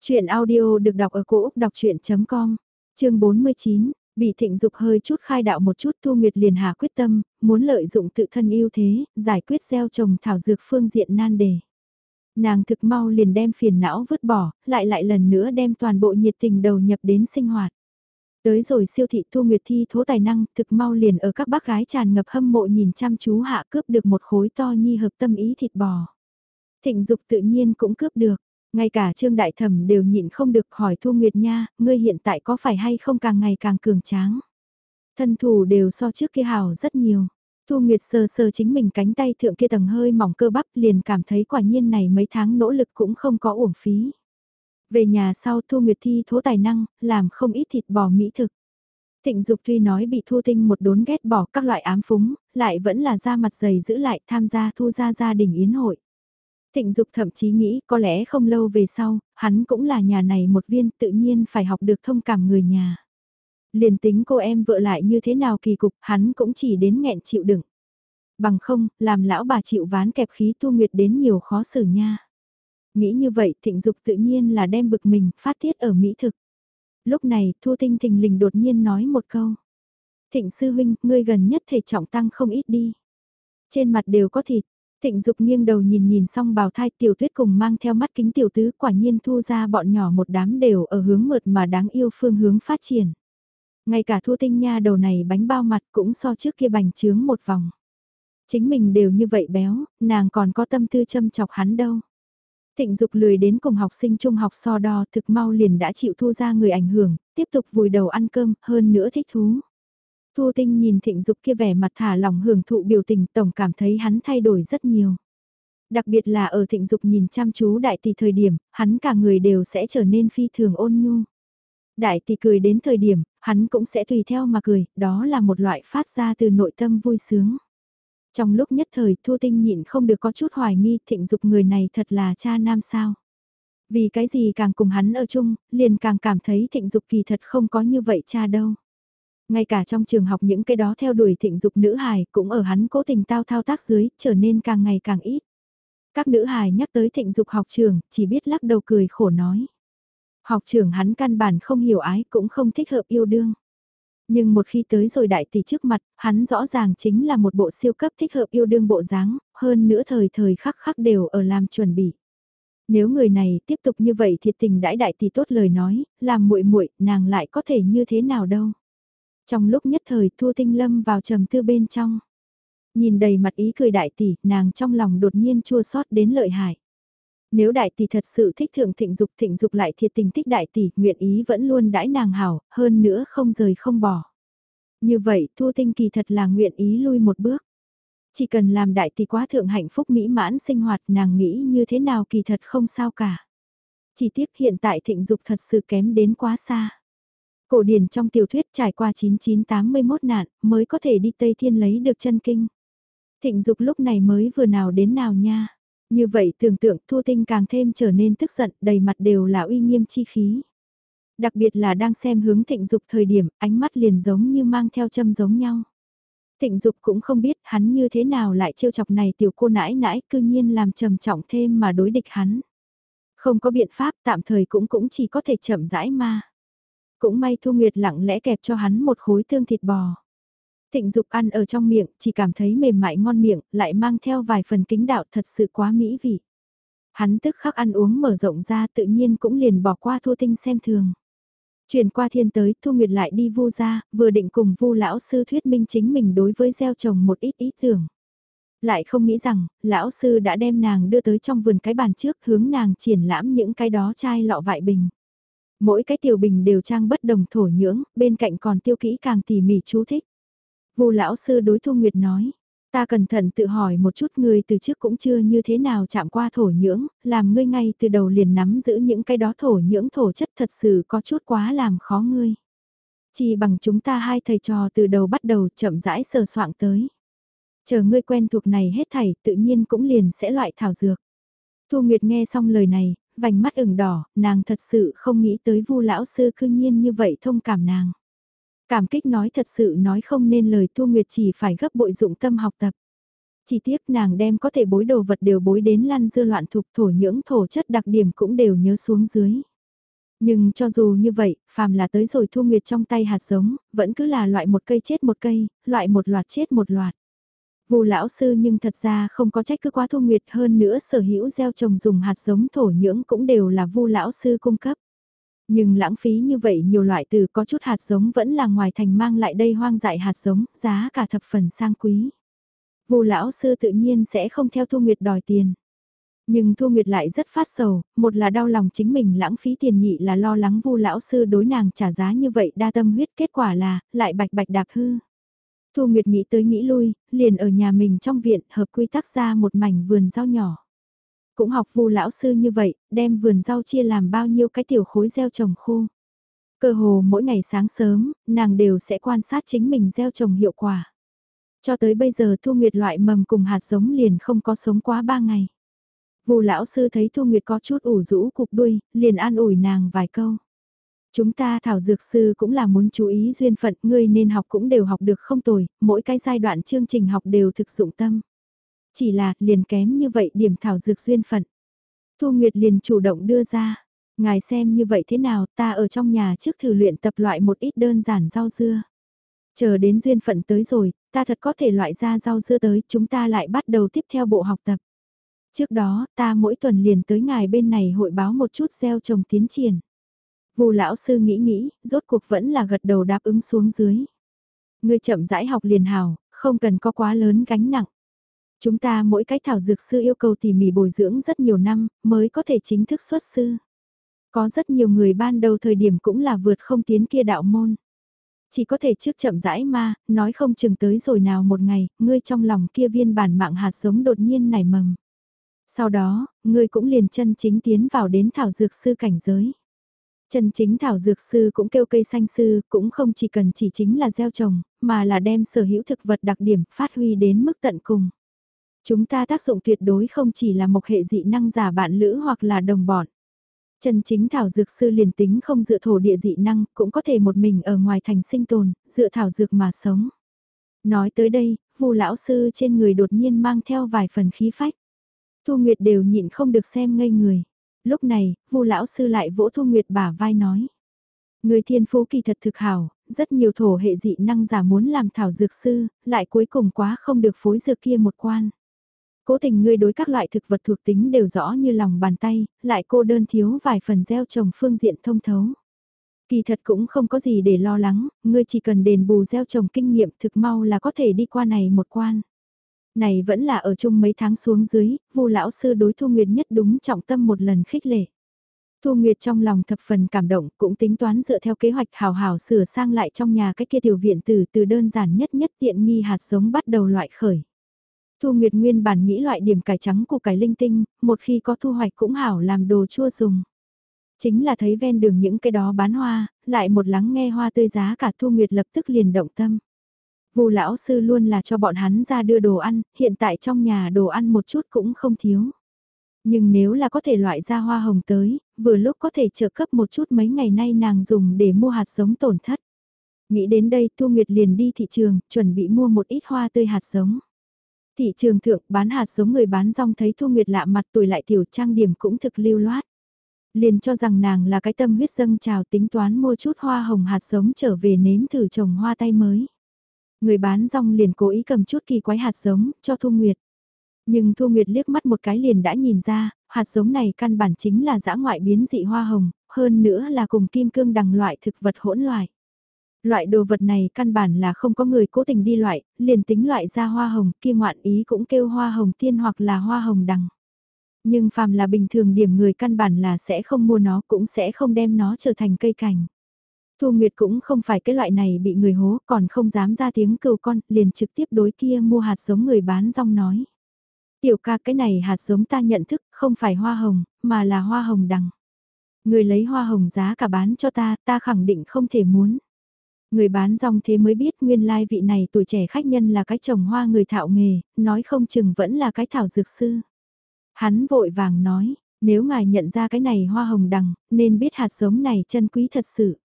Chuyện audio được đọc ở cổ Úc đọc chuyện.com, chương 49, Bị thịnh dục hơi chút khai đạo một chút Thu Nguyệt liền hà quyết tâm, muốn lợi dụng tự thân ưu thế, giải quyết gieo trồng thảo dược phương diện nan đề. Nàng thực mau liền đem phiền não vứt bỏ, lại lại lần nữa đem toàn bộ nhiệt tình đầu nhập đến sinh hoạt. Tới rồi siêu thị Thu Nguyệt thi thố tài năng, thực mau liền ở các bác gái tràn ngập hâm mộ nhìn chăm chú hạ cướp được một khối to nhi hợp tâm ý thịt bò. Thịnh dục tự nhiên cũng cướp được, ngay cả Trương Đại Thẩm đều nhịn không được hỏi Thu Nguyệt Nha, ngươi hiện tại có phải hay không càng ngày càng cường tráng. Thân thủ đều so trước kia hào rất nhiều. Thu Nguyệt sờ sờ chính mình cánh tay thượng kia tầng hơi mỏng cơ bắp liền cảm thấy quả nhiên này mấy tháng nỗ lực cũng không có uổng phí. Về nhà sau Thu Nguyệt thi thố tài năng, làm không ít thịt bò mỹ thực. Thịnh Dục tuy nói bị Thu Tinh một đốn ghét bỏ các loại ám phúng, lại vẫn là ra mặt dày giữ lại tham gia thu gia gia đình yến hội. Thịnh Dục thậm chí nghĩ có lẽ không lâu về sau, hắn cũng là nhà này một viên tự nhiên phải học được thông cảm người nhà. Liền tính cô em vợ lại như thế nào kỳ cục, hắn cũng chỉ đến nghẹn chịu đựng. Bằng không, làm lão bà chịu ván kẹp khí tu nguyệt đến nhiều khó xử nha. Nghĩ như vậy thịnh dục tự nhiên là đem bực mình phát tiết ở Mỹ thực. Lúc này Thu Tinh Thình Lình đột nhiên nói một câu. Thịnh sư huynh, ngươi gần nhất thể trọng tăng không ít đi. Trên mặt đều có thịt, Thịnh Dục nghiêng đầu nhìn nhìn xong bào thai tiểu tuyết cùng mang theo mắt kính tiểu tứ quả nhiên thu ra bọn nhỏ một đám đều ở hướng mượt mà đáng yêu phương hướng phát triển. Ngay cả thu tinh nha đầu này bánh bao mặt cũng so trước kia bành trướng một vòng. Chính mình đều như vậy béo, nàng còn có tâm tư châm chọc hắn đâu. Thịnh Dục lười đến cùng học sinh trung học so đo thực mau liền đã chịu thu ra người ảnh hưởng, tiếp tục vùi đầu ăn cơm, hơn nữa thích thú. Thu Tinh nhìn Thịnh Dục kia vẻ mặt thả lòng hưởng thụ biểu tình tổng cảm thấy hắn thay đổi rất nhiều. Đặc biệt là ở Thịnh Dục nhìn chăm chú đại tỷ thời điểm, hắn cả người đều sẽ trở nên phi thường ôn nhu. Đại tỷ cười đến thời điểm, hắn cũng sẽ tùy theo mà cười, đó là một loại phát ra từ nội tâm vui sướng. Trong lúc nhất thời Thu Tinh nhịn không được có chút hoài nghi thịnh dục người này thật là cha nam sao. Vì cái gì càng cùng hắn ở chung, liền càng cảm thấy thịnh dục kỳ thật không có như vậy cha đâu. Ngay cả trong trường học những cái đó theo đuổi thịnh dục nữ hài cũng ở hắn cố tình tao thao tác dưới, trở nên càng ngày càng ít. Các nữ hài nhắc tới thịnh dục học trường, chỉ biết lắc đầu cười khổ nói. Học trưởng hắn căn bản không hiểu ái cũng không thích hợp yêu đương. Nhưng một khi tới rồi đại tỷ trước mặt, hắn rõ ràng chính là một bộ siêu cấp thích hợp yêu đương bộ dáng, hơn nữa thời thời khắc khắc đều ở làm chuẩn bị. Nếu người này tiếp tục như vậy thì tình đãi đại tỷ tốt lời nói, làm muội muội nàng lại có thể như thế nào đâu. Trong lúc nhất thời Thu Tinh Lâm vào trầm tư bên trong. Nhìn đầy mặt ý cười đại tỷ, nàng trong lòng đột nhiên chua xót đến lợi hại. Nếu đại tỷ thật sự thích thượng thịnh dục thịnh dục lại thiệt tình thích đại tỷ, nguyện ý vẫn luôn đãi nàng hảo, hơn nữa không rời không bỏ. Như vậy Thu Tinh kỳ thật là nguyện ý lui một bước. Chỉ cần làm đại tỷ quá thượng hạnh phúc mỹ mãn sinh hoạt nàng nghĩ như thế nào kỳ thật không sao cả. Chỉ tiếc hiện tại thịnh dục thật sự kém đến quá xa. Cổ điển trong tiểu thuyết trải qua 9981 nạn mới có thể đi Tây Thiên lấy được chân kinh. Thịnh dục lúc này mới vừa nào đến nào nha. Như vậy tưởng tượng Thu Tinh càng thêm trở nên tức giận, đầy mặt đều là uy nghiêm chi khí. Đặc biệt là đang xem hướng thịnh dục thời điểm, ánh mắt liền giống như mang theo châm giống nhau. Thịnh dục cũng không biết hắn như thế nào lại trêu chọc này tiểu cô nãi nãi cư nhiên làm trầm trọng thêm mà đối địch hắn. Không có biện pháp tạm thời cũng cũng chỉ có thể chậm rãi mà Cũng may Thu Nguyệt lặng lẽ kẹp cho hắn một khối thương thịt bò. Thịnh dục ăn ở trong miệng, chỉ cảm thấy mềm mại ngon miệng, lại mang theo vài phần kính đạo thật sự quá mỹ vị. Hắn tức khắc ăn uống mở rộng ra tự nhiên cũng liền bỏ qua Thu Tinh xem thường. Chuyển qua thiên tới, Thu Nguyệt lại đi vu ra, vừa định cùng vu lão sư thuyết minh chính mình đối với gieo trồng một ít ý tưởng. Lại không nghĩ rằng, lão sư đã đem nàng đưa tới trong vườn cái bàn trước hướng nàng triển lãm những cái đó chai lọ vại bình. Mỗi cái tiểu bình đều trang bất đồng thổ nhưỡng, bên cạnh còn tiêu kỹ càng tỉ mỉ chú thích. Vu lão sư đối Thu Nguyệt nói, ta cẩn thận tự hỏi một chút ngươi từ trước cũng chưa như thế nào chạm qua thổ nhưỡng, làm ngươi ngay từ đầu liền nắm giữ những cái đó thổ nhưỡng thổ chất thật sự có chút quá làm khó ngươi. Chỉ bằng chúng ta hai thầy trò từ đầu bắt đầu chậm rãi sờ soạn tới. Chờ ngươi quen thuộc này hết thảy tự nhiên cũng liền sẽ loại thảo dược. Thu Nguyệt nghe xong lời này, vành mắt ửng đỏ, nàng thật sự không nghĩ tới vu lão sư cư nhiên như vậy thông cảm nàng. Cảm kích nói thật sự nói không nên lời Thu Nguyệt chỉ phải gấp bội dụng tâm học tập. Chỉ tiếc nàng đem có thể bối đồ vật đều bối đến lăn dư loạn thục thổ nhưỡng thổ chất đặc điểm cũng đều nhớ xuống dưới. Nhưng cho dù như vậy, phàm là tới rồi Thu Nguyệt trong tay hạt giống, vẫn cứ là loại một cây chết một cây, loại một loạt chết một loạt. Vu lão sư nhưng thật ra không có trách cứ quá Thu Nguyệt hơn nữa sở hữu gieo trồng dùng hạt giống thổ nhưỡng cũng đều là Vu lão sư cung cấp. Nhưng lãng phí như vậy nhiều loại từ có chút hạt giống vẫn là ngoài thành mang lại đây hoang dại hạt giống, giá cả thập phần sang quý. Vu lão sư tự nhiên sẽ không theo Thu Nguyệt đòi tiền. Nhưng Thu Nguyệt lại rất phát sầu, một là đau lòng chính mình lãng phí tiền nhị là lo lắng Vu lão sư đối nàng trả giá như vậy đa tâm huyết kết quả là lại bạch bạch đạp hư. Thu Nguyệt nghĩ tới nghĩ lui, liền ở nhà mình trong viện hợp quy tắc ra một mảnh vườn rau nhỏ. Cũng học vu lão sư như vậy, đem vườn rau chia làm bao nhiêu cái tiểu khối gieo trồng khu. Cơ hồ mỗi ngày sáng sớm, nàng đều sẽ quan sát chính mình gieo trồng hiệu quả. Cho tới bây giờ Thu Nguyệt loại mầm cùng hạt giống liền không có sống quá ba ngày. Vu lão sư thấy Thu Nguyệt có chút ủ rũ cục đuôi, liền an ủi nàng vài câu. Chúng ta thảo dược sư cũng là muốn chú ý duyên phận, ngươi nên học cũng đều học được không tồi, mỗi cái giai đoạn chương trình học đều thực dụng tâm. Chỉ là, liền kém như vậy điểm thảo dược duyên phận. Thu Nguyệt liền chủ động đưa ra, ngài xem như vậy thế nào, ta ở trong nhà trước thử luyện tập loại một ít đơn giản rau dưa. Chờ đến duyên phận tới rồi, ta thật có thể loại ra rau dưa tới, chúng ta lại bắt đầu tiếp theo bộ học tập. Trước đó, ta mỗi tuần liền tới ngài bên này hội báo một chút gieo trồng tiến triển. Vu lão sư nghĩ nghĩ, rốt cuộc vẫn là gật đầu đáp ứng xuống dưới. Ngươi chậm rãi học liền hào, không cần có quá lớn gánh nặng. Chúng ta mỗi cái thảo dược sư yêu cầu tỉ mỉ bồi dưỡng rất nhiều năm, mới có thể chính thức xuất sư. Có rất nhiều người ban đầu thời điểm cũng là vượt không tiến kia đạo môn. Chỉ có thể trước chậm rãi mà nói không chừng tới rồi nào một ngày, ngươi trong lòng kia viên bản mạng hạt giống đột nhiên nảy mầm. Sau đó, ngươi cũng liền chân chính tiến vào đến thảo dược sư cảnh giới. Chân chính thảo dược sư cũng kêu cây xanh sư, cũng không chỉ cần chỉ chính là gieo trồng, mà là đem sở hữu thực vật đặc điểm phát huy đến mức tận cùng. Chúng ta tác dụng tuyệt đối không chỉ là một hệ dị năng giả bạn lữ hoặc là đồng bọn. Chân chính thảo dược sư liền tính không dựa thổ địa dị năng, cũng có thể một mình ở ngoài thành sinh tồn, dựa thảo dược mà sống. Nói tới đây, vu lão sư trên người đột nhiên mang theo vài phần khí phách. Thu Nguyệt đều nhịn không được xem ngây người. lúc này, Vu lão sư lại vỗ Thu Nguyệt bả vai nói. Người thiên phú kỳ thật thực hảo, rất nhiều thổ hệ dị năng giả muốn làm thảo dược sư, lại cuối cùng quá không được phối dược kia một quan. Cố tình ngươi đối các loại thực vật thuộc tính đều rõ như lòng bàn tay, lại cô đơn thiếu vài phần gieo trồng phương diện thông thấu. Kỳ thật cũng không có gì để lo lắng, ngươi chỉ cần đền bù gieo trồng kinh nghiệm thực mau là có thể đi qua này một quan. Này vẫn là ở chung mấy tháng xuống dưới, vu lão sư đối Thu Nguyệt nhất đúng trọng tâm một lần khích lệ. Thu Nguyệt trong lòng thập phần cảm động, cũng tính toán dựa theo kế hoạch hào hào sửa sang lại trong nhà cái kia tiểu viện từ từ đơn giản nhất nhất tiện nghi hạt giống bắt đầu loại khởi. Thu Nguyệt nguyên bản nghĩ loại điểm cải trắng của cải linh tinh, một khi có thu hoạch cũng hảo làm đồ chua dùng. Chính là thấy ven đường những cái đó bán hoa, lại một lắng nghe hoa tươi giá cả Thu Nguyệt lập tức liền động tâm. Vu lão sư luôn là cho bọn hắn ra đưa đồ ăn, hiện tại trong nhà đồ ăn một chút cũng không thiếu. Nhưng nếu là có thể loại ra hoa hồng tới, vừa lúc có thể trợ cấp một chút mấy ngày nay nàng dùng để mua hạt giống tổn thất. Nghĩ đến đây Thu Nguyệt liền đi thị trường, chuẩn bị mua một ít hoa tươi hạt giống. Thị trường thượng bán hạt giống người bán rong thấy Thu Nguyệt lạ mặt tuổi lại tiểu trang điểm cũng thực lưu loát. Liền cho rằng nàng là cái tâm huyết dâng trào tính toán mua chút hoa hồng hạt giống trở về nếm thử trồng hoa tay mới. Người bán rong liền cố ý cầm chút kỳ quái hạt giống cho Thu Nguyệt. Nhưng Thu Nguyệt liếc mắt một cái liền đã nhìn ra, hạt giống này căn bản chính là dã ngoại biến dị hoa hồng, hơn nữa là cùng kim cương đằng loại thực vật hỗn loại. Loại đồ vật này căn bản là không có người cố tình đi loại, liền tính loại ra hoa hồng kia ngoạn ý cũng kêu hoa hồng tiên hoặc là hoa hồng đằng. Nhưng phàm là bình thường điểm người căn bản là sẽ không mua nó cũng sẽ không đem nó trở thành cây cảnh. Thu Nguyệt cũng không phải cái loại này bị người hố còn không dám ra tiếng cầu con, liền trực tiếp đối kia mua hạt giống người bán rong nói. Tiểu ca cái này hạt giống ta nhận thức không phải hoa hồng, mà là hoa hồng đằng. Người lấy hoa hồng giá cả bán cho ta, ta khẳng định không thể muốn. Người bán rong thế mới biết nguyên lai vị này tuổi trẻ khách nhân là cái trồng hoa người thạo nghề, nói không chừng vẫn là cái thảo dược sư. Hắn vội vàng nói, nếu ngài nhận ra cái này hoa hồng đằng, nên biết hạt giống này chân quý thật sự.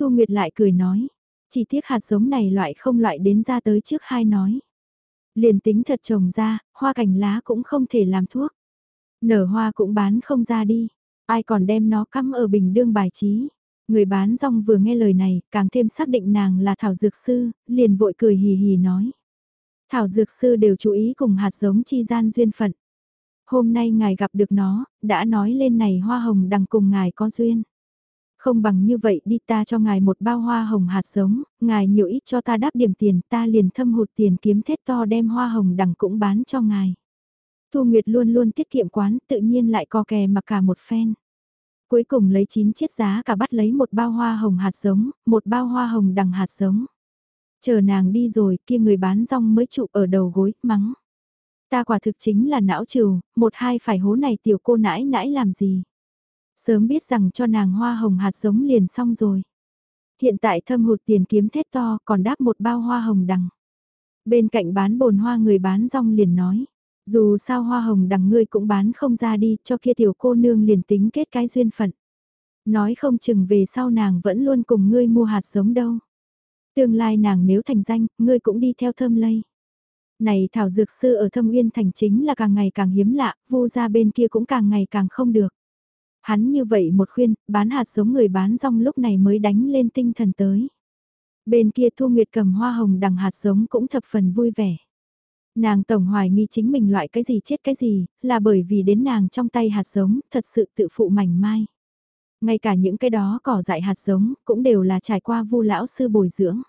Thu Nguyệt lại cười nói, chỉ tiếc hạt giống này loại không loại đến ra tới trước hai nói. Liền tính thật trồng ra, hoa cành lá cũng không thể làm thuốc. Nở hoa cũng bán không ra đi, ai còn đem nó cắm ở bình đương bài trí. Người bán rong vừa nghe lời này, càng thêm xác định nàng là thảo dược sư, liền vội cười hì hì nói. Thảo dược sư đều chú ý cùng hạt giống chi gian duyên phận. Hôm nay ngài gặp được nó, đã nói lên này hoa hồng đằng cùng ngài có duyên. Không bằng như vậy đi ta cho ngài một bao hoa hồng hạt giống, ngài nhiều ít cho ta đáp điểm tiền ta liền thâm hụt tiền kiếm thét to đem hoa hồng đằng cũng bán cho ngài. Thu Nguyệt luôn luôn tiết kiệm quán tự nhiên lại co kè mà cả một phen. Cuối cùng lấy 9 chiếc giá cả bắt lấy một bao hoa hồng hạt giống, một bao hoa hồng đằng hạt giống. Chờ nàng đi rồi kia người bán rong mới trụ ở đầu gối, mắng. Ta quả thực chính là não trừ, một hai phải hố này tiểu cô nãi nãi làm gì. Sớm biết rằng cho nàng hoa hồng hạt giống liền xong rồi. Hiện tại thâm hụt tiền kiếm thét to còn đáp một bao hoa hồng đằng. Bên cạnh bán bồn hoa người bán rong liền nói. Dù sao hoa hồng đằng ngươi cũng bán không ra đi cho kia tiểu cô nương liền tính kết cái duyên phận. Nói không chừng về sau nàng vẫn luôn cùng ngươi mua hạt giống đâu. Tương lai nàng nếu thành danh, ngươi cũng đi theo thơm lây. Này thảo dược sư ở thâm uyên thành chính là càng ngày càng hiếm lạ, vô ra bên kia cũng càng ngày càng không được. Hắn như vậy một khuyên, bán hạt giống người bán rong lúc này mới đánh lên tinh thần tới. Bên kia Thu Nguyệt cầm hoa hồng đằng hạt giống cũng thập phần vui vẻ. Nàng tổng hoài nghi chính mình loại cái gì chết cái gì, là bởi vì đến nàng trong tay hạt giống, thật sự tự phụ mảnh mai. Ngay cả những cái đó cỏ dại hạt giống, cũng đều là trải qua vu lão sư bồi dưỡng.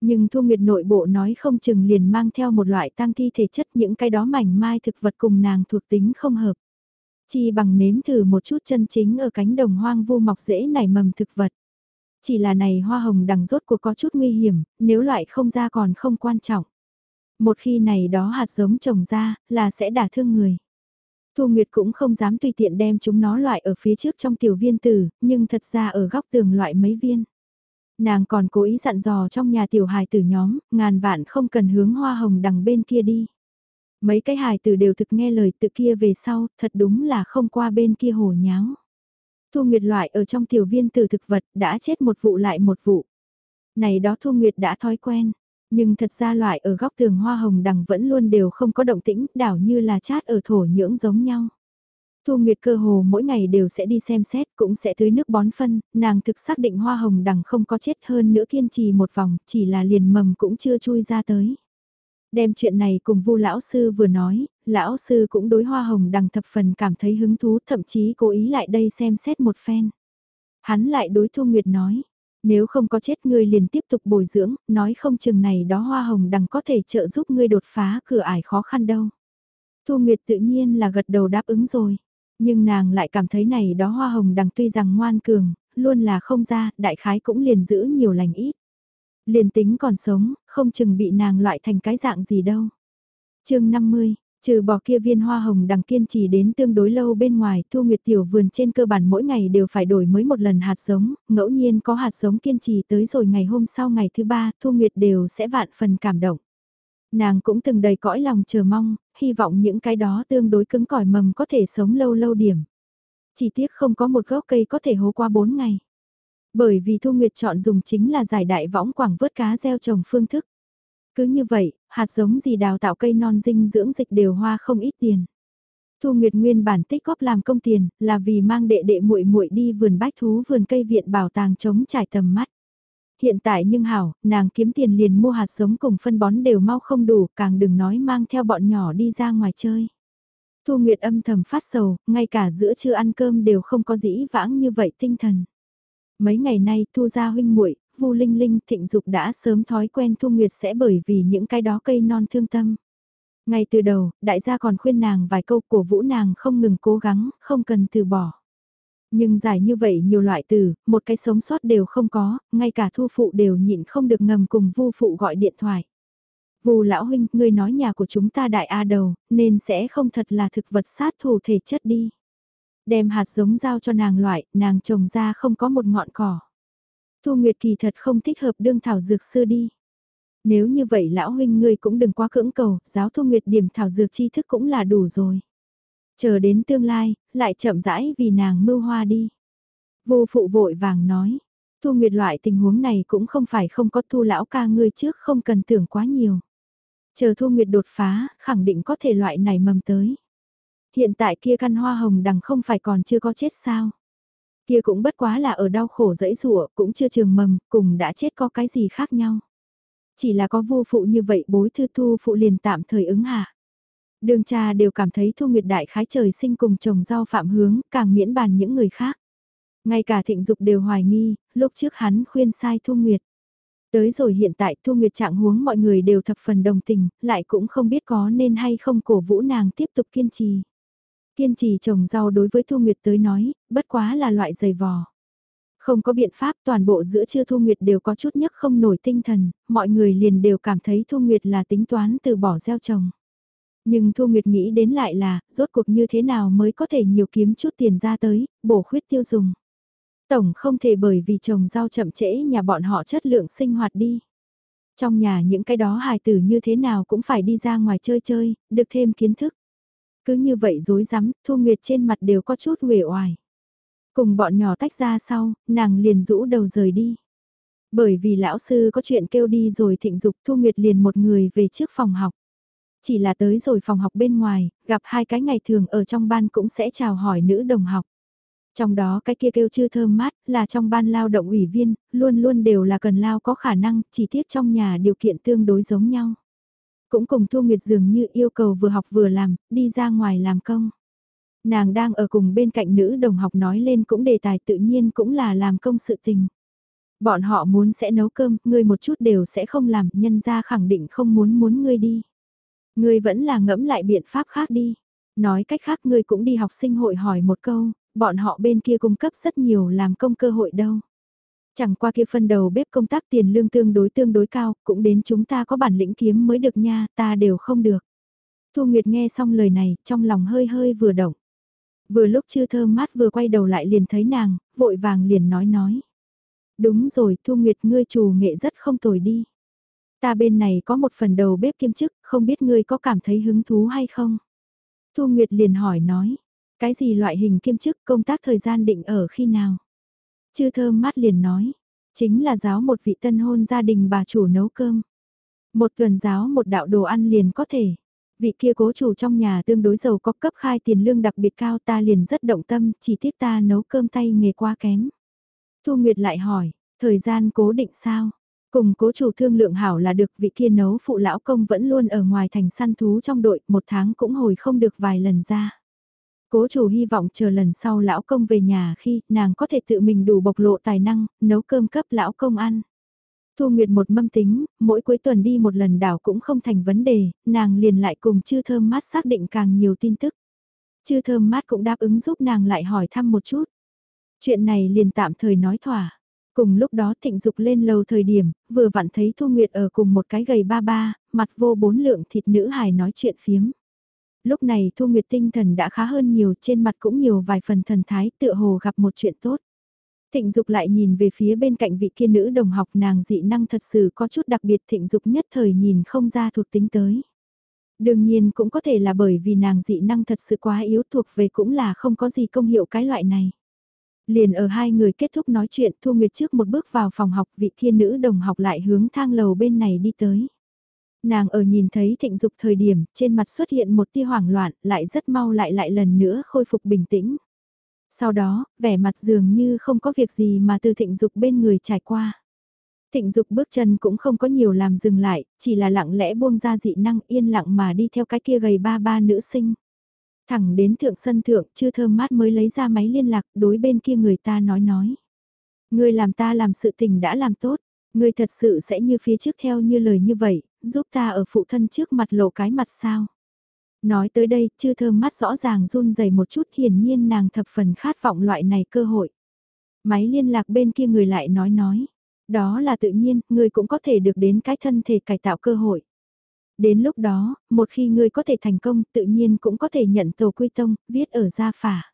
Nhưng Thu Nguyệt nội bộ nói không chừng liền mang theo một loại tăng thi thể chất những cái đó mảnh mai thực vật cùng nàng thuộc tính không hợp. chỉ bằng nếm thử một chút chân chính ở cánh đồng hoang vu mọc dễ nảy mầm thực vật. Chỉ là này hoa hồng đằng rốt cuộc có chút nguy hiểm, nếu loại không ra còn không quan trọng. Một khi này đó hạt giống trồng ra, là sẽ đả thương người. Thu Nguyệt cũng không dám tùy tiện đem chúng nó loại ở phía trước trong tiểu viên tử, nhưng thật ra ở góc tường loại mấy viên. Nàng còn cố ý dặn dò trong nhà tiểu hài tử nhóm, ngàn vạn không cần hướng hoa hồng đằng bên kia đi. Mấy cái hài tử đều thực nghe lời tự kia về sau, thật đúng là không qua bên kia hồ nháo. Thu Nguyệt loại ở trong tiểu viên tử thực vật đã chết một vụ lại một vụ. Này đó Thu Nguyệt đã thói quen, nhưng thật ra loại ở góc tường hoa hồng đằng vẫn luôn đều không có động tĩnh, đảo như là chát ở thổ nhưỡng giống nhau. Thu Nguyệt cơ hồ mỗi ngày đều sẽ đi xem xét, cũng sẽ tưới nước bón phân, nàng thực xác định hoa hồng đằng không có chết hơn nữa kiên trì một vòng, chỉ là liền mầm cũng chưa chui ra tới. Đem chuyện này cùng Vu lão sư vừa nói, lão sư cũng đối hoa hồng đằng thập phần cảm thấy hứng thú, thậm chí cố ý lại đây xem xét một phen. Hắn lại đối Thu Nguyệt nói, nếu không có chết ngươi liền tiếp tục bồi dưỡng, nói không chừng này đó hoa hồng đằng có thể trợ giúp ngươi đột phá cửa ải khó khăn đâu. Thu Nguyệt tự nhiên là gật đầu đáp ứng rồi. Nhưng nàng lại cảm thấy này đó hoa hồng đằng tuy rằng ngoan cường, luôn là không ra, đại khái cũng liền giữ nhiều lành ít. Liền tính còn sống, không chừng bị nàng loại thành cái dạng gì đâu. chương 50, Trừ bỏ kia viên hoa hồng đằng kiên trì đến tương đối lâu bên ngoài, Thu Nguyệt Tiểu vườn trên cơ bản mỗi ngày đều phải đổi mới một lần hạt giống, ngẫu nhiên có hạt giống kiên trì tới rồi ngày hôm sau ngày thứ ba, Thu Nguyệt đều sẽ vạn phần cảm động. Nàng cũng từng đầy cõi lòng chờ mong, hy vọng những cái đó tương đối cứng cỏi mầm có thể sống lâu lâu điểm. Chỉ tiếc không có một gốc cây có thể hố qua 4 ngày. Bởi vì Thu Nguyệt chọn dùng chính là giải đại võng quảng vớt cá gieo trồng phương thức. Cứ như vậy, hạt giống gì đào tạo cây non dinh dưỡng dịch đều hoa không ít tiền. Thu Nguyệt nguyên bản tích góp làm công tiền, là vì mang đệ đệ muội muội đi vườn bách thú vườn cây viện bảo tàng chống trải tầm mắt. Hiện tại nhưng hảo, nàng kiếm tiền liền mua hạt giống cùng phân bón đều mau không đủ, càng đừng nói mang theo bọn nhỏ đi ra ngoài chơi. Thu Nguyệt âm thầm phát sầu, ngay cả giữa trưa ăn cơm đều không có dĩ vãng như vậy tinh thần. Mấy ngày nay Thu gia huynh muội Vu Linh Linh thịnh dục đã sớm thói quen Thu Nguyệt sẽ bởi vì những cái đó cây non thương tâm. Ngay từ đầu, đại gia còn khuyên nàng vài câu cổ vũ nàng không ngừng cố gắng, không cần từ bỏ. Nhưng giải như vậy nhiều loại từ, một cái sống sót đều không có, ngay cả thu phụ đều nhịn không được ngầm cùng vu phụ gọi điện thoại. Vu lão huynh, ngươi nói nhà của chúng ta đại A đầu, nên sẽ không thật là thực vật sát thủ thể chất đi. Đem hạt giống giao cho nàng loại, nàng trồng ra không có một ngọn cỏ. Thu Nguyệt kỳ thật không thích hợp đương thảo dược sư đi. Nếu như vậy lão huynh ngươi cũng đừng quá cưỡng cầu, giáo Thu Nguyệt điểm thảo dược tri thức cũng là đủ rồi. Chờ đến tương lai, lại chậm rãi vì nàng mưu hoa đi. Vô phụ vội vàng nói, Thu Nguyệt loại tình huống này cũng không phải không có thu lão ca ngươi trước không cần tưởng quá nhiều. Chờ Thu Nguyệt đột phá, khẳng định có thể loại này mầm tới. Hiện tại kia căn hoa hồng đằng không phải còn chưa có chết sao. Kia cũng bất quá là ở đau khổ dẫy rụa, cũng chưa trường mầm, cùng đã chết có cái gì khác nhau. Chỉ là có vô phụ như vậy bối thư thu phụ liền tạm thời ứng hạ. Đường cha đều cảm thấy Thu Nguyệt Đại khái trời sinh cùng chồng do phạm hướng, càng miễn bàn những người khác. Ngay cả thịnh dục đều hoài nghi, lúc trước hắn khuyên sai Thu Nguyệt. Tới rồi hiện tại Thu Nguyệt trạng huống mọi người đều thập phần đồng tình, lại cũng không biết có nên hay không cổ vũ nàng tiếp tục kiên trì. Kiên trì trồng rau đối với Thu Nguyệt tới nói, bất quá là loại dày vò. Không có biện pháp toàn bộ giữa trưa Thu Nguyệt đều có chút nhất không nổi tinh thần, mọi người liền đều cảm thấy Thu Nguyệt là tính toán từ bỏ gieo trồng. Nhưng Thu Nguyệt nghĩ đến lại là, rốt cuộc như thế nào mới có thể nhiều kiếm chút tiền ra tới, bổ khuyết tiêu dùng. Tổng không thể bởi vì trồng rau chậm trễ nhà bọn họ chất lượng sinh hoạt đi. Trong nhà những cái đó hài tử như thế nào cũng phải đi ra ngoài chơi chơi, được thêm kiến thức. Cứ như vậy dối rắm Thu Nguyệt trên mặt đều có chút uể oải. Cùng bọn nhỏ tách ra sau, nàng liền rũ đầu rời đi. Bởi vì lão sư có chuyện kêu đi rồi thịnh dục Thu Nguyệt liền một người về trước phòng học. Chỉ là tới rồi phòng học bên ngoài, gặp hai cái ngày thường ở trong ban cũng sẽ chào hỏi nữ đồng học. Trong đó cái kia kêu chưa thơm mát là trong ban lao động ủy viên, luôn luôn đều là cần lao có khả năng, chỉ tiếc trong nhà điều kiện tương đối giống nhau. Cũng cùng Thu Nguyệt dường như yêu cầu vừa học vừa làm, đi ra ngoài làm công. Nàng đang ở cùng bên cạnh nữ đồng học nói lên cũng đề tài tự nhiên cũng là làm công sự tình. Bọn họ muốn sẽ nấu cơm, ngươi một chút đều sẽ không làm, nhân ra khẳng định không muốn muốn ngươi đi. Ngươi vẫn là ngẫm lại biện pháp khác đi. Nói cách khác ngươi cũng đi học sinh hội hỏi một câu, bọn họ bên kia cung cấp rất nhiều làm công cơ hội đâu. Chẳng qua kia phân đầu bếp công tác tiền lương tương đối tương đối cao, cũng đến chúng ta có bản lĩnh kiếm mới được nha, ta đều không được. Thu Nguyệt nghe xong lời này, trong lòng hơi hơi vừa động. Vừa lúc chưa thơm mát vừa quay đầu lại liền thấy nàng, vội vàng liền nói nói. Đúng rồi, Thu Nguyệt ngươi chủ nghệ rất không tồi đi. Ta bên này có một phần đầu bếp kiêm chức, không biết ngươi có cảm thấy hứng thú hay không? Thu Nguyệt liền hỏi nói, cái gì loại hình kiêm chức công tác thời gian định ở khi nào? Chư thơm mát liền nói, chính là giáo một vị tân hôn gia đình bà chủ nấu cơm. Một tuần giáo một đạo đồ ăn liền có thể. Vị kia cố chủ trong nhà tương đối giàu có cấp khai tiền lương đặc biệt cao ta liền rất động tâm, chỉ tiếc ta nấu cơm tay nghề quá kém. Thu Nguyệt lại hỏi, thời gian cố định sao? Cùng cố chủ thương lượng hảo là được vị kia nấu phụ lão công vẫn luôn ở ngoài thành săn thú trong đội, một tháng cũng hồi không được vài lần ra. Cố chủ hy vọng chờ lần sau lão công về nhà khi nàng có thể tự mình đủ bộc lộ tài năng, nấu cơm cấp lão công ăn. Thu Nguyệt một mâm tính, mỗi cuối tuần đi một lần đảo cũng không thành vấn đề, nàng liền lại cùng chư thơm mát xác định càng nhiều tin tức. Chư thơm mát cũng đáp ứng giúp nàng lại hỏi thăm một chút. Chuyện này liền tạm thời nói thỏa. Cùng lúc đó thịnh dục lên lầu thời điểm, vừa vặn thấy Thu Nguyệt ở cùng một cái gầy ba ba, mặt vô bốn lượng thịt nữ hài nói chuyện phiếm. Lúc này Thu Nguyệt tinh thần đã khá hơn nhiều, trên mặt cũng nhiều vài phần thần thái tựa hồ gặp một chuyện tốt. Thịnh Dục lại nhìn về phía bên cạnh vị kia nữ đồng học nàng dị năng thật sự có chút đặc biệt Thịnh Dục nhất thời nhìn không ra thuộc tính tới. Đương nhiên cũng có thể là bởi vì nàng dị năng thật sự quá yếu thuộc về cũng là không có gì công hiệu cái loại này. Liền ở hai người kết thúc nói chuyện Thu Nguyệt trước một bước vào phòng học vị kia nữ đồng học lại hướng thang lầu bên này đi tới. Nàng ở nhìn thấy thịnh dục thời điểm trên mặt xuất hiện một tia hoảng loạn lại rất mau lại lại lần nữa khôi phục bình tĩnh. Sau đó, vẻ mặt dường như không có việc gì mà từ thịnh dục bên người trải qua. Thịnh dục bước chân cũng không có nhiều làm dừng lại, chỉ là lặng lẽ buông ra dị năng yên lặng mà đi theo cái kia gầy ba ba nữ sinh. Thẳng đến thượng sân thượng, chưa thơm mát mới lấy ra máy liên lạc, đối bên kia người ta nói nói. Người làm ta làm sự tình đã làm tốt, người thật sự sẽ như phía trước theo như lời như vậy, giúp ta ở phụ thân trước mặt lộ cái mặt sao. Nói tới đây, chư thơm mắt rõ ràng run rẩy một chút hiển nhiên nàng thập phần khát vọng loại này cơ hội. Máy liên lạc bên kia người lại nói nói. Đó là tự nhiên, người cũng có thể được đến cái thân thể cải tạo cơ hội. Đến lúc đó, một khi ngươi có thể thành công, tự nhiên cũng có thể nhận tổ quy tông, viết ở gia phả.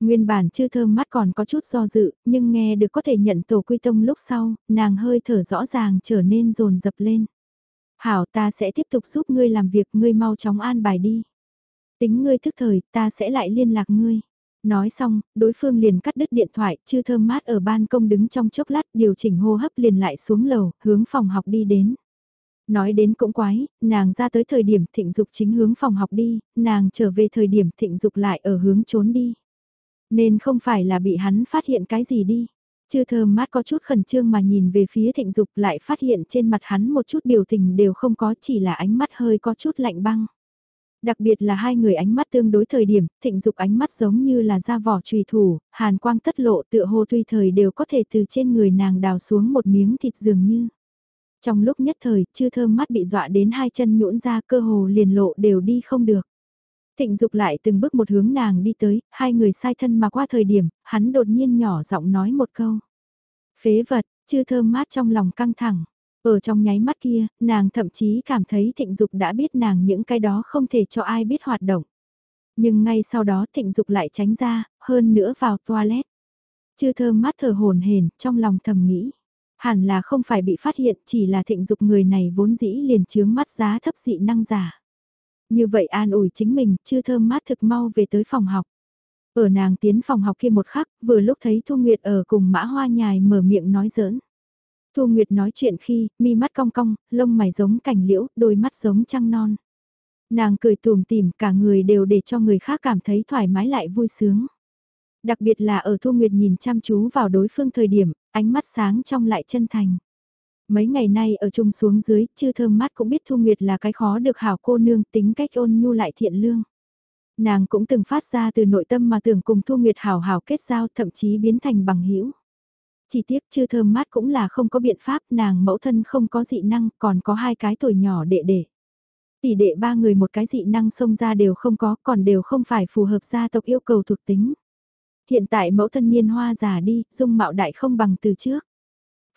Nguyên bản chư thơm mắt còn có chút do dự, nhưng nghe được có thể nhận tổ quy tông lúc sau, nàng hơi thở rõ ràng trở nên rồn dập lên. Hảo ta sẽ tiếp tục giúp ngươi làm việc ngươi mau chóng an bài đi. Tính ngươi thức thời ta sẽ lại liên lạc ngươi. Nói xong, đối phương liền cắt đứt điện thoại, chư thơm mát ở ban công đứng trong chốc lát điều chỉnh hô hấp liền lại xuống lầu, hướng phòng học đi đến. Nói đến cũng quái, nàng ra tới thời điểm thịnh dục chính hướng phòng học đi, nàng trở về thời điểm thịnh dục lại ở hướng trốn đi. Nên không phải là bị hắn phát hiện cái gì đi. Chư thơm mát có chút khẩn trương mà nhìn về phía thịnh dục lại phát hiện trên mặt hắn một chút biểu tình đều không có chỉ là ánh mắt hơi có chút lạnh băng. Đặc biệt là hai người ánh mắt tương đối thời điểm, thịnh dục ánh mắt giống như là da vỏ trùy thủ, hàn quang tất lộ tựa hồ tùy thời đều có thể từ trên người nàng đào xuống một miếng thịt dường như. Trong lúc nhất thời, chư thơm mắt bị dọa đến hai chân nhũn ra cơ hồ liền lộ đều đi không được. Thịnh dục lại từng bước một hướng nàng đi tới, hai người sai thân mà qua thời điểm, hắn đột nhiên nhỏ giọng nói một câu. Phế vật, chư thơm mát trong lòng căng thẳng. Ở trong nháy mắt kia, nàng thậm chí cảm thấy thịnh dục đã biết nàng những cái đó không thể cho ai biết hoạt động. Nhưng ngay sau đó thịnh dục lại tránh ra, hơn nữa vào toilet. Chư thơm mát thở hồn hển trong lòng thầm nghĩ. Hẳn là không phải bị phát hiện chỉ là thịnh dục người này vốn dĩ liền chướng mắt giá thấp dị năng giả. Như vậy an ủi chính mình, chưa thơm mát thực mau về tới phòng học. Ở nàng tiến phòng học kia một khắc, vừa lúc thấy Thu Nguyệt ở cùng mã hoa nhài mở miệng nói giỡn. Thu Nguyệt nói chuyện khi, mi mắt cong cong, lông mày giống cảnh liễu, đôi mắt giống trăng non. Nàng cười tùm tìm cả người đều để cho người khác cảm thấy thoải mái lại vui sướng. Đặc biệt là ở Thu Nguyệt nhìn chăm chú vào đối phương thời điểm, ánh mắt sáng trong lại chân thành. Mấy ngày nay ở chung xuống dưới, chư thơm mắt cũng biết Thu Nguyệt là cái khó được hảo cô nương tính cách ôn nhu lại thiện lương. Nàng cũng từng phát ra từ nội tâm mà tưởng cùng Thu Nguyệt hảo hảo kết giao thậm chí biến thành bằng hữu Chỉ tiếc chư thơm mát cũng là không có biện pháp nàng mẫu thân không có dị năng còn có hai cái tuổi nhỏ đệ đệ. Tỷ đệ ba người một cái dị năng xông ra đều không có còn đều không phải phù hợp gia tộc yêu cầu thuộc tính. Hiện tại mẫu thân niên hoa già đi, dung mạo đại không bằng từ trước.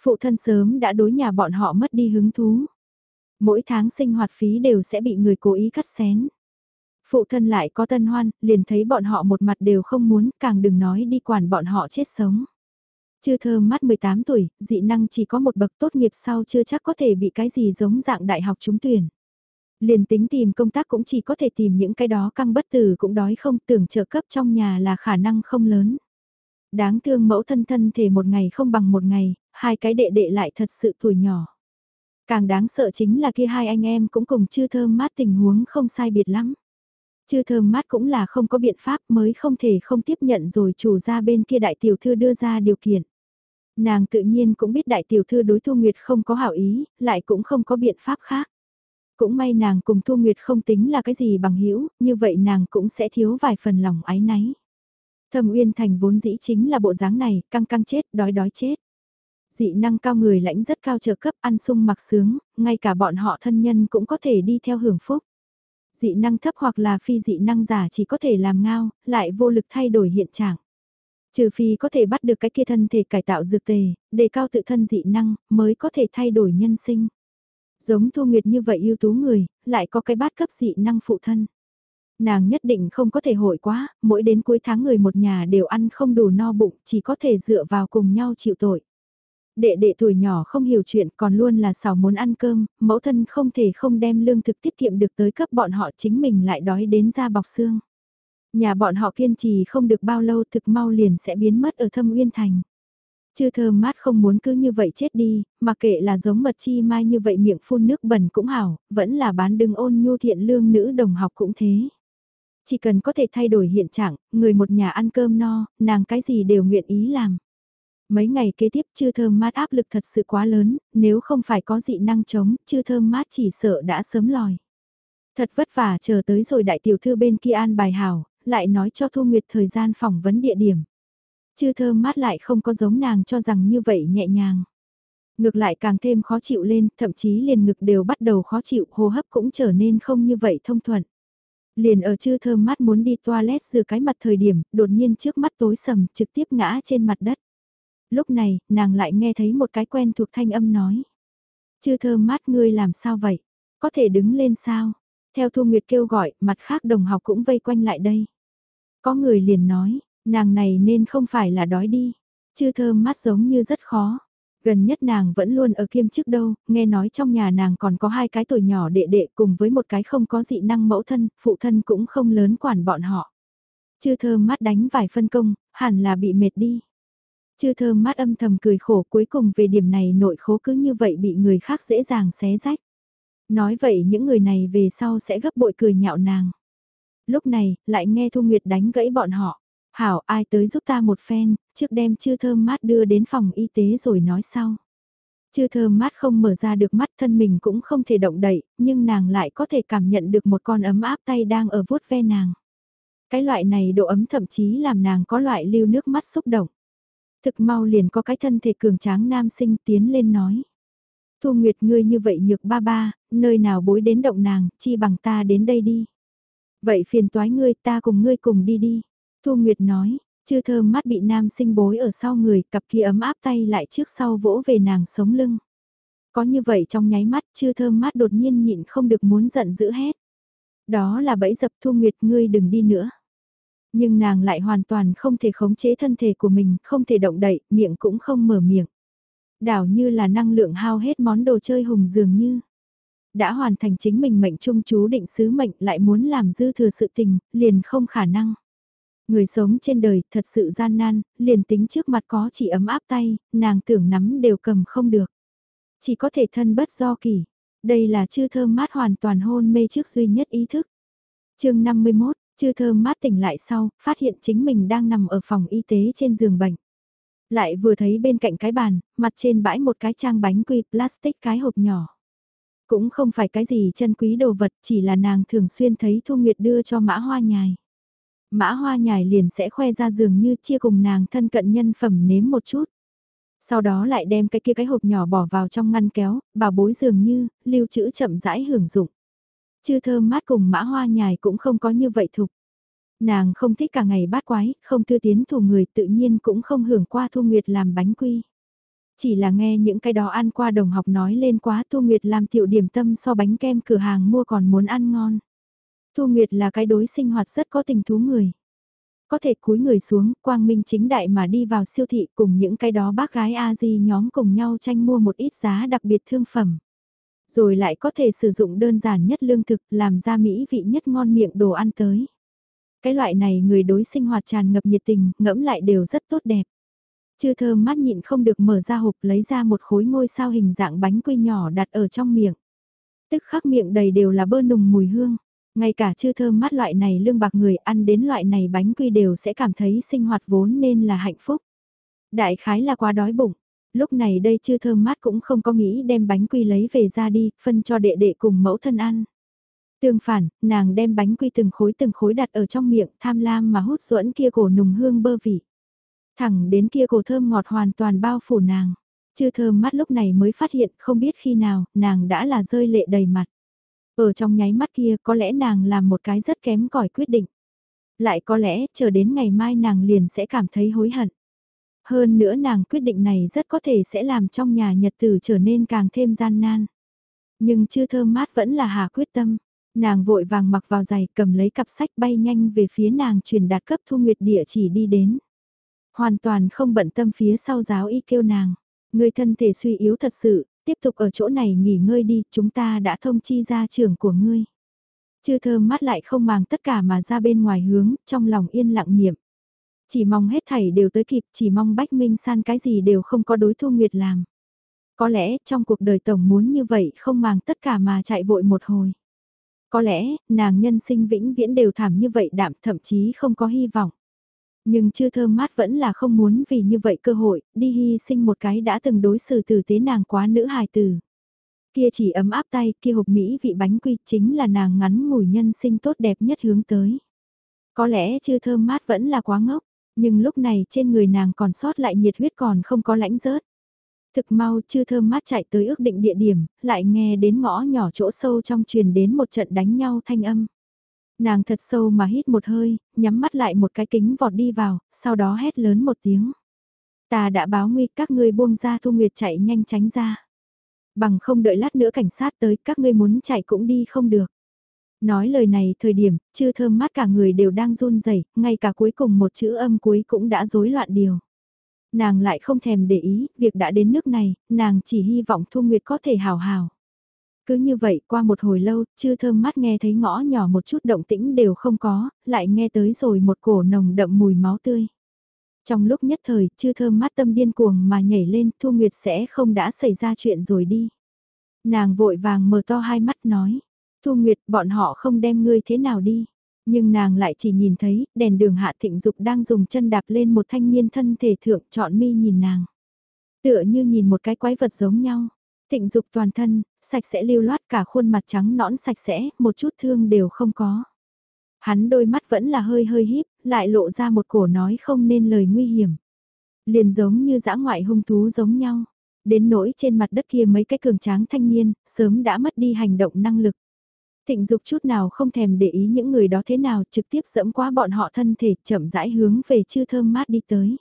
Phụ thân sớm đã đối nhà bọn họ mất đi hứng thú. Mỗi tháng sinh hoạt phí đều sẽ bị người cố ý cắt xén. Phụ thân lại có tân hoan, liền thấy bọn họ một mặt đều không muốn, càng đừng nói đi quản bọn họ chết sống. Chưa thơ mắt 18 tuổi, dị năng chỉ có một bậc tốt nghiệp sau chưa chắc có thể bị cái gì giống dạng đại học trúng tuyển. Liền tính tìm công tác cũng chỉ có thể tìm những cái đó căng bất tử cũng đói không tưởng trợ cấp trong nhà là khả năng không lớn. Đáng thương mẫu thân thân thể một ngày không bằng một ngày, hai cái đệ đệ lại thật sự tuổi nhỏ. Càng đáng sợ chính là kia hai anh em cũng cùng chư thơm mát tình huống không sai biệt lắm. Chư thơm mát cũng là không có biện pháp mới không thể không tiếp nhận rồi chủ ra bên kia đại tiểu thư đưa ra điều kiện. Nàng tự nhiên cũng biết đại tiểu thư đối Thu Nguyệt không có hảo ý, lại cũng không có biện pháp khác. Cũng may nàng cùng Thu Nguyệt không tính là cái gì bằng hữu như vậy nàng cũng sẽ thiếu vài phần lòng ái náy. Thâm Uyên Thành vốn dĩ chính là bộ dáng này, căng căng chết, đói đói chết. Dị năng cao người lãnh rất cao trợ cấp ăn sung mặc sướng, ngay cả bọn họ thân nhân cũng có thể đi theo hưởng phúc. Dị năng thấp hoặc là phi dị năng giả chỉ có thể làm ngao, lại vô lực thay đổi hiện trạng. Trừ phi có thể bắt được cái kia thân thể cải tạo dược tề, đề cao tự thân dị năng, mới có thể thay đổi nhân sinh. Giống Thu Nguyệt như vậy ưu tú người, lại có cái bát cấp dị năng phụ thân. Nàng nhất định không có thể hội quá, mỗi đến cuối tháng người một nhà đều ăn không đủ no bụng, chỉ có thể dựa vào cùng nhau chịu tội. Đệ đệ tuổi nhỏ không hiểu chuyện còn luôn là xào muốn ăn cơm, mẫu thân không thể không đem lương thực tiết kiệm được tới cấp bọn họ chính mình lại đói đến ra bọc xương. Nhà bọn họ kiên trì không được bao lâu thực mau liền sẽ biến mất ở thâm uyên thành. Chư thơm mát không muốn cứ như vậy chết đi, mà kệ là giống mật chi mai như vậy miệng phun nước bẩn cũng hảo, vẫn là bán đừng ôn nhu thiện lương nữ đồng học cũng thế. Chỉ cần có thể thay đổi hiện trạng, người một nhà ăn cơm no, nàng cái gì đều nguyện ý làm. Mấy ngày kế tiếp chư thơm mát áp lực thật sự quá lớn, nếu không phải có dị năng chống, chư thơm mát chỉ sợ đã sớm lòi. Thật vất vả chờ tới rồi đại tiểu thư bên kia an bài hảo, lại nói cho Thu Nguyệt thời gian phỏng vấn địa điểm. Chư thơm mát lại không có giống nàng cho rằng như vậy nhẹ nhàng. Ngược lại càng thêm khó chịu lên, thậm chí liền ngực đều bắt đầu khó chịu, hô hấp cũng trở nên không như vậy thông thuận. Liền ở chư thơm mát muốn đi toilet rửa cái mặt thời điểm, đột nhiên trước mắt tối sầm, trực tiếp ngã trên mặt đất. Lúc này, nàng lại nghe thấy một cái quen thuộc thanh âm nói. Chư thơm mát ngươi làm sao vậy? Có thể đứng lên sao? Theo Thu Nguyệt kêu gọi, mặt khác đồng học cũng vây quanh lại đây. Có người liền nói, nàng này nên không phải là đói đi. Chư thơm mát giống như rất khó. Gần nhất nàng vẫn luôn ở kiêm chức đâu, nghe nói trong nhà nàng còn có hai cái tuổi nhỏ đệ đệ cùng với một cái không có dị năng mẫu thân, phụ thân cũng không lớn quản bọn họ. Chư thơm mắt đánh vài phân công, hẳn là bị mệt đi. Chư thơm mắt âm thầm cười khổ cuối cùng về điểm này nội khố cứ như vậy bị người khác dễ dàng xé rách. Nói vậy những người này về sau sẽ gấp bội cười nhạo nàng. Lúc này, lại nghe Thu Nguyệt đánh gãy bọn họ. Hảo ai tới giúp ta một phen, trước đem chư thơm mát đưa đến phòng y tế rồi nói sau. Chư thơm mát không mở ra được mắt thân mình cũng không thể động đậy, nhưng nàng lại có thể cảm nhận được một con ấm áp tay đang ở vuốt ve nàng. Cái loại này độ ấm thậm chí làm nàng có loại lưu nước mắt xúc động. Thực mau liền có cái thân thể cường tráng nam sinh tiến lên nói. Thu Nguyệt ngươi như vậy nhược ba ba, nơi nào bối đến động nàng, chi bằng ta đến đây đi. Vậy phiền toái ngươi ta cùng ngươi cùng đi đi. Thu Nguyệt nói, Chư thơm mắt bị nam sinh bối ở sau người, cặp kia ấm áp tay lại trước sau vỗ về nàng sống lưng. Có như vậy trong nháy mắt Chư thơm mắt đột nhiên nhịn không được muốn giận dữ hết. Đó là bẫy dập Thu Nguyệt ngươi đừng đi nữa. Nhưng nàng lại hoàn toàn không thể khống chế thân thể của mình, không thể động đậy, miệng cũng không mở miệng. Đảo như là năng lượng hao hết món đồ chơi hùng dường như. Đã hoàn thành chính mình mệnh trung chú định sứ mệnh lại muốn làm dư thừa sự tình, liền không khả năng. Người sống trên đời thật sự gian nan, liền tính trước mặt có chỉ ấm áp tay, nàng tưởng nắm đều cầm không được. Chỉ có thể thân bất do kỳ. Đây là chư thơm mát hoàn toàn hôn mê trước duy nhất ý thức. chương 51, chư thơm mát tỉnh lại sau, phát hiện chính mình đang nằm ở phòng y tế trên giường bệnh. Lại vừa thấy bên cạnh cái bàn, mặt trên bãi một cái trang bánh quy plastic cái hộp nhỏ. Cũng không phải cái gì chân quý đồ vật, chỉ là nàng thường xuyên thấy Thu Nguyệt đưa cho mã hoa nhài. Mã hoa nhài liền sẽ khoe ra giường như chia cùng nàng thân cận nhân phẩm nếm một chút. Sau đó lại đem cái kia cái hộp nhỏ bỏ vào trong ngăn kéo, bảo bối dường như, lưu trữ chậm rãi hưởng dụng. Chư thơm mát cùng mã hoa nhài cũng không có như vậy thục. Nàng không thích cả ngày bát quái, không thư tiến thủ người tự nhiên cũng không hưởng qua Thu Nguyệt làm bánh quy. Chỉ là nghe những cái đó ăn qua đồng học nói lên quá Thu Nguyệt làm tiểu điểm tâm so bánh kem cửa hàng mua còn muốn ăn ngon. Thu Nguyệt là cái đối sinh hoạt rất có tình thú người. Có thể cúi người xuống, quang minh chính đại mà đi vào siêu thị cùng những cái đó bác gái A-di nhóm cùng nhau tranh mua một ít giá đặc biệt thương phẩm. Rồi lại có thể sử dụng đơn giản nhất lương thực làm ra mỹ vị nhất ngon miệng đồ ăn tới. Cái loại này người đối sinh hoạt tràn ngập nhiệt tình, ngẫm lại đều rất tốt đẹp. Chư thơm mắt nhịn không được mở ra hộp lấy ra một khối ngôi sao hình dạng bánh quy nhỏ đặt ở trong miệng. Tức khắc miệng đầy đều là bơ nùng mùi hương. Ngay cả chư thơm mắt loại này lương bạc người ăn đến loại này bánh quy đều sẽ cảm thấy sinh hoạt vốn nên là hạnh phúc. Đại khái là quá đói bụng. Lúc này đây chư thơm mát cũng không có nghĩ đem bánh quy lấy về ra đi, phân cho đệ đệ cùng mẫu thân ăn. Tương phản, nàng đem bánh quy từng khối từng khối đặt ở trong miệng tham lam mà hút ruộn kia cổ nùng hương bơ vị. Thẳng đến kia cổ thơm ngọt hoàn toàn bao phủ nàng. Chư thơm mắt lúc này mới phát hiện không biết khi nào nàng đã là rơi lệ đầy mặt. Ở trong nháy mắt kia có lẽ nàng làm một cái rất kém cỏi quyết định. Lại có lẽ chờ đến ngày mai nàng liền sẽ cảm thấy hối hận. Hơn nữa nàng quyết định này rất có thể sẽ làm trong nhà nhật tử trở nên càng thêm gian nan. Nhưng chưa thơm mát vẫn là hà quyết tâm. Nàng vội vàng mặc vào giày cầm lấy cặp sách bay nhanh về phía nàng truyền đạt cấp thu nguyệt địa chỉ đi đến. Hoàn toàn không bận tâm phía sau giáo y kêu nàng. Người thân thể suy yếu thật sự, tiếp tục ở chỗ này nghỉ ngơi đi, chúng ta đã thông chi ra trưởng của ngươi. Chưa thơm mắt lại không màng tất cả mà ra bên ngoài hướng, trong lòng yên lặng niệm. Chỉ mong hết thảy đều tới kịp, chỉ mong Bách Minh San cái gì đều không có đối thu nguyệt làm. Có lẽ trong cuộc đời Tổng muốn như vậy không màng tất cả mà chạy vội một hồi. Có lẽ, nàng nhân sinh vĩnh viễn đều thảm như vậy đạm thậm chí không có hy vọng. Nhưng chưa thơm mát vẫn là không muốn vì như vậy cơ hội, đi hy sinh một cái đã từng đối xử tử tế nàng quá nữ hài tử. Kia chỉ ấm áp tay, kia hộp mỹ vị bánh quy chính là nàng ngắn ngủi nhân sinh tốt đẹp nhất hướng tới. Có lẽ chưa thơm mát vẫn là quá ngốc, nhưng lúc này trên người nàng còn sót lại nhiệt huyết còn không có lãnh rớt. Thực mau chưa thơm mát chạy tới ước định địa điểm, lại nghe đến ngõ nhỏ chỗ sâu trong truyền đến một trận đánh nhau thanh âm. Nàng thật sâu mà hít một hơi, nhắm mắt lại một cái kính vọt đi vào, sau đó hét lớn một tiếng. Ta đã báo nguy các ngươi buông ra thu nguyệt chạy nhanh tránh ra. Bằng không đợi lát nữa cảnh sát tới các ngươi muốn chạy cũng đi không được. Nói lời này thời điểm, chưa thơm mát cả người đều đang run rẩy ngay cả cuối cùng một chữ âm cuối cũng đã rối loạn điều. Nàng lại không thèm để ý, việc đã đến nước này, nàng chỉ hy vọng Thu Nguyệt có thể hào hào. Cứ như vậy qua một hồi lâu, chưa thơm mát nghe thấy ngõ nhỏ một chút động tĩnh đều không có, lại nghe tới rồi một cổ nồng đậm mùi máu tươi. Trong lúc nhất thời, chưa thơm mát tâm điên cuồng mà nhảy lên, Thu Nguyệt sẽ không đã xảy ra chuyện rồi đi. Nàng vội vàng mở to hai mắt nói, Thu Nguyệt, bọn họ không đem ngươi thế nào đi. Nhưng nàng lại chỉ nhìn thấy, đèn đường hạ thịnh dục đang dùng chân đạp lên một thanh niên thân thể thượng trọn mi nhìn nàng. Tựa như nhìn một cái quái vật giống nhau. Thịnh dục toàn thân, sạch sẽ lưu loát cả khuôn mặt trắng nõn sạch sẽ, một chút thương đều không có. Hắn đôi mắt vẫn là hơi hơi híp, lại lộ ra một cổ nói không nên lời nguy hiểm. Liền giống như dã ngoại hung thú giống nhau. Đến nỗi trên mặt đất kia mấy cái cường tráng thanh niên, sớm đã mất đi hành động năng lực. Thịnh dục chút nào không thèm để ý những người đó thế nào trực tiếp dẫm qua bọn họ thân thể chậm rãi hướng về chư thơm mát đi tới.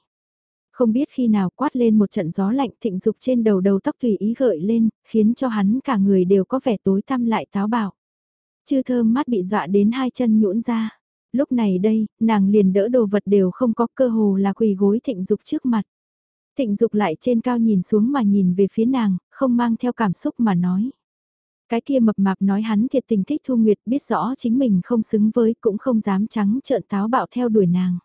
Không biết khi nào quát lên một trận gió lạnh thịnh dục trên đầu đầu tóc tùy ý gợi lên, khiến cho hắn cả người đều có vẻ tối tăm lại táo bạo. Chư thơm mát bị dọa đến hai chân nhũn ra. Lúc này đây, nàng liền đỡ đồ vật đều không có cơ hồ là quỳ gối thịnh dục trước mặt. Thịnh dục lại trên cao nhìn xuống mà nhìn về phía nàng, không mang theo cảm xúc mà nói. Cái kia mập mạp nói hắn thiệt tình thích Thu Nguyệt biết rõ chính mình không xứng với cũng không dám trắng trợn táo bạo theo đuổi nàng.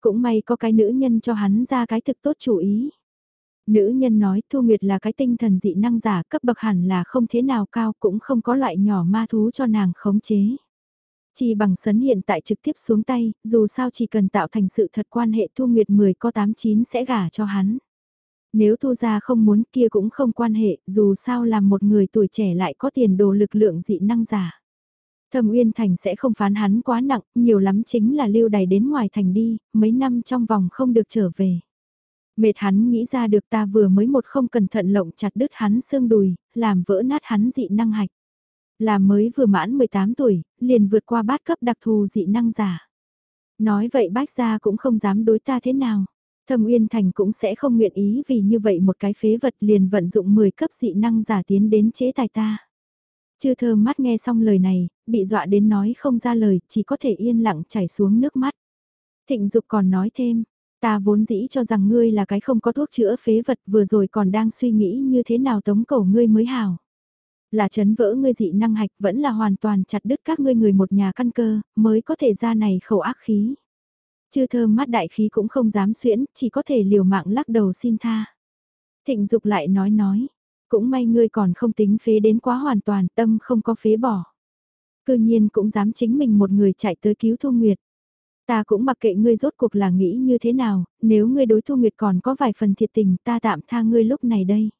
Cũng may có cái nữ nhân cho hắn ra cái thực tốt chủ ý. Nữ nhân nói Thu Nguyệt là cái tinh thần dị năng giả cấp bậc hẳn là không thế nào cao cũng không có loại nhỏ ma thú cho nàng khống chế. Chỉ bằng sấn hiện tại trực tiếp xuống tay, dù sao chỉ cần tạo thành sự thật quan hệ Thu Nguyệt 10 có 89 sẽ gả cho hắn. Nếu Thu Gia không muốn kia cũng không quan hệ, dù sao làm một người tuổi trẻ lại có tiền đồ lực lượng dị năng giả. Thâm Uyên Thành sẽ không phán hắn quá nặng, nhiều lắm chính là lưu đày đến ngoài thành đi, mấy năm trong vòng không được trở về. Mệt hắn nghĩ ra được ta vừa mới một không cẩn thận lộng chặt đứt hắn xương đùi, làm vỡ nát hắn dị năng hạch. Là mới vừa mãn 18 tuổi, liền vượt qua bát cấp đặc thù dị năng giả. Nói vậy bách gia cũng không dám đối ta thế nào. Thâm Uyên Thành cũng sẽ không nguyện ý vì như vậy một cái phế vật liền vận dụng 10 cấp dị năng giả tiến đến chế tài ta. Chư thơm mắt nghe xong lời này, bị dọa đến nói không ra lời, chỉ có thể yên lặng chảy xuống nước mắt. Thịnh Dục còn nói thêm, ta vốn dĩ cho rằng ngươi là cái không có thuốc chữa phế vật vừa rồi còn đang suy nghĩ như thế nào tống cổ ngươi mới hảo. Là chấn vỡ ngươi dị năng hạch vẫn là hoàn toàn chặt đứt các ngươi người một nhà căn cơ, mới có thể ra này khẩu ác khí. Chư thơm mắt đại khí cũng không dám xuyễn, chỉ có thể liều mạng lắc đầu xin tha. Thịnh dục lại nói nói, cũng may ngươi còn không tính phế đến quá hoàn toàn, tâm không có phế bỏ. Cư nhiên cũng dám chính mình một người chạy tới cứu Thu Nguyệt. Ta cũng mặc kệ ngươi rốt cuộc là nghĩ như thế nào, nếu ngươi đối Thu Nguyệt còn có vài phần thiệt tình ta tạm tha ngươi lúc này đây.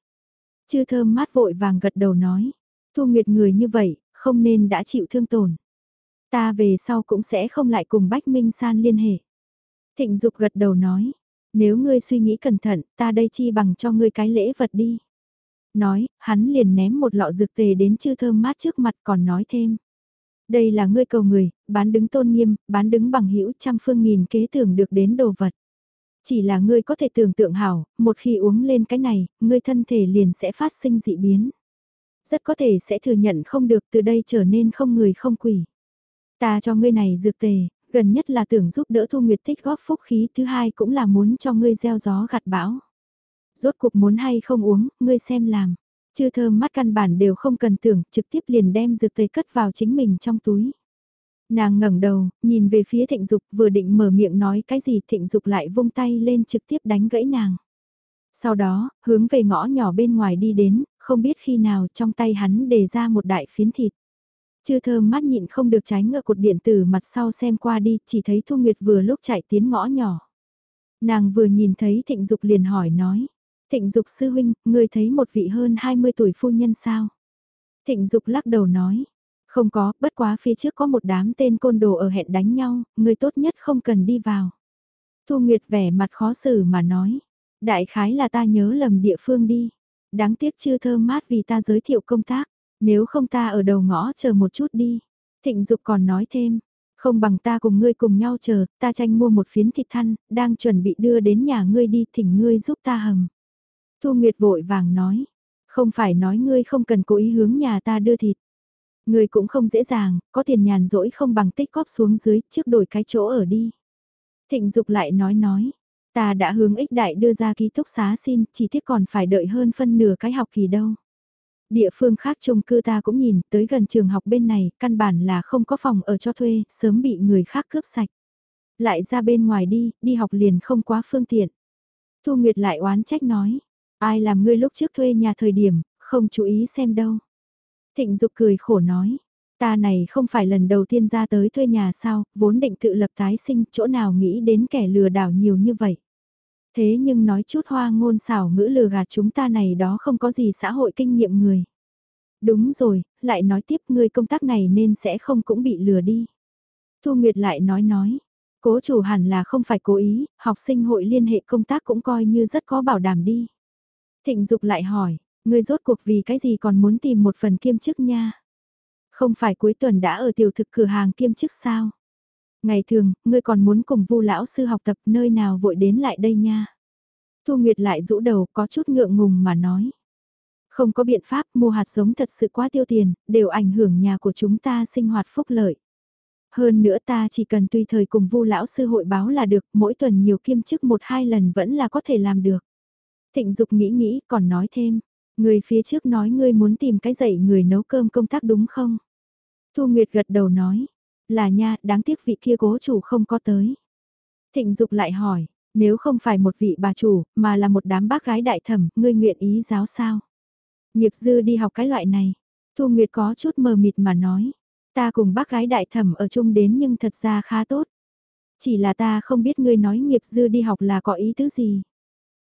Chư thơm mát vội vàng gật đầu nói, Thu Nguyệt người như vậy, không nên đã chịu thương tổn. Ta về sau cũng sẽ không lại cùng Bách Minh San liên hệ. Thịnh Dục gật đầu nói, nếu ngươi suy nghĩ cẩn thận, ta đây chi bằng cho ngươi cái lễ vật đi. Nói, hắn liền ném một lọ dược tề đến chư thơm mát trước mặt còn nói thêm. Đây là ngươi cầu người, bán đứng tôn nghiêm, bán đứng bằng hữu trăm phương nghìn kế tưởng được đến đồ vật. Chỉ là ngươi có thể tưởng tượng hảo, một khi uống lên cái này, ngươi thân thể liền sẽ phát sinh dị biến. Rất có thể sẽ thừa nhận không được từ đây trở nên không người không quỷ. Ta cho ngươi này dược tề, gần nhất là tưởng giúp đỡ Thu Nguyệt tích góp phúc khí, thứ hai cũng là muốn cho ngươi gieo gió gặt bão. Rốt cuộc muốn hay không uống, ngươi xem làm. Chư thơm mắt căn bản đều không cần tưởng, trực tiếp liền đem dược tây cất vào chính mình trong túi. Nàng ngẩng đầu, nhìn về phía thịnh dục vừa định mở miệng nói cái gì thịnh dục lại vung tay lên trực tiếp đánh gãy nàng. Sau đó, hướng về ngõ nhỏ bên ngoài đi đến, không biết khi nào trong tay hắn đề ra một đại phiến thịt. Chư thơm mắt nhịn không được tránh ở cột điện tử mặt sau xem qua đi, chỉ thấy Thu Nguyệt vừa lúc chạy tiến ngõ nhỏ. Nàng vừa nhìn thấy thịnh dục liền hỏi nói, Thịnh Dục sư huynh, người thấy một vị hơn 20 tuổi phu nhân sao? Thịnh Dục lắc đầu nói, không có, bất quá phía trước có một đám tên côn đồ ở hẹn đánh nhau, người tốt nhất không cần đi vào. Thu Nguyệt vẻ mặt khó xử mà nói, đại khái là ta nhớ lầm địa phương đi. Đáng tiếc chưa thơm mát vì ta giới thiệu công tác, nếu không ta ở đầu ngõ chờ một chút đi. Thịnh Dục còn nói thêm, không bằng ta cùng ngươi cùng nhau chờ, ta tranh mua một phiến thịt thăn, đang chuẩn bị đưa đến nhà ngươi đi thỉnh ngươi giúp ta hầm. Thu Nguyệt vội vàng nói, không phải nói ngươi không cần cố ý hướng nhà ta đưa thịt. Ngươi cũng không dễ dàng, có tiền nhàn rỗi không bằng tích góp xuống dưới trước đổi cái chỗ ở đi. Thịnh Dục lại nói nói, ta đã hướng ích đại đưa ra ký túc xá xin, chỉ tiếc còn phải đợi hơn phân nửa cái học kỳ đâu. Địa phương khác chung cư ta cũng nhìn, tới gần trường học bên này, căn bản là không có phòng ở cho thuê, sớm bị người khác cướp sạch. Lại ra bên ngoài đi, đi học liền không quá phương tiện. Thu Nguyệt lại oán trách nói, Ai làm ngươi lúc trước thuê nhà thời điểm, không chú ý xem đâu. Thịnh Dục cười khổ nói, ta này không phải lần đầu tiên ra tới thuê nhà sao, vốn định tự lập tái sinh, chỗ nào nghĩ đến kẻ lừa đảo nhiều như vậy. Thế nhưng nói chút hoa ngôn xảo ngữ lừa gạt chúng ta này đó không có gì xã hội kinh nghiệm người. Đúng rồi, lại nói tiếp ngươi công tác này nên sẽ không cũng bị lừa đi. Thu Nguyệt lại nói nói, cố chủ hẳn là không phải cố ý, học sinh hội liên hệ công tác cũng coi như rất có bảo đảm đi. Thịnh Dục lại hỏi, ngươi rốt cuộc vì cái gì còn muốn tìm một phần kiêm chức nha? Không phải cuối tuần đã ở tiểu thực cửa hàng kiêm chức sao? Ngày thường, ngươi còn muốn cùng vu lão sư học tập nơi nào vội đến lại đây nha? Thu Nguyệt lại rũ đầu có chút ngượng ngùng mà nói. Không có biện pháp mua hạt giống thật sự quá tiêu tiền, đều ảnh hưởng nhà của chúng ta sinh hoạt phúc lợi. Hơn nữa ta chỉ cần tùy thời cùng vu lão sư hội báo là được, mỗi tuần nhiều kiêm chức một hai lần vẫn là có thể làm được. Thịnh Dục nghĩ nghĩ còn nói thêm, người phía trước nói ngươi muốn tìm cái dạy người nấu cơm công tác đúng không? Thu Nguyệt gật đầu nói, là nha, đáng tiếc vị kia cố chủ không có tới. Thịnh Dục lại hỏi, nếu không phải một vị bà chủ, mà là một đám bác gái đại thẩm, ngươi nguyện ý giáo sao? Nghiệp dư đi học cái loại này. Thu Nguyệt có chút mờ mịt mà nói, ta cùng bác gái đại thẩm ở chung đến nhưng thật ra khá tốt. Chỉ là ta không biết ngươi nói nghiệp dư đi học là có ý tứ gì.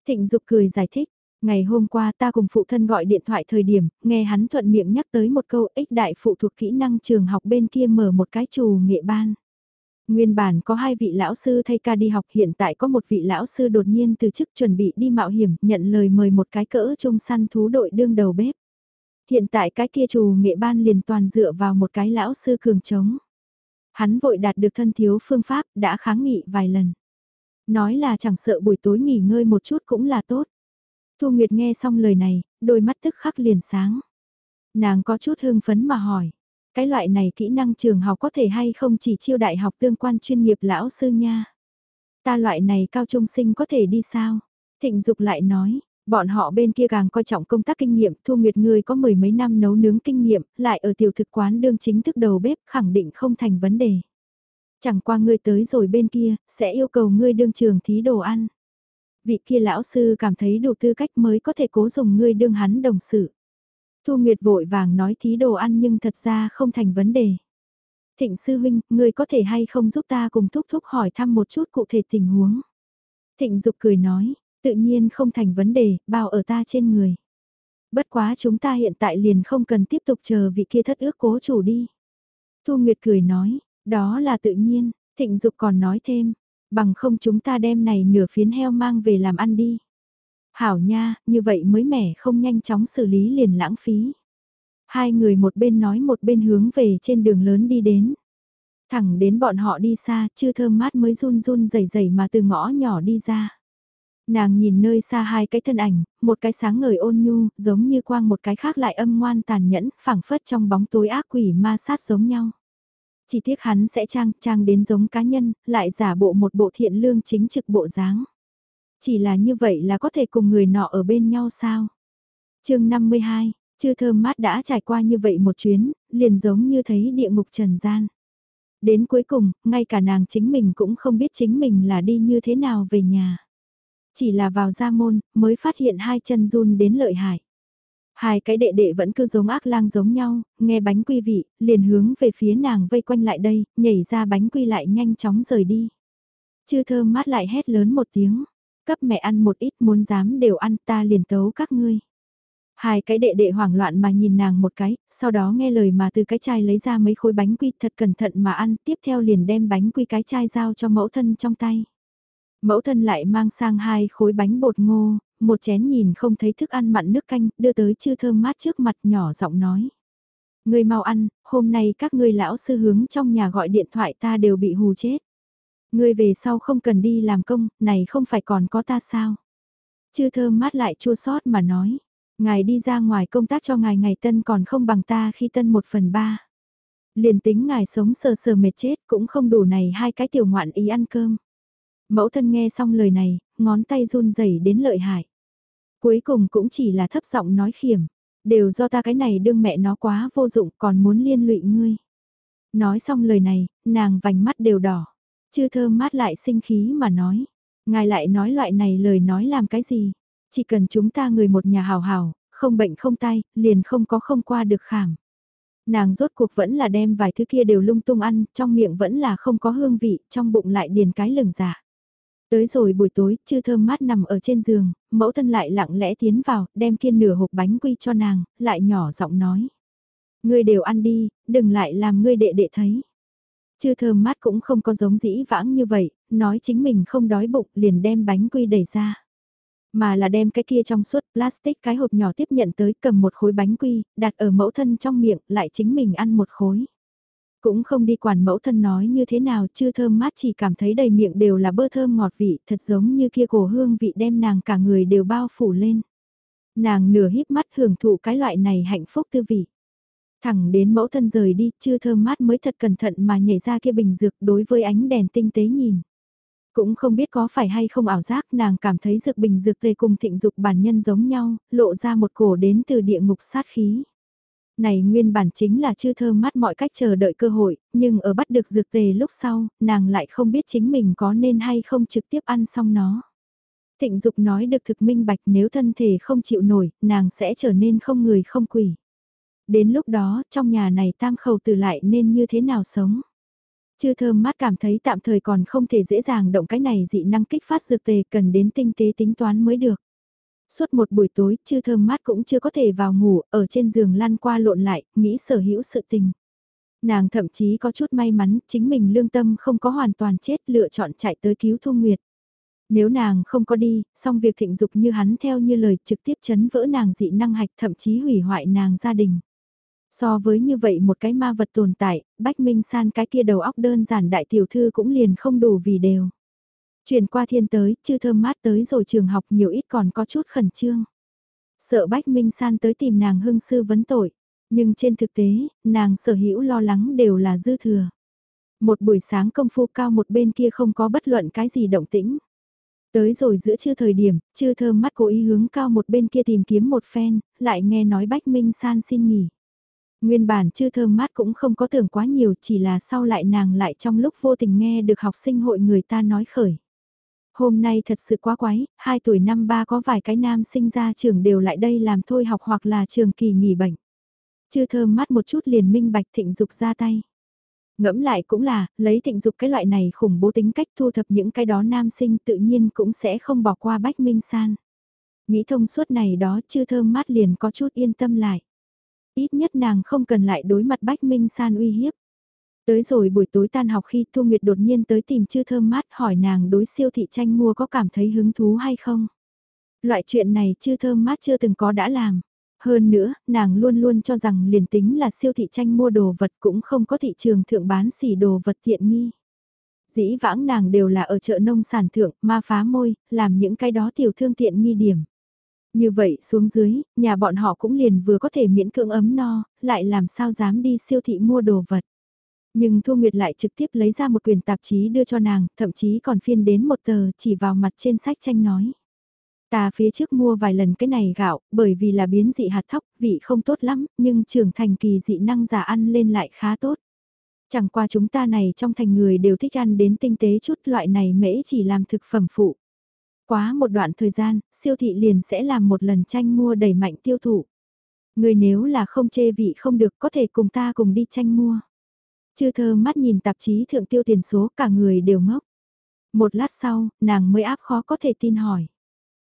Thịnh Dục cười giải thích, ngày hôm qua ta cùng phụ thân gọi điện thoại thời điểm, nghe hắn thuận miệng nhắc tới một câu ích đại phụ thuộc kỹ năng trường học bên kia mở một cái trù nghệ ban. Nguyên bản có hai vị lão sư thay ca đi học hiện tại có một vị lão sư đột nhiên từ chức chuẩn bị đi mạo hiểm nhận lời mời một cái cỡ trung săn thú đội đương đầu bếp. Hiện tại cái kia trù nghệ ban liền toàn dựa vào một cái lão sư cường trống. Hắn vội đạt được thân thiếu phương pháp đã kháng nghị vài lần. Nói là chẳng sợ buổi tối nghỉ ngơi một chút cũng là tốt. Thu Nguyệt nghe xong lời này, đôi mắt tức khắc liền sáng. Nàng có chút hưng phấn mà hỏi. Cái loại này kỹ năng trường học có thể hay không chỉ chiêu đại học tương quan chuyên nghiệp lão sư nha. Ta loại này cao trung sinh có thể đi sao? Thịnh Dục lại nói, bọn họ bên kia càng coi trọng công tác kinh nghiệm, Thu Nguyệt người có mười mấy năm nấu nướng kinh nghiệm, lại ở tiểu thực quán đương chính thức đầu bếp khẳng định không thành vấn đề. Chẳng qua ngươi tới rồi bên kia, sẽ yêu cầu ngươi đương trường thí đồ ăn. Vị kia lão sư cảm thấy đủ tư cách mới có thể cố dùng ngươi đương hắn đồng sự. Thu Nguyệt vội vàng nói thí đồ ăn nhưng thật ra không thành vấn đề. Thịnh sư huynh, ngươi có thể hay không giúp ta cùng thúc thúc hỏi thăm một chút cụ thể tình huống. Thịnh Dục cười nói, tự nhiên không thành vấn đề, bao ở ta trên người. Bất quá chúng ta hiện tại liền không cần tiếp tục chờ vị kia thất ước cố chủ đi. Thu Nguyệt cười nói, đó là tự nhiên, Thịnh Dục còn nói thêm, bằng không chúng ta đem này nửa phiến heo mang về làm ăn đi. Hảo nha, như vậy mới mẻ không nhanh chóng xử lý liền lãng phí. Hai người một bên nói một bên hướng về trên đường lớn đi đến. Thẳng đến bọn họ đi xa, chưa thơm mát mới run run rẩy rẩy mà từ ngõ nhỏ đi ra. Nàng nhìn nơi xa hai cái thân ảnh, một cái sáng ngời ôn nhu, giống như quang một cái khác lại âm ngoan tàn nhẫn, phảng phất trong bóng tối ác quỷ ma sát giống nhau. Chỉ tiếc hắn sẽ trang, trang đến giống cá nhân, lại giả bộ một bộ thiện lương chính trực bộ dáng. Chỉ là như vậy là có thể cùng người nọ ở bên nhau sao? chương 52, chưa thơm mát đã trải qua như vậy một chuyến, liền giống như thấy địa ngục trần gian. Đến cuối cùng, ngay cả nàng chính mình cũng không biết chính mình là đi như thế nào về nhà. Chỉ là vào ra môn, mới phát hiện hai chân run đến lợi hại. Hai cái đệ đệ vẫn cứ giống ác lang giống nhau, nghe bánh quy vị, liền hướng về phía nàng vây quanh lại đây, nhảy ra bánh quy lại nhanh chóng rời đi. Chư thơm mát lại hét lớn một tiếng, cấp mẹ ăn một ít muốn dám đều ăn ta liền tấu các ngươi. Hai cái đệ đệ hoảng loạn mà nhìn nàng một cái, sau đó nghe lời mà từ cái chai lấy ra mấy khối bánh quy thật cẩn thận mà ăn, tiếp theo liền đem bánh quy cái chai giao cho mẫu thân trong tay. Mẫu thân lại mang sang hai khối bánh bột ngô, một chén nhìn không thấy thức ăn mặn nước canh, đưa tới chư thơm mát trước mặt nhỏ giọng nói. người mau ăn, hôm nay các ngươi lão sư hướng trong nhà gọi điện thoại ta đều bị hù chết. người về sau không cần đi làm công, này không phải còn có ta sao? Chư thơm mát lại chua sót mà nói. Ngài đi ra ngoài công tác cho ngài ngày tân còn không bằng ta khi tân một phần ba. Liền tính ngài sống sờ sờ mệt chết cũng không đủ này hai cái tiểu ngoạn ý ăn cơm. Mẫu thân nghe xong lời này, ngón tay run rẩy đến lợi hại. Cuối cùng cũng chỉ là thấp giọng nói khiểm, đều do ta cái này đương mẹ nó quá vô dụng còn muốn liên lụy ngươi. Nói xong lời này, nàng vành mắt đều đỏ. Chư thơm mát lại sinh khí mà nói. Ngài lại nói loại này lời nói làm cái gì? Chỉ cần chúng ta người một nhà hào hào, không bệnh không tay, liền không có không qua được khảm. Nàng rốt cuộc vẫn là đem vài thứ kia đều lung tung ăn, trong miệng vẫn là không có hương vị, trong bụng lại điền cái lửng dạ. Tới rồi buổi tối, chư thơm mát nằm ở trên giường, mẫu thân lại lặng lẽ tiến vào, đem kiên nửa hộp bánh quy cho nàng, lại nhỏ giọng nói. Ngươi đều ăn đi, đừng lại làm ngươi đệ đệ thấy. Chư thơm mát cũng không có giống dĩ vãng như vậy, nói chính mình không đói bụng liền đem bánh quy đẩy ra. Mà là đem cái kia trong suốt plastic cái hộp nhỏ tiếp nhận tới cầm một khối bánh quy, đặt ở mẫu thân trong miệng, lại chính mình ăn một khối. Cũng không đi quản mẫu thân nói như thế nào chưa thơm mát chỉ cảm thấy đầy miệng đều là bơ thơm ngọt vị thật giống như kia cổ hương vị đem nàng cả người đều bao phủ lên. Nàng nửa híp mắt hưởng thụ cái loại này hạnh phúc tư vị. Thẳng đến mẫu thân rời đi, chưa thơm mát mới thật cẩn thận mà nhảy ra kia bình dược đối với ánh đèn tinh tế nhìn. Cũng không biết có phải hay không ảo giác nàng cảm thấy dược bình dược tề cùng thịnh dục bản nhân giống nhau, lộ ra một cổ đến từ địa ngục sát khí. Này nguyên bản chính là chư thơm mắt mọi cách chờ đợi cơ hội, nhưng ở bắt được dược tề lúc sau, nàng lại không biết chính mình có nên hay không trực tiếp ăn xong nó. Thịnh dục nói được thực minh bạch nếu thân thể không chịu nổi, nàng sẽ trở nên không người không quỷ. Đến lúc đó, trong nhà này tam khẩu từ lại nên như thế nào sống? Chư thơm mát cảm thấy tạm thời còn không thể dễ dàng động cái này dị năng kích phát dược tề cần đến tinh tế tính toán mới được. Suốt một buổi tối, chưa thơm mát cũng chưa có thể vào ngủ, ở trên giường lăn qua lộn lại, nghĩ sở hữu sự tình. Nàng thậm chí có chút may mắn, chính mình lương tâm không có hoàn toàn chết, lựa chọn chạy tới cứu Thu Nguyệt. Nếu nàng không có đi, xong việc thịnh dục như hắn theo như lời trực tiếp chấn vỡ nàng dị năng hạch thậm chí hủy hoại nàng gia đình. So với như vậy một cái ma vật tồn tại, Bách Minh San cái kia đầu óc đơn giản đại tiểu thư cũng liền không đủ vì đều. Chuyển qua thiên tới, chư thơm mát tới rồi trường học nhiều ít còn có chút khẩn trương. Sợ Bách Minh San tới tìm nàng hưng sư vấn tội, nhưng trên thực tế, nàng sở hữu lo lắng đều là dư thừa. Một buổi sáng công phu cao một bên kia không có bất luận cái gì động tĩnh. Tới rồi giữa trưa thời điểm, chư thơm mắt cố ý hướng cao một bên kia tìm kiếm một phen, lại nghe nói Bách Minh San xin nghỉ. Nguyên bản chư thơm mát cũng không có tưởng quá nhiều chỉ là sau lại nàng lại trong lúc vô tình nghe được học sinh hội người ta nói khởi. Hôm nay thật sự quá quái, hai tuổi năm ba có vài cái nam sinh ra trường đều lại đây làm thôi học hoặc là trường kỳ nghỉ bệnh. Chưa thơm mát một chút liền minh bạch thịnh dục ra tay. Ngẫm lại cũng là, lấy thịnh dục cái loại này khủng bố tính cách thu thập những cái đó nam sinh tự nhiên cũng sẽ không bỏ qua bách minh san. Nghĩ thông suốt này đó chưa thơm mát liền có chút yên tâm lại. Ít nhất nàng không cần lại đối mặt bách minh san uy hiếp. Tới rồi buổi tối tan học khi Thu Nguyệt đột nhiên tới tìm chưa thơm mát hỏi nàng đối siêu thị tranh mua có cảm thấy hứng thú hay không. Loại chuyện này chưa thơm mát chưa từng có đã làm. Hơn nữa, nàng luôn luôn cho rằng liền tính là siêu thị tranh mua đồ vật cũng không có thị trường thượng bán xỉ đồ vật tiện nghi. Dĩ vãng nàng đều là ở chợ nông sản thượng, ma phá môi, làm những cái đó tiểu thương tiện nghi điểm. Như vậy xuống dưới, nhà bọn họ cũng liền vừa có thể miễn cưỡng ấm no, lại làm sao dám đi siêu thị mua đồ vật. Nhưng Thu Nguyệt lại trực tiếp lấy ra một quyển tạp chí đưa cho nàng, thậm chí còn phiên đến một tờ chỉ vào mặt trên sách tranh nói. Ta phía trước mua vài lần cái này gạo, bởi vì là biến dị hạt thóc, vị không tốt lắm, nhưng trưởng thành kỳ dị năng giả ăn lên lại khá tốt. Chẳng qua chúng ta này trong thành người đều thích ăn đến tinh tế chút loại này mễ chỉ làm thực phẩm phụ. Quá một đoạn thời gian, siêu thị liền sẽ làm một lần tranh mua đẩy mạnh tiêu thụ. Người nếu là không chê vị không được có thể cùng ta cùng đi tranh mua. Chư thơ mắt nhìn tạp chí thượng tiêu tiền số cả người đều ngốc. Một lát sau, nàng mới áp khó có thể tin hỏi.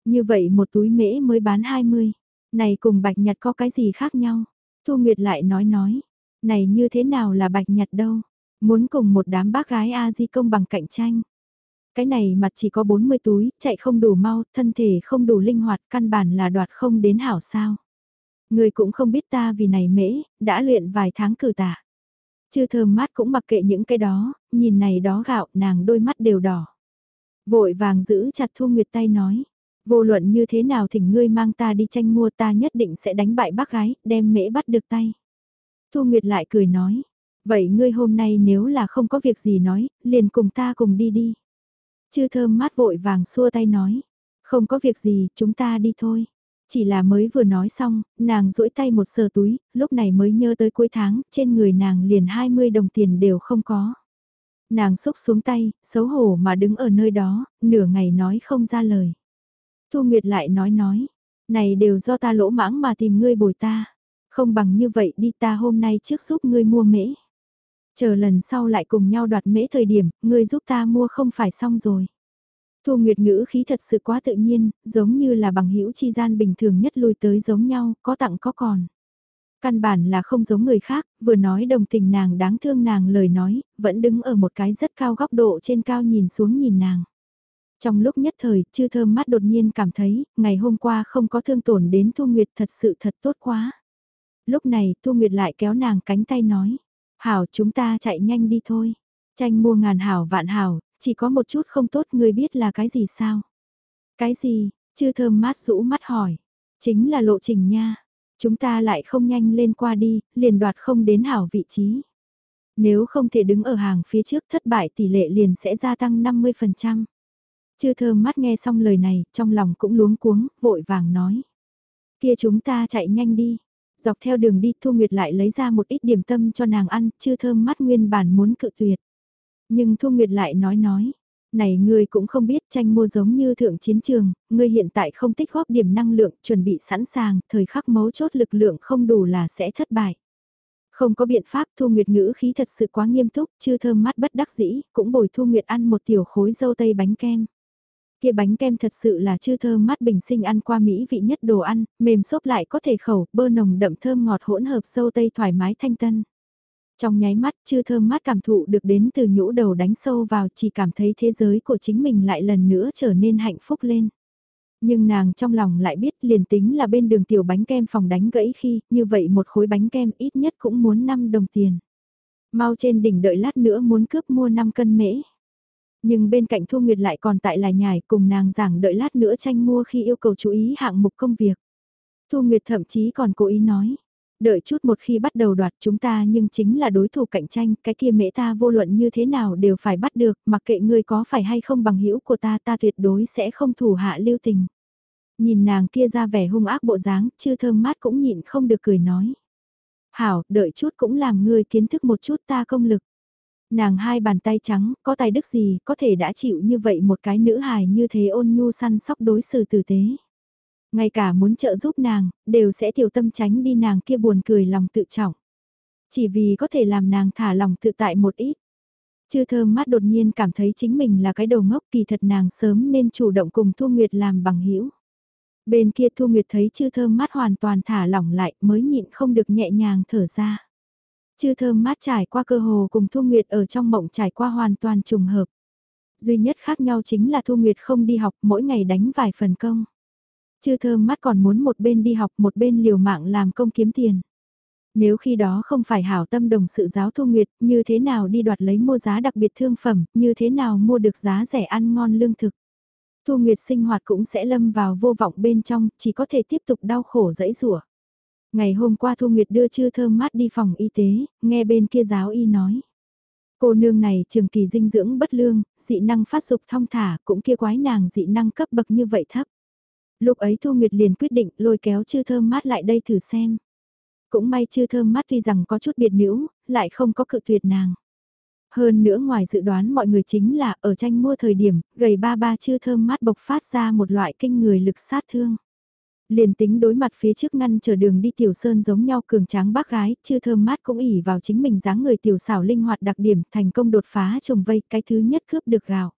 Như vậy một túi mễ mới bán 20. Này cùng bạch nhật có cái gì khác nhau? Thu Nguyệt lại nói nói. Này như thế nào là bạch nhật đâu? Muốn cùng một đám bác gái A-di công bằng cạnh tranh. Cái này mặt chỉ có 40 túi, chạy không đủ mau, thân thể không đủ linh hoạt, căn bản là đoạt không đến hảo sao. Người cũng không biết ta vì này mễ, đã luyện vài tháng cử tạ chưa thơm mát cũng mặc kệ những cái đó, nhìn này đó gạo, nàng đôi mắt đều đỏ. Vội vàng giữ chặt Thu Nguyệt tay nói, vô luận như thế nào thỉnh ngươi mang ta đi tranh mua ta nhất định sẽ đánh bại bác gái, đem mễ bắt được tay. Thu Nguyệt lại cười nói, vậy ngươi hôm nay nếu là không có việc gì nói, liền cùng ta cùng đi đi. Chư thơm mát vội vàng xua tay nói, không có việc gì, chúng ta đi thôi. Chỉ là mới vừa nói xong, nàng duỗi tay một sờ túi, lúc này mới nhớ tới cuối tháng, trên người nàng liền 20 đồng tiền đều không có. Nàng xúc xuống tay, xấu hổ mà đứng ở nơi đó, nửa ngày nói không ra lời. Thu Nguyệt lại nói nói, này đều do ta lỗ mãng mà tìm ngươi bồi ta. Không bằng như vậy đi ta hôm nay trước giúp ngươi mua mễ. Chờ lần sau lại cùng nhau đoạt mễ thời điểm, ngươi giúp ta mua không phải xong rồi. Thu Nguyệt ngữ khí thật sự quá tự nhiên, giống như là bằng hữu chi gian bình thường nhất lùi tới giống nhau, có tặng có còn. Căn bản là không giống người khác, vừa nói đồng tình nàng đáng thương nàng lời nói, vẫn đứng ở một cái rất cao góc độ trên cao nhìn xuống nhìn nàng. Trong lúc nhất thời, chư thơm mắt đột nhiên cảm thấy, ngày hôm qua không có thương tổn đến Thu Nguyệt thật sự thật tốt quá. Lúc này, Thu Nguyệt lại kéo nàng cánh tay nói, hảo chúng ta chạy nhanh đi thôi. Tranh mua ngàn hảo vạn hảo, chỉ có một chút không tốt người biết là cái gì sao? Cái gì? Chư thơm mát rũ mắt hỏi. Chính là lộ trình nha. Chúng ta lại không nhanh lên qua đi, liền đoạt không đến hảo vị trí. Nếu không thể đứng ở hàng phía trước thất bại tỷ lệ liền sẽ gia tăng 50%. Chư thơm mắt nghe xong lời này, trong lòng cũng luống cuống, vội vàng nói. Kia chúng ta chạy nhanh đi. Dọc theo đường đi Thu Nguyệt lại lấy ra một ít điểm tâm cho nàng ăn, chư thơm mắt nguyên bản muốn cự tuyệt. Nhưng Thu Nguyệt lại nói nói, này ngươi cũng không biết tranh mua giống như thượng chiến trường, ngươi hiện tại không tích góp điểm năng lượng, chuẩn bị sẵn sàng, thời khắc mấu chốt lực lượng không đủ là sẽ thất bại. Không có biện pháp Thu Nguyệt ngữ khí thật sự quá nghiêm túc, chưa thơm mắt bất đắc dĩ, cũng bồi Thu Nguyệt ăn một tiểu khối dâu tây bánh kem. Kia bánh kem thật sự là chưa thơm mắt bình sinh ăn qua mỹ vị nhất đồ ăn, mềm xốp lại có thể khẩu, bơ nồng đậm thơm ngọt hỗn hợp dâu tây thoải mái thanh tân. Trong nháy mắt chưa thơm mát cảm thụ được đến từ nhũ đầu đánh sâu vào chỉ cảm thấy thế giới của chính mình lại lần nữa trở nên hạnh phúc lên. Nhưng nàng trong lòng lại biết liền tính là bên đường tiểu bánh kem phòng đánh gãy khi, như vậy một khối bánh kem ít nhất cũng muốn 5 đồng tiền. Mau trên đỉnh đợi lát nữa muốn cướp mua 5 cân mễ. Nhưng bên cạnh Thu Nguyệt lại còn tại là nhài cùng nàng giảng đợi lát nữa tranh mua khi yêu cầu chú ý hạng mục công việc. Thu Nguyệt thậm chí còn cố ý nói, Đợi chút một khi bắt đầu đoạt chúng ta nhưng chính là đối thủ cạnh tranh, cái kia mễ ta vô luận như thế nào đều phải bắt được, mặc kệ ngươi có phải hay không bằng hữu của ta ta tuyệt đối sẽ không thủ hạ lưu tình. Nhìn nàng kia ra vẻ hung ác bộ dáng, chưa thơm mát cũng nhịn không được cười nói. Hảo, đợi chút cũng làm ngươi kiến thức một chút ta công lực. Nàng hai bàn tay trắng, có tài đức gì, có thể đã chịu như vậy một cái nữ hài như thế ôn nhu săn sóc đối xử tử tế. Ngay cả muốn trợ giúp nàng, đều sẽ tiểu tâm tránh đi nàng kia buồn cười lòng tự trọng. Chỉ vì có thể làm nàng thả lòng tự tại một ít. Chư thơm mắt đột nhiên cảm thấy chính mình là cái đầu ngốc kỳ thật nàng sớm nên chủ động cùng Thu Nguyệt làm bằng hữu Bên kia Thu Nguyệt thấy chư thơm mắt hoàn toàn thả lỏng lại mới nhịn không được nhẹ nhàng thở ra. Chư thơm mát trải qua cơ hồ cùng Thu Nguyệt ở trong mộng trải qua hoàn toàn trùng hợp. Duy nhất khác nhau chính là Thu Nguyệt không đi học mỗi ngày đánh vài phần công. Chư thơm mắt còn muốn một bên đi học một bên liều mạng làm công kiếm tiền. Nếu khi đó không phải hảo tâm đồng sự giáo Thu Nguyệt, như thế nào đi đoạt lấy mua giá đặc biệt thương phẩm, như thế nào mua được giá rẻ ăn ngon lương thực. Thu Nguyệt sinh hoạt cũng sẽ lâm vào vô vọng bên trong, chỉ có thể tiếp tục đau khổ dẫy rủa. Ngày hôm qua Thu Nguyệt đưa chư thơm mát đi phòng y tế, nghe bên kia giáo y nói. Cô nương này trường kỳ dinh dưỡng bất lương, dị năng phát dục thong thả, cũng kia quái nàng dị năng cấp bậc như vậy thấp. Lúc ấy Thu Nguyệt liền quyết định lôi kéo chư thơm mát lại đây thử xem. Cũng may chư thơm mát tuy rằng có chút biệt nữ, lại không có cự tuyệt nàng. Hơn nữa ngoài dự đoán mọi người chính là ở tranh mua thời điểm, gầy ba ba chư thơm mát bộc phát ra một loại kinh người lực sát thương. Liền tính đối mặt phía trước ngăn chờ đường đi tiểu sơn giống nhau cường tráng bác gái, chư thơm mát cũng ỉ vào chính mình dáng người tiểu xảo linh hoạt đặc điểm thành công đột phá trồng vây cái thứ nhất cướp được gạo.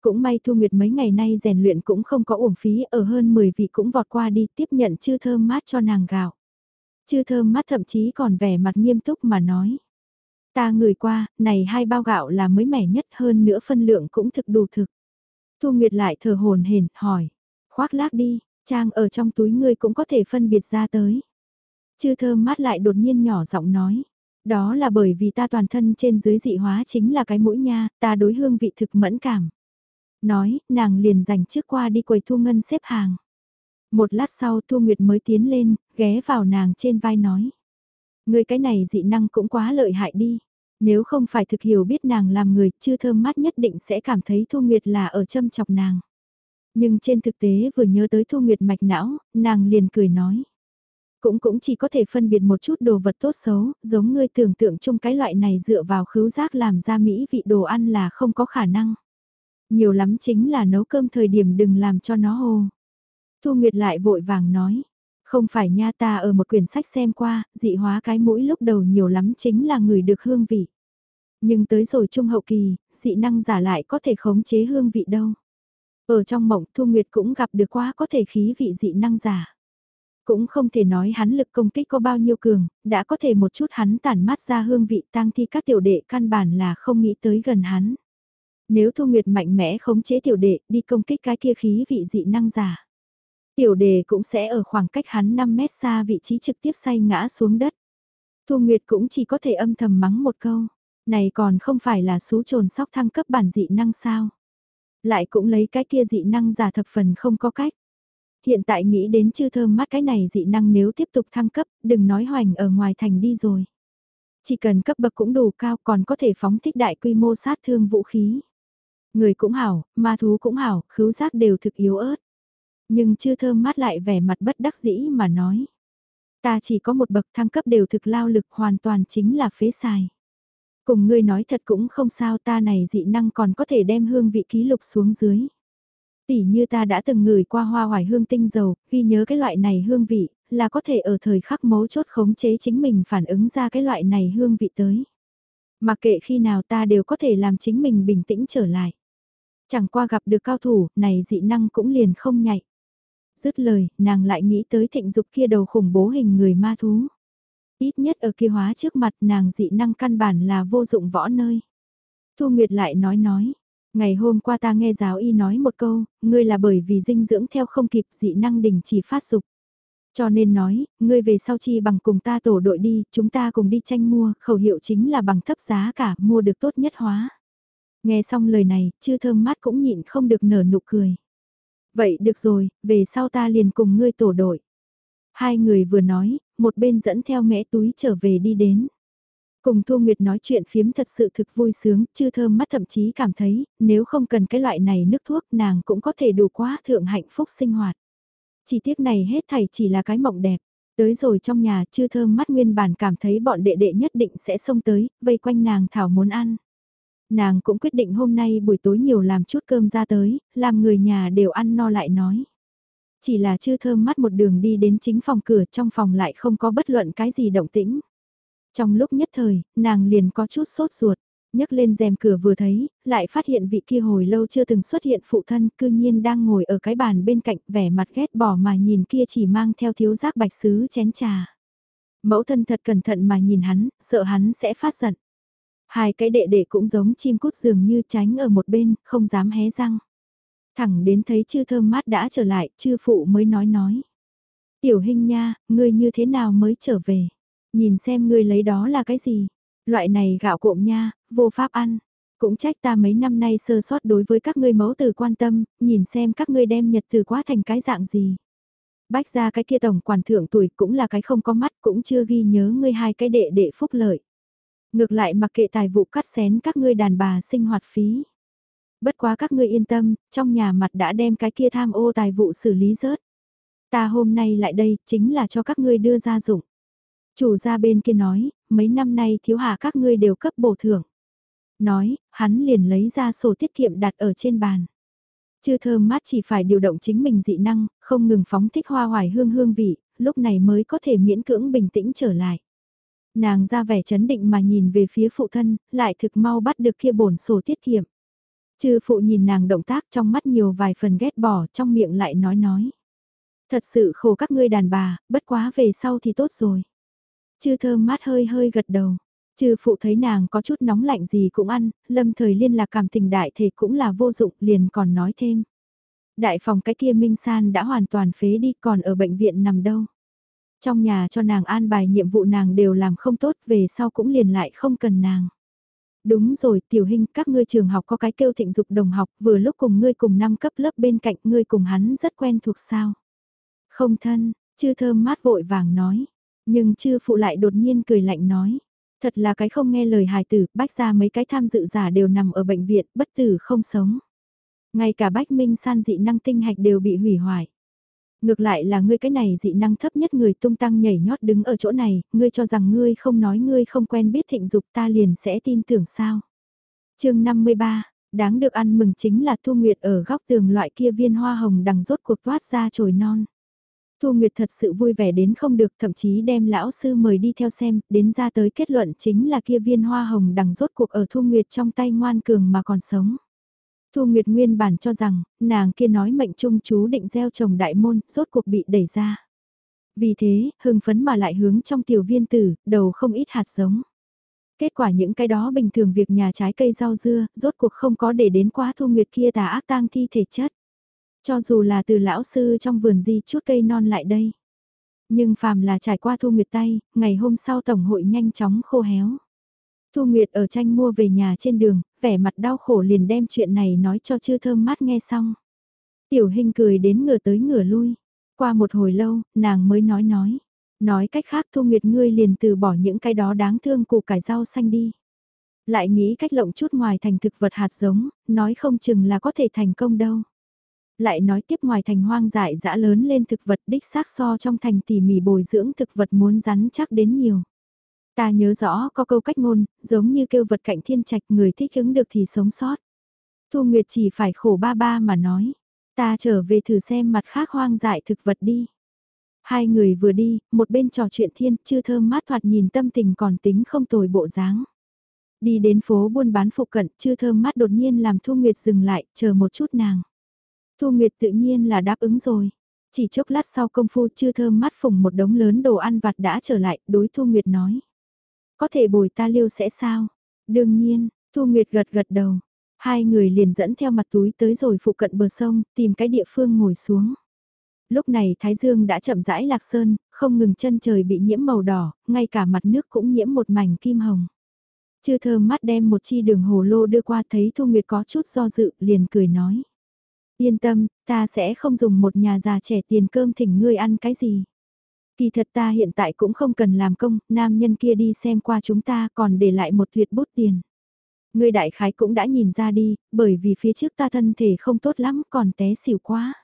Cũng may Thu Nguyệt mấy ngày nay rèn luyện cũng không có uổng phí ở hơn 10 vị cũng vọt qua đi tiếp nhận chư thơm mát cho nàng gạo. Chư thơm mát thậm chí còn vẻ mặt nghiêm túc mà nói. Ta người qua, này hai bao gạo là mới mẻ nhất hơn nữa phân lượng cũng thực đủ thực. Thu Nguyệt lại thở hồn hển hỏi. Khoác lác đi, trang ở trong túi ngươi cũng có thể phân biệt ra tới. Chư thơm mát lại đột nhiên nhỏ giọng nói. Đó là bởi vì ta toàn thân trên dưới dị hóa chính là cái mũi nha, ta đối hương vị thực mẫn cảm. Nói, nàng liền dành trước qua đi quầy thu ngân xếp hàng. Một lát sau Thu Nguyệt mới tiến lên, ghé vào nàng trên vai nói. Người cái này dị năng cũng quá lợi hại đi. Nếu không phải thực hiểu biết nàng làm người, chưa thơm mắt nhất định sẽ cảm thấy Thu Nguyệt là ở châm chọc nàng. Nhưng trên thực tế vừa nhớ tới Thu Nguyệt mạch não, nàng liền cười nói. Cũng cũng chỉ có thể phân biệt một chút đồ vật tốt xấu, giống ngươi tưởng tượng chung cái loại này dựa vào khứu giác làm ra mỹ vị đồ ăn là không có khả năng. Nhiều lắm chính là nấu cơm thời điểm đừng làm cho nó hồ. Thu Nguyệt lại vội vàng nói. Không phải nha ta ở một quyển sách xem qua, dị hóa cái mũi lúc đầu nhiều lắm chính là người được hương vị. Nhưng tới rồi trung hậu kỳ, dị năng giả lại có thể khống chế hương vị đâu. Ở trong mộng Thu Nguyệt cũng gặp được quá có thể khí vị dị năng giả. Cũng không thể nói hắn lực công kích có bao nhiêu cường, đã có thể một chút hắn tản mát ra hương vị tang thi các tiểu đệ căn bản là không nghĩ tới gần hắn. Nếu Thu Nguyệt mạnh mẽ khống chế tiểu đệ đi công kích cái kia khí vị dị năng giả. Tiểu đề cũng sẽ ở khoảng cách hắn 5 mét xa vị trí trực tiếp say ngã xuống đất. Thu Nguyệt cũng chỉ có thể âm thầm mắng một câu. Này còn không phải là xú trồn sóc thăng cấp bản dị năng sao. Lại cũng lấy cái kia dị năng giả thập phần không có cách. Hiện tại nghĩ đến chư thơm mắt cái này dị năng nếu tiếp tục thăng cấp, đừng nói hoành ở ngoài thành đi rồi. Chỉ cần cấp bậc cũng đủ cao còn có thể phóng thích đại quy mô sát thương vũ khí. Người cũng hảo, ma thú cũng hảo, khứu giác đều thực yếu ớt. Nhưng chưa thơm mát lại vẻ mặt bất đắc dĩ mà nói. Ta chỉ có một bậc thăng cấp đều thực lao lực hoàn toàn chính là phế xài. Cùng ngươi nói thật cũng không sao ta này dị năng còn có thể đem hương vị ký lục xuống dưới. Tỉ như ta đã từng ngửi qua hoa hoài hương tinh dầu, ghi nhớ cái loại này hương vị, là có thể ở thời khắc mấu chốt khống chế chính mình phản ứng ra cái loại này hương vị tới. Mặc kệ khi nào ta đều có thể làm chính mình bình tĩnh trở lại. Chẳng qua gặp được cao thủ, này dị năng cũng liền không nhạy. Dứt lời, nàng lại nghĩ tới thịnh dục kia đầu khủng bố hình người ma thú. Ít nhất ở kia hóa trước mặt nàng dị năng căn bản là vô dụng võ nơi. Thu Nguyệt lại nói nói, ngày hôm qua ta nghe giáo y nói một câu, ngươi là bởi vì dinh dưỡng theo không kịp dị năng đình chỉ phát dục. Cho nên nói, ngươi về sau chi bằng cùng ta tổ đội đi, chúng ta cùng đi tranh mua, khẩu hiệu chính là bằng thấp giá cả, mua được tốt nhất hóa. Nghe xong lời này, chư thơm mắt cũng nhịn không được nở nụ cười. Vậy được rồi, về sau ta liền cùng ngươi tổ đội. Hai người vừa nói, một bên dẫn theo mẽ túi trở về đi đến. Cùng Thu Nguyệt nói chuyện phiếm thật sự thực vui sướng, chư thơm mắt thậm chí cảm thấy, nếu không cần cái loại này nước thuốc nàng cũng có thể đủ quá thượng hạnh phúc sinh hoạt. Chỉ tiếc này hết thảy chỉ là cái mộng đẹp. Tới rồi trong nhà, chư thơm mắt nguyên bản cảm thấy bọn đệ đệ nhất định sẽ xông tới, vây quanh nàng thảo muốn ăn. Nàng cũng quyết định hôm nay buổi tối nhiều làm chút cơm ra tới, làm người nhà đều ăn no lại nói. Chỉ là chư thơm mắt một đường đi đến chính phòng cửa trong phòng lại không có bất luận cái gì động tĩnh. Trong lúc nhất thời, nàng liền có chút sốt ruột nhấc lên rèm cửa vừa thấy, lại phát hiện vị kia hồi lâu chưa từng xuất hiện phụ thân cư nhiên đang ngồi ở cái bàn bên cạnh vẻ mặt ghét bỏ mà nhìn kia chỉ mang theo thiếu giác bạch sứ chén trà. Mẫu thân thật cẩn thận mà nhìn hắn, sợ hắn sẽ phát giận. Hai cái đệ đệ cũng giống chim cút dường như tránh ở một bên, không dám hé răng. Thẳng đến thấy chư thơm mát đã trở lại, chư phụ mới nói nói. Tiểu hình nha, ngươi như thế nào mới trở về? Nhìn xem ngươi lấy đó là cái gì? Loại này gạo cộm nha, vô pháp ăn. Cũng trách ta mấy năm nay sơ sót đối với các ngươi mẫu từ quan tâm, nhìn xem các ngươi đem nhật từ quá thành cái dạng gì. Bách ra cái kia tổng quản thượng tuổi cũng là cái không có mắt cũng chưa ghi nhớ ngươi hai cái đệ đệ phúc lợi. Ngược lại mặc kệ tài vụ cắt xén các ngươi đàn bà sinh hoạt phí. Bất quá các ngươi yên tâm, trong nhà mặt đã đem cái kia tham ô tài vụ xử lý rớt. Ta hôm nay lại đây chính là cho các ngươi đưa ra dụng. Chủ gia bên kia nói, mấy năm nay thiếu hạ các ngươi đều cấp bổ thưởng. Nói, hắn liền lấy ra sổ tiết kiệm đặt ở trên bàn. Chư thơm mát chỉ phải điều động chính mình dị năng, không ngừng phóng thích hoa hoài hương hương vị, lúc này mới có thể miễn cưỡng bình tĩnh trở lại. Nàng ra vẻ chấn định mà nhìn về phía phụ thân, lại thực mau bắt được kia bổn sổ tiết kiệm. Chư phụ nhìn nàng động tác trong mắt nhiều vài phần ghét bỏ, trong miệng lại nói nói. Thật sự khổ các ngươi đàn bà, bất quá về sau thì tốt rồi. Chư thơm mát hơi hơi gật đầu. Chư phụ thấy nàng có chút nóng lạnh gì cũng ăn, lâm thời liên lạc cảm tình đại thể cũng là vô dụng liền còn nói thêm. Đại phòng cái kia Minh San đã hoàn toàn phế đi còn ở bệnh viện nằm đâu. Trong nhà cho nàng an bài nhiệm vụ nàng đều làm không tốt về sau cũng liền lại không cần nàng. Đúng rồi, tiểu hình, các ngươi trường học có cái kêu thịnh dục đồng học, vừa lúc cùng ngươi cùng năm cấp lớp bên cạnh ngươi cùng hắn rất quen thuộc sao. Không thân, chư thơm mát vội vàng nói, nhưng chư phụ lại đột nhiên cười lạnh nói. Thật là cái không nghe lời hài tử, bách ra mấy cái tham dự giả đều nằm ở bệnh viện, bất tử không sống. Ngay cả bách minh san dị năng tinh hạch đều bị hủy hoại. Ngược lại là ngươi cái này dị năng thấp nhất người tung tăng nhảy nhót đứng ở chỗ này, ngươi cho rằng ngươi không nói ngươi không quen biết thịnh dục ta liền sẽ tin tưởng sao. chương 53, đáng được ăn mừng chính là Thu Nguyệt ở góc tường loại kia viên hoa hồng đằng rốt cuộc toát ra trồi non. Thu Nguyệt thật sự vui vẻ đến không được thậm chí đem lão sư mời đi theo xem, đến ra tới kết luận chính là kia viên hoa hồng đằng rốt cuộc ở Thu Nguyệt trong tay ngoan cường mà còn sống. Thu Nguyệt nguyên bản cho rằng, nàng kia nói mệnh trung chú định gieo trồng đại môn, rốt cuộc bị đẩy ra. Vì thế, hưng phấn mà lại hướng trong tiểu viên tử, đầu không ít hạt giống. Kết quả những cái đó bình thường việc nhà trái cây rau dưa, rốt cuộc không có để đến quá Thu Nguyệt kia tà ác tang thi thể chất. Cho dù là từ lão sư trong vườn di chút cây non lại đây. Nhưng phàm là trải qua Thu Nguyệt tay, ngày hôm sau Tổng hội nhanh chóng khô héo. Thu Nguyệt ở tranh mua về nhà trên đường, vẻ mặt đau khổ liền đem chuyện này nói cho chư thơm mát nghe xong. Tiểu hình cười đến ngửa tới ngửa lui. Qua một hồi lâu, nàng mới nói nói. Nói cách khác Thu Nguyệt ngươi liền từ bỏ những cái đó đáng thương củ cải rau xanh đi. Lại nghĩ cách lộng chút ngoài thành thực vật hạt giống, nói không chừng là có thể thành công đâu lại nói tiếp ngoài thành hoang dại dã lớn lên thực vật đích xác so trong thành tỉ mỉ bồi dưỡng thực vật muốn rắn chắc đến nhiều. Ta nhớ rõ có câu cách ngôn, giống như kêu vật cạnh thiên trạch người thích ứng được thì sống sót. Thu Nguyệt chỉ phải khổ ba ba mà nói, ta trở về thử xem mặt khác hoang dại thực vật đi. Hai người vừa đi, một bên trò chuyện thiên, chưa thơm mát thoạt nhìn tâm tình còn tính không tồi bộ dáng. Đi đến phố buôn bán phụ cận, chưa thơm mát đột nhiên làm Thu Nguyệt dừng lại, chờ một chút nàng. Thu Nguyệt tự nhiên là đáp ứng rồi. Chỉ chốc lát sau công phu chưa thơm mắt phùng một đống lớn đồ ăn vặt đã trở lại, đối Thu Nguyệt nói. Có thể bồi ta liêu sẽ sao? Đương nhiên, Thu Nguyệt gật gật đầu. Hai người liền dẫn theo mặt túi tới rồi phụ cận bờ sông, tìm cái địa phương ngồi xuống. Lúc này Thái Dương đã chậm rãi lạc sơn, không ngừng chân trời bị nhiễm màu đỏ, ngay cả mặt nước cũng nhiễm một mảnh kim hồng. Chư thơm mắt đem một chi đường hồ lô đưa qua thấy Thu Nguyệt có chút do dự, liền cười nói. Yên tâm, ta sẽ không dùng một nhà già trẻ tiền cơm thỉnh ngươi ăn cái gì. Kỳ thật ta hiện tại cũng không cần làm công, nam nhân kia đi xem qua chúng ta còn để lại một tuyệt bút tiền. Ngươi đại khái cũng đã nhìn ra đi, bởi vì phía trước ta thân thể không tốt lắm còn té xỉu quá.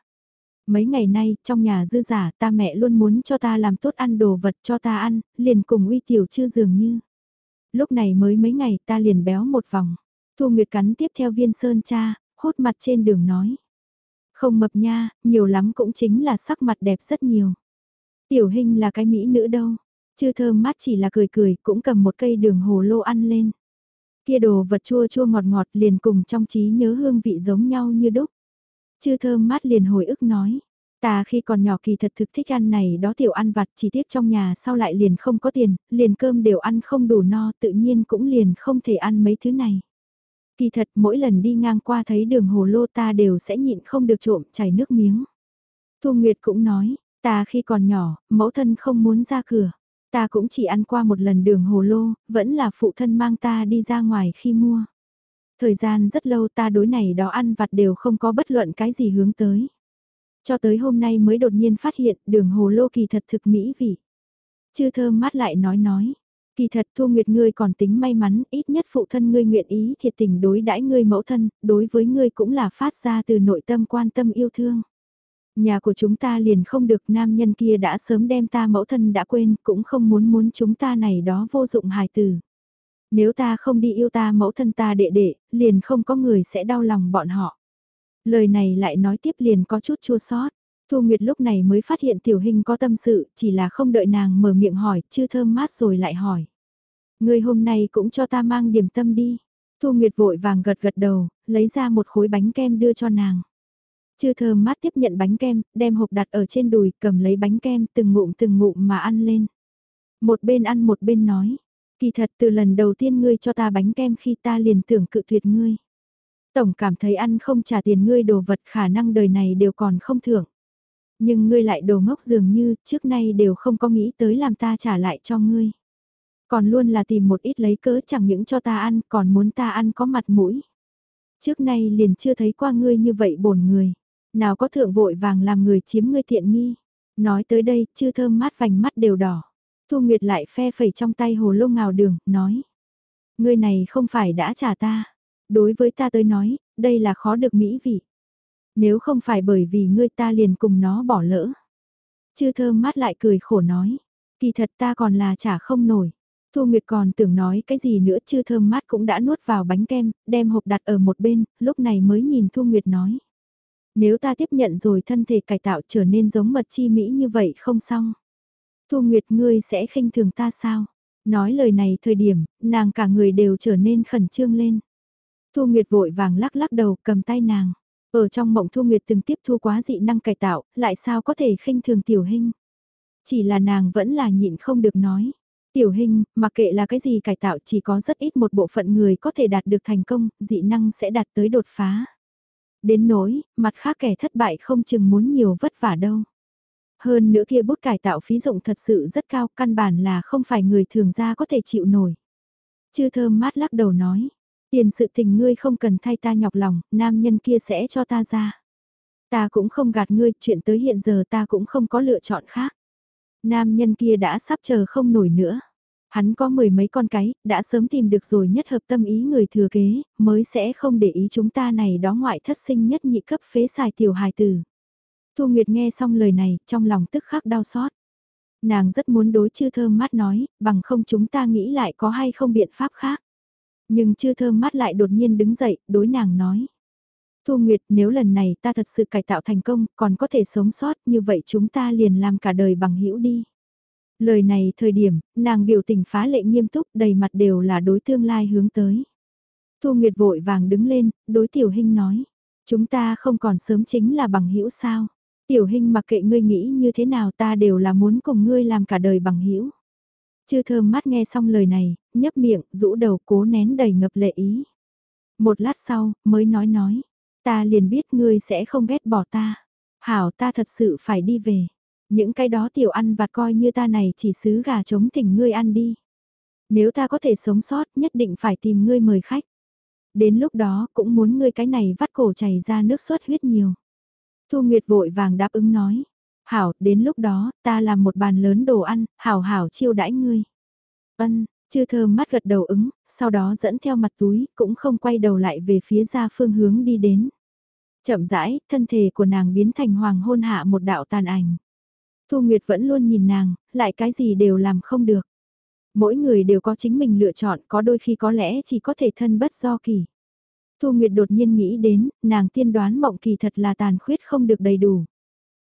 Mấy ngày nay, trong nhà dư giả, ta mẹ luôn muốn cho ta làm tốt ăn đồ vật cho ta ăn, liền cùng uy tiểu chưa dường như. Lúc này mới mấy ngày ta liền béo một vòng. Thu Nguyệt cắn tiếp theo viên sơn cha, hốt mặt trên đường nói. Không mập nha, nhiều lắm cũng chính là sắc mặt đẹp rất nhiều. Tiểu hình là cái mỹ nữ đâu. Chư thơm mát chỉ là cười cười cũng cầm một cây đường hồ lô ăn lên. Kia đồ vật chua chua ngọt ngọt liền cùng trong trí nhớ hương vị giống nhau như đúc. Chư thơm mát liền hồi ức nói. Ta khi còn nhỏ kỳ thật thực thích ăn này đó tiểu ăn vặt chỉ tiếc trong nhà sau lại liền không có tiền, liền cơm đều ăn không đủ no tự nhiên cũng liền không thể ăn mấy thứ này. Kỳ thật mỗi lần đi ngang qua thấy đường hồ lô ta đều sẽ nhịn không được trộm chảy nước miếng. Thu Nguyệt cũng nói, ta khi còn nhỏ, mẫu thân không muốn ra cửa. Ta cũng chỉ ăn qua một lần đường hồ lô, vẫn là phụ thân mang ta đi ra ngoài khi mua. Thời gian rất lâu ta đối này đó ăn vặt đều không có bất luận cái gì hướng tới. Cho tới hôm nay mới đột nhiên phát hiện đường hồ lô kỳ thật thực mỹ vị. Chư thơm mát lại nói nói. Kỳ thật Thu Nguyệt ngươi còn tính may mắn, ít nhất phụ thân ngươi nguyện ý thiệt tình đối đãi ngươi mẫu thân, đối với ngươi cũng là phát ra từ nội tâm quan tâm yêu thương. Nhà của chúng ta liền không được nam nhân kia đã sớm đem ta mẫu thân đã quên, cũng không muốn muốn chúng ta này đó vô dụng hài từ. Nếu ta không đi yêu ta mẫu thân ta đệ đệ, liền không có người sẽ đau lòng bọn họ. Lời này lại nói tiếp liền có chút chua sót. Thu Nguyệt lúc này mới phát hiện tiểu hình có tâm sự, chỉ là không đợi nàng mở miệng hỏi, chưa thơm mát rồi lại hỏi. Người hôm nay cũng cho ta mang điểm tâm đi. Thu Nguyệt vội vàng gật gật đầu, lấy ra một khối bánh kem đưa cho nàng. Chư thơm mát tiếp nhận bánh kem, đem hộp đặt ở trên đùi, cầm lấy bánh kem từng ngụm từng ngụm mà ăn lên. Một bên ăn một bên nói, kỳ thật từ lần đầu tiên ngươi cho ta bánh kem khi ta liền tưởng cự tuyệt ngươi. Tổng cảm thấy ăn không trả tiền ngươi đồ vật khả năng đời này đều còn không thưởng. Nhưng ngươi lại đồ ngốc dường như trước nay đều không có nghĩ tới làm ta trả lại cho ngươi. Còn luôn là tìm một ít lấy cớ chẳng những cho ta ăn còn muốn ta ăn có mặt mũi. Trước nay liền chưa thấy qua ngươi như vậy bổn người. Nào có thượng vội vàng làm người chiếm ngươi tiện nghi. Nói tới đây, chư thơm mát vành mắt đều đỏ. Thu Nguyệt lại phe phẩy trong tay hồ lô ngào đường, nói. Ngươi này không phải đã trả ta. Đối với ta tới nói, đây là khó được mỹ vị. Nếu không phải bởi vì ngươi ta liền cùng nó bỏ lỡ. Chư thơm mát lại cười khổ nói. Kỳ thật ta còn là trả không nổi. Thu Nguyệt còn tưởng nói cái gì nữa chư thơm mát cũng đã nuốt vào bánh kem, đem hộp đặt ở một bên, lúc này mới nhìn Thu Nguyệt nói. Nếu ta tiếp nhận rồi thân thể cải tạo trở nên giống mật chi Mỹ như vậy không xong. Thu Nguyệt ngươi sẽ khinh thường ta sao? Nói lời này thời điểm, nàng cả người đều trở nên khẩn trương lên. Thu Nguyệt vội vàng lắc lắc đầu cầm tay nàng. Ở trong mộng Thu Nguyệt từng tiếp thu quá dị năng cải tạo, lại sao có thể khinh thường tiểu hình. Chỉ là nàng vẫn là nhịn không được nói. Tiểu hình, mặc kệ là cái gì cải tạo chỉ có rất ít một bộ phận người có thể đạt được thành công, dị năng sẽ đạt tới đột phá. Đến nỗi, mặt khác kẻ thất bại không chừng muốn nhiều vất vả đâu. Hơn nữa kia bút cải tạo phí dụng thật sự rất cao, căn bản là không phải người thường ra có thể chịu nổi. Chư thơm mát lắc đầu nói, tiền sự tình ngươi không cần thay ta nhọc lòng, nam nhân kia sẽ cho ta ra. Ta cũng không gạt ngươi, chuyện tới hiện giờ ta cũng không có lựa chọn khác. Nam nhân kia đã sắp chờ không nổi nữa. Hắn có mười mấy con cái, đã sớm tìm được rồi nhất hợp tâm ý người thừa kế, mới sẽ không để ý chúng ta này đó ngoại thất sinh nhất nhị cấp phế xài tiểu hài tử. Thu Nguyệt nghe xong lời này, trong lòng tức khắc đau xót. Nàng rất muốn đối chư thơm mát nói, bằng không chúng ta nghĩ lại có hay không biện pháp khác. Nhưng chư thơm mát lại đột nhiên đứng dậy, đối nàng nói. Thu Nguyệt, nếu lần này ta thật sự cải tạo thành công, còn có thể sống sót, như vậy chúng ta liền làm cả đời bằng hữu đi. Lời này thời điểm, nàng biểu tình phá lệ nghiêm túc, đầy mặt đều là đối tương lai hướng tới. Thu Nguyệt vội vàng đứng lên, đối tiểu hình nói. Chúng ta không còn sớm chính là bằng hữu sao. Tiểu hình mặc kệ ngươi nghĩ như thế nào ta đều là muốn cùng ngươi làm cả đời bằng hữu Chư thơm mắt nghe xong lời này, nhấp miệng, rũ đầu cố nén đầy ngập lệ ý. Một lát sau, mới nói nói, ta liền biết ngươi sẽ không ghét bỏ ta. Hảo ta thật sự phải đi về. Những cái đó tiểu ăn vặt coi như ta này chỉ xứ gà trống thỉnh ngươi ăn đi. Nếu ta có thể sống sót nhất định phải tìm ngươi mời khách. Đến lúc đó cũng muốn ngươi cái này vắt cổ chảy ra nước suốt huyết nhiều. Thu Nguyệt vội vàng đáp ứng nói. Hảo, đến lúc đó, ta làm một bàn lớn đồ ăn, hảo hảo chiêu đãi ngươi. Ân, chư thơm mắt gật đầu ứng, sau đó dẫn theo mặt túi, cũng không quay đầu lại về phía ra phương hướng đi đến. Chậm rãi, thân thể của nàng biến thành hoàng hôn hạ một đạo tàn ảnh. Thu Nguyệt vẫn luôn nhìn nàng, lại cái gì đều làm không được. Mỗi người đều có chính mình lựa chọn, có đôi khi có lẽ chỉ có thể thân bất do kỳ. Thu Nguyệt đột nhiên nghĩ đến, nàng tiên đoán mộng kỳ thật là tàn khuyết không được đầy đủ.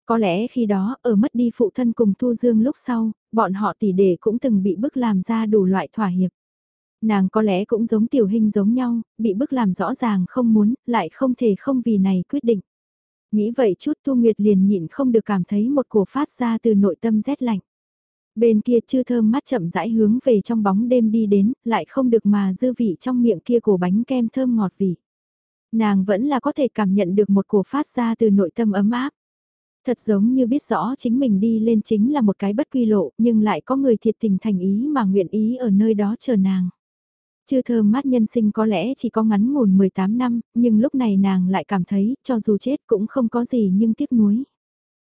Có lẽ khi đó, ở mất đi phụ thân cùng Thu Dương lúc sau, bọn họ tỷ đệ cũng từng bị bức làm ra đủ loại thỏa hiệp. Nàng có lẽ cũng giống tiểu hình giống nhau, bị bức làm rõ ràng không muốn, lại không thể không vì này quyết định. Nghĩ vậy chút Thu Nguyệt liền nhịn không được cảm thấy một cổ phát ra từ nội tâm rét lạnh. Bên kia chư thơm mắt chậm rãi hướng về trong bóng đêm đi đến, lại không được mà dư vị trong miệng kia cổ bánh kem thơm ngọt vị. Nàng vẫn là có thể cảm nhận được một cổ phát ra từ nội tâm ấm áp. Thật giống như biết rõ chính mình đi lên chính là một cái bất quy lộ, nhưng lại có người thiệt tình thành ý mà nguyện ý ở nơi đó chờ nàng. Chưa thơm mát nhân sinh có lẽ chỉ có ngắn ngủn 18 năm, nhưng lúc này nàng lại cảm thấy, cho dù chết cũng không có gì nhưng tiếc nuối.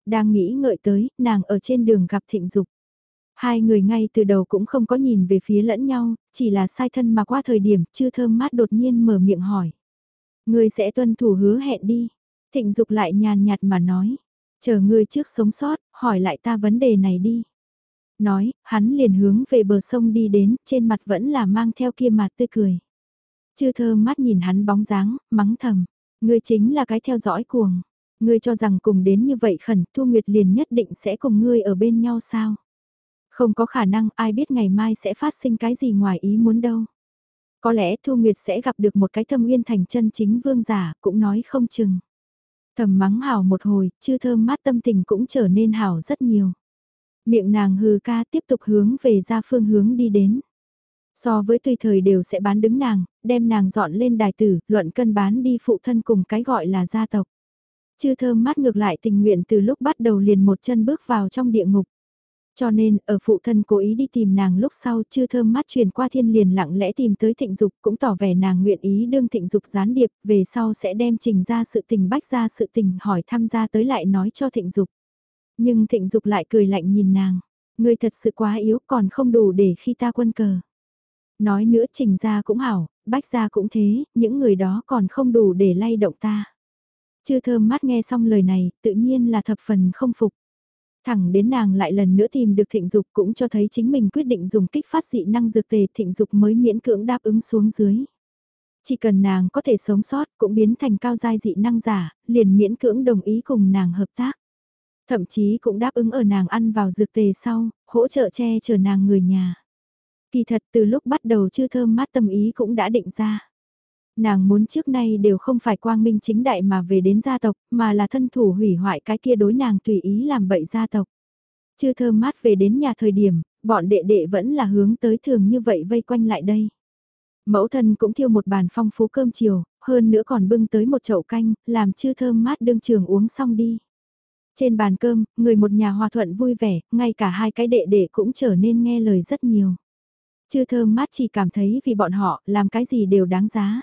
Đang nghĩ ngợi tới, nàng ở trên đường gặp thịnh dục. Hai người ngay từ đầu cũng không có nhìn về phía lẫn nhau, chỉ là sai thân mà qua thời điểm chưa thơm mát đột nhiên mở miệng hỏi. Người sẽ tuân thủ hứa hẹn đi. Thịnh dục lại nhàn nhạt mà nói. Chờ ngươi trước sống sót, hỏi lại ta vấn đề này đi. Nói, hắn liền hướng về bờ sông đi đến, trên mặt vẫn là mang theo kia mặt tươi cười. Chư thơ mắt nhìn hắn bóng dáng, mắng thầm. Ngươi chính là cái theo dõi cuồng. Ngươi cho rằng cùng đến như vậy khẩn, Thu Nguyệt liền nhất định sẽ cùng ngươi ở bên nhau sao? Không có khả năng ai biết ngày mai sẽ phát sinh cái gì ngoài ý muốn đâu. Có lẽ Thu Nguyệt sẽ gặp được một cái thâm uyên thành chân chính vương giả, cũng nói không chừng. Thầm mắng hảo một hồi, chư thơm mát tâm tình cũng trở nên hảo rất nhiều. Miệng nàng hừ ca tiếp tục hướng về ra phương hướng đi đến. So với tùy thời đều sẽ bán đứng nàng, đem nàng dọn lên đài tử, luận cân bán đi phụ thân cùng cái gọi là gia tộc. Chư thơm mát ngược lại tình nguyện từ lúc bắt đầu liền một chân bước vào trong địa ngục. Cho nên, ở phụ thân cố ý đi tìm nàng lúc sau chưa thơm mắt truyền qua thiên liền lặng lẽ tìm tới thịnh dục cũng tỏ vẻ nàng nguyện ý đương thịnh dục gián điệp, về sau sẽ đem trình ra sự tình bách ra sự tình hỏi tham gia tới lại nói cho thịnh dục. Nhưng thịnh dục lại cười lạnh nhìn nàng, người thật sự quá yếu còn không đủ để khi ta quân cờ. Nói nữa trình ra cũng hảo, bách ra cũng thế, những người đó còn không đủ để lay động ta. Chư thơm mắt nghe xong lời này, tự nhiên là thập phần không phục. Thẳng đến nàng lại lần nữa tìm được thịnh dục cũng cho thấy chính mình quyết định dùng kích phát dị năng dược tề thịnh dục mới miễn cưỡng đáp ứng xuống dưới. Chỉ cần nàng có thể sống sót cũng biến thành cao giai dị năng giả, liền miễn cưỡng đồng ý cùng nàng hợp tác. Thậm chí cũng đáp ứng ở nàng ăn vào dược tề sau, hỗ trợ che chở nàng người nhà. Kỳ thật từ lúc bắt đầu chư thơm mát tâm ý cũng đã định ra. Nàng muốn trước nay đều không phải quang minh chính đại mà về đến gia tộc, mà là thân thủ hủy hoại cái kia đối nàng tùy ý làm bậy gia tộc. chư thơm mát về đến nhà thời điểm, bọn đệ đệ vẫn là hướng tới thường như vậy vây quanh lại đây. Mẫu thân cũng thiêu một bàn phong phú cơm chiều, hơn nữa còn bưng tới một chậu canh, làm chư thơm mát đương trường uống xong đi. Trên bàn cơm, người một nhà hòa thuận vui vẻ, ngay cả hai cái đệ đệ cũng trở nên nghe lời rất nhiều. Chư thơm mát chỉ cảm thấy vì bọn họ làm cái gì đều đáng giá.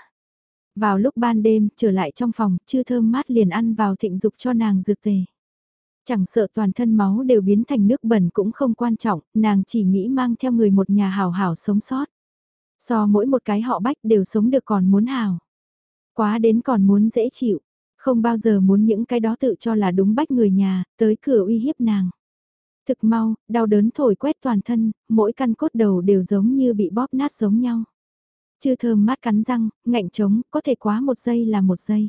Vào lúc ban đêm, trở lại trong phòng, chư thơm mát liền ăn vào thịnh dục cho nàng dược tề. Chẳng sợ toàn thân máu đều biến thành nước bẩn cũng không quan trọng, nàng chỉ nghĩ mang theo người một nhà hào hảo sống sót. So mỗi một cái họ bách đều sống được còn muốn hào. Quá đến còn muốn dễ chịu, không bao giờ muốn những cái đó tự cho là đúng bách người nhà, tới cửa uy hiếp nàng. Thực mau, đau đớn thổi quét toàn thân, mỗi căn cốt đầu đều giống như bị bóp nát giống nhau. Chư thơm mát cắn răng, ngạnh trống, có thể quá một giây là một giây.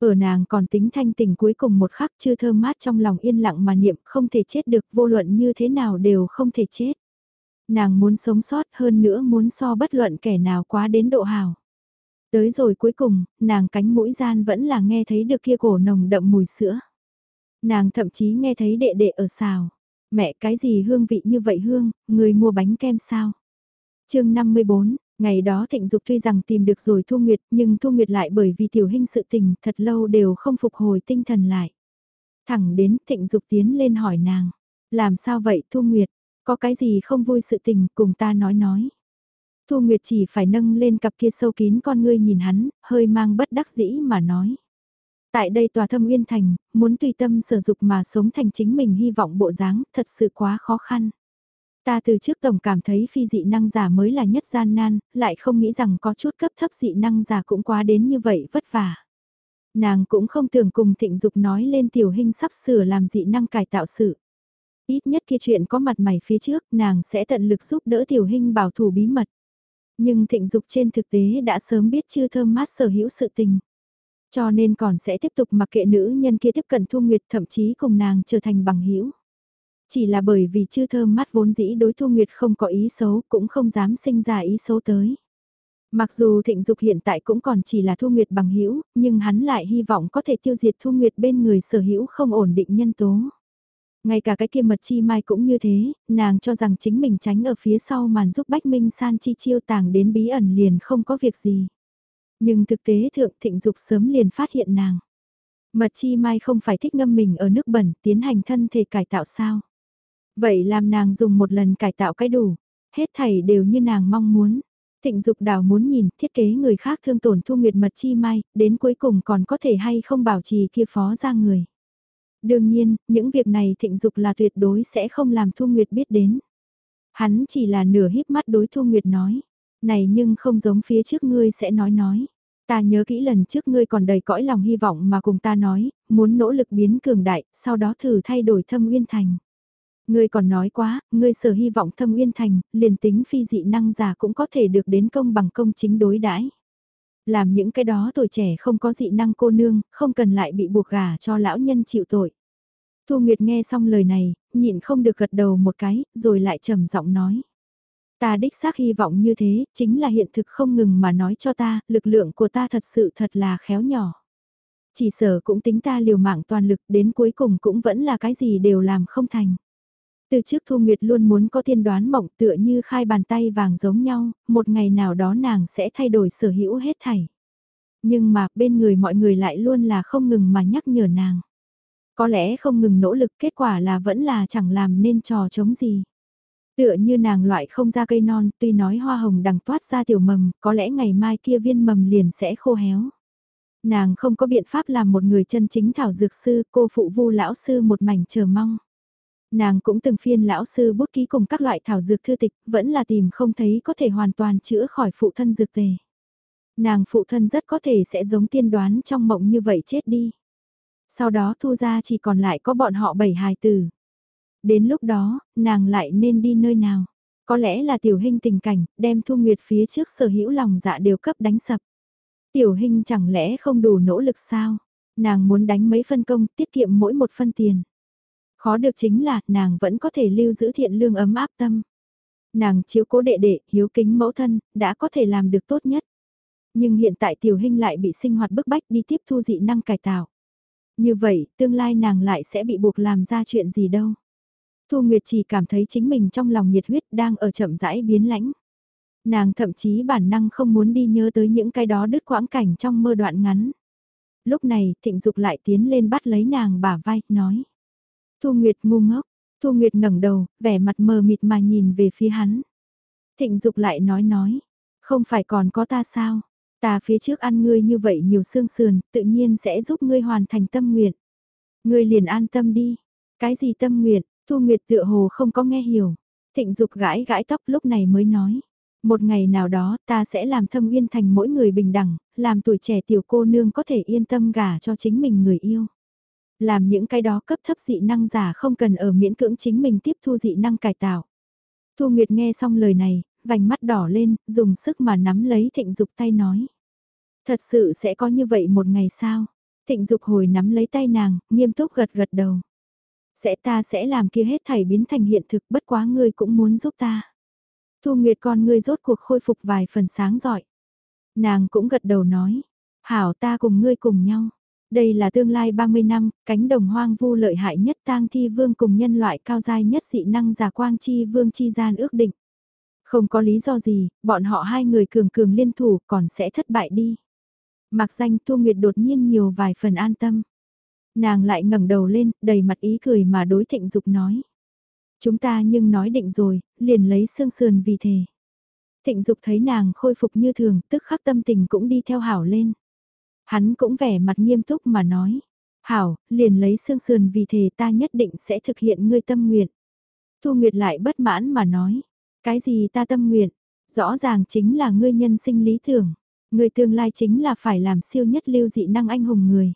Ở nàng còn tính thanh tỉnh cuối cùng một khắc chư thơm mát trong lòng yên lặng mà niệm không thể chết được vô luận như thế nào đều không thể chết. Nàng muốn sống sót hơn nữa muốn so bất luận kẻ nào quá đến độ hào. Tới rồi cuối cùng, nàng cánh mũi gian vẫn là nghe thấy được kia cổ nồng đậm mùi sữa. Nàng thậm chí nghe thấy đệ đệ ở xào. Mẹ cái gì hương vị như vậy hương, người mua bánh kem sao? chương 54, Ngày đó Thịnh Dục tuy rằng tìm được rồi Thu Nguyệt nhưng Thu Nguyệt lại bởi vì tiểu hình sự tình thật lâu đều không phục hồi tinh thần lại. Thẳng đến Thịnh Dục tiến lên hỏi nàng, làm sao vậy Thu Nguyệt, có cái gì không vui sự tình cùng ta nói nói. Thu Nguyệt chỉ phải nâng lên cặp kia sâu kín con ngươi nhìn hắn, hơi mang bất đắc dĩ mà nói. Tại đây tòa thâm uyên thành, muốn tùy tâm sở dục mà sống thành chính mình hy vọng bộ dáng, thật sự quá khó khăn. Ta từ trước tổng cảm thấy phi dị năng giả mới là nhất gian nan, lại không nghĩ rằng có chút cấp thấp dị năng giả cũng quá đến như vậy vất vả. Nàng cũng không tưởng cùng thịnh dục nói lên tiểu hình sắp sửa làm dị năng cải tạo sự. Ít nhất kia chuyện có mặt mày phía trước, nàng sẽ tận lực giúp đỡ tiểu hình bảo thủ bí mật. Nhưng thịnh dục trên thực tế đã sớm biết chưa thơm mát sở hữu sự tình. Cho nên còn sẽ tiếp tục mặc kệ nữ nhân kia tiếp cận Thu Nguyệt, thậm chí cùng nàng trở thành bằng hữu Chỉ là bởi vì chưa thơm mắt vốn dĩ đối Thu Nguyệt không có ý xấu, cũng không dám sinh ra ý xấu tới. Mặc dù thịnh dục hiện tại cũng còn chỉ là Thu Nguyệt bằng hữu, nhưng hắn lại hy vọng có thể tiêu diệt Thu Nguyệt bên người sở hữu không ổn định nhân tố. Ngay cả cái kia mật chi mai cũng như thế, nàng cho rằng chính mình tránh ở phía sau màn giúp Bách Minh San chi chiêu tàng đến bí ẩn liền không có việc gì. Nhưng thực tế thượng thịnh dục sớm liền phát hiện nàng. Mật chi mai không phải thích ngâm mình ở nước bẩn tiến hành thân thể cải tạo sao. Vậy làm nàng dùng một lần cải tạo cái đủ, hết thảy đều như nàng mong muốn. Thịnh dục đào muốn nhìn thiết kế người khác thương tổn thu nguyệt mật chi mai, đến cuối cùng còn có thể hay không bảo trì kia phó ra người. Đương nhiên, những việc này thịnh dục là tuyệt đối sẽ không làm Thu Nguyệt biết đến. Hắn chỉ là nửa híp mắt đối Thu Nguyệt nói. Này nhưng không giống phía trước ngươi sẽ nói nói. Ta nhớ kỹ lần trước ngươi còn đầy cõi lòng hy vọng mà cùng ta nói, muốn nỗ lực biến cường đại, sau đó thử thay đổi thâm uyên thành. Ngươi còn nói quá, ngươi sở hy vọng thâm uyên thành, liền tính phi dị năng giả cũng có thể được đến công bằng công chính đối đãi. Làm những cái đó tuổi trẻ không có dị năng cô nương, không cần lại bị buộc gả cho lão nhân chịu tội. Thu Nguyệt nghe xong lời này, nhịn không được gật đầu một cái, rồi lại trầm giọng nói. Ta đích xác hy vọng như thế, chính là hiện thực không ngừng mà nói cho ta, lực lượng của ta thật sự thật là khéo nhỏ. Chỉ sở cũng tính ta liều mạng toàn lực đến cuối cùng cũng vẫn là cái gì đều làm không thành. Từ trước Thu Nguyệt luôn muốn có tiên đoán mộng tựa như khai bàn tay vàng giống nhau, một ngày nào đó nàng sẽ thay đổi sở hữu hết thảy. Nhưng mà bên người mọi người lại luôn là không ngừng mà nhắc nhở nàng. Có lẽ không ngừng nỗ lực kết quả là vẫn là chẳng làm nên trò chống gì. Tựa như nàng loại không ra cây non, tuy nói hoa hồng đằng toát ra tiểu mầm, có lẽ ngày mai kia viên mầm liền sẽ khô héo. Nàng không có biện pháp làm một người chân chính thảo dược sư, cô phụ vu lão sư một mảnh chờ mong. Nàng cũng từng phiên lão sư bút ký cùng các loại thảo dược thư tịch, vẫn là tìm không thấy có thể hoàn toàn chữa khỏi phụ thân dược tề. Nàng phụ thân rất có thể sẽ giống tiên đoán trong mộng như vậy chết đi. Sau đó thu ra chỉ còn lại có bọn họ bảy hài tử. Đến lúc đó, nàng lại nên đi nơi nào? Có lẽ là tiểu hình tình cảnh, đem thu nguyệt phía trước sở hữu lòng dạ đều cấp đánh sập. Tiểu hình chẳng lẽ không đủ nỗ lực sao? Nàng muốn đánh mấy phân công, tiết kiệm mỗi một phân tiền. Khó được chính là, nàng vẫn có thể lưu giữ thiện lương ấm áp tâm. Nàng chiếu cố đệ đệ, hiếu kính mẫu thân, đã có thể làm được tốt nhất. Nhưng hiện tại tiểu hình lại bị sinh hoạt bức bách đi tiếp thu dị năng cải tạo. Như vậy, tương lai nàng lại sẽ bị buộc làm ra chuyện gì đâu. Thu Nguyệt chỉ cảm thấy chính mình trong lòng nhiệt huyết đang ở chậm rãi biến lãnh. Nàng thậm chí bản năng không muốn đi nhớ tới những cái đó đứt quãng cảnh trong mơ đoạn ngắn. Lúc này, thịnh dục lại tiến lên bắt lấy nàng bả vai, nói. Thu Nguyệt ngu ngốc, Thu Nguyệt ngẩng đầu, vẻ mặt mờ mịt mà nhìn về phía hắn. Thịnh dục lại nói nói, không phải còn có ta sao? Ta phía trước ăn ngươi như vậy nhiều xương sườn, tự nhiên sẽ giúp ngươi hoàn thành tâm nguyện. Ngươi liền an tâm đi. Cái gì tâm nguyện? Thu Nguyệt tựa hồ không có nghe hiểu. Thịnh dục gãi gãi tóc lúc này mới nói. Một ngày nào đó ta sẽ làm thâm uyên thành mỗi người bình đẳng, làm tuổi trẻ tiểu cô nương có thể yên tâm gả cho chính mình người yêu. Làm những cái đó cấp thấp dị năng giả không cần ở miễn cưỡng chính mình tiếp thu dị năng cải tạo. Thu Nguyệt nghe xong lời này, vành mắt đỏ lên, dùng sức mà nắm lấy thịnh dục tay nói. Thật sự sẽ có như vậy một ngày sao? Thịnh dục hồi nắm lấy tay nàng, nghiêm túc gật gật đầu. Sẽ ta sẽ làm kia hết thảy biến thành hiện thực bất quá ngươi cũng muốn giúp ta. Thu Nguyệt con ngươi rốt cuộc khôi phục vài phần sáng giỏi. Nàng cũng gật đầu nói, hảo ta cùng ngươi cùng nhau. Đây là tương lai 30 năm, cánh đồng hoang vu lợi hại nhất tang thi vương cùng nhân loại cao giai nhất dị năng giả quang chi vương chi gian ước định. Không có lý do gì, bọn họ hai người cường cường liên thủ còn sẽ thất bại đi. Mặc danh Thu Nguyệt đột nhiên nhiều vài phần an tâm. Nàng lại ngẩng đầu lên, đầy mặt ý cười mà đối thịnh dục nói. Chúng ta nhưng nói định rồi, liền lấy xương sườn vì thề. Thịnh dục thấy nàng khôi phục như thường, tức khắc tâm tình cũng đi theo hảo lên. Hắn cũng vẻ mặt nghiêm túc mà nói. Hảo, liền lấy xương sườn vì thề ta nhất định sẽ thực hiện ngươi tâm nguyện. Thu Nguyệt lại bất mãn mà nói. Cái gì ta tâm nguyện? Rõ ràng chính là ngươi nhân sinh lý tưởng. Người tương lai chính là phải làm siêu nhất lưu dị năng anh hùng người.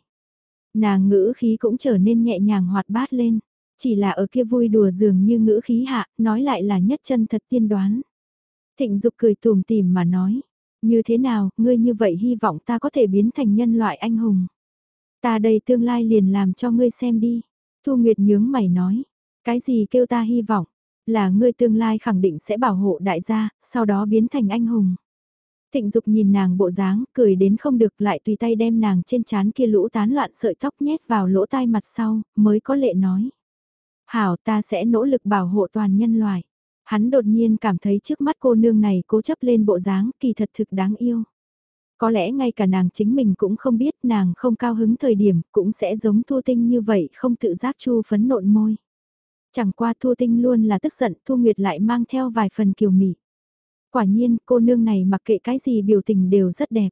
Nàng ngữ khí cũng trở nên nhẹ nhàng hoạt bát lên. Chỉ là ở kia vui đùa dường như ngữ khí hạ, nói lại là nhất chân thật tiên đoán. Thịnh Dục cười tùm tìm mà nói. Như thế nào, ngươi như vậy hy vọng ta có thể biến thành nhân loại anh hùng. Ta đây tương lai liền làm cho ngươi xem đi. Thu Nguyệt nhướng mày nói. Cái gì kêu ta hy vọng? Là ngươi tương lai khẳng định sẽ bảo hộ đại gia, sau đó biến thành anh hùng. Thịnh Dục nhìn nàng bộ dáng, cười đến không được lại tùy tay đem nàng trên chán kia lũ tán loạn sợi tóc nhét vào lỗ tai mặt sau, mới có lệ nói. Hảo ta sẽ nỗ lực bảo hộ toàn nhân loại. Hắn đột nhiên cảm thấy trước mắt cô nương này cố chấp lên bộ dáng kỳ thật thực đáng yêu. Có lẽ ngay cả nàng chính mình cũng không biết nàng không cao hứng thời điểm cũng sẽ giống Thu Tinh như vậy không tự giác chu phấn nộn môi. Chẳng qua Thu Tinh luôn là tức giận Thu Nguyệt lại mang theo vài phần kiều mị. Quả nhiên cô nương này mặc kệ cái gì biểu tình đều rất đẹp.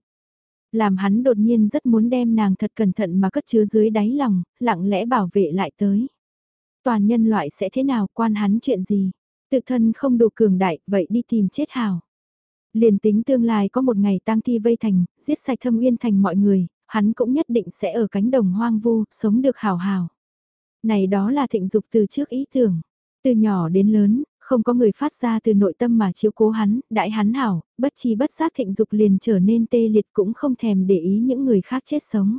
Làm hắn đột nhiên rất muốn đem nàng thật cẩn thận mà cất chứa dưới đáy lòng, lặng lẽ bảo vệ lại tới. Toàn nhân loại sẽ thế nào quan hắn chuyện gì? Tự thân không đủ cường đại, vậy đi tìm chết hào. Liền tính tương lai có một ngày tang thi vây thành, giết sạch thâm uyên thành mọi người, hắn cũng nhất định sẽ ở cánh đồng hoang vu, sống được hào hào. Này đó là thịnh dục từ trước ý tưởng. Từ nhỏ đến lớn, không có người phát ra từ nội tâm mà chiếu cố hắn, đại hắn hảo, bất chi bất giác thịnh dục liền trở nên tê liệt cũng không thèm để ý những người khác chết sống.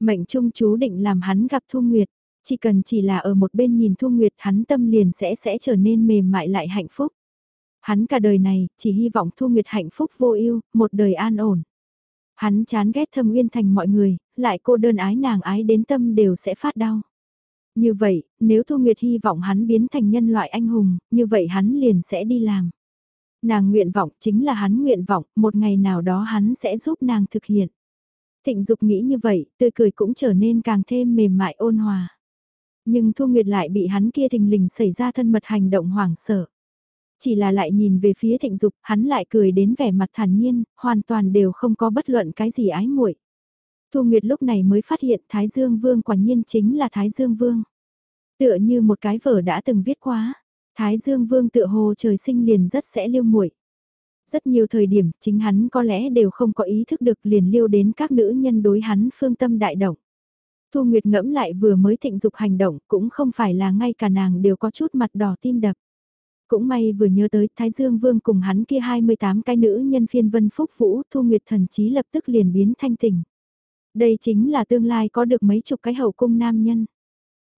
Mệnh trung chú định làm hắn gặp Thu Nguyệt, chỉ cần chỉ là ở một bên nhìn Thu Nguyệt hắn tâm liền sẽ sẽ trở nên mềm mại lại hạnh phúc. Hắn cả đời này chỉ hy vọng Thu Nguyệt hạnh phúc vô ưu, một đời an ổn. Hắn chán ghét thâm uyên thành mọi người, lại cô đơn ái nàng ái đến tâm đều sẽ phát đau. Như vậy, nếu Thu Nguyệt hy vọng hắn biến thành nhân loại anh hùng, như vậy hắn liền sẽ đi làm. Nàng nguyện vọng chính là hắn nguyện vọng, một ngày nào đó hắn sẽ giúp nàng thực hiện. Thịnh Dục nghĩ như vậy, tươi cười cũng trở nên càng thêm mềm mại ôn hòa. Nhưng Thu Nguyệt lại bị hắn kia thình lình xảy ra thân mật hành động hoảng sợ. Chỉ là lại nhìn về phía thịnh dục, hắn lại cười đến vẻ mặt thản nhiên, hoàn toàn đều không có bất luận cái gì ái muội. Thu Nguyệt lúc này mới phát hiện Thái Dương Vương quả nhiên chính là Thái Dương Vương. Tựa như một cái vở đã từng viết quá, Thái Dương Vương tựa hồ trời sinh liền rất sẽ liêu muội. Rất nhiều thời điểm, chính hắn có lẽ đều không có ý thức được liền liêu đến các nữ nhân đối hắn phương tâm đại động. Thu Nguyệt ngẫm lại vừa mới thịnh dục hành động, cũng không phải là ngay cả nàng đều có chút mặt đỏ tim đập. Cũng may vừa nhớ tới Thái Dương Vương cùng hắn kia 28 cái nữ nhân phiên vân phúc vũ, Thu Nguyệt thần chí lập tức liền biến thanh tỉnh. Đây chính là tương lai có được mấy chục cái hậu cung nam nhân.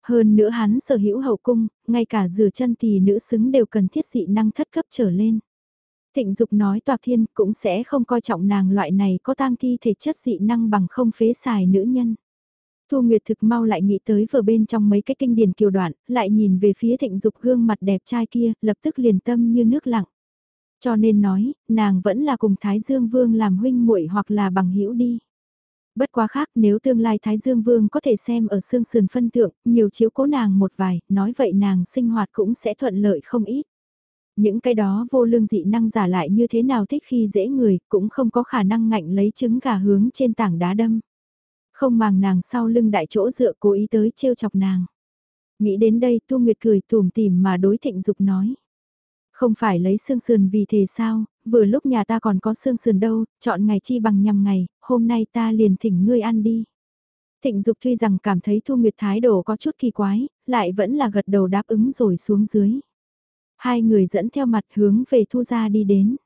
Hơn nữa hắn sở hữu hậu cung, ngay cả rửa chân thì nữ xứng đều cần thiết dị năng thất cấp trở lên. Thịnh Dục nói Toạc Thiên cũng sẽ không coi trọng nàng loại này có tang thi thể chất dị năng bằng không phế xài nữ nhân. Thu Nguyệt thực mau lại nghĩ tới vừa bên trong mấy cái kinh điển kiều đoạn, lại nhìn về phía thịnh dục gương mặt đẹp trai kia, lập tức liền tâm như nước lặng. Cho nên nói, nàng vẫn là cùng Thái Dương Vương làm huynh muội hoặc là bằng hữu đi. Bất quá khác nếu tương lai Thái Dương Vương có thể xem ở xương sườn phân tượng, nhiều chiếu cố nàng một vài, nói vậy nàng sinh hoạt cũng sẽ thuận lợi không ít. Những cái đó vô lương dị năng giả lại như thế nào thích khi dễ người, cũng không có khả năng ngạnh lấy trứng gà hướng trên tảng đá đâm. Không màng nàng sau lưng đại chỗ dựa cố ý tới trêu chọc nàng. Nghĩ đến đây Tu Nguyệt cười tùm tìm mà đối thịnh dục nói. Không phải lấy xương sườn vì thế sao, vừa lúc nhà ta còn có xương sườn đâu, chọn ngày chi bằng nhằm ngày, hôm nay ta liền thỉnh ngươi ăn đi. Thịnh Dục tuy rằng cảm thấy Thu Nguyệt thái độ có chút kỳ quái, lại vẫn là gật đầu đáp ứng rồi xuống dưới. Hai người dẫn theo mặt hướng về Thu gia đi đến.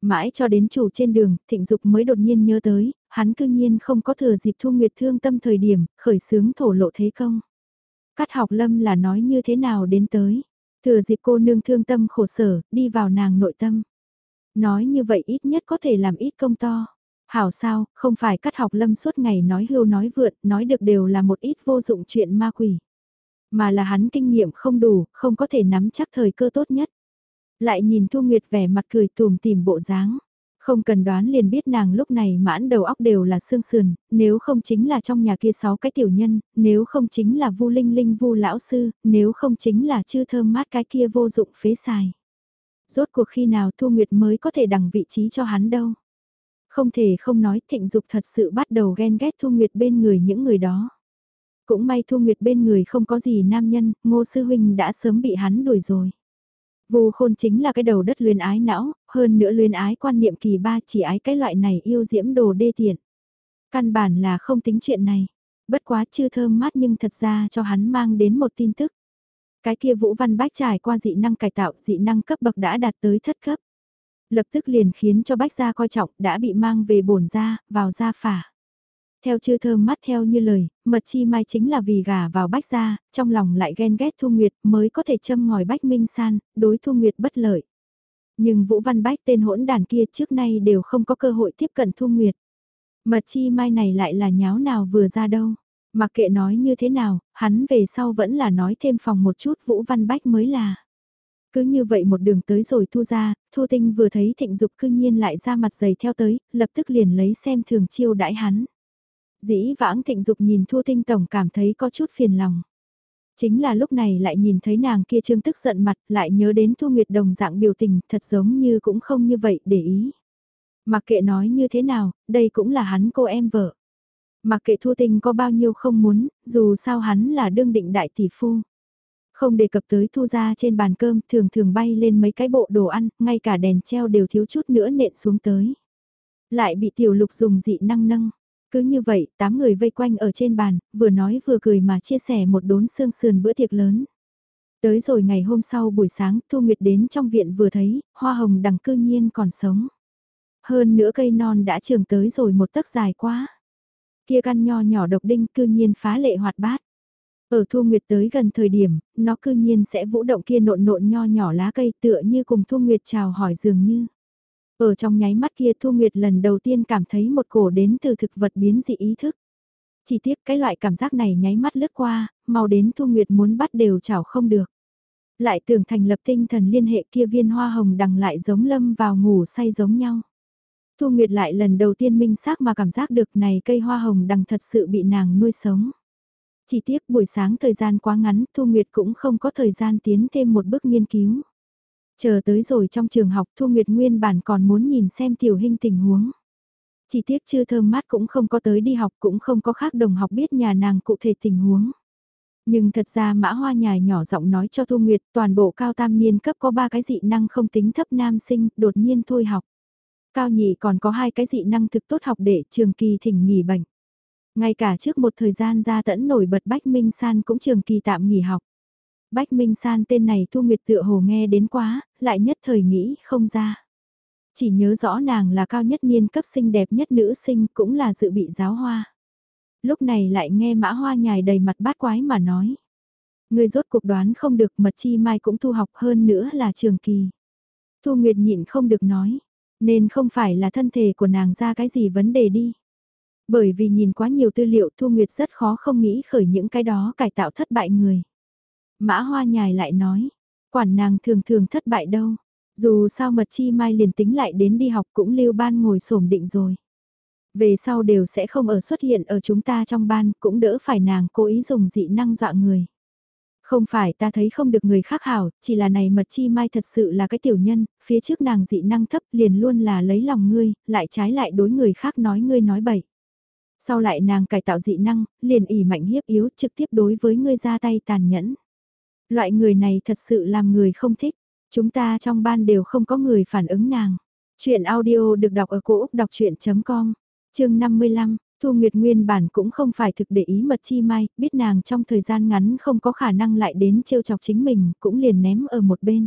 Mãi cho đến chủ trên đường, Thịnh Dục mới đột nhiên nhớ tới, hắn cư nhiên không có thừa dịp Thu Nguyệt thương tâm thời điểm, khởi sướng thổ lộ thế công. Cắt học lâm là nói như thế nào đến tới. Thừa dịp cô nương thương tâm khổ sở, đi vào nàng nội tâm. Nói như vậy ít nhất có thể làm ít công to. Hảo sao, không phải cắt học lâm suốt ngày nói hưu nói vượt, nói được đều là một ít vô dụng chuyện ma quỷ. Mà là hắn kinh nghiệm không đủ, không có thể nắm chắc thời cơ tốt nhất. Lại nhìn Thu Nguyệt vẻ mặt cười tùm tìm bộ dáng. Không cần đoán liền biết nàng lúc này mãn đầu óc đều là xương sườn, nếu không chính là trong nhà kia sáu cái tiểu nhân, nếu không chính là vu linh linh vu lão sư, nếu không chính là chư thơm mát cái kia vô dụng phế xài. Rốt cuộc khi nào Thu Nguyệt mới có thể đằng vị trí cho hắn đâu. Không thể không nói thịnh dục thật sự bắt đầu ghen ghét Thu Nguyệt bên người những người đó. Cũng may Thu Nguyệt bên người không có gì nam nhân, ngô sư huynh đã sớm bị hắn đuổi rồi. Vu khôn chính là cái đầu đất luyến ái não, hơn nữa luyến ái quan niệm kỳ ba chỉ ái cái loại này yêu diễm đồ đê tiện. Căn bản là không tính chuyện này. Bất quá chưa thơm mát nhưng thật ra cho hắn mang đến một tin tức. Cái kia Vũ Văn Bách trải qua dị năng cải tạo, dị năng cấp bậc đã đạt tới thất cấp. Lập tức liền khiến cho Bách gia coi trọng đã bị mang về bổn gia, vào gia phả. Theo chư thơm mắt theo như lời, mật chi mai chính là vì gả vào bách gia, trong lòng lại ghen ghét Thu Nguyệt mới có thể châm ngòi bách minh san, đối Thu Nguyệt bất lợi. Nhưng Vũ Văn Bách tên hỗn đàn kia trước nay đều không có cơ hội tiếp cận Thu Nguyệt. Mật chi mai này lại là nháo nào vừa ra đâu. Mặc kệ nói như thế nào, hắn về sau vẫn là nói thêm phòng một chút Vũ Văn Bách mới là. Cứ như vậy một đường tới rồi thu ra, thu tinh vừa thấy thịnh dục cư nhiên lại ra mặt dày theo tới, lập tức liền lấy xem thường chiêu đãi hắn. Dĩ vãng thịnh dục nhìn Thu Tinh Tổng cảm thấy có chút phiền lòng. Chính là lúc này lại nhìn thấy nàng kia trương tức giận mặt lại nhớ đến Thu Nguyệt đồng dạng biểu tình thật giống như cũng không như vậy để ý. Mặc kệ nói như thế nào, đây cũng là hắn cô em vợ. Mặc kệ Thu Tinh có bao nhiêu không muốn, dù sao hắn là đương định đại tỷ phu. Không đề cập tới thu ra trên bàn cơm thường thường bay lên mấy cái bộ đồ ăn, ngay cả đèn treo đều thiếu chút nữa nện xuống tới. Lại bị tiểu lục dùng dị năng nâng. Cứ như vậy, tám người vây quanh ở trên bàn, vừa nói vừa cười mà chia sẻ một đốn xương sườn bữa tiệc lớn. Tới rồi ngày hôm sau buổi sáng, Thu Nguyệt đến trong viện vừa thấy, hoa hồng đằng cư nhiên còn sống. Hơn nữa cây non đã trường tới rồi một tấc dài quá. Kia căn nho nhỏ độc đinh cư nhiên phá lệ hoạt bát. Ở Thu Nguyệt tới gần thời điểm, nó cư nhiên sẽ vũ động kia nộn nộn nho nhỏ lá cây tựa như cùng Thu Nguyệt chào hỏi dường như. Ở trong nháy mắt kia Thu Nguyệt lần đầu tiên cảm thấy một cổ đến từ thực vật biến dị ý thức. Chỉ tiếc cái loại cảm giác này nháy mắt lướt qua, mau đến Thu Nguyệt muốn bắt đều chảo không được. Lại tưởng thành lập tinh thần liên hệ kia viên hoa hồng đằng lại giống lâm vào ngủ say giống nhau. Thu Nguyệt lại lần đầu tiên minh xác mà cảm giác được này cây hoa hồng đằng thật sự bị nàng nuôi sống. Chỉ tiếc buổi sáng thời gian quá ngắn, Thu Nguyệt cũng không có thời gian tiến thêm một bước nghiên cứu. Chờ tới rồi trong trường học Thu Nguyệt nguyên bản còn muốn nhìn xem tiểu hình tình huống. Chỉ tiếc chưa thơm mát cũng không có tới đi học cũng không có khác đồng học biết nhà nàng cụ thể tình huống. Nhưng thật ra mã hoa nhài nhỏ giọng nói cho Thu Nguyệt toàn bộ cao tam niên cấp có ba cái dị năng không tính thấp nam sinh, đột nhiên thôi học. Cao nhị còn có hai cái dị năng thực tốt học để trường kỳ thỉnh nghỉ bệnh. Ngay cả trước một thời gian ra tẫn nổi bật Bách Minh San cũng trường kỳ tạm nghỉ học. Bách Minh San tên này Thu Nguyệt tựa hồ nghe đến quá, lại nhất thời nghĩ không ra. Chỉ nhớ rõ nàng là cao nhất niên cấp xinh đẹp nhất nữ sinh cũng là dự bị giáo hoa. Lúc này lại nghe mã hoa nhài đầy mặt bát quái mà nói. Người rốt cuộc đoán không được mật chi mai cũng thu học hơn nữa là trường kỳ. Thu Nguyệt nhịn không được nói, nên không phải là thân thể của nàng ra cái gì vấn đề đi. Bởi vì nhìn quá nhiều tư liệu Thu Nguyệt rất khó không nghĩ khởi những cái đó cải tạo thất bại người. Mã hoa nhài lại nói, quản nàng thường thường thất bại đâu, dù sao mật chi mai liền tính lại đến đi học cũng lưu ban ngồi sổm định rồi. Về sau đều sẽ không ở xuất hiện ở chúng ta trong ban, cũng đỡ phải nàng cố ý dùng dị năng dọa người. Không phải ta thấy không được người khác hảo, chỉ là này mật chi mai thật sự là cái tiểu nhân, phía trước nàng dị năng thấp liền luôn là lấy lòng ngươi, lại trái lại đối người khác nói ngươi nói bậy. Sau lại nàng cải tạo dị năng, liền ỉ mạnh hiếp yếu trực tiếp đối với ngươi ra tay tàn nhẫn. Loại người này thật sự làm người không thích. Chúng ta trong ban đều không có người phản ứng nàng. Chuyện audio được đọc ở cổ Úc đọc chuyện.com, chương 55. Thu Nguyệt nguyên bản cũng không phải thực để ý mật chi mai, biết nàng trong thời gian ngắn không có khả năng lại đến trêu chọc chính mình, cũng liền ném ở một bên.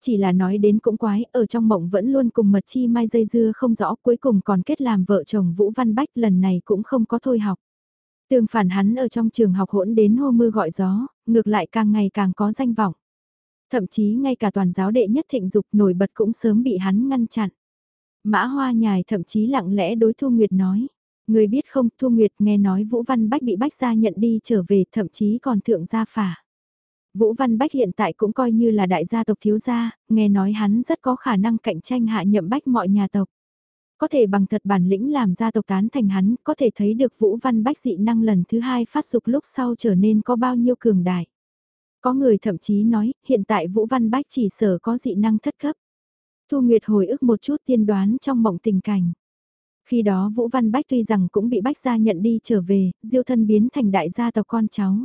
Chỉ là nói đến cũng quái, ở trong mộng vẫn luôn cùng mật chi mai dây dưa không rõ cuối cùng còn kết làm vợ chồng Vũ Văn Bách lần này cũng không có thôi học. Tương phản hắn ở trong trường học hỗn đến hô mưa gọi gió, ngược lại càng ngày càng có danh vọng. Thậm chí ngay cả toàn giáo đệ nhất thịnh dục nổi bật cũng sớm bị hắn ngăn chặn. Mã Hoa Nhài thậm chí lặng lẽ đối Thu Nguyệt nói. Người biết không, Thu Nguyệt nghe nói Vũ Văn Bách bị Bách gia nhận đi trở về thậm chí còn thượng gia phả. Vũ Văn Bách hiện tại cũng coi như là đại gia tộc thiếu gia, nghe nói hắn rất có khả năng cạnh tranh hạ nhậm Bách mọi nhà tộc. Có thể bằng thật bản lĩnh làm gia tộc tán thành hắn, có thể thấy được Vũ Văn Bách dị năng lần thứ hai phát dục lúc sau trở nên có bao nhiêu cường đại. Có người thậm chí nói, hiện tại Vũ Văn Bách chỉ sở có dị năng thất cấp. Thu Nguyệt hồi ức một chút tiên đoán trong mộng tình cảnh. Khi đó Vũ Văn Bách tuy rằng cũng bị Bách gia nhận đi trở về, diêu thân biến thành đại gia tộc con cháu.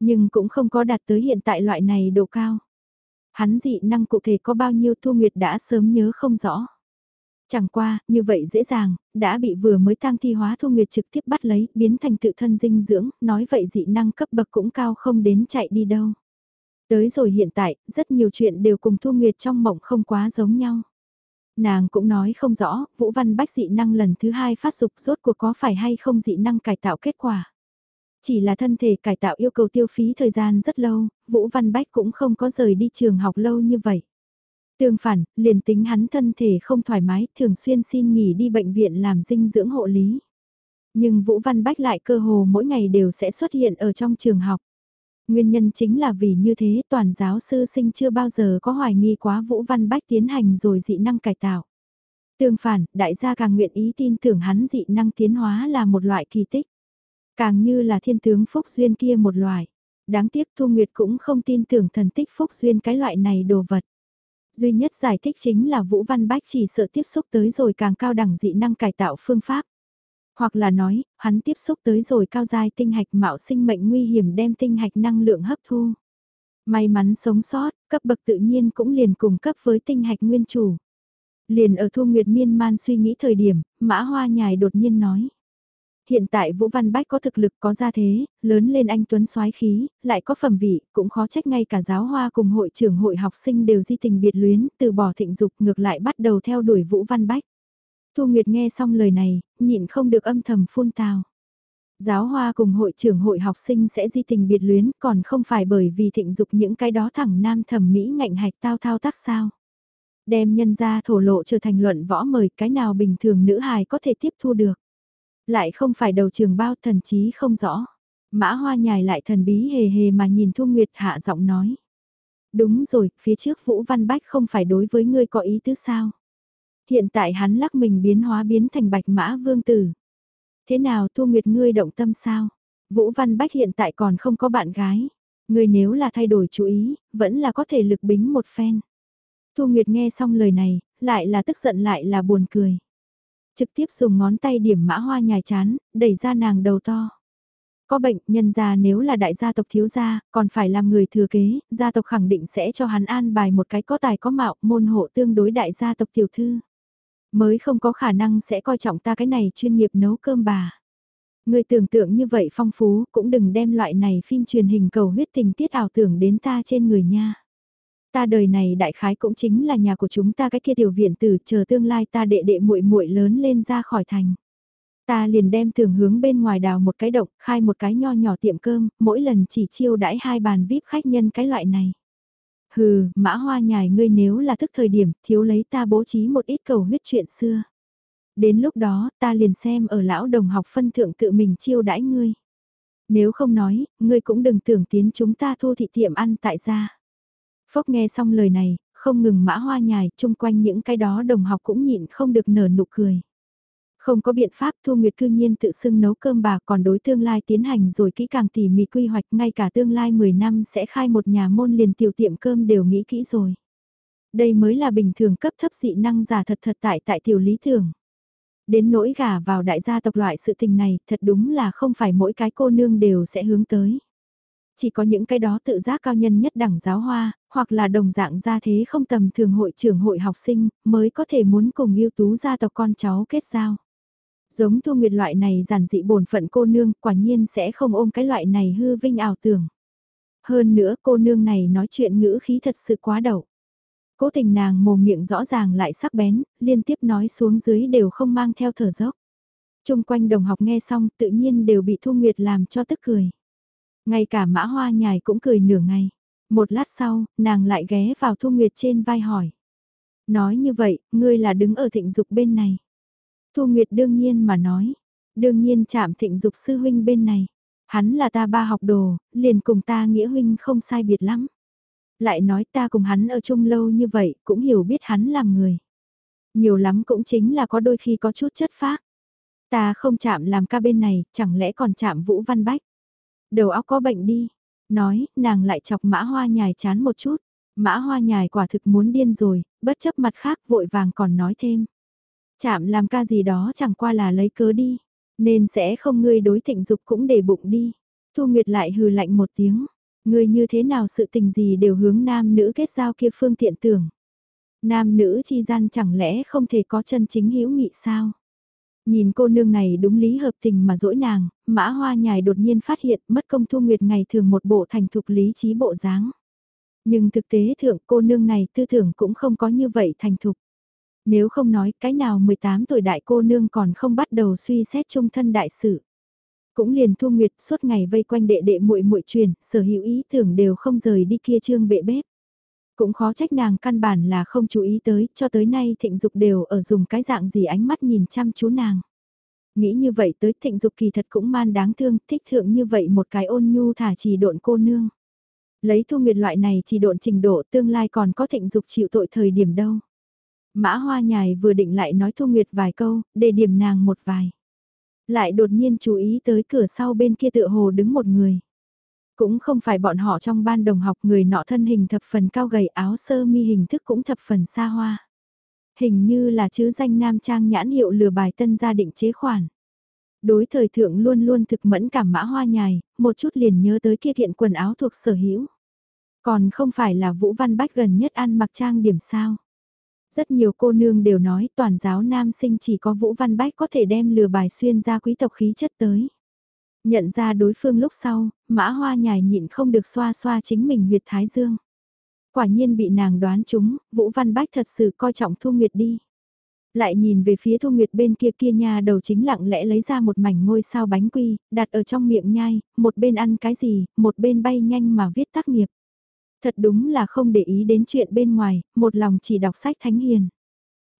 Nhưng cũng không có đạt tới hiện tại loại này độ cao. Hắn dị năng cụ thể có bao nhiêu Thu Nguyệt đã sớm nhớ không rõ. Chẳng qua, như vậy dễ dàng, đã bị vừa mới tang thi hóa Thu Nguyệt trực tiếp bắt lấy, biến thành tự thân dinh dưỡng, nói vậy dị năng cấp bậc cũng cao không đến chạy đi đâu. Tới rồi hiện tại, rất nhiều chuyện đều cùng Thu Nguyệt trong mộng không quá giống nhau. Nàng cũng nói không rõ, Vũ Văn Bách dị năng lần thứ hai phát dục rốt cuộc có phải hay không dị năng cải tạo kết quả. Chỉ là thân thể cải tạo yêu cầu tiêu phí thời gian rất lâu, Vũ Văn Bách cũng không có rời đi trường học lâu như vậy. Tương phản, liền tính hắn thân thể không thoải mái, thường xuyên xin nghỉ đi bệnh viện làm dinh dưỡng hộ lý. Nhưng Vũ Văn Bách lại cơ hồ mỗi ngày đều sẽ xuất hiện ở trong trường học. Nguyên nhân chính là vì như thế toàn giáo sư sinh chưa bao giờ có hoài nghi quá Vũ Văn Bách tiến hành rồi dị năng cải tạo. Tương phản, đại gia càng nguyện ý tin tưởng hắn dị năng tiến hóa là một loại kỳ tích. Càng như là thiên tướng Phúc Duyên kia một loại. Đáng tiếc Thu Nguyệt cũng không tin tưởng thần tích Phúc Duyên cái loại này đồ vật. Duy nhất giải thích chính là Vũ Văn Bách chỉ sợ tiếp xúc tới rồi càng cao đẳng dị năng cải tạo phương pháp. Hoặc là nói, hắn tiếp xúc tới rồi cao giai tinh hạch mạo sinh mệnh nguy hiểm đem tinh hạch năng lượng hấp thu. May mắn sống sót, cấp bậc tự nhiên cũng liền cùng cấp với tinh hạch nguyên chủ. Liền ở Thu Nguyệt miên man suy nghĩ thời điểm, Mã Hoa Nhài đột nhiên nói. Hiện tại Vũ Văn Bách có thực lực có gia thế, lớn lên anh Tuấn soái khí, lại có phẩm vị, cũng khó trách ngay cả giáo hoa cùng hội trưởng hội học sinh đều di tình biệt luyến, từ bỏ thịnh dục ngược lại bắt đầu theo đuổi Vũ Văn Bách. Thu Nguyệt nghe xong lời này, nhịn không được âm thầm phun tào. Giáo hoa cùng hội trưởng hội học sinh sẽ di tình biệt luyến còn không phải bởi vì thịnh dục những cái đó thẳng nam thẩm mỹ ngạnh hạch tao thao tác sao. Đem nhân ra thổ lộ trở thành luận võ mời cái nào bình thường nữ hài có thể tiếp thu được. Lại không phải đầu trường bao thần chí không rõ. Mã hoa nhài lại thần bí hề hề mà nhìn Thu Nguyệt hạ giọng nói. Đúng rồi, phía trước Vũ Văn Bách không phải đối với ngươi có ý tứ sao. Hiện tại hắn lắc mình biến hóa biến thành bạch mã vương tử. Thế nào Thu Nguyệt ngươi động tâm sao? Vũ Văn Bách hiện tại còn không có bạn gái. Ngươi nếu là thay đổi chú ý, vẫn là có thể lực bính một phen. Thu Nguyệt nghe xong lời này, lại là tức giận lại là buồn cười. Trực tiếp dùng ngón tay điểm mã hoa nhài chán, đẩy ra nàng đầu to. Có bệnh, nhân gia nếu là đại gia tộc thiếu gia, còn phải làm người thừa kế, gia tộc khẳng định sẽ cho hắn an bài một cái có tài có mạo, môn hộ tương đối đại gia tộc tiểu thư. Mới không có khả năng sẽ coi trọng ta cái này chuyên nghiệp nấu cơm bà. Người tưởng tượng như vậy phong phú, cũng đừng đem loại này phim truyền hình cầu huyết tình tiết ảo tưởng đến ta trên người nha. Ta đời này đại khái cũng chính là nhà của chúng ta cái kia tiểu viện tử chờ tương lai ta đệ đệ muội muội lớn lên ra khỏi thành. Ta liền đem thường hướng bên ngoài đào một cái động, khai một cái nho nhỏ tiệm cơm, mỗi lần chỉ chiêu đãi hai bàn vip khách nhân cái loại này. Hừ, mã hoa nhài ngươi nếu là thức thời điểm, thiếu lấy ta bố trí một ít cầu huyết chuyện xưa. Đến lúc đó, ta liền xem ở lão đồng học phân thượng tự mình chiêu đãi ngươi. Nếu không nói, ngươi cũng đừng tưởng tiến chúng ta thu thị tiệm ăn tại gia. Phốc nghe xong lời này, không ngừng mã hoa nhài, chung quanh những cái đó đồng học cũng nhịn không được nở nụ cười. Không có biện pháp Thu Nguyệt cư nhiên tự xưng nấu cơm bà còn đối tương lai tiến hành rồi kỹ càng tỉ mỉ quy hoạch ngay cả tương lai 10 năm sẽ khai một nhà môn liền tiểu tiệm cơm đều nghĩ kỹ rồi. Đây mới là bình thường cấp thấp dị năng giả thật thật tại tại tiểu lý thường. Đến nỗi gả vào đại gia tộc loại sự tình này thật đúng là không phải mỗi cái cô nương đều sẽ hướng tới. Chỉ có những cái đó tự giác cao nhân nhất đẳng giáo hoa, hoặc là đồng dạng gia thế không tầm thường hội trưởng hội học sinh, mới có thể muốn cùng ưu tú gia tộc con cháu kết giao. Giống Thu Nguyệt loại này giản dị bổn phận cô nương quả nhiên sẽ không ôm cái loại này hư vinh ảo tưởng. Hơn nữa cô nương này nói chuyện ngữ khí thật sự quá đậu. Cố tình nàng mồm miệng rõ ràng lại sắc bén, liên tiếp nói xuống dưới đều không mang theo thở dốc. Trung quanh đồng học nghe xong tự nhiên đều bị Thu Nguyệt làm cho tức cười. Ngay cả mã hoa nhài cũng cười nửa ngày. Một lát sau, nàng lại ghé vào Thu Nguyệt trên vai hỏi. Nói như vậy, ngươi là đứng ở thịnh dục bên này. Thu Nguyệt đương nhiên mà nói. Đương nhiên chạm thịnh dục sư huynh bên này. Hắn là ta ba học đồ, liền cùng ta nghĩa huynh không sai biệt lắm. Lại nói ta cùng hắn ở chung lâu như vậy, cũng hiểu biết hắn làm người. Nhiều lắm cũng chính là có đôi khi có chút chất phác. Ta không chạm làm ca bên này, chẳng lẽ còn chạm Vũ Văn Bách. Đầu óc có bệnh đi. Nói, nàng lại chọc mã hoa nhài chán một chút. Mã hoa nhài quả thực muốn điên rồi, bất chấp mặt khác vội vàng còn nói thêm. Chạm làm ca gì đó chẳng qua là lấy cớ đi. Nên sẽ không ngươi đối thịnh dục cũng để bụng đi. Thu Nguyệt lại hừ lạnh một tiếng. Ngươi như thế nào sự tình gì đều hướng nam nữ kết giao kia phương tiện tưởng. Nam nữ chi gian chẳng lẽ không thể có chân chính hữu nghị sao? Nhìn cô nương này đúng lý hợp tình mà dỗi nàng, mã hoa nhài đột nhiên phát hiện mất công thu nguyệt ngày thường một bộ thành thục lý trí bộ dáng. Nhưng thực tế thượng cô nương này tư tưởng cũng không có như vậy thành thục. Nếu không nói cái nào 18 tuổi đại cô nương còn không bắt đầu suy xét trung thân đại sự. Cũng liền thu nguyệt suốt ngày vây quanh đệ đệ muội muội truyền, sở hữu ý tưởng đều không rời đi kia trương bệ bếp. Cũng khó trách nàng căn bản là không chú ý tới, cho tới nay thịnh dục đều ở dùng cái dạng gì ánh mắt nhìn chăm chú nàng. Nghĩ như vậy tới thịnh dục kỳ thật cũng man đáng thương, thích thượng như vậy một cái ôn nhu thả chỉ độn cô nương. Lấy thu nguyệt loại này chỉ độn trình độ tương lai còn có thịnh dục chịu tội thời điểm đâu. Mã hoa nhài vừa định lại nói thu nguyệt vài câu, để điểm nàng một vài. Lại đột nhiên chú ý tới cửa sau bên kia tựa hồ đứng một người. Cũng không phải bọn họ trong ban đồng học người nọ thân hình thập phần cao gầy áo sơ mi hình thức cũng thập phần xa hoa. Hình như là chứ danh nam trang nhãn hiệu lừa bài tân gia định chế khoản. Đối thời thượng luôn luôn thực mẫn cảm mã hoa nhài, một chút liền nhớ tới kia thiện quần áo thuộc sở hữu. Còn không phải là Vũ Văn Bách gần nhất ăn mặc trang điểm sao. Rất nhiều cô nương đều nói toàn giáo nam sinh chỉ có Vũ Văn Bách có thể đem lừa bài xuyên ra quý tộc khí chất tới. Nhận ra đối phương lúc sau, mã hoa nhài nhịn không được xoa xoa chính mình huyệt thái dương. Quả nhiên bị nàng đoán chúng, Vũ Văn Bách thật sự coi trọng Thu Nguyệt đi. Lại nhìn về phía Thu Nguyệt bên kia kia nha đầu chính lặng lẽ lấy ra một mảnh ngôi sao bánh quy, đặt ở trong miệng nhai, một bên ăn cái gì, một bên bay nhanh mà viết tác nghiệp. Thật đúng là không để ý đến chuyện bên ngoài, một lòng chỉ đọc sách thánh hiền.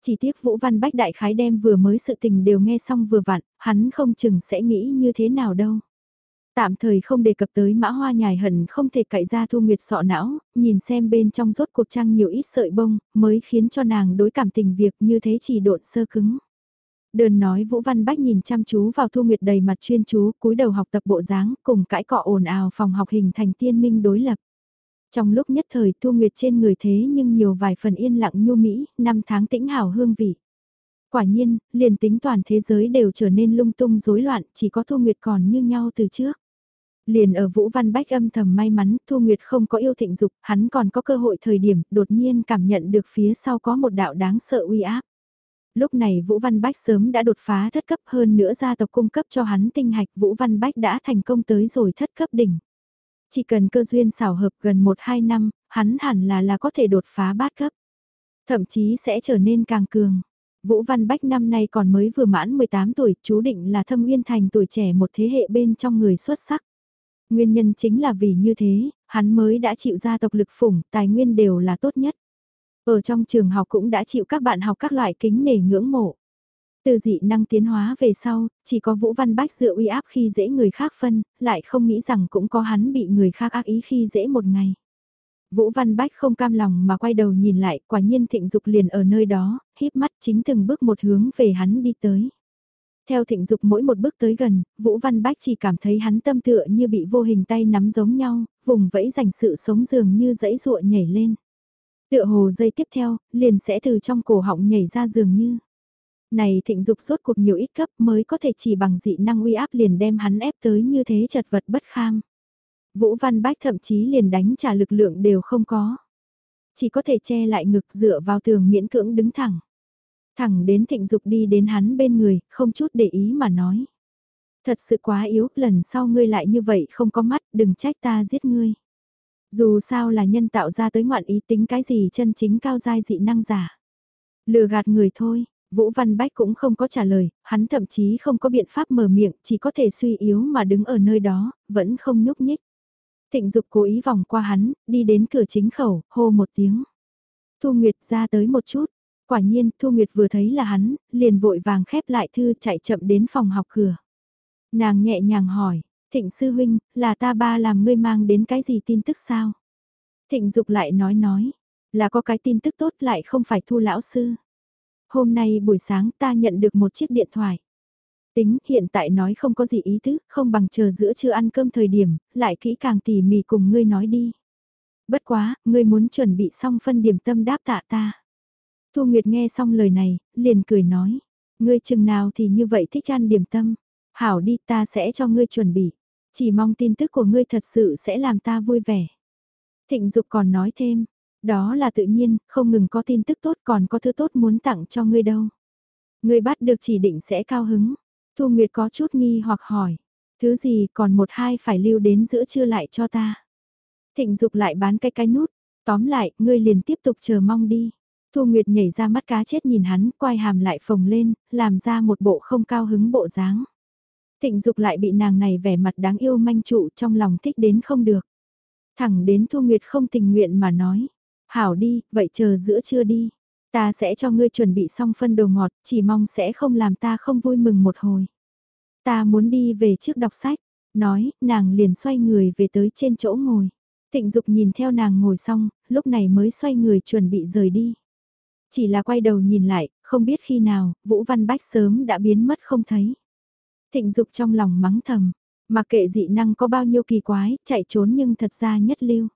Chỉ tiếc Vũ Văn Bách Đại Khái đem vừa mới sự tình đều nghe xong vừa vặn, hắn không chừng sẽ nghĩ như thế nào đâu. Tạm thời không đề cập tới mã hoa nhài hận không thể cậy ra thu nguyệt sọ não, nhìn xem bên trong rốt cuộc trang nhiều ít sợi bông, mới khiến cho nàng đối cảm tình việc như thế chỉ độn sơ cứng. Đơn nói Vũ Văn Bách nhìn chăm chú vào Thu Nguyệt đầy mặt chuyên chú, cúi đầu học tập bộ dáng, cùng cãi cọ ồn ào phòng học hình thành tiên minh đối lập. Trong lúc nhất thời Thu Nguyệt trên người thế nhưng nhiều vài phần yên lặng nhu mỹ, năm tháng tĩnh hảo hương vị. Quả nhiên, liền tính toàn thế giới đều trở nên lung tung rối loạn, chỉ có Thu Nguyệt còn như nhau từ trước. Liền ở Vũ Văn Bách âm thầm may mắn, Thu Nguyệt không có yêu thịnh dục, hắn còn có cơ hội thời điểm, đột nhiên cảm nhận được phía sau có một đạo đáng sợ uy áp. Lúc này Vũ Văn Bách sớm đã đột phá thất cấp hơn nữa gia tộc cung cấp cho hắn tinh hạch Vũ Văn Bách đã thành công tới rồi thất cấp đỉnh. Chỉ cần cơ duyên xảo hợp gần 1-2 năm, hắn hẳn là là có thể đột phá bát cấp. Thậm chí sẽ trở nên càng cường. Vũ Văn Bách năm nay còn mới vừa mãn 18 tuổi, chú định là thâm uyên thành tuổi trẻ một thế hệ bên trong người xuất sắc. Nguyên nhân chính là vì như thế, hắn mới đã chịu gia tộc lực phủng, tài nguyên đều là tốt nhất. Ở trong trường học cũng đã chịu các bạn học các loại kính nể ngưỡng mộ. Từ dị năng tiến hóa về sau, chỉ có Vũ Văn Bách dựa uy áp khi dễ người khác phân, lại không nghĩ rằng cũng có hắn bị người khác ác ý khi dễ một ngày. Vũ Văn Bách không cam lòng mà quay đầu nhìn lại, quả nhiên thịnh dục liền ở nơi đó, híp mắt chính từng bước một hướng về hắn đi tới. Theo thịnh dục mỗi một bước tới gần, Vũ Văn Bách chỉ cảm thấy hắn tâm tựa như bị vô hình tay nắm giống nhau, vùng vẫy dành sự sống dường như dãy ruộng nhảy lên. Tựa hồ dây tiếp theo, liền sẽ từ trong cổ họng nhảy ra dường như. Này thịnh dục suốt cuộc nhiều ít cấp mới có thể chỉ bằng dị năng uy áp liền đem hắn ép tới như thế chật vật bất kham. Vũ Văn Bách thậm chí liền đánh trả lực lượng đều không có. Chỉ có thể che lại ngực dựa vào tường miễn cưỡng đứng thẳng. Thẳng đến thịnh dục đi đến hắn bên người, không chút để ý mà nói. Thật sự quá yếu, lần sau ngươi lại như vậy không có mắt, đừng trách ta giết ngươi. Dù sao là nhân tạo ra tới ngoạn ý tính cái gì chân chính cao giai dị năng giả. Lừa gạt người thôi, Vũ Văn Bách cũng không có trả lời, hắn thậm chí không có biện pháp mở miệng, chỉ có thể suy yếu mà đứng ở nơi đó, vẫn không nhúc nhích. Thịnh Dục cố ý vòng qua hắn, đi đến cửa chính khẩu, hô một tiếng. Thu Nguyệt ra tới một chút, quả nhiên Thu Nguyệt vừa thấy là hắn, liền vội vàng khép lại thư chạy chậm đến phòng học cửa. Nàng nhẹ nhàng hỏi, Thịnh Sư Huynh, là ta ba làm ngươi mang đến cái gì tin tức sao? Thịnh Dục lại nói nói, là có cái tin tức tốt lại không phải Thu Lão Sư. Hôm nay buổi sáng ta nhận được một chiếc điện thoại. Tính hiện tại nói không có gì ý tứ, không bằng chờ giữa trưa ăn cơm thời điểm, lại kỹ càng tỉ mỉ cùng ngươi nói đi. Bất quá, ngươi muốn chuẩn bị xong phân điểm tâm đáp tạ ta. Thu Nguyệt nghe xong lời này, liền cười nói. Ngươi chừng nào thì như vậy thích ăn điểm tâm. Hảo đi ta sẽ cho ngươi chuẩn bị. Chỉ mong tin tức của ngươi thật sự sẽ làm ta vui vẻ. Thịnh Dục còn nói thêm, đó là tự nhiên, không ngừng có tin tức tốt còn có thứ tốt muốn tặng cho ngươi đâu. Ngươi bắt được chỉ định sẽ cao hứng. Thu Nguyệt có chút nghi hoặc hỏi, thứ gì còn một hai phải lưu đến giữa trưa lại cho ta. Thịnh Dục lại bán cái cái nút, tóm lại, ngươi liền tiếp tục chờ mong đi. Thu Nguyệt nhảy ra mắt cá chết nhìn hắn, quay hàm lại phồng lên, làm ra một bộ không cao hứng bộ dáng. Thịnh Dục lại bị nàng này vẻ mặt đáng yêu manh trụ trong lòng thích đến không được. Thẳng đến Thu Nguyệt không tình nguyện mà nói, hảo đi, vậy chờ giữa trưa đi. Ta sẽ cho ngươi chuẩn bị xong phân đồ ngọt, chỉ mong sẽ không làm ta không vui mừng một hồi. Ta muốn đi về trước đọc sách, nói, nàng liền xoay người về tới trên chỗ ngồi. Thịnh Dục nhìn theo nàng ngồi xong, lúc này mới xoay người chuẩn bị rời đi. Chỉ là quay đầu nhìn lại, không biết khi nào, Vũ Văn Bách sớm đã biến mất không thấy. Thịnh Dục trong lòng mắng thầm, mà kệ dị năng có bao nhiêu kỳ quái, chạy trốn nhưng thật ra nhất lưu.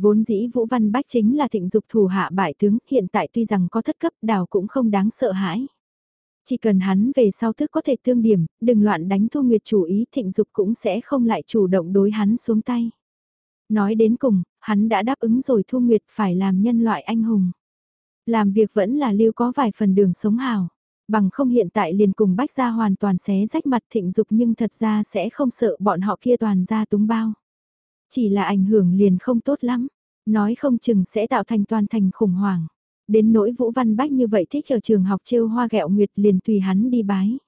Vốn dĩ Vũ Văn Bách chính là thịnh dục thủ hạ bại tướng, hiện tại tuy rằng có thất cấp đào cũng không đáng sợ hãi. Chỉ cần hắn về sau thức có thể tương điểm, đừng loạn đánh Thu Nguyệt chủ ý thịnh dục cũng sẽ không lại chủ động đối hắn xuống tay. Nói đến cùng, hắn đã đáp ứng rồi Thu Nguyệt phải làm nhân loại anh hùng. Làm việc vẫn là lưu có vài phần đường sống hào. Bằng không hiện tại liền cùng bách ra hoàn toàn xé rách mặt thịnh dục nhưng thật ra sẽ không sợ bọn họ kia toàn ra túng bao. Chỉ là ảnh hưởng liền không tốt lắm, nói không chừng sẽ tạo thành toàn thành khủng hoảng. Đến nỗi Vũ Văn Bách như vậy thích ở trường học trêu hoa gẹo nguyệt liền tùy hắn đi bái.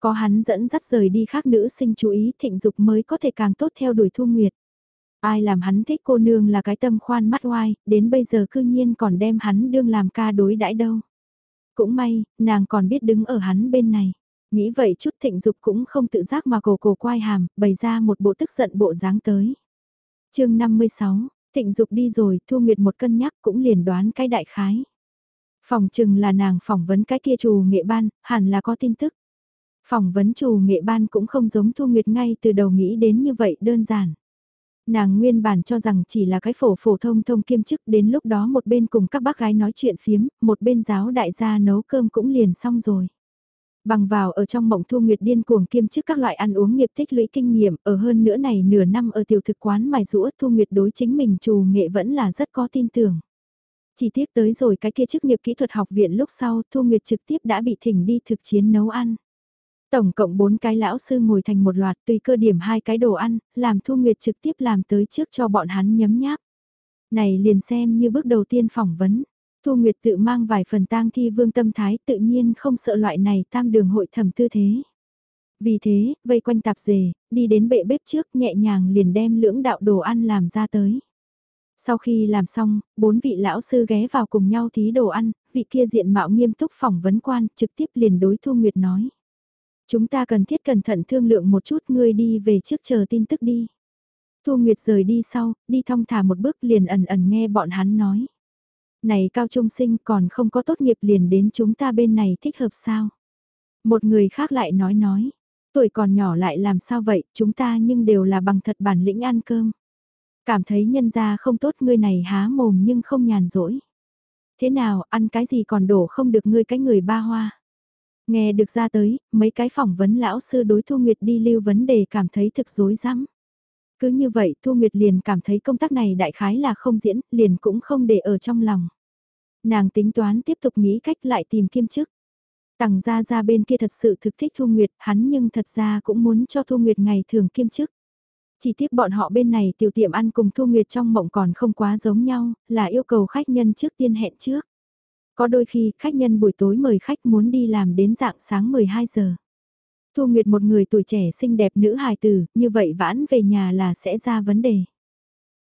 Có hắn dẫn dắt rời đi khác nữ sinh chú ý thịnh dục mới có thể càng tốt theo đuổi thu nguyệt. Ai làm hắn thích cô nương là cái tâm khoan mắt oai, đến bây giờ cư nhiên còn đem hắn đương làm ca đối đãi đâu. Cũng may, nàng còn biết đứng ở hắn bên này. Nghĩ vậy chút thịnh dục cũng không tự giác mà cổ cổ quai hàm, bày ra một bộ tức giận bộ dáng tới chương 56, thịnh dục đi rồi, thu nguyệt một cân nhắc cũng liền đoán cái đại khái. Phòng chừng là nàng phỏng vấn cái kia trù nghệ ban, hẳn là có tin tức. Phỏng vấn trù nghệ ban cũng không giống thu nguyệt ngay từ đầu nghĩ đến như vậy đơn giản. Nàng nguyên bản cho rằng chỉ là cái phổ phổ thông thông kiêm chức đến lúc đó một bên cùng các bác gái nói chuyện phiếm, một bên giáo đại gia nấu cơm cũng liền xong rồi. Bằng vào ở trong mộng thu nguyệt điên cuồng kiêm chức các loại ăn uống nghiệp tích lũy kinh nghiệm, ở hơn nửa này nửa năm ở tiểu thực quán mài rũa thu nguyệt đối chính mình trù nghệ vẫn là rất có tin tưởng. Chỉ tiếc tới rồi cái kia chức nghiệp kỹ thuật học viện lúc sau Thu Nguyệt trực tiếp đã bị thỉnh đi thực chiến nấu ăn. Tổng cộng 4 cái lão sư ngồi thành một loạt tùy cơ điểm hai cái đồ ăn, làm Thu Nguyệt trực tiếp làm tới trước cho bọn hắn nhấm nháp. Này liền xem như bước đầu tiên phỏng vấn. Thu Nguyệt tự mang vài phần tang thi vương tâm thái tự nhiên không sợ loại này tam đường hội thẩm tư thế. Vì thế, vây quanh tạp dề, đi đến bệ bếp trước nhẹ nhàng liền đem lưỡng đạo đồ ăn làm ra tới. Sau khi làm xong, bốn vị lão sư ghé vào cùng nhau thí đồ ăn, vị kia diện mạo nghiêm túc phỏng vấn quan trực tiếp liền đối Thu Nguyệt nói. Chúng ta cần thiết cẩn thận thương lượng một chút ngươi đi về trước chờ tin tức đi. Thu Nguyệt rời đi sau, đi thong thả một bước liền ẩn ẩn nghe bọn hắn nói. Này cao trung sinh còn không có tốt nghiệp liền đến chúng ta bên này thích hợp sao? Một người khác lại nói nói, tuổi còn nhỏ lại làm sao vậy, chúng ta nhưng đều là bằng thật bản lĩnh ăn cơm. Cảm thấy nhân gia không tốt ngươi này há mồm nhưng không nhàn rỗi. Thế nào, ăn cái gì còn đổ không được ngươi cái người ba hoa. Nghe được ra tới, mấy cái phỏng vấn lão sư đối Thu Nguyệt đi lưu vấn đề cảm thấy thực dối rắm cứ như vậy Thu Nguyệt liền cảm thấy công tác này đại khái là không diễn, liền cũng không để ở trong lòng. Nàng tính toán tiếp tục nghĩ cách lại tìm kiêm chức. Tằng ra ra bên kia thật sự thực thích Thu Nguyệt, hắn nhưng thật ra cũng muốn cho Thu Nguyệt ngày thường kiêm chức. Chỉ tiếc bọn họ bên này tiểu tiệm ăn cùng Thu Nguyệt trong mộng còn không quá giống nhau, là yêu cầu khách nhân trước tiên hẹn trước. Có đôi khi khách nhân buổi tối mời khách muốn đi làm đến dạng sáng 12 giờ. Thu Nguyệt một người tuổi trẻ xinh đẹp nữ hài tử, như vậy vãn về nhà là sẽ ra vấn đề.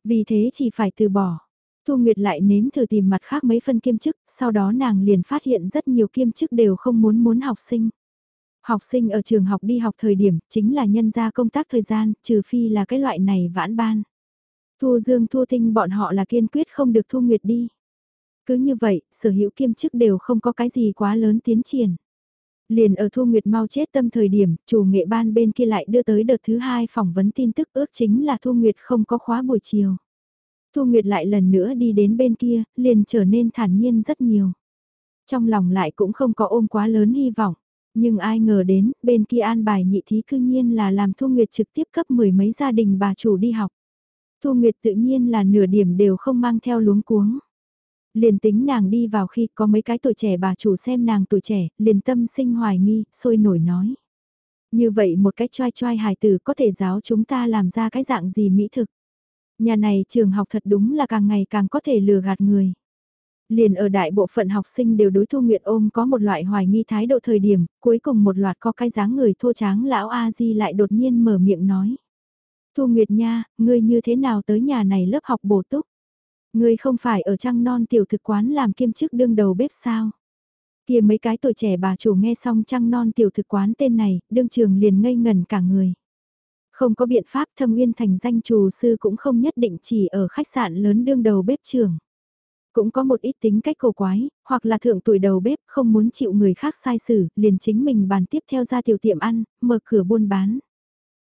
Vì thế chỉ phải từ bỏ. Thu Nguyệt lại nếm thử tìm mặt khác mấy phân kiêm chức, sau đó nàng liền phát hiện rất nhiều kiêm chức đều không muốn muốn học sinh. Học sinh ở trường học đi học thời điểm chính là nhân ra công tác thời gian, trừ phi là cái loại này vãn ban. Thu Dương Thu Tinh bọn họ là kiên quyết không được Thu Nguyệt đi. Cứ như vậy, sở hữu kiêm chức đều không có cái gì quá lớn tiến triển. Liền ở Thu Nguyệt mau chết tâm thời điểm, chủ nghệ ban bên kia lại đưa tới đợt thứ hai phỏng vấn tin tức ước chính là Thu Nguyệt không có khóa buổi chiều. Thu Nguyệt lại lần nữa đi đến bên kia, liền trở nên thản nhiên rất nhiều. Trong lòng lại cũng không có ôm quá lớn hy vọng. Nhưng ai ngờ đến, bên kia an bài nhị thí cư nhiên là làm Thu Nguyệt trực tiếp cấp mười mấy gia đình bà chủ đi học. Thu Nguyệt tự nhiên là nửa điểm đều không mang theo luống cuống. Liền tính nàng đi vào khi có mấy cái tuổi trẻ bà chủ xem nàng tuổi trẻ, liền tâm sinh hoài nghi, sôi nổi nói. Như vậy một cái choai choai hài tử có thể giáo chúng ta làm ra cái dạng gì mỹ thực. Nhà này trường học thật đúng là càng ngày càng có thể lừa gạt người. Liền ở đại bộ phận học sinh đều đối Thu Nguyệt ôm có một loại hoài nghi thái độ thời điểm, cuối cùng một loạt có cái dáng người thô tráng lão A-di lại đột nhiên mở miệng nói. Thu Nguyệt nha, ngươi như thế nào tới nhà này lớp học bổ túc? Ngươi không phải ở trăng non tiểu thực quán làm kiêm chức đương đầu bếp sao? Kia mấy cái tuổi trẻ bà chủ nghe xong trăng non tiểu thực quán tên này, đương trường liền ngây ngẩn cả người. Không có biện pháp thâm uyên thành danh chủ sư cũng không nhất định chỉ ở khách sạn lớn đương đầu bếp trưởng. Cũng có một ít tính cách cổ quái, hoặc là thượng tuổi đầu bếp không muốn chịu người khác sai xử, liền chính mình bàn tiếp theo ra tiểu tiệm ăn, mở cửa buôn bán.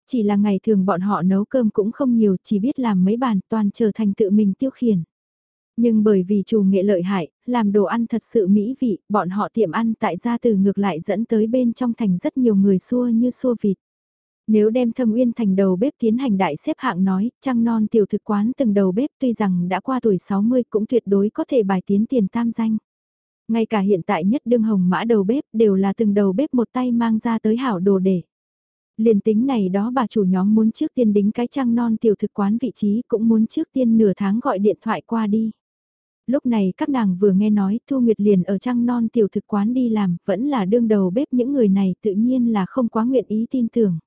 Chỉ là ngày thường bọn họ nấu cơm cũng không nhiều, chỉ biết làm mấy bàn toàn trở thành tự mình tiêu khiển. Nhưng bởi vì chủ nghệ lợi hại, làm đồ ăn thật sự mỹ vị, bọn họ tiệm ăn tại gia từ ngược lại dẫn tới bên trong thành rất nhiều người xua như xua vịt. Nếu đem thâm uyên thành đầu bếp tiến hành đại xếp hạng nói, trăng non tiểu thực quán từng đầu bếp tuy rằng đã qua tuổi 60 cũng tuyệt đối có thể bài tiến tiền tam danh. Ngay cả hiện tại nhất đương hồng mã đầu bếp đều là từng đầu bếp một tay mang ra tới hảo đồ để. Liền tính này đó bà chủ nhóm muốn trước tiên đính cái trăng non tiểu thực quán vị trí cũng muốn trước tiên nửa tháng gọi điện thoại qua đi lúc này các nàng vừa nghe nói Thu Nguyệt liền ở trăng non tiểu thực quán đi làm, vẫn là đương đầu bếp những người này tự nhiên là không quá nguyện ý tin tưởng.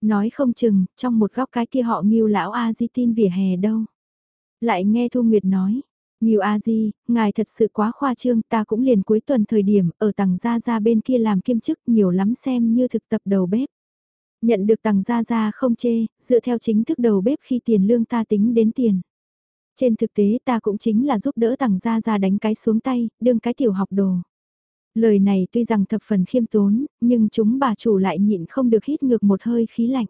Nói không chừng, trong một góc cái kia họ nghiêu lão A Di tin vỉa hè đâu. Lại nghe Thu Nguyệt nói, nghiêu A Di, ngài thật sự quá khoa trương, ta cũng liền cuối tuần thời điểm ở tầng gia gia bên kia làm kiêm chức nhiều lắm xem như thực tập đầu bếp. Nhận được tầng gia gia không chê, dựa theo chính thức đầu bếp khi tiền lương ta tính đến tiền. Trên thực tế ta cũng chính là giúp đỡ tàng gia gia đánh cái xuống tay, đương cái tiểu học đồ. Lời này tuy rằng thập phần khiêm tốn, nhưng chúng bà chủ lại nhịn không được hít ngược một hơi khí lạnh.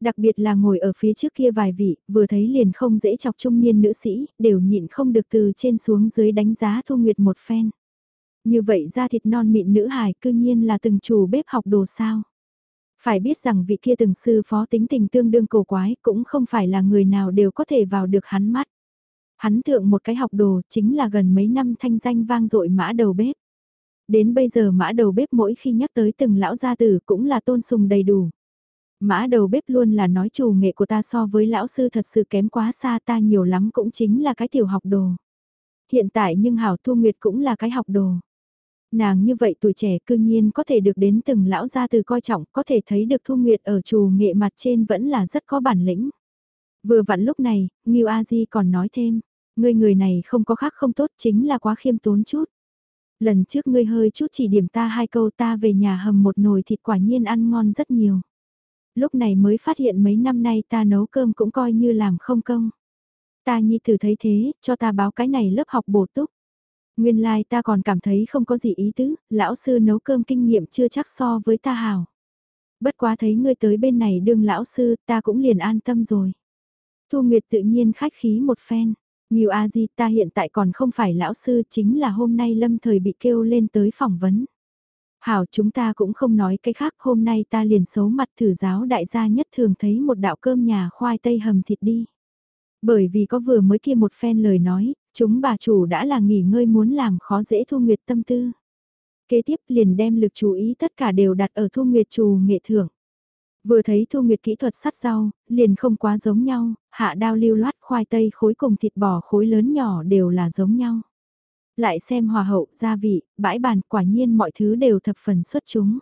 Đặc biệt là ngồi ở phía trước kia vài vị, vừa thấy liền không dễ chọc trung niên nữ sĩ, đều nhịn không được từ trên xuống dưới đánh giá Thu Nguyệt một phen. Như vậy ra thịt non mịn nữ hài cư nhiên là từng chủ bếp học đồ sao. Phải biết rằng vị kia từng sư phó tính tình tương đương cổ quái cũng không phải là người nào đều có thể vào được hắn mắt. Hắn thượng một cái học đồ chính là gần mấy năm thanh danh vang dội mã đầu bếp. Đến bây giờ mã đầu bếp mỗi khi nhắc tới từng lão gia tử cũng là tôn sùng đầy đủ. Mã đầu bếp luôn là nói chủ nghệ của ta so với lão sư thật sự kém quá xa ta nhiều lắm cũng chính là cái tiểu học đồ. Hiện tại nhưng Hảo Thu Nguyệt cũng là cái học đồ. Nàng như vậy tuổi trẻ cư nhiên có thể được đến từng lão gia từ coi trọng có thể thấy được Thu Nguyệt ở chủ nghệ mặt trên vẫn là rất có bản lĩnh. Vừa vặn lúc này, Ngưu A Di còn nói thêm, ngươi người này không có khác không tốt chính là quá khiêm tốn chút. Lần trước ngươi hơi chút chỉ điểm ta hai câu ta về nhà hầm một nồi thịt quả nhiên ăn ngon rất nhiều. Lúc này mới phát hiện mấy năm nay ta nấu cơm cũng coi như làm không công. Ta nhi thử thấy thế, cho ta báo cái này lớp học bổ túc. Nguyên lai like ta còn cảm thấy không có gì ý tứ, lão sư nấu cơm kinh nghiệm chưa chắc so với ta hào. Bất quá thấy ngươi tới bên này đương lão sư, ta cũng liền an tâm rồi. Thu Nguyệt tự nhiên khách khí một phen. Nhiều A Di ta hiện tại còn không phải lão sư chính là hôm nay lâm thời bị kêu lên tới phỏng vấn. Hảo chúng ta cũng không nói cái khác hôm nay ta liền xấu mặt thử giáo đại gia nhất thường thấy một đạo cơm nhà khoai tây hầm thịt đi. Bởi vì có vừa mới kia một phen lời nói, chúng bà chủ đã là nghỉ ngơi muốn làm khó dễ Thu Nguyệt tâm tư. Kế tiếp liền đem lực chú ý tất cả đều đặt ở Thu Nguyệt chủ nghệ thưởng. Vừa thấy Thu Nguyệt kỹ thuật sắt rau, liền không quá giống nhau, hạ đao lưu loát khoai tây khối cùng thịt bò khối lớn nhỏ đều là giống nhau. Lại xem hòa hậu, gia vị, bãi bàn, quả nhiên mọi thứ đều thập phần xuất chúng.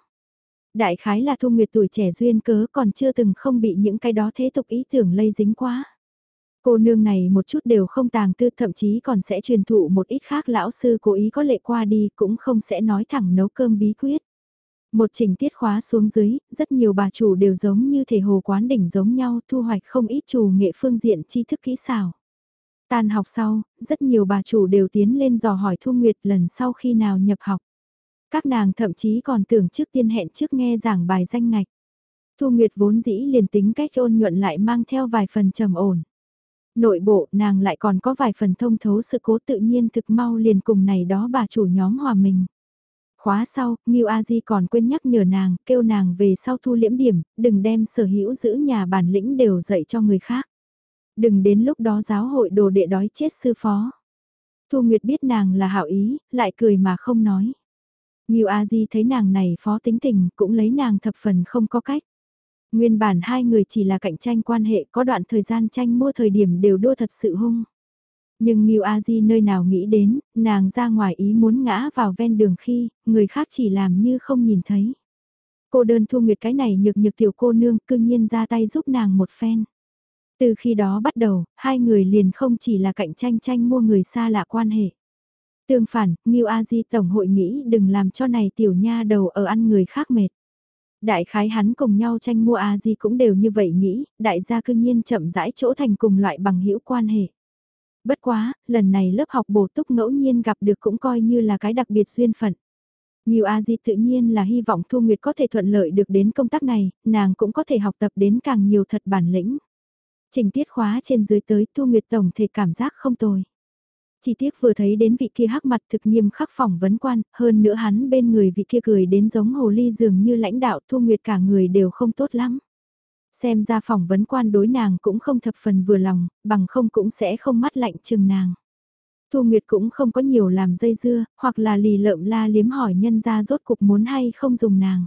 Đại khái là Thu Nguyệt tuổi trẻ duyên cớ còn chưa từng không bị những cái đó thế tục ý tưởng lây dính quá. Cô nương này một chút đều không tàng tư thậm chí còn sẽ truyền thụ một ít khác lão sư cố ý có lệ qua đi cũng không sẽ nói thẳng nấu cơm bí quyết. Một trình tiết khóa xuống dưới, rất nhiều bà chủ đều giống như thể hồ quán đỉnh giống nhau thu hoạch không ít chủ nghệ phương diện tri thức kỹ xảo. Tan học sau, rất nhiều bà chủ đều tiến lên dò hỏi Thu Nguyệt lần sau khi nào nhập học. Các nàng thậm chí còn tưởng trước tiên hẹn trước nghe giảng bài danh ngạch. Thu Nguyệt vốn dĩ liền tính cách ôn nhuận lại mang theo vài phần trầm ổn. Nội bộ nàng lại còn có vài phần thông thấu sự cố tự nhiên thực mau liền cùng này đó bà chủ nhóm hòa mình. Khóa sau, Ngưu A Di còn quên nhắc nhở nàng, kêu nàng về sau thu liễm điểm, đừng đem sở hữu giữ nhà bản lĩnh đều dạy cho người khác. Đừng đến lúc đó giáo hội đồ đệ đói chết sư phó. Thu Nguyệt biết nàng là hảo ý, lại cười mà không nói. Ngưu A Di thấy nàng này phó tính tình, cũng lấy nàng thập phần không có cách. Nguyên bản hai người chỉ là cạnh tranh quan hệ có đoạn thời gian tranh mua thời điểm đều đua thật sự hung. Nhưng Ngưu A Di nơi nào nghĩ đến, nàng ra ngoài ý muốn ngã vào ven đường khi, người khác chỉ làm như không nhìn thấy. Cô đơn thu nguyệt cái này nhược nhược tiểu cô nương cương nhiên ra tay giúp nàng một phen. Từ khi đó bắt đầu, hai người liền không chỉ là cạnh tranh tranh mua người xa lạ quan hệ. Tương phản, Ngưu A Di Tổng hội nghĩ đừng làm cho này tiểu nha đầu ở ăn người khác mệt. Đại khái hắn cùng nhau tranh mua A Di cũng đều như vậy nghĩ, đại gia cương nhiên chậm rãi chỗ thành cùng loại bằng hữu quan hệ. Bất quá, lần này lớp học bổ túc ngẫu nhiên gặp được cũng coi như là cái đặc biệt duyên phận. Nhiều A Di tự nhiên là hy vọng Thu Nguyệt có thể thuận lợi được đến công tác này, nàng cũng có thể học tập đến càng nhiều thật bản lĩnh. Trình tiết khóa trên dưới tới Thu Nguyệt tổng thể cảm giác không tồi. Chỉ tiếc vừa thấy đến vị kia hắc mặt thực nghiêm khắc phỏng vấn quan, hơn nữa hắn bên người vị kia cười đến giống hồ ly dường như lãnh đạo Thu Nguyệt cả người đều không tốt lắm. Xem ra phỏng vấn quan đối nàng cũng không thập phần vừa lòng, bằng không cũng sẽ không mắt lạnh chừng nàng. Thu Nguyệt cũng không có nhiều làm dây dưa, hoặc là lì lợm la liếm hỏi nhân ra rốt cục muốn hay không dùng nàng.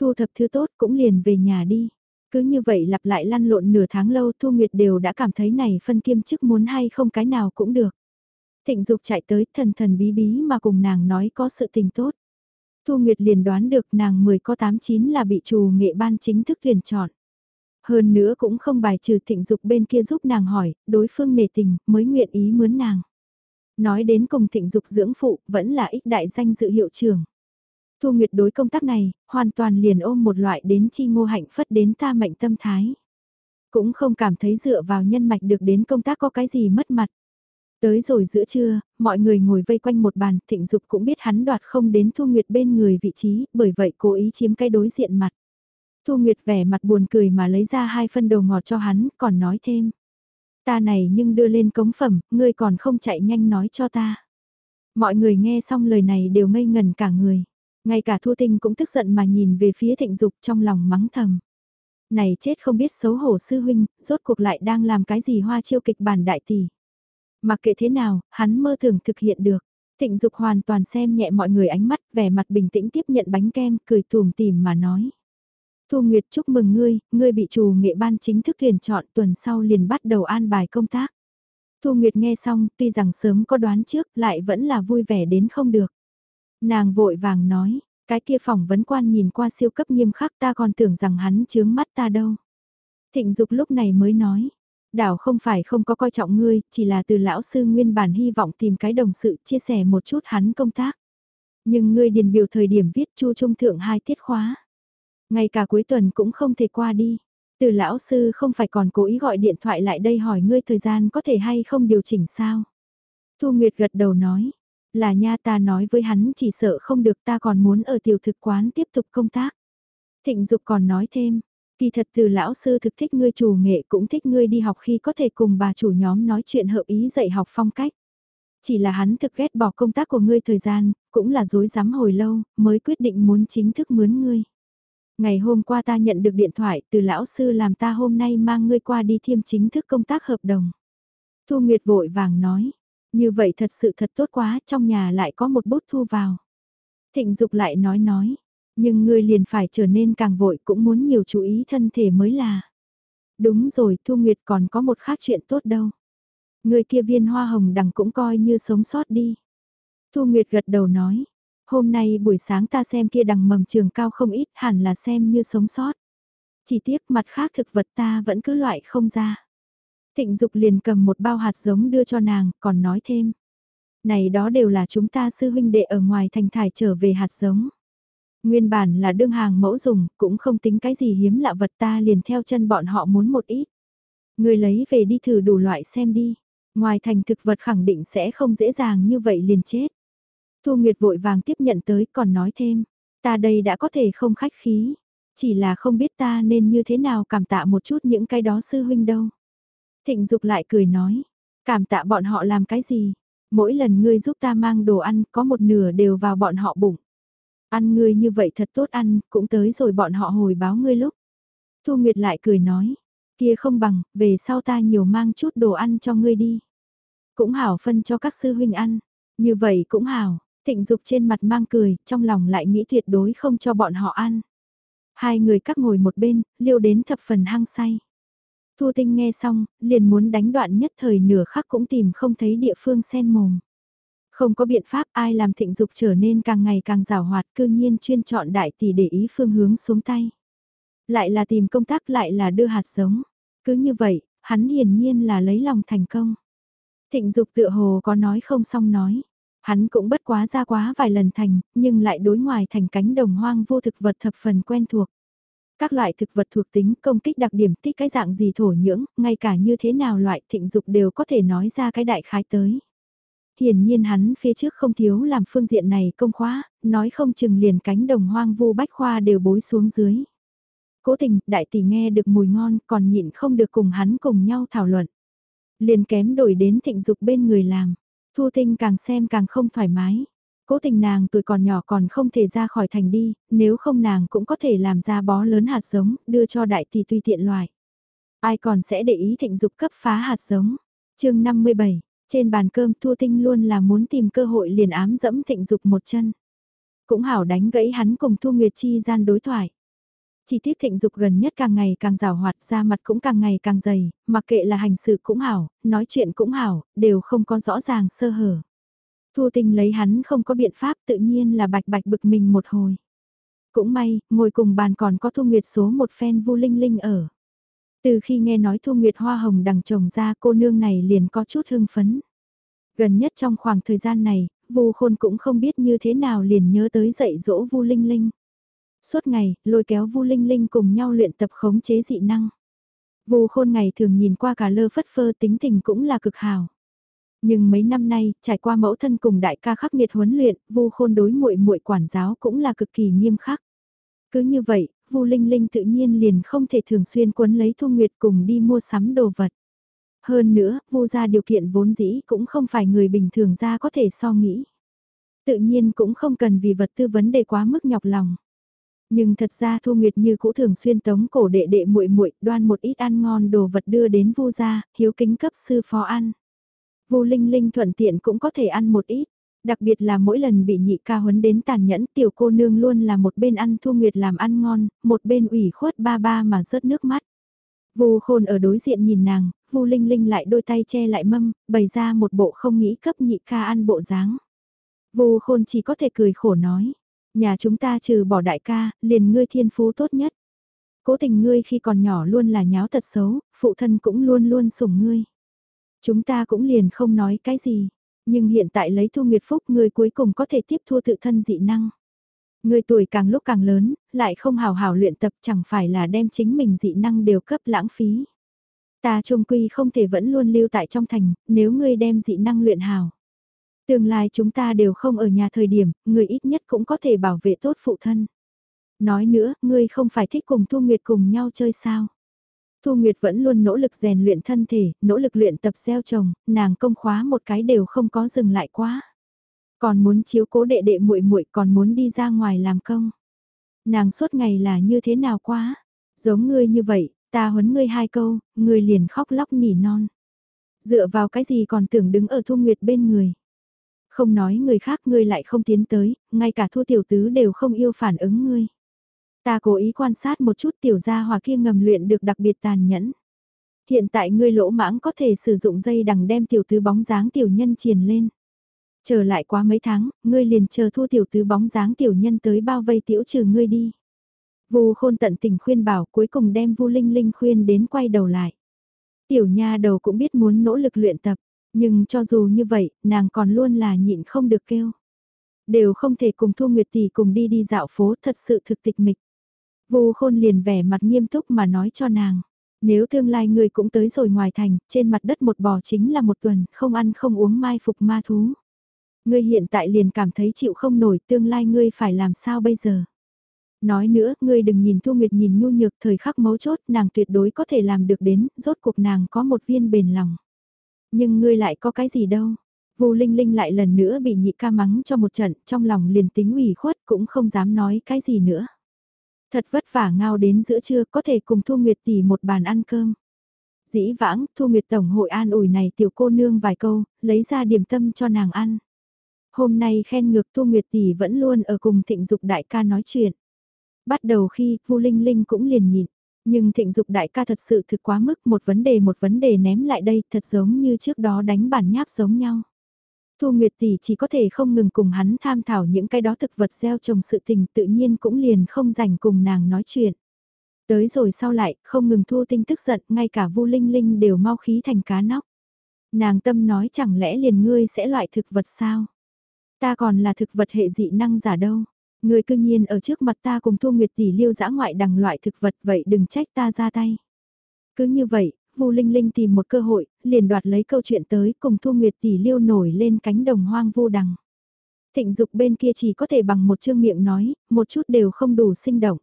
Thu thập thứ tốt cũng liền về nhà đi. Cứ như vậy lặp lại lăn lộn nửa tháng lâu Thu Nguyệt đều đã cảm thấy này phân kiêm chức muốn hay không cái nào cũng được. Thịnh Dục chạy tới thần thần bí bí mà cùng nàng nói có sự tình tốt. Thu Nguyệt liền đoán được nàng 10 có 89 là bị trù nghệ ban chính thức tuyển chọn. Hơn nữa cũng không bài trừ thịnh dục bên kia giúp nàng hỏi, đối phương nề tình, mới nguyện ý mướn nàng. Nói đến cùng thịnh dục dưỡng phụ, vẫn là ích đại danh dự hiệu trưởng. Thu Nguyệt đối công tác này, hoàn toàn liền ôm một loại đến chi ngô hạnh phất đến ta mệnh tâm thái. Cũng không cảm thấy dựa vào nhân mạch được đến công tác có cái gì mất mặt. Tới rồi giữa trưa, mọi người ngồi vây quanh một bàn, thịnh dục cũng biết hắn đoạt không đến Thu Nguyệt bên người vị trí, bởi vậy cố ý chiếm cái đối diện mặt. Thu Nguyệt vẻ mặt buồn cười mà lấy ra hai phân đầu ngọt cho hắn, còn nói thêm. Ta này nhưng đưa lên cống phẩm, ngươi còn không chạy nhanh nói cho ta. Mọi người nghe xong lời này đều ngây ngần cả người. Ngay cả Thu Tinh cũng tức giận mà nhìn về phía thịnh dục trong lòng mắng thầm. Này chết không biết xấu hổ sư huynh, rốt cuộc lại đang làm cái gì hoa chiêu kịch bản đại tỷ. Mặc kệ thế nào, hắn mơ tưởng thực hiện được. Thịnh dục hoàn toàn xem nhẹ mọi người ánh mắt, vẻ mặt bình tĩnh tiếp nhận bánh kem, cười tùm tìm mà nói. Thu Nguyệt chúc mừng ngươi, ngươi bị chủ nghệ ban chính thức tuyển chọn tuần sau liền bắt đầu an bài công tác. Thu Nguyệt nghe xong, tuy rằng sớm có đoán trước, lại vẫn là vui vẻ đến không được. Nàng vội vàng nói, cái kia phỏng vấn quan nhìn qua siêu cấp nghiêm khắc ta còn tưởng rằng hắn chướng mắt ta đâu. Thịnh Dục lúc này mới nói, đảo không phải không có coi trọng ngươi, chỉ là từ lão sư nguyên bản hy vọng tìm cái đồng sự chia sẻ một chút hắn công tác. Nhưng ngươi điền biểu thời điểm viết chu trung thượng hai tiết khóa. Ngay cả cuối tuần cũng không thể qua đi. Từ lão sư không phải còn cố ý gọi điện thoại lại đây hỏi ngươi thời gian có thể hay không điều chỉnh sao. Thu Nguyệt gật đầu nói, là nha ta nói với hắn chỉ sợ không được ta còn muốn ở tiểu thực quán tiếp tục công tác. Thịnh Dục còn nói thêm, kỳ thật từ lão sư thực thích ngươi chủ nghệ cũng thích ngươi đi học khi có thể cùng bà chủ nhóm nói chuyện hợp ý dạy học phong cách. Chỉ là hắn thực ghét bỏ công tác của ngươi thời gian, cũng là dối dám hồi lâu, mới quyết định muốn chính thức mướn ngươi. Ngày hôm qua ta nhận được điện thoại từ lão sư làm ta hôm nay mang ngươi qua đi thiêm chính thức công tác hợp đồng. Thu Nguyệt vội vàng nói, như vậy thật sự thật tốt quá, trong nhà lại có một bút thu vào. Thịnh Dục lại nói nói, nhưng ngươi liền phải trở nên càng vội cũng muốn nhiều chú ý thân thể mới là. Đúng rồi, Thu Nguyệt còn có một khác chuyện tốt đâu. Người kia viên hoa hồng đằng cũng coi như sống sót đi. Thu Nguyệt gật đầu nói, Hôm nay buổi sáng ta xem kia đằng mầm trường cao không ít hẳn là xem như sống sót. Chỉ tiếc mặt khác thực vật ta vẫn cứ loại không ra. Thịnh Dục liền cầm một bao hạt giống đưa cho nàng, còn nói thêm. Này đó đều là chúng ta sư huynh đệ ở ngoài thành thải trở về hạt giống. Nguyên bản là đương hàng mẫu dùng, cũng không tính cái gì hiếm lạ vật ta liền theo chân bọn họ muốn một ít. Người lấy về đi thử đủ loại xem đi. Ngoài thành thực vật khẳng định sẽ không dễ dàng như vậy liền chết. Thu Nguyệt vội vàng tiếp nhận tới còn nói thêm, ta đây đã có thể không khách khí, chỉ là không biết ta nên như thế nào cảm tạ một chút những cái đó sư huynh đâu. Thịnh Dục lại cười nói, cảm tạ bọn họ làm cái gì, mỗi lần ngươi giúp ta mang đồ ăn có một nửa đều vào bọn họ bụng. Ăn ngươi như vậy thật tốt ăn, cũng tới rồi bọn họ hồi báo ngươi lúc. Thu Nguyệt lại cười nói, kia không bằng, về sau ta nhiều mang chút đồ ăn cho ngươi đi. Cũng hảo phân cho các sư huynh ăn, như vậy cũng hảo, thịnh dục trên mặt mang cười, trong lòng lại nghĩ tuyệt đối không cho bọn họ ăn. Hai người các ngồi một bên, liêu đến thập phần hăng say. Thu Tinh nghe xong, liền muốn đánh đoạn nhất thời nửa khắc cũng tìm không thấy địa phương sen mồm. Không có biện pháp ai làm thịnh dục trở nên càng ngày càng rào hoạt cư nhiên chuyên chọn đại tỷ để ý phương hướng xuống tay. Lại là tìm công tác lại là đưa hạt giống. Cứ như vậy, hắn hiển nhiên là lấy lòng thành công. Thịnh dục tựa hồ có nói không xong nói. Hắn cũng bất quá ra quá vài lần thành, nhưng lại đối ngoài thành cánh đồng hoang vô thực vật thập phần quen thuộc. Các loại thực vật thuộc tính công kích đặc điểm tích cái dạng gì thổ nhưỡng, ngay cả như thế nào loại thịnh dục đều có thể nói ra cái đại khái tới. Hiển nhiên hắn phía trước không thiếu làm phương diện này công khóa, nói không chừng liền cánh đồng hoang vu bách khoa đều bối xuống dưới. Cố tình, đại tỷ nghe được mùi ngon còn nhịn không được cùng hắn cùng nhau thảo luận. Liền kém đổi đến thịnh dục bên người làm. Thu tinh càng xem càng không thoải mái. Cố tình nàng tuổi còn nhỏ còn không thể ra khỏi thành đi, nếu không nàng cũng có thể làm ra bó lớn hạt giống, đưa cho đại tỷ tùy tiện loại. Ai còn sẽ để ý thịnh dục cấp phá hạt giống. chương 57, trên bàn cơm Thu Tinh luôn là muốn tìm cơ hội liền ám dẫm thịnh dục một chân. Cũng hảo đánh gãy hắn cùng Thu Nguyệt Chi gian đối thoại. Chi tiết thịnh dục gần nhất càng ngày càng rào hoạt ra mặt cũng càng ngày càng dày, mặc kệ là hành sự cũng hảo, nói chuyện cũng hảo, đều không có rõ ràng sơ hở. Thu tinh lấy hắn không có biện pháp tự nhiên là bạch bạch bực mình một hồi. Cũng may, ngồi cùng bàn còn có Thu Nguyệt số một phen vu linh linh ở. Từ khi nghe nói Thu Nguyệt hoa hồng đằng chồng ra cô nương này liền có chút hưng phấn. Gần nhất trong khoảng thời gian này, Vu Khôn cũng không biết như thế nào liền nhớ tới dạy dỗ Vu Linh Linh. Suốt ngày, lôi kéo Vu Linh Linh cùng nhau luyện tập khống chế dị năng. Vu Khôn ngày thường nhìn qua cả lơ phất phơ tính tình cũng là cực hảo. Nhưng mấy năm nay, trải qua mẫu thân cùng đại ca khắc nghiệt huấn luyện, Vu Khôn đối muội muội quản giáo cũng là cực kỳ nghiêm khắc. Cứ như vậy, Vu Linh Linh tự nhiên liền không thể thường xuyên quấn lấy Thu Nguyệt cùng đi mua sắm đồ vật. Hơn nữa, Vu gia điều kiện vốn dĩ cũng không phải người bình thường ra có thể so nghĩ. Tự nhiên cũng không cần vì vật tư vấn đề quá mức nhọc lòng. Nhưng thật ra Thu Nguyệt như cũ thường xuyên tống cổ đệ đệ muội muội đoan một ít ăn ngon đồ vật đưa đến Vu gia, hiếu kính cấp sư phó ăn. Vu Linh Linh thuận tiện cũng có thể ăn một ít. Đặc biệt là mỗi lần bị nhị ca huấn đến tàn nhẫn tiểu cô nương luôn là một bên ăn Thu Nguyệt làm ăn ngon, một bên ủy khuất ba ba mà rớt nước mắt. Vu Khôn ở đối diện nhìn nàng, Vu Linh Linh lại đôi tay che lại mâm, bày ra một bộ không nghĩ cấp nhị ca ăn bộ dáng. Vu Khôn chỉ có thể cười khổ nói, nhà chúng ta trừ bỏ đại ca, liền ngươi thiên phú tốt nhất. Cố tình ngươi khi còn nhỏ luôn là nháo thật xấu, phụ thân cũng luôn luôn sủng ngươi. Chúng ta cũng liền không nói cái gì, nhưng hiện tại lấy Thu Nguyệt Phúc ngươi cuối cùng có thể tiếp thu tự thân dị năng. Ngươi tuổi càng lúc càng lớn, lại không hào hào luyện tập chẳng phải là đem chính mình dị năng đều cấp lãng phí. Ta trung quy không thể vẫn luôn lưu tại trong thành, nếu ngươi đem dị năng luyện hào. Tương lai chúng ta đều không ở nhà thời điểm, người ít nhất cũng có thể bảo vệ tốt phụ thân. Nói nữa, ngươi không phải thích cùng Thu Nguyệt cùng nhau chơi sao? Thu Nguyệt vẫn luôn nỗ lực rèn luyện thân thể, nỗ lực luyện tập gieo trồng, nàng công khóa một cái đều không có dừng lại quá. Còn muốn chiếu cố đệ đệ muội muội còn muốn đi ra ngoài làm công. Nàng suốt ngày là như thế nào quá? Giống ngươi như vậy, ta huấn ngươi hai câu, ngươi liền khóc lóc nỉ non. Dựa vào cái gì còn tưởng đứng ở Thu Nguyệt bên người. Không nói người khác ngươi lại không tiến tới, ngay cả Thu Tiểu Tứ đều không yêu phản ứng ngươi. Ta cố ý quan sát một chút tiểu gia hòa kia ngầm luyện được đặc biệt tàn nhẫn. Hiện tại ngươi lỗ mãng có thể sử dụng dây đằng đem tiểu tứ bóng dáng tiểu nhân triền lên. Chờ lại quá mấy tháng, ngươi liền chờ thu tiểu tứ bóng dáng tiểu nhân tới bao vây tiểu trừ ngươi đi. Vu khôn tận tình khuyên bảo cuối cùng đem Vu Linh Linh khuyên đến quay đầu lại. Tiểu nha đầu cũng biết muốn nỗ lực luyện tập, nhưng cho dù như vậy, nàng còn luôn là nhịn không được kêu. Đều không thể cùng Thu Nguyệt Tỷ cùng đi đi dạo phố thật sự thực tịch mịch. Vu khôn liền vẻ mặt nghiêm túc mà nói cho nàng. Nếu tương lai ngươi cũng tới rồi ngoài thành, trên mặt đất một bò chính là một tuần, không ăn không uống mai phục ma thú. Ngươi hiện tại liền cảm thấy chịu không nổi, tương lai ngươi phải làm sao bây giờ? Nói nữa, ngươi đừng nhìn Thu Nguyệt nhìn nhu nhược thời khắc mấu chốt, nàng tuyệt đối có thể làm được đến, rốt cuộc nàng có một viên bền lòng. Nhưng ngươi lại có cái gì đâu? Vu Linh Linh lại lần nữa bị nhị ca mắng cho một trận, trong lòng liền tính ủy khuất cũng không dám nói cái gì nữa. Thật vất vả ngao đến giữa trưa có thể cùng Thu Nguyệt tỷ một bàn ăn cơm. Dĩ vãng, Thu Nguyệt Tổng hội an ủi này tiểu cô nương vài câu, lấy ra điểm tâm cho nàng ăn. Hôm nay khen ngược Thu Nguyệt tỷ vẫn luôn ở cùng thịnh dục đại ca nói chuyện. Bắt đầu khi, Vu Linh Linh cũng liền nhịn. Nhưng thịnh dục đại ca thật sự thực quá mức một vấn đề một vấn đề ném lại đây thật giống như trước đó đánh bản nháp giống nhau. Thu Nguyệt tỷ chỉ có thể không ngừng cùng hắn tham thảo những cái đó thực vật gieo trồng sự tình tự nhiên cũng liền không rảnh cùng nàng nói chuyện. Tới rồi sau lại, không ngừng thu tinh tức giận, ngay cả Vu Linh Linh đều mau khí thành cá nóc. Nàng tâm nói chẳng lẽ liền ngươi sẽ loại thực vật sao? Ta còn là thực vật hệ dị năng giả đâu người cư nhiên ở trước mặt ta cùng Thu Nguyệt tỷ liêu dã ngoại đằng loại thực vật vậy đừng trách ta ra tay. Cứ như vậy, Vu Linh Linh tìm một cơ hội, liền đoạt lấy câu chuyện tới cùng Thu Nguyệt tỷ liêu nổi lên cánh đồng hoang vu đằng. Thịnh dục bên kia chỉ có thể bằng một chương miệng nói, một chút đều không đủ sinh động.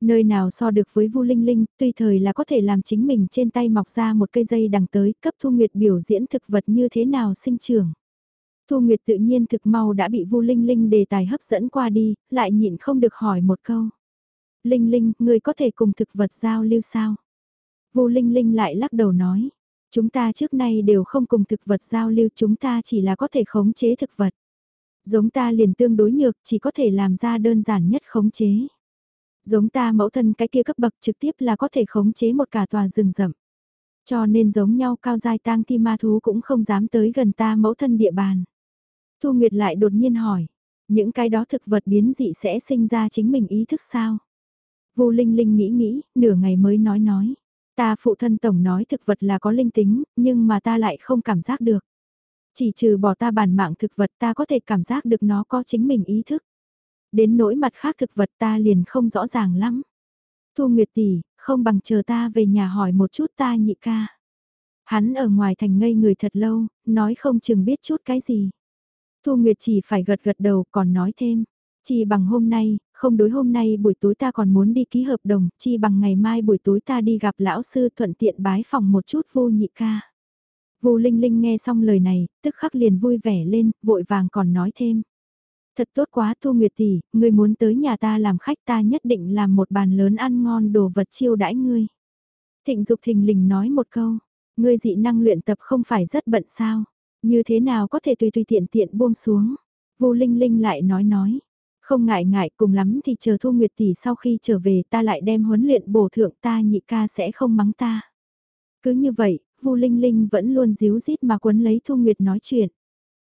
Nơi nào so được với Vu Linh Linh, tuy thời là có thể làm chính mình trên tay mọc ra một cây dây đằng tới cấp Thu Nguyệt biểu diễn thực vật như thế nào sinh trưởng. Thu Nguyệt tự nhiên thực mau đã bị Vu Linh Linh đề tài hấp dẫn qua đi, lại nhịn không được hỏi một câu. Linh Linh, người có thể cùng thực vật giao lưu sao? Vu Linh Linh lại lắc đầu nói. Chúng ta trước nay đều không cùng thực vật giao lưu chúng ta chỉ là có thể khống chế thực vật. Giống ta liền tương đối nhược chỉ có thể làm ra đơn giản nhất khống chế. Giống ta mẫu thân cái kia cấp bậc trực tiếp là có thể khống chế một cả tòa rừng rậm. Cho nên giống nhau cao dài tang thi ma thú cũng không dám tới gần ta mẫu thân địa bàn. Thu Nguyệt lại đột nhiên hỏi, những cái đó thực vật biến dị sẽ sinh ra chính mình ý thức sao? Vô Linh Linh nghĩ nghĩ, nửa ngày mới nói nói. Ta phụ thân tổng nói thực vật là có linh tính, nhưng mà ta lại không cảm giác được. Chỉ trừ bỏ ta bản mạng thực vật ta có thể cảm giác được nó có chính mình ý thức. Đến nỗi mặt khác thực vật ta liền không rõ ràng lắm. Thu Nguyệt tỷ, không bằng chờ ta về nhà hỏi một chút ta nhị ca. Hắn ở ngoài thành ngây người thật lâu, nói không chừng biết chút cái gì. Thu Nguyệt chỉ phải gật gật đầu còn nói thêm. Chỉ bằng hôm nay, không đối hôm nay buổi tối ta còn muốn đi ký hợp đồng, chi bằng ngày mai buổi tối ta đi gặp lão sư thuận tiện bái phòng một chút vô nhị ca. Vô Linh Linh nghe xong lời này, tức khắc liền vui vẻ lên, vội vàng còn nói thêm. Thật tốt quá Thu Nguyệt tỷ, ngươi muốn tới nhà ta làm khách ta nhất định làm một bàn lớn ăn ngon đồ vật chiêu đãi ngươi. Thịnh Dục thình lình nói một câu, ngươi dị năng luyện tập không phải rất bận sao, như thế nào có thể tùy tùy tiện tiện buông xuống. Vu Linh Linh lại nói nói, không ngại ngại cùng lắm thì chờ Thu Nguyệt tỷ sau khi trở về ta lại đem huấn luyện bổ thượng ta nhị ca sẽ không mắng ta. Cứ như vậy, Vu Linh Linh vẫn luôn díu dít mà quấn lấy Thu Nguyệt nói chuyện.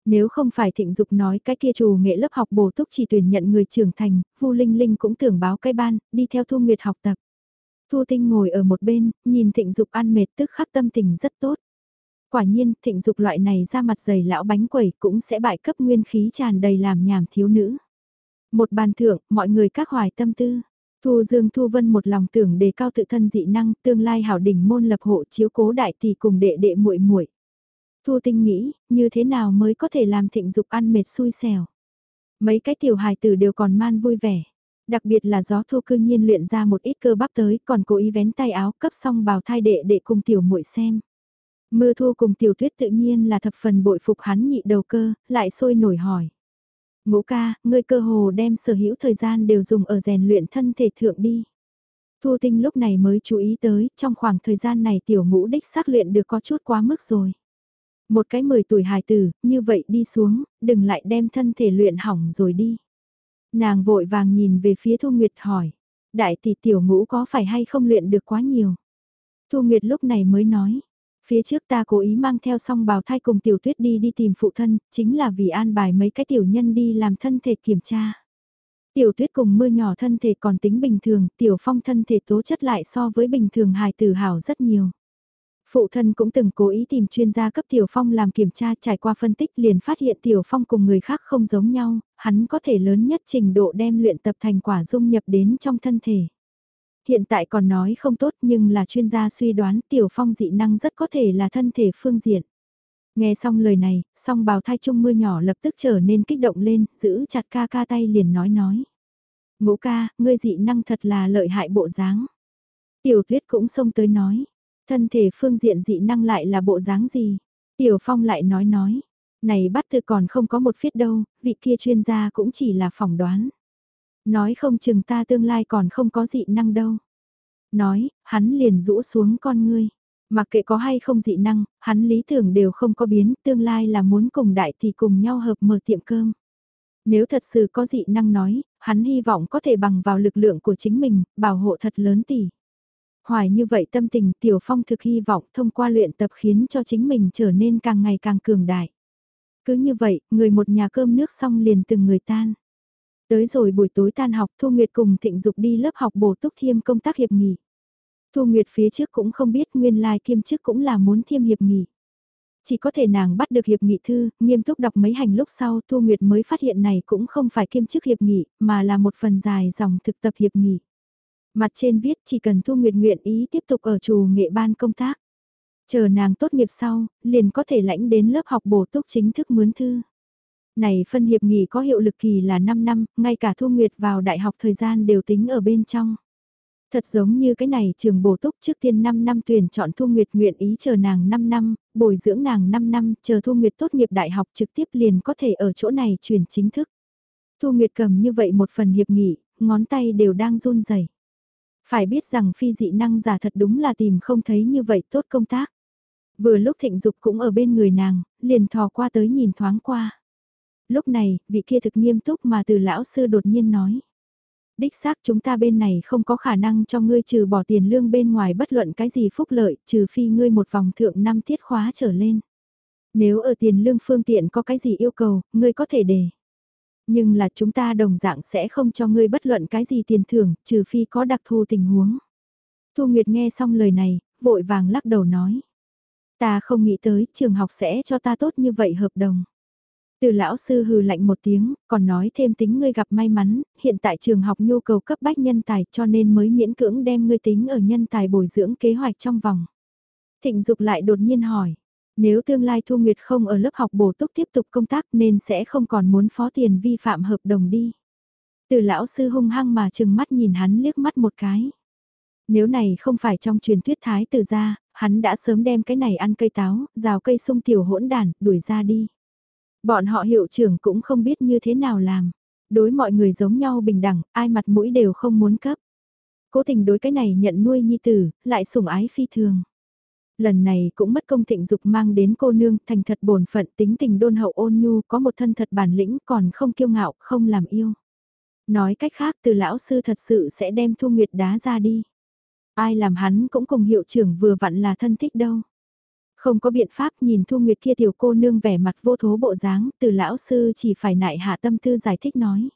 Nếu không phải thịnh dục nói cái kia chủ nghệ lớp học bổ túc chỉ tuyển nhận người trưởng thành, Vu Linh Linh cũng tưởng báo cái ban, đi theo Thu Nguyệt học tập. Thu Tinh ngồi ở một bên, nhìn thịnh dục ăn mệt tức khắc tâm tình rất tốt. Quả nhiên, thịnh dục loại này ra mặt dày lão bánh quẩy cũng sẽ bại cấp nguyên khí tràn đầy làm nhảm thiếu nữ. Một bàn thưởng, mọi người các hoài tâm tư. Thu Dương Thu Vân một lòng tưởng đề cao tự thân dị năng, tương lai hảo đỉnh môn lập hộ chiếu cố đại tỷ cùng đệ đệ muội muội. Thu Tinh nghĩ, như thế nào mới có thể làm thịnh dục ăn mệt xui xẻo. Mấy cái tiểu hài tử đều còn man vui vẻ. Đặc biệt là gió thu cư nhiên luyện ra một ít cơ bắp tới, còn cố ý vén tay áo cấp xong bào thai đệ đệ cùng tiểu muội xem. Mưa thu cùng tiểu tuyết tự nhiên là thập phần bội phục hắn nhị đầu cơ, lại sôi nổi hỏi. Ngũ ca, ngươi cơ hồ đem sở hữu thời gian đều dùng ở rèn luyện thân thể thượng đi. Thu tinh lúc này mới chú ý tới, trong khoảng thời gian này tiểu ngũ đích xác luyện được có chút quá mức rồi. Một cái 10 tuổi hài tử, như vậy đi xuống, đừng lại đem thân thể luyện hỏng rồi đi. Nàng vội vàng nhìn về phía Thu Nguyệt hỏi, đại tỷ tiểu ngũ có phải hay không luyện được quá nhiều? Thu Nguyệt lúc này mới nói, Phía trước ta cố ý mang theo song bào thai cùng tiểu tuyết đi đi tìm phụ thân, chính là vì an bài mấy cái tiểu nhân đi làm thân thể kiểm tra. Tiểu tuyết cùng mưa nhỏ thân thể còn tính bình thường, tiểu phong thân thể tố chất lại so với bình thường hài tử hảo rất nhiều. Phụ thân cũng từng cố ý tìm chuyên gia cấp Tiểu Phong làm kiểm tra trải qua phân tích liền phát hiện Tiểu Phong cùng người khác không giống nhau, hắn có thể lớn nhất trình độ đem luyện tập thành quả dung nhập đến trong thân thể. Hiện tại còn nói không tốt nhưng là chuyên gia suy đoán tiểu phong dị năng rất có thể là thân thể phương diện. Nghe xong lời này, song bào thai trung mưa nhỏ lập tức trở nên kích động lên, giữ chặt ca ca tay liền nói nói. Ngũ ca, ngươi dị năng thật là lợi hại bộ dáng. Tiểu tuyết cũng xông tới nói, thân thể phương diện dị năng lại là bộ dáng gì? Tiểu phong lại nói nói, Này bắt từ còn không có một phiết đâu, vị kia chuyên gia cũng chỉ là phỏng đoán. Nói không chừng ta tương lai còn không có dị năng đâu. Nói, hắn liền rũ xuống con ngươi. Mặc kệ có hay không dị năng, hắn lý tưởng đều không có biến, tương lai là muốn cùng đại thì cùng nhau hợp mở tiệm cơm. Nếu thật sự có dị năng nói, hắn hy vọng có thể bằng vào lực lượng của chính mình, bảo hộ thật lớn tỷ. Hoài như vậy tâm tình Tiểu Phong thực hy vọng thông qua luyện tập khiến cho chính mình trở nên càng ngày càng cường đại. Cứ như vậy, người một nhà cơm nước xong liền từng người tan. Tới rồi buổi tối tan học Thu Nguyệt cùng Thịnh Dục đi lớp học bổ túc thiêm công tác hiệp nghỉ. Thu Nguyệt phía trước cũng không biết nguyên lai kiêm chức cũng là muốn thiêm hiệp nghỉ. Chỉ có thể nàng bắt được hiệp nghị thư, nghiêm túc đọc mấy hành lúc sau Thu Nguyệt mới phát hiện này cũng không phải kiêm chức hiệp nghị, mà là một phần dài dòng thực tập hiệp nghị. Mặt trên viết chỉ cần Thu Nguyệt nguyện ý tiếp tục ở chủ nghệ ban công tác. Chờ nàng tốt nghiệp sau, liền có thể lãnh đến lớp học bổ túc chính thức mướn thư. Này phân hiệp nghị có hiệu lực kỳ là 5 năm, ngay cả Thu Nguyệt vào đại học thời gian đều tính ở bên trong. Thật giống như cái này trường bổ túc trước tiên 5 năm tuyển chọn Thu Nguyệt nguyện ý chờ nàng 5 năm, bồi dưỡng nàng 5 năm, chờ Thu Nguyệt tốt nghiệp đại học trực tiếp liền có thể ở chỗ này chuyển chính thức. Thu Nguyệt cầm như vậy một phần hiệp nghị, ngón tay đều đang run rẩy. Phải biết rằng phi dị năng giả thật đúng là tìm không thấy như vậy tốt công tác. Vừa lúc thịnh dục cũng ở bên người nàng, liền thò qua tới nhìn thoáng qua. Lúc này, vị kia thực nghiêm túc mà từ lão sư đột nhiên nói. Đích xác chúng ta bên này không có khả năng cho ngươi trừ bỏ tiền lương bên ngoài bất luận cái gì phúc lợi, trừ phi ngươi một vòng thượng năm tiết khóa trở lên. Nếu ở tiền lương phương tiện có cái gì yêu cầu, ngươi có thể đề. Nhưng là chúng ta đồng dạng sẽ không cho ngươi bất luận cái gì tiền thưởng, trừ phi có đặc thù tình huống. Thu Nguyệt nghe xong lời này, vội vàng lắc đầu nói. Ta không nghĩ tới trường học sẽ cho ta tốt như vậy hợp đồng. Từ lão sư hừ lạnh một tiếng, còn nói thêm tính ngươi gặp may mắn, hiện tại trường học nhu cầu cấp bách nhân tài cho nên mới miễn cưỡng đem ngươi tính ở nhân tài bồi dưỡng kế hoạch trong vòng. Thịnh Dục lại đột nhiên hỏi, nếu tương lai Thu Nguyệt không ở lớp học bổ túc tiếp tục công tác nên sẽ không còn muốn phó tiền vi phạm hợp đồng đi. Từ lão sư hung hăng mà chừng mắt nhìn hắn liếc mắt một cái. Nếu này không phải trong truyền thuyết thái tử ra, hắn đã sớm đem cái này ăn cây táo, rào cây sung tiểu hỗn đàn, đuổi ra đi. Bọn họ hiệu trưởng cũng không biết như thế nào làm. Đối mọi người giống nhau bình đẳng, ai mặt mũi đều không muốn cấp. Cố tình đối cái này nhận nuôi nhi tử, lại sủng ái phi thường. Lần này cũng mất công thịnh dục mang đến cô nương thành thật bổn phận tính tình đôn hậu ôn nhu có một thân thật bản lĩnh còn không kiêu ngạo không làm yêu. Nói cách khác từ lão sư thật sự sẽ đem thu nguyệt đá ra đi. Ai làm hắn cũng cùng hiệu trưởng vừa vặn là thân thích đâu. Không có biện pháp nhìn Thu Nguyệt kia tiểu cô nương vẻ mặt vô thố bộ dáng, từ lão sư chỉ phải nại hạ tâm tư giải thích nói.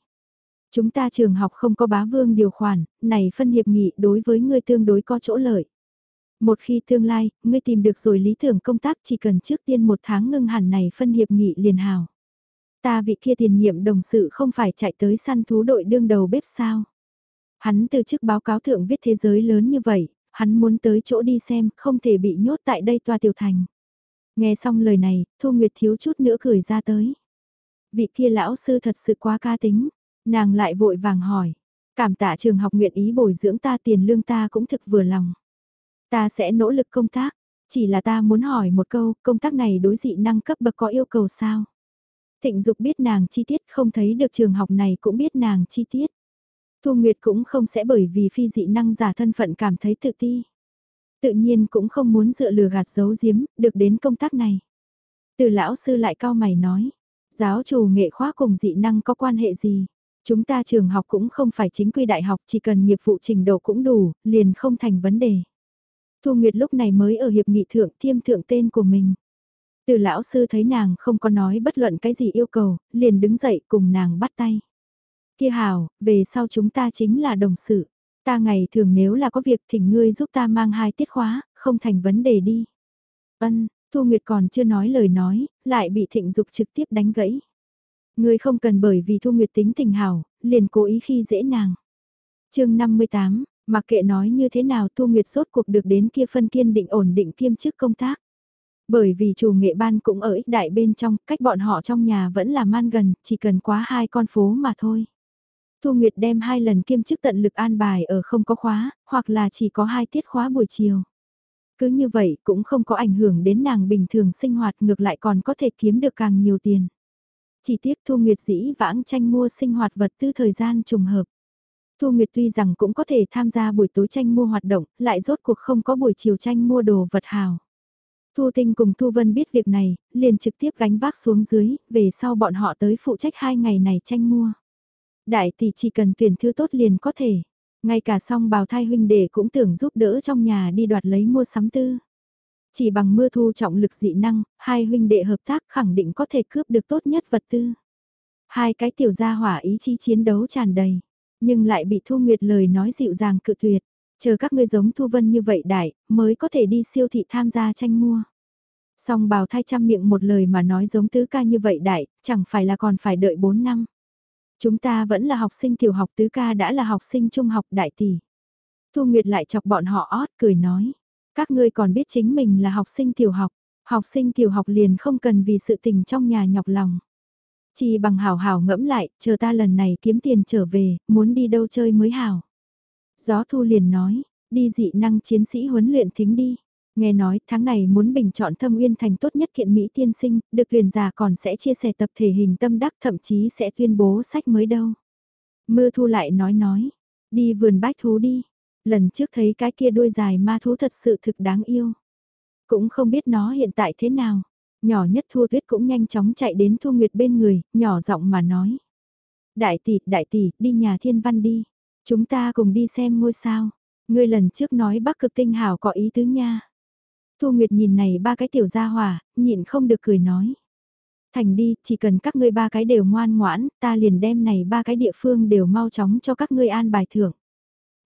Chúng ta trường học không có bá vương điều khoản, này phân hiệp nghị đối với ngươi tương đối có chỗ lợi. Một khi tương lai, ngươi tìm được rồi lý tưởng công tác chỉ cần trước tiên một tháng ngưng hẳn này phân hiệp nghị liền hào. Ta vị kia tiền nhiệm đồng sự không phải chạy tới săn thú đội đương đầu bếp sao. Hắn từ chức báo cáo thượng viết thế giới lớn như vậy, hắn muốn tới chỗ đi xem, không thể bị nhốt tại đây tòa tiểu thành. Nghe xong lời này, Thu Nguyệt thiếu chút nữa cười ra tới. Vị kia lão sư thật sự quá ca tính, nàng lại vội vàng hỏi. Cảm tạ trường học nguyện ý bồi dưỡng ta tiền lương ta cũng thực vừa lòng. Ta sẽ nỗ lực công tác, chỉ là ta muốn hỏi một câu, công tác này đối dị năng cấp bậc có yêu cầu sao? Thịnh Dục biết nàng chi tiết không thấy được trường học này cũng biết nàng chi tiết. Thu Nguyệt cũng không sẽ bởi vì phi dị năng giả thân phận cảm thấy tự ti. Tự nhiên cũng không muốn dựa lừa gạt giấu giếm, được đến công tác này. Từ lão sư lại cao mày nói, giáo chủ nghệ khóa cùng dị năng có quan hệ gì? Chúng ta trường học cũng không phải chính quy đại học, chỉ cần nghiệp vụ trình độ cũng đủ, liền không thành vấn đề. Thu Nguyệt lúc này mới ở hiệp nghị thượng thiêm thượng tên của mình. Từ lão sư thấy nàng không có nói bất luận cái gì yêu cầu, liền đứng dậy cùng nàng bắt tay. Kia hào, về sau chúng ta chính là đồng sự. Ta ngày thường nếu là có việc thỉnh ngươi giúp ta mang hai tiết khóa, không thành vấn đề đi. Ân, Thu Nguyệt còn chưa nói lời nói, lại bị thịnh dục trực tiếp đánh gãy. Ngươi không cần bởi vì Thu Nguyệt tính tình hào, liền cố ý khi dễ nàng. chương 58, mặc kệ nói như thế nào Thu Nguyệt sốt cuộc được đến kia phân kiên định ổn định kiêm chức công tác. Bởi vì chủ nghệ ban cũng ở ích đại bên trong, cách bọn họ trong nhà vẫn là man gần, chỉ cần quá hai con phố mà thôi. Thu Nguyệt đem hai lần kiêm chức tận lực an bài ở không có khóa, hoặc là chỉ có hai tiết khóa buổi chiều. Cứ như vậy cũng không có ảnh hưởng đến nàng bình thường sinh hoạt ngược lại còn có thể kiếm được càng nhiều tiền. Chỉ tiếc Thu Nguyệt dĩ vãng tranh mua sinh hoạt vật tư thời gian trùng hợp. Thu Nguyệt tuy rằng cũng có thể tham gia buổi tối tranh mua hoạt động, lại rốt cuộc không có buổi chiều tranh mua đồ vật hào. Thu Tinh cùng Thu Vân biết việc này, liền trực tiếp gánh vác xuống dưới, về sau bọn họ tới phụ trách hai ngày này tranh mua. Đại tỷ chỉ cần tuyển thứ tốt liền có thể. Ngay cả song bào thai huynh đệ cũng tưởng giúp đỡ trong nhà đi đoạt lấy mua sắm tư. Chỉ bằng mưa thu trọng lực dị năng, hai huynh đệ hợp tác khẳng định có thể cướp được tốt nhất vật tư. Hai cái tiểu gia hỏa ý chí chiến đấu tràn đầy, nhưng lại bị Thu Nguyệt lời nói dịu dàng cự tuyệt. Chờ các ngươi giống Thu Vân như vậy đại, mới có thể đi siêu thị tham gia tranh mua. Song bào thai trăm miệng một lời mà nói giống tứ ca như vậy đại, chẳng phải là còn phải đợi 4 năm. Chúng ta vẫn là học sinh tiểu học tứ ca đã là học sinh trung học đại tỷ. Thu Nguyệt lại chọc bọn họ ót cười nói. Các ngươi còn biết chính mình là học sinh tiểu học. Học sinh tiểu học liền không cần vì sự tình trong nhà nhọc lòng. Chỉ bằng hảo hảo ngẫm lại, chờ ta lần này kiếm tiền trở về, muốn đi đâu chơi mới hảo. Gió thu liền nói, đi dị năng chiến sĩ huấn luyện thính đi. Nghe nói tháng này muốn bình chọn thâm uyên thành tốt nhất kiện Mỹ tiên sinh, được tuyển giả còn sẽ chia sẻ tập thể hình tâm đắc thậm chí sẽ tuyên bố sách mới đâu. Mưa thu lại nói nói, đi vườn bách thú đi. Lần trước thấy cái kia đuôi dài ma thú thật sự thực đáng yêu. Cũng không biết nó hiện tại thế nào. Nhỏ nhất Thu Tuyết cũng nhanh chóng chạy đến Thu Nguyệt bên người, nhỏ giọng mà nói. Đại tỷ, đại tỷ, đi nhà thiên văn đi. Chúng ta cùng đi xem ngôi sao. Ngươi lần trước nói bắc cực tinh hảo có ý tứ nha. Thu Nguyệt nhìn này ba cái tiểu gia hỏa, nhịn không được cười nói. Thành đi, chỉ cần các ngươi ba cái đều ngoan ngoãn, ta liền đem này ba cái địa phương đều mau chóng cho các ngươi an bài thưởng.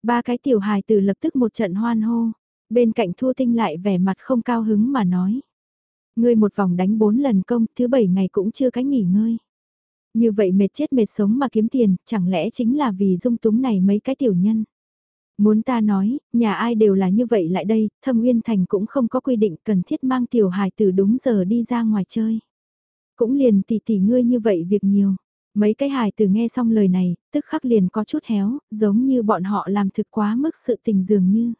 Ba cái tiểu hài từ lập tức một trận hoan hô, bên cạnh Thu Tinh lại vẻ mặt không cao hứng mà nói. Ngươi một vòng đánh bốn lần công, thứ bảy ngày cũng chưa cái nghỉ ngơi. Như vậy mệt chết mệt sống mà kiếm tiền, chẳng lẽ chính là vì dung túng này mấy cái tiểu nhân. Muốn ta nói, nhà ai đều là như vậy lại đây, thâm uyên thành cũng không có quy định cần thiết mang tiểu hài từ đúng giờ đi ra ngoài chơi. Cũng liền tỷ tỷ ngươi như vậy việc nhiều. Mấy cái hài từ nghe xong lời này, tức khắc liền có chút héo, giống như bọn họ làm thực quá mức sự tình dường như.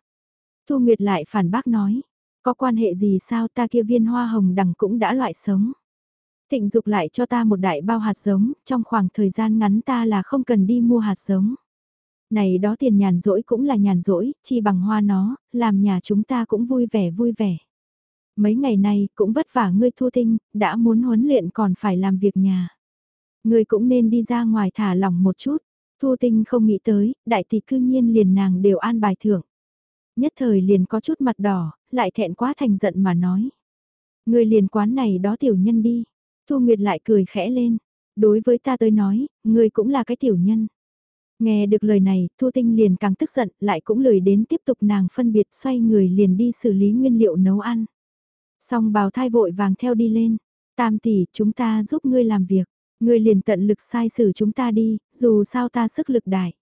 Thu Nguyệt lại phản bác nói, có quan hệ gì sao ta kia viên hoa hồng đằng cũng đã loại sống. Thịnh dục lại cho ta một đại bao hạt giống, trong khoảng thời gian ngắn ta là không cần đi mua hạt giống. Này đó tiền nhàn rỗi cũng là nhàn rỗi, chi bằng hoa nó, làm nhà chúng ta cũng vui vẻ vui vẻ. Mấy ngày nay cũng vất vả ngươi thu tinh, đã muốn huấn luyện còn phải làm việc nhà. Ngươi cũng nên đi ra ngoài thả lỏng một chút. Thu tinh không nghĩ tới, đại tỷ cư nhiên liền nàng đều an bài thưởng. Nhất thời liền có chút mặt đỏ, lại thẹn quá thành giận mà nói. Ngươi liền quán này đó tiểu nhân đi. Thu Nguyệt lại cười khẽ lên. Đối với ta tới nói, ngươi cũng là cái tiểu nhân. Nghe được lời này, Thu Tinh liền càng tức giận, lại cũng lười đến tiếp tục nàng phân biệt xoay người liền đi xử lý nguyên liệu nấu ăn. Xong bào thai vội vàng theo đi lên. Tam tỷ, chúng ta giúp ngươi làm việc. Ngươi liền tận lực sai xử chúng ta đi, dù sao ta sức lực đại.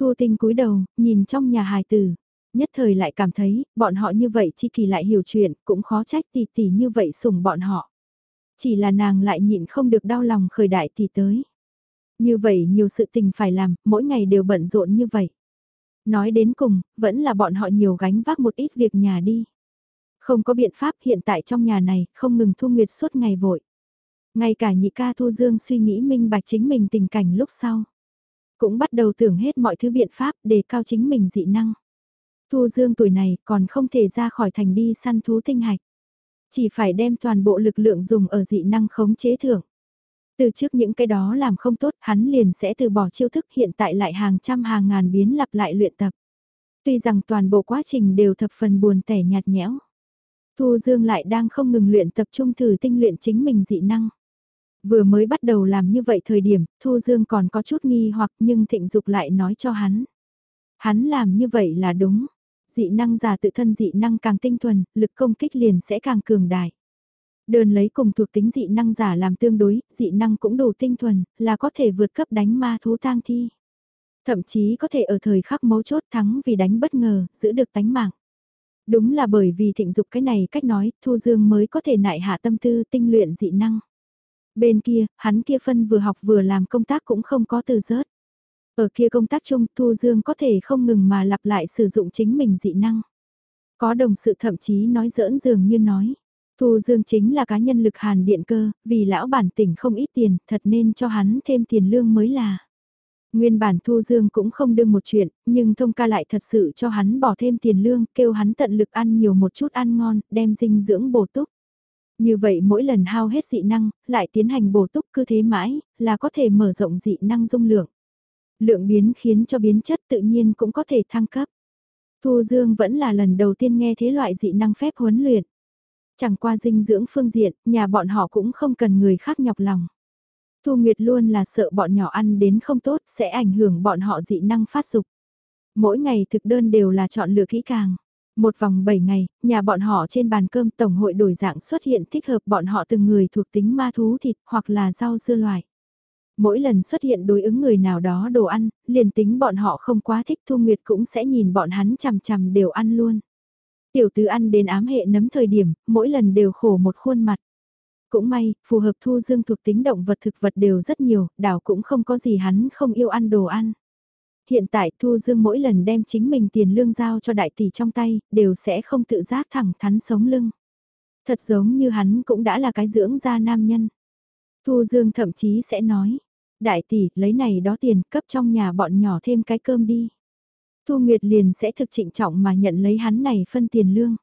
Thu Tinh cúi đầu, nhìn trong nhà hài tử. Nhất thời lại cảm thấy, bọn họ như vậy chi kỳ lại hiểu chuyện, cũng khó trách tỷ tỷ như vậy sủng bọn họ. Chỉ là nàng lại nhịn không được đau lòng khởi đại tỷ tới. Như vậy nhiều sự tình phải làm, mỗi ngày đều bận rộn như vậy. Nói đến cùng, vẫn là bọn họ nhiều gánh vác một ít việc nhà đi. Không có biện pháp hiện tại trong nhà này, không ngừng thu nguyệt suốt ngày vội. Ngay cả nhị ca Thu Dương suy nghĩ minh bạch chính mình tình cảnh lúc sau. Cũng bắt đầu tưởng hết mọi thứ biện pháp để cao chính mình dị năng. Thu Dương tuổi này còn không thể ra khỏi thành đi săn thú tinh hạch. Chỉ phải đem toàn bộ lực lượng dùng ở dị năng khống chế thưởng. Từ trước những cái đó làm không tốt hắn liền sẽ từ bỏ chiêu thức hiện tại lại hàng trăm hàng ngàn biến lặp lại luyện tập. Tuy rằng toàn bộ quá trình đều thập phần buồn tẻ nhạt nhẽo. Thu Dương lại đang không ngừng luyện tập trung thử tinh luyện chính mình dị năng. Vừa mới bắt đầu làm như vậy thời điểm, Thu Dương còn có chút nghi hoặc nhưng thịnh dục lại nói cho hắn. Hắn làm như vậy là đúng. Dị năng giả tự thân dị năng càng tinh thuần, lực công kích liền sẽ càng cường đại. Đơn lấy cùng thuộc tính dị năng giả làm tương đối, dị năng cũng đủ tinh thuần, là có thể vượt cấp đánh ma thú tang thi. Thậm chí có thể ở thời khắc mấu chốt thắng vì đánh bất ngờ, giữ được tánh mạng. Đúng là bởi vì thịnh dục cái này cách nói, Thu Dương mới có thể nại hạ tâm tư tinh luyện dị năng. Bên kia, hắn kia phân vừa học vừa làm công tác cũng không có từ rớt. Ở kia công tác chung Thu Dương có thể không ngừng mà lặp lại sử dụng chính mình dị năng. Có đồng sự thậm chí nói giỡn dường như nói. Thu Dương chính là cá nhân lực hàn điện cơ, vì lão bản tỉnh không ít tiền, thật nên cho hắn thêm tiền lương mới là. Nguyên bản Thu Dương cũng không đương một chuyện, nhưng thông ca lại thật sự cho hắn bỏ thêm tiền lương, kêu hắn tận lực ăn nhiều một chút ăn ngon, đem dinh dưỡng bổ túc. Như vậy mỗi lần hao hết dị năng, lại tiến hành bổ túc cứ thế mãi, là có thể mở rộng dị năng dung lượng. Lượng biến khiến cho biến chất tự nhiên cũng có thể thăng cấp. Thu Dương vẫn là lần đầu tiên nghe thế loại dị năng phép huấn luyện. Chẳng qua dinh dưỡng phương diện, nhà bọn họ cũng không cần người khác nhọc lòng. Thu Nguyệt luôn là sợ bọn nhỏ ăn đến không tốt sẽ ảnh hưởng bọn họ dị năng phát dục. Mỗi ngày thực đơn đều là chọn lựa kỹ càng. Một vòng 7 ngày, nhà bọn họ trên bàn cơm tổng hội đổi dạng xuất hiện thích hợp bọn họ từng người thuộc tính ma thú thịt hoặc là rau dưa loại. Mỗi lần xuất hiện đối ứng người nào đó đồ ăn, liền tính bọn họ không quá thích Thu Nguyệt cũng sẽ nhìn bọn hắn chằm chằm đều ăn luôn. Tiểu tứ ăn đến ám hệ nấm thời điểm, mỗi lần đều khổ một khuôn mặt. Cũng may, phù hợp thu dương thuộc tính động vật thực vật đều rất nhiều, đảo cũng không có gì hắn không yêu ăn đồ ăn. Hiện tại Thu Dương mỗi lần đem chính mình tiền lương giao cho đại tỷ trong tay, đều sẽ không tự giác thẳng thắn sống lưng. Thật giống như hắn cũng đã là cái dưỡng gia nam nhân. Thu Dương thậm chí sẽ nói, đại tỷ lấy này đó tiền cấp trong nhà bọn nhỏ thêm cái cơm đi. Thu Nguyệt liền sẽ thực trịnh trọng mà nhận lấy hắn này phân tiền lương.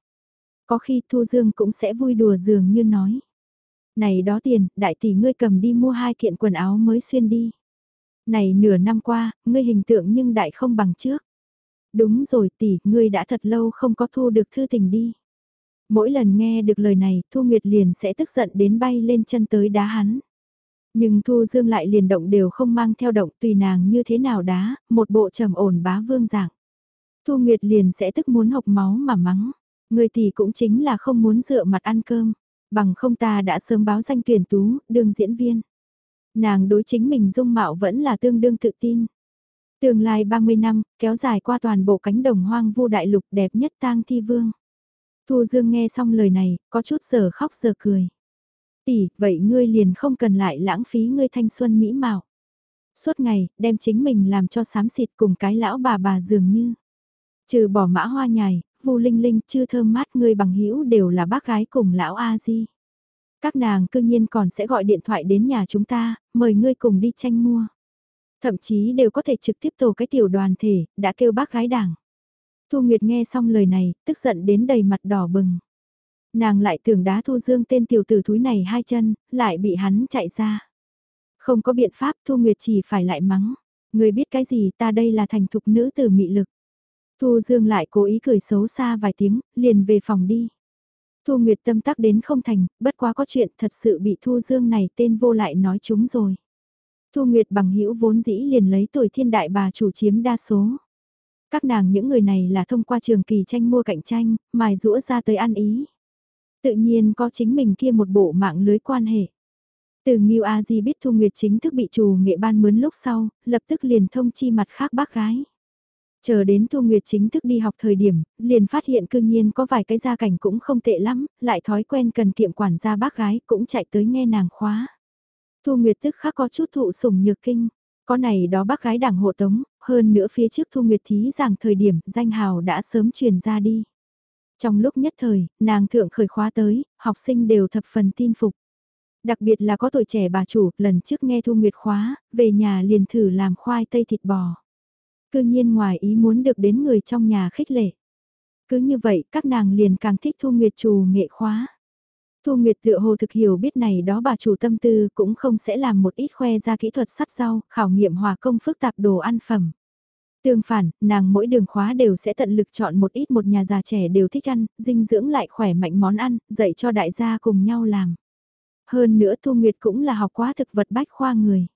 Có khi Thu Dương cũng sẽ vui đùa dường như nói. Này đó tiền, đại tỷ ngươi cầm đi mua hai kiện quần áo mới xuyên đi. Này nửa năm qua, ngươi hình tượng nhưng đại không bằng trước. Đúng rồi tỷ, ngươi đã thật lâu không có thu được thư tình đi. Mỗi lần nghe được lời này, Thu Nguyệt liền sẽ tức giận đến bay lên chân tới đá hắn. Nhưng Thu Dương lại liền động đều không mang theo động tùy nàng như thế nào đá, một bộ trầm ổn bá vương dạng. Thu Nguyệt liền sẽ tức muốn hộc máu mà mắng. Người tỷ cũng chính là không muốn dựa mặt ăn cơm. Bằng không ta đã sớm báo danh tuyển tú, đương diễn viên. Nàng đối chính mình dung mạo vẫn là tương đương tự tin. Tương lai 30 năm, kéo dài qua toàn bộ cánh đồng hoang vu đại lục đẹp nhất tang thi vương. Thu Dương nghe xong lời này, có chút giờ khóc giờ cười. Tỷ, vậy ngươi liền không cần lại lãng phí ngươi thanh xuân mỹ mạo. Suốt ngày, đem chính mình làm cho xám xịt cùng cái lão bà bà dường như. Trừ bỏ mã hoa nhài, vu linh linh chưa thơm mát ngươi bằng hữu đều là bác gái cùng lão A-di. Các nàng cư nhiên còn sẽ gọi điện thoại đến nhà chúng ta, mời ngươi cùng đi tranh mua. Thậm chí đều có thể trực tiếp tổ cái tiểu đoàn thể, đã kêu bác gái đảng. Thu Nguyệt nghe xong lời này, tức giận đến đầy mặt đỏ bừng. Nàng lại tưởng đá Thu Dương tên tiểu tử thúi này hai chân, lại bị hắn chạy ra. Không có biện pháp Thu Nguyệt chỉ phải lại mắng. Người biết cái gì ta đây là thành thục nữ từ mị lực. Thu Dương lại cố ý cười xấu xa vài tiếng, liền về phòng đi. Thu Nguyệt tâm tắc đến không thành, bất quá có chuyện thật sự bị Thu Dương này tên vô lại nói chúng rồi. Thu Nguyệt bằng hữu vốn dĩ liền lấy tuổi thiên đại bà chủ chiếm đa số. Các nàng những người này là thông qua trường kỳ tranh mua cạnh tranh, mài rũa ra tới ăn ý. Tự nhiên có chính mình kia một bộ mạng lưới quan hệ. Từ Ngưu A Di biết Thu Nguyệt chính thức bị chủ nghệ ban mướn lúc sau, lập tức liền thông chi mặt khác bác gái. Chờ đến Thu Nguyệt chính thức đi học thời điểm, liền phát hiện cư nhiên có vài cái gia cảnh cũng không tệ lắm, lại thói quen cần kiệm quản gia bác gái cũng chạy tới nghe nàng khóa. Thu Nguyệt tức khắc có chút thụ sủng nhược kinh, có này đó bác gái đảng hộ tống, hơn nữa phía trước Thu Nguyệt thí giảng thời điểm danh hào đã sớm truyền ra đi. Trong lúc nhất thời, nàng thượng khởi khóa tới, học sinh đều thập phần tin phục. Đặc biệt là có tuổi trẻ bà chủ, lần trước nghe Thu Nguyệt khóa, về nhà liền thử làm khoai tây thịt bò. Cư nhiên ngoài ý muốn được đến người trong nhà khích lệ. Cứ như vậy, các nàng liền càng thích Thu Nguyệt chủ nghệ khóa. Thu Nguyệt tựa hồ thực hiểu biết này đó bà chủ tâm tư cũng không sẽ làm một ít khoe ra kỹ thuật sắt rau, khảo nghiệm hòa công phức tạp đồ ăn phẩm. Tương phản, nàng mỗi đường khóa đều sẽ tận lực chọn một ít một nhà già trẻ đều thích ăn, dinh dưỡng lại khỏe mạnh món ăn, dạy cho đại gia cùng nhau làm. Hơn nữa Thu Nguyệt cũng là học quá thực vật bách khoa người.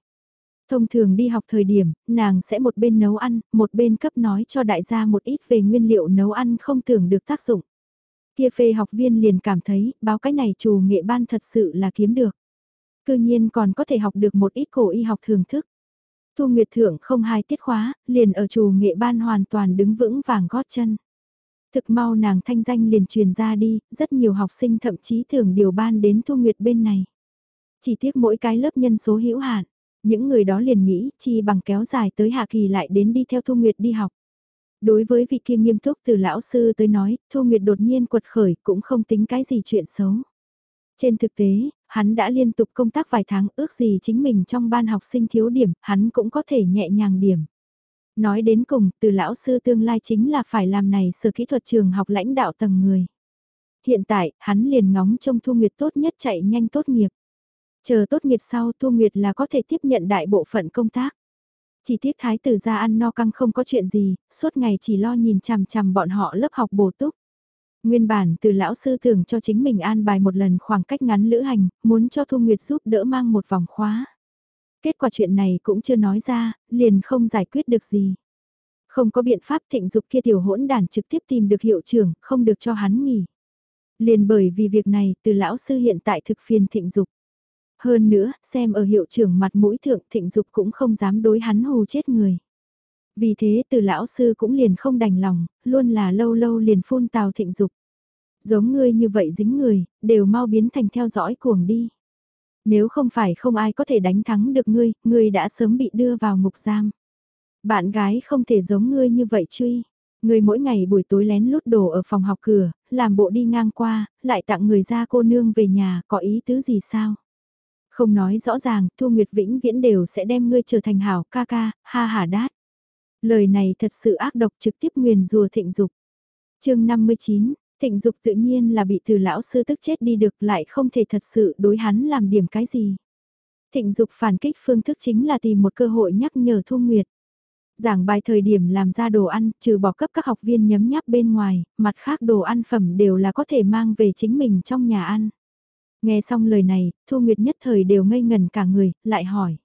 Thông thường đi học thời điểm, nàng sẽ một bên nấu ăn, một bên cấp nói cho đại gia một ít về nguyên liệu nấu ăn không tưởng được tác dụng. Kia phê học viên liền cảm thấy, báo cái này chủ nghệ ban thật sự là kiếm được. Cư nhiên còn có thể học được một ít cổ y học thường thức. Thu Nguyệt Thượng không hai tiết khóa, liền ở chủ nghệ ban hoàn toàn đứng vững vàng gót chân. Thực mau nàng thanh danh liền truyền ra đi, rất nhiều học sinh thậm chí thường điều ban đến Thu Nguyệt bên này. Chỉ tiếc mỗi cái lớp nhân số hữu hạn, những người đó liền nghĩ chi bằng kéo dài tới hạ kỳ lại đến đi theo Thu Nguyệt đi học. Đối với vị kia nghiêm túc từ lão sư tới nói, Thu Nguyệt đột nhiên quật khởi cũng không tính cái gì chuyện xấu. Trên thực tế, hắn đã liên tục công tác vài tháng ước gì chính mình trong ban học sinh thiếu điểm, hắn cũng có thể nhẹ nhàng điểm. Nói đến cùng, từ lão sư tương lai chính là phải làm này sở kỹ thuật trường học lãnh đạo tầng người. Hiện tại, hắn liền ngóng trông Thu Nguyệt tốt nhất chạy nhanh tốt nghiệp. Chờ tốt nghiệp sau Thu Nguyệt là có thể tiếp nhận đại bộ phận công tác. Chỉ tiếc thái tử ra ăn no căng không có chuyện gì, suốt ngày chỉ lo nhìn chằm chằm bọn họ lớp học bổ túc. Nguyên bản từ lão sư thường cho chính mình an bài một lần khoảng cách ngắn lữ hành, muốn cho Thu Nguyệt giúp đỡ mang một vòng khóa. Kết quả chuyện này cũng chưa nói ra, liền không giải quyết được gì. Không có biện pháp thịnh dục kia tiểu hỗn đàn trực tiếp tìm được hiệu trưởng, không được cho hắn nghỉ. Liền bởi vì việc này, từ lão sư hiện tại thực phiền thịnh dục. Hơn nữa, xem ở hiệu trưởng mặt mũi thượng thịnh dục cũng không dám đối hắn hù chết người. Vì thế từ lão sư cũng liền không đành lòng, luôn là lâu lâu liền phun tào thịnh dục. Giống ngươi như vậy dính người, đều mau biến thành theo dõi cuồng đi. Nếu không phải không ai có thể đánh thắng được ngươi, ngươi đã sớm bị đưa vào ngục giam. Bạn gái không thể giống ngươi như vậy truy. Ngươi mỗi ngày buổi tối lén lút đồ ở phòng học cửa, làm bộ đi ngang qua, lại tặng người ra cô nương về nhà, có ý tứ gì sao? Không nói rõ ràng, Thu Nguyệt vĩnh viễn đều sẽ đem ngươi trở thành hảo ca ca, ha hà đát. Lời này thật sự ác độc trực tiếp nguyền rùa thịnh dục. chương 59, thịnh dục tự nhiên là bị từ lão sư tức chết đi được lại không thể thật sự đối hắn làm điểm cái gì. Thịnh dục phản kích phương thức chính là tìm một cơ hội nhắc nhở Thu Nguyệt. Giảng bài thời điểm làm ra đồ ăn, trừ bỏ cấp các học viên nhấm nháp bên ngoài, mặt khác đồ ăn phẩm đều là có thể mang về chính mình trong nhà ăn. Nghe xong lời này, Thu Nguyệt nhất thời đều ngây ngần cả người, lại hỏi.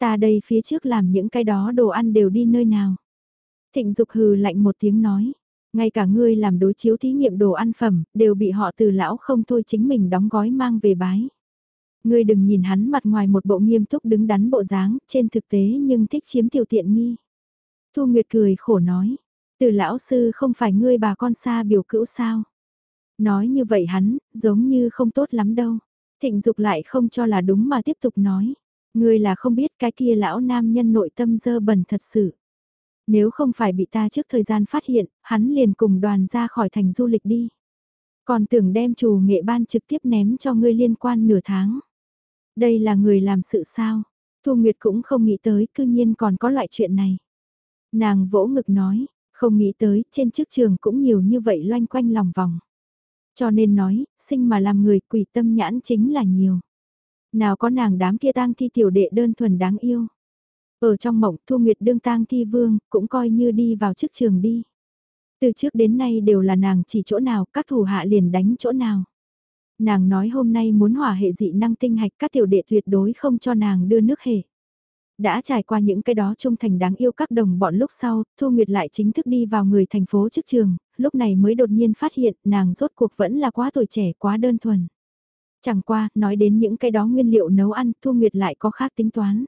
Ta đây phía trước làm những cái đó đồ ăn đều đi nơi nào? Thịnh Dục hừ lạnh một tiếng nói. Ngay cả ngươi làm đối chiếu thí nghiệm đồ ăn phẩm, đều bị họ từ lão không thôi chính mình đóng gói mang về bái. Ngươi đừng nhìn hắn mặt ngoài một bộ nghiêm túc đứng đắn bộ dáng, trên thực tế nhưng thích chiếm tiểu tiện nghi. Thu Nguyệt cười khổ nói, từ lão sư không phải ngươi bà con xa biểu cữu sao. Nói như vậy hắn, giống như không tốt lắm đâu. Thịnh dục lại không cho là đúng mà tiếp tục nói. Ngươi là không biết cái kia lão nam nhân nội tâm dơ bẩn thật sự. Nếu không phải bị ta trước thời gian phát hiện, hắn liền cùng đoàn ra khỏi thành du lịch đi. Còn tưởng đem chủ nghệ ban trực tiếp ném cho ngươi liên quan nửa tháng. Đây là người làm sự sao? Thu Nguyệt cũng không nghĩ tới, cư nhiên còn có loại chuyện này. Nàng vỗ ngực nói, không nghĩ tới, trên chức trường cũng nhiều như vậy loanh quanh lòng vòng. Cho nên nói, sinh mà làm người quỷ tâm nhãn chính là nhiều. Nào có nàng đám kia tang thi tiểu đệ đơn thuần đáng yêu. Ở trong mộng Thu Nguyệt đương tang thi vương, cũng coi như đi vào chức trường đi. Từ trước đến nay đều là nàng chỉ chỗ nào, các thủ hạ liền đánh chỗ nào. Nàng nói hôm nay muốn hỏa hệ dị năng tinh hạch các tiểu đệ tuyệt đối không cho nàng đưa nước hệ. Đã trải qua những cái đó trung thành đáng yêu các đồng bọn lúc sau, Thu Nguyệt lại chính thức đi vào người thành phố trước trường, lúc này mới đột nhiên phát hiện nàng rốt cuộc vẫn là quá tuổi trẻ quá đơn thuần. Chẳng qua, nói đến những cái đó nguyên liệu nấu ăn, Thu Nguyệt lại có khác tính toán.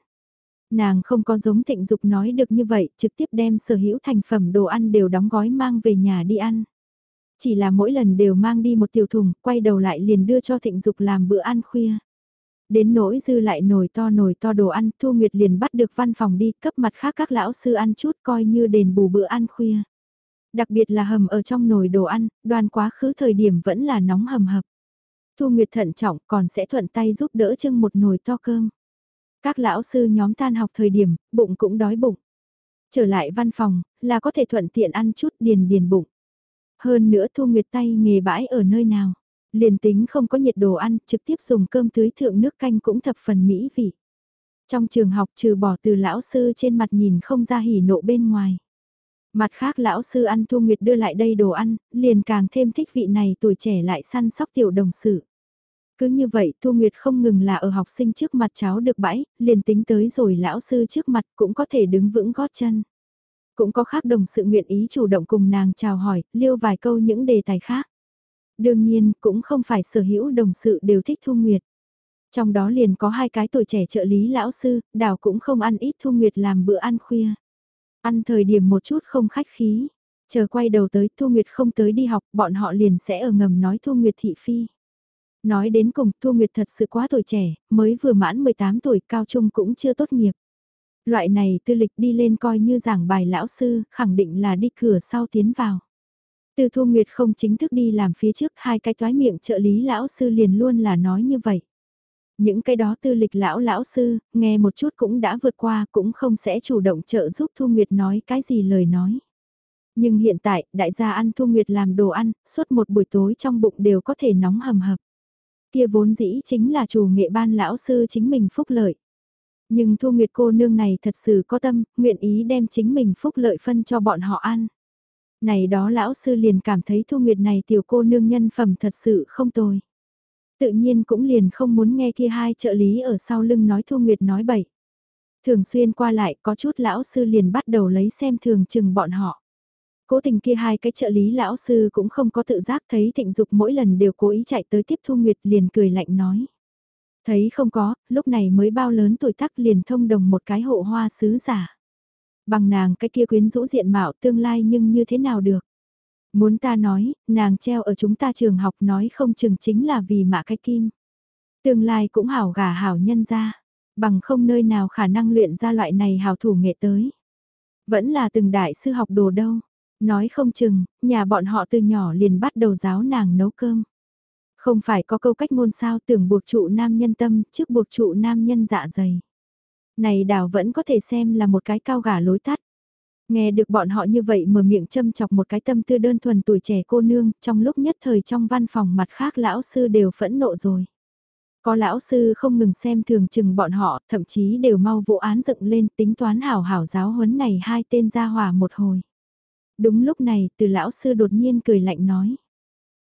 Nàng không có giống thịnh dục nói được như vậy, trực tiếp đem sở hữu thành phẩm đồ ăn đều đóng gói mang về nhà đi ăn. Chỉ là mỗi lần đều mang đi một tiểu thùng, quay đầu lại liền đưa cho thịnh dục làm bữa ăn khuya. Đến nỗi dư lại nồi to nồi to đồ ăn, Thu Nguyệt liền bắt được văn phòng đi, cấp mặt khác các lão sư ăn chút coi như đền bù bữa ăn khuya. Đặc biệt là hầm ở trong nồi đồ ăn, đoàn quá khứ thời điểm vẫn là nóng hầm hập. Thu Nguyệt thận trọng còn sẽ thuận tay giúp đỡ trưng một nồi to cơm. Các lão sư nhóm tan học thời điểm, bụng cũng đói bụng. Trở lại văn phòng, là có thể thuận tiện ăn chút điền điền bụng. Hơn nữa Thu Nguyệt tay nghề bãi ở nơi nào. Liền tính không có nhiệt đồ ăn, trực tiếp dùng cơm tưới thượng nước canh cũng thập phần mỹ vị. Trong trường học trừ bỏ từ lão sư trên mặt nhìn không ra hỉ nộ bên ngoài. Mặt khác lão sư ăn Thu Nguyệt đưa lại đây đồ ăn, liền càng thêm thích vị này tuổi trẻ lại săn sóc tiểu đồng sự. Cứ như vậy Thu Nguyệt không ngừng là ở học sinh trước mặt cháu được bãi, liền tính tới rồi lão sư trước mặt cũng có thể đứng vững gót chân. Cũng có khác đồng sự nguyện ý chủ động cùng nàng chào hỏi, liêu vài câu những đề tài khác. Đương nhiên, cũng không phải sở hữu đồng sự đều thích Thu Nguyệt. Trong đó liền có hai cái tuổi trẻ trợ lý lão sư, đảo cũng không ăn ít Thu Nguyệt làm bữa ăn khuya. Ăn thời điểm một chút không khách khí. Chờ quay đầu tới Thu Nguyệt không tới đi học, bọn họ liền sẽ ở ngầm nói Thu Nguyệt thị phi. Nói đến cùng Thu Nguyệt thật sự quá tuổi trẻ, mới vừa mãn 18 tuổi cao trung cũng chưa tốt nghiệp. Loại này tư lịch đi lên coi như giảng bài lão sư, khẳng định là đi cửa sau tiến vào. Từ Thu Nguyệt không chính thức đi làm phía trước hai cái toái miệng trợ lý lão sư liền luôn là nói như vậy. Những cái đó tư lịch lão lão sư, nghe một chút cũng đã vượt qua cũng không sẽ chủ động trợ giúp Thu Nguyệt nói cái gì lời nói. Nhưng hiện tại, đại gia ăn Thu Nguyệt làm đồ ăn, suốt một buổi tối trong bụng đều có thể nóng hầm hập. Kia vốn dĩ chính là chủ nghệ ban lão sư chính mình phúc lợi. Nhưng Thu Nguyệt cô nương này thật sự có tâm, nguyện ý đem chính mình phúc lợi phân cho bọn họ ăn. Này đó lão sư liền cảm thấy Thu Nguyệt này tiểu cô nương nhân phẩm thật sự không tồi. Tự nhiên cũng liền không muốn nghe kia hai trợ lý ở sau lưng nói Thu Nguyệt nói bậy. Thường xuyên qua lại có chút lão sư liền bắt đầu lấy xem thường chừng bọn họ. Cố tình kia hai cái trợ lý lão sư cũng không có tự giác thấy thịnh dục mỗi lần đều cố ý chạy tới tiếp Thu Nguyệt liền cười lạnh nói. Thấy không có, lúc này mới bao lớn tuổi tác liền thông đồng một cái hộ hoa sứ giả. Bằng nàng cái kia quyến rũ diện mạo tương lai nhưng như thế nào được. Muốn ta nói, nàng treo ở chúng ta trường học nói không chừng chính là vì mạ cái kim. Tương lai cũng hảo gà hảo nhân ra, bằng không nơi nào khả năng luyện ra loại này hảo thủ nghệ tới. Vẫn là từng đại sư học đồ đâu, nói không chừng, nhà bọn họ từ nhỏ liền bắt đầu giáo nàng nấu cơm. Không phải có câu cách ngôn sao tưởng buộc trụ nam nhân tâm trước buộc trụ nam nhân dạ dày. Này đào vẫn có thể xem là một cái cao gà lối tắt. Nghe được bọn họ như vậy mở miệng châm chọc một cái tâm tư đơn thuần tuổi trẻ cô nương, trong lúc nhất thời trong văn phòng mặt khác lão sư đều phẫn nộ rồi. Có lão sư không ngừng xem thường chừng bọn họ, thậm chí đều mau vụ án dựng lên tính toán hảo hảo giáo huấn này hai tên ra hòa một hồi. Đúng lúc này, từ lão sư đột nhiên cười lạnh nói.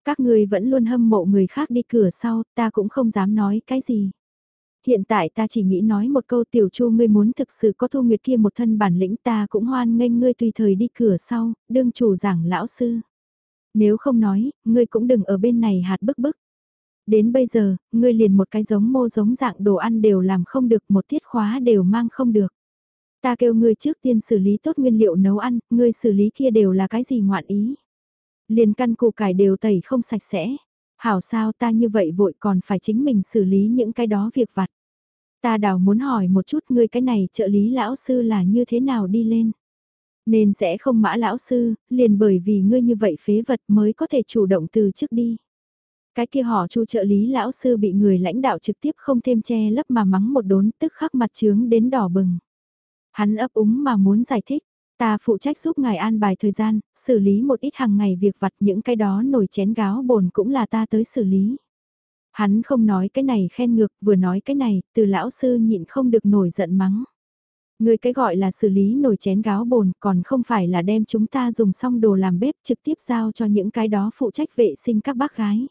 Các người vẫn luôn hâm mộ người khác đi cửa sau, ta cũng không dám nói cái gì. Hiện tại ta chỉ nghĩ nói một câu tiểu chu ngươi muốn thực sự có thu nguyệt kia một thân bản lĩnh ta cũng hoan nghênh ngươi tùy thời đi cửa sau, đương chủ giảng lão sư. Nếu không nói, ngươi cũng đừng ở bên này hạt bức bức. Đến bây giờ, ngươi liền một cái giống mô giống dạng đồ ăn đều làm không được một tiết khóa đều mang không được. Ta kêu ngươi trước tiên xử lý tốt nguyên liệu nấu ăn, ngươi xử lý kia đều là cái gì ngoạn ý. Liền căn củ cải đều tẩy không sạch sẽ. Hảo sao ta như vậy vội còn phải chính mình xử lý những cái đó việc vặt. Ta đào muốn hỏi một chút ngươi cái này trợ lý lão sư là như thế nào đi lên. Nên sẽ không mã lão sư, liền bởi vì ngươi như vậy phế vật mới có thể chủ động từ trước đi. Cái kia họ chu trợ lý lão sư bị người lãnh đạo trực tiếp không thêm che lấp mà mắng một đốn tức khắc mặt trướng đến đỏ bừng. Hắn ấp úng mà muốn giải thích, Ta phụ trách giúp ngài an bài thời gian, xử lý một ít hàng ngày việc vặt những cái đó nổi chén gáo bồn cũng là ta tới xử lý. Hắn không nói cái này khen ngược, vừa nói cái này, từ lão sư nhịn không được nổi giận mắng. Người cái gọi là xử lý nồi chén gáo bồn còn không phải là đem chúng ta dùng xong đồ làm bếp trực tiếp giao cho những cái đó phụ trách vệ sinh các bác gái.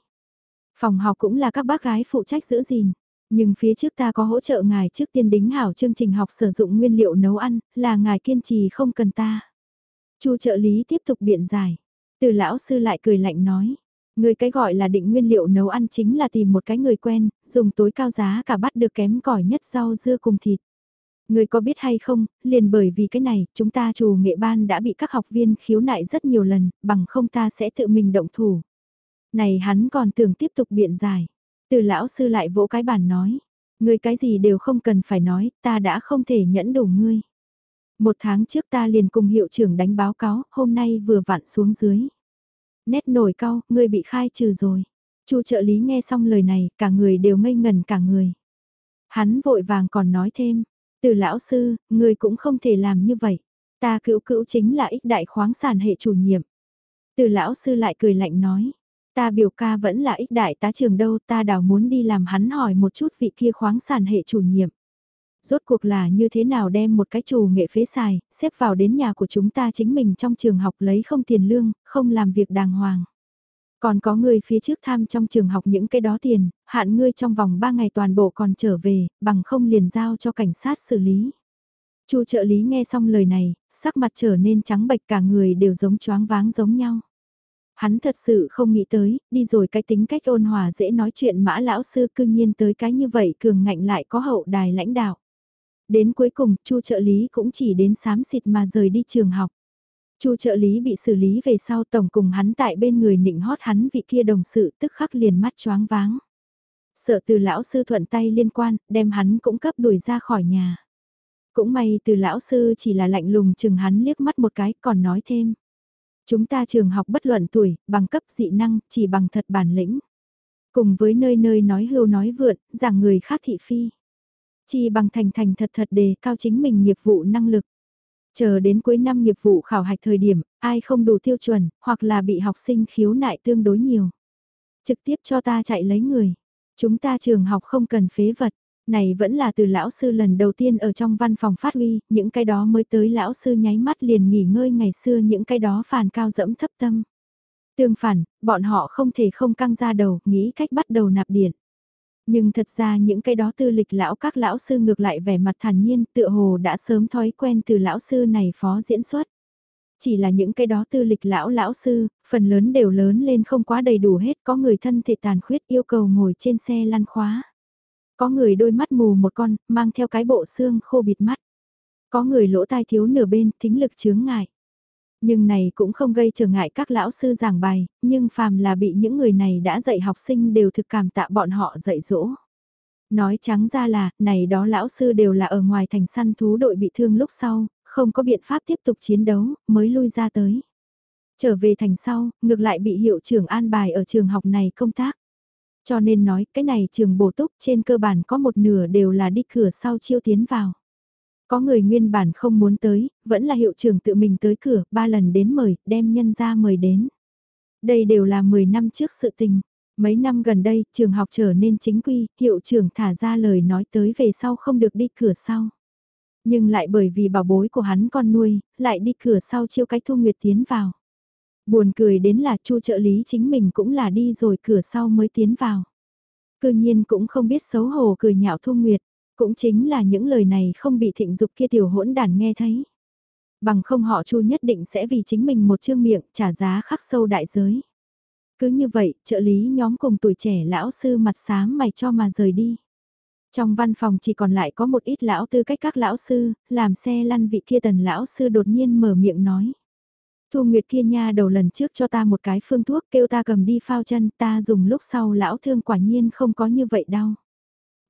Phòng học cũng là các bác gái phụ trách giữ gìn. Nhưng phía trước ta có hỗ trợ ngài trước tiên đính hảo chương trình học sử dụng nguyên liệu nấu ăn, là ngài kiên trì không cần ta. Chu trợ lý tiếp tục biện giải. Từ lão sư lại cười lạnh nói. Người cái gọi là định nguyên liệu nấu ăn chính là tìm một cái người quen, dùng tối cao giá cả bắt được kém cỏi nhất rau dưa cùng thịt. Người có biết hay không, liền bởi vì cái này, chúng ta chủ nghệ ban đã bị các học viên khiếu nại rất nhiều lần, bằng không ta sẽ tự mình động thủ. Này hắn còn tưởng tiếp tục biện giải. Từ lão sư lại vỗ cái bàn nói, ngươi cái gì đều không cần phải nói, ta đã không thể nhẫn đủ ngươi. Một tháng trước ta liền cùng hiệu trưởng đánh báo cáo, hôm nay vừa vặn xuống dưới. Nét nổi cao, ngươi bị khai trừ rồi. Chu trợ lý nghe xong lời này, cả người đều ngây ngần cả người. Hắn vội vàng còn nói thêm, từ lão sư, ngươi cũng không thể làm như vậy. Ta cữu cữu chính là ích đại khoáng sản hệ chủ nhiệm. Từ lão sư lại cười lạnh nói, Ta biểu ca vẫn là ích đại tá trường đâu ta đào muốn đi làm hắn hỏi một chút vị kia khoáng sản hệ chủ nhiệm. Rốt cuộc là như thế nào đem một cái chủ nghệ phế xài, xếp vào đến nhà của chúng ta chính mình trong trường học lấy không tiền lương, không làm việc đàng hoàng. Còn có người phía trước tham trong trường học những cái đó tiền, hạn ngươi trong vòng 3 ngày toàn bộ còn trở về, bằng không liền giao cho cảnh sát xử lý. Chu trợ lý nghe xong lời này, sắc mặt trở nên trắng bệch cả người đều giống choáng váng giống nhau. Hắn thật sự không nghĩ tới, đi rồi cái tính cách ôn hòa dễ nói chuyện mã lão sư cương nhiên tới cái như vậy cường ngạnh lại có hậu đài lãnh đạo. Đến cuối cùng, chu trợ lý cũng chỉ đến xám xịt mà rời đi trường học. chu trợ lý bị xử lý về sau tổng cùng hắn tại bên người nịnh hót hắn vị kia đồng sự tức khắc liền mắt choáng váng. Sợ từ lão sư thuận tay liên quan, đem hắn cũng cấp đuổi ra khỏi nhà. Cũng may từ lão sư chỉ là lạnh lùng chừng hắn liếc mắt một cái còn nói thêm. Chúng ta trường học bất luận tuổi, bằng cấp dị năng, chỉ bằng thật bản lĩnh. Cùng với nơi nơi nói hưu nói vượn, rằng người khác thị phi. Chỉ bằng thành thành thật thật đề cao chính mình nghiệp vụ năng lực. Chờ đến cuối năm nghiệp vụ khảo hạch thời điểm, ai không đủ tiêu chuẩn, hoặc là bị học sinh khiếu nại tương đối nhiều. Trực tiếp cho ta chạy lấy người. Chúng ta trường học không cần phế vật. Này vẫn là từ lão sư lần đầu tiên ở trong văn phòng phát huy, những cái đó mới tới lão sư nháy mắt liền nghỉ ngơi ngày xưa những cái đó phàn cao dẫm thấp tâm. Tương phản, bọn họ không thể không căng ra đầu, nghĩ cách bắt đầu nạp điện. Nhưng thật ra những cái đó tư lịch lão các lão sư ngược lại vẻ mặt thản nhiên tựa hồ đã sớm thói quen từ lão sư này phó diễn xuất. Chỉ là những cái đó tư lịch lão lão sư, phần lớn đều lớn lên không quá đầy đủ hết có người thân thể tàn khuyết yêu cầu ngồi trên xe lăn khóa. Có người đôi mắt mù một con, mang theo cái bộ xương khô bịt mắt. Có người lỗ tai thiếu nửa bên, thính lực chướng ngại. Nhưng này cũng không gây trở ngại các lão sư giảng bài, nhưng phàm là bị những người này đã dạy học sinh đều thực cảm tạ bọn họ dạy dỗ. Nói trắng ra là, này đó lão sư đều là ở ngoài thành săn thú đội bị thương lúc sau, không có biện pháp tiếp tục chiến đấu, mới lui ra tới. Trở về thành sau, ngược lại bị hiệu trưởng an bài ở trường học này công tác. Cho nên nói cái này trường bổ túc trên cơ bản có một nửa đều là đi cửa sau chiêu tiến vào. Có người nguyên bản không muốn tới, vẫn là hiệu trưởng tự mình tới cửa, ba lần đến mời, đem nhân ra mời đến. Đây đều là 10 năm trước sự tình. Mấy năm gần đây, trường học trở nên chính quy, hiệu trưởng thả ra lời nói tới về sau không được đi cửa sau. Nhưng lại bởi vì bảo bối của hắn con nuôi, lại đi cửa sau chiêu cách thu nguyệt tiến vào. Buồn cười đến là chu trợ lý chính mình cũng là đi rồi cửa sau mới tiến vào. Cư nhiên cũng không biết xấu hổ cười nhạo thu nguyệt. Cũng chính là những lời này không bị thịnh dục kia tiểu hỗn đàn nghe thấy. Bằng không họ chu nhất định sẽ vì chính mình một chương miệng trả giá khắc sâu đại giới. Cứ như vậy, trợ lý nhóm cùng tuổi trẻ lão sư mặt xám mày cho mà rời đi. Trong văn phòng chỉ còn lại có một ít lão tư cách các lão sư, làm xe lăn vị kia tần lão sư đột nhiên mở miệng nói. Thu Nguyệt kia nha đầu lần trước cho ta một cái phương thuốc kêu ta cầm đi phao chân ta dùng lúc sau lão thương quả nhiên không có như vậy đâu.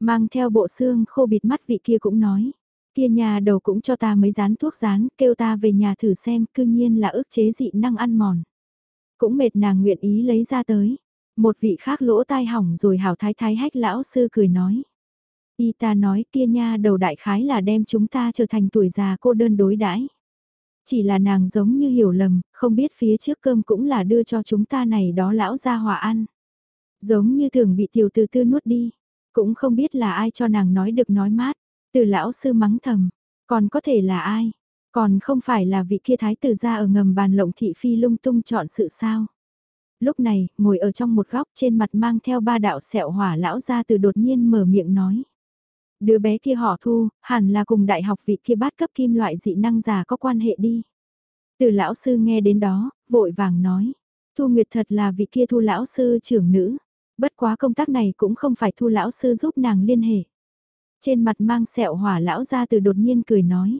Mang theo bộ xương khô bịt mắt vị kia cũng nói. Kia nhà đầu cũng cho ta mấy dán thuốc dán, kêu ta về nhà thử xem, cư nhiên là ức chế dị năng ăn mòn. Cũng mệt nàng nguyện ý lấy ra tới. Một vị khác lỗ tai hỏng rồi hảo thái thái hách lão sư cười nói. Y ta nói kia nha đầu đại khái là đem chúng ta trở thành tuổi già cô đơn đối đãi. Chỉ là nàng giống như hiểu lầm, không biết phía trước cơm cũng là đưa cho chúng ta này đó lão ra hòa ăn. Giống như thường bị tiểu tư tư nuốt đi. Cũng không biết là ai cho nàng nói được nói mát, từ lão sư mắng thầm, còn có thể là ai, còn không phải là vị kia thái tử ra ở ngầm bàn lộng thị phi lung tung chọn sự sao. Lúc này, ngồi ở trong một góc trên mặt mang theo ba đạo sẹo hỏa lão ra từ đột nhiên mở miệng nói. Đứa bé kia họ thu, hẳn là cùng đại học vị kia bát cấp kim loại dị năng già có quan hệ đi. Từ lão sư nghe đến đó, vội vàng nói. Thu Nguyệt thật là vị kia thu lão sư trưởng nữ. Bất quá công tác này cũng không phải thu lão sư giúp nàng liên hệ. Trên mặt mang sẹo hỏa lão ra từ đột nhiên cười nói.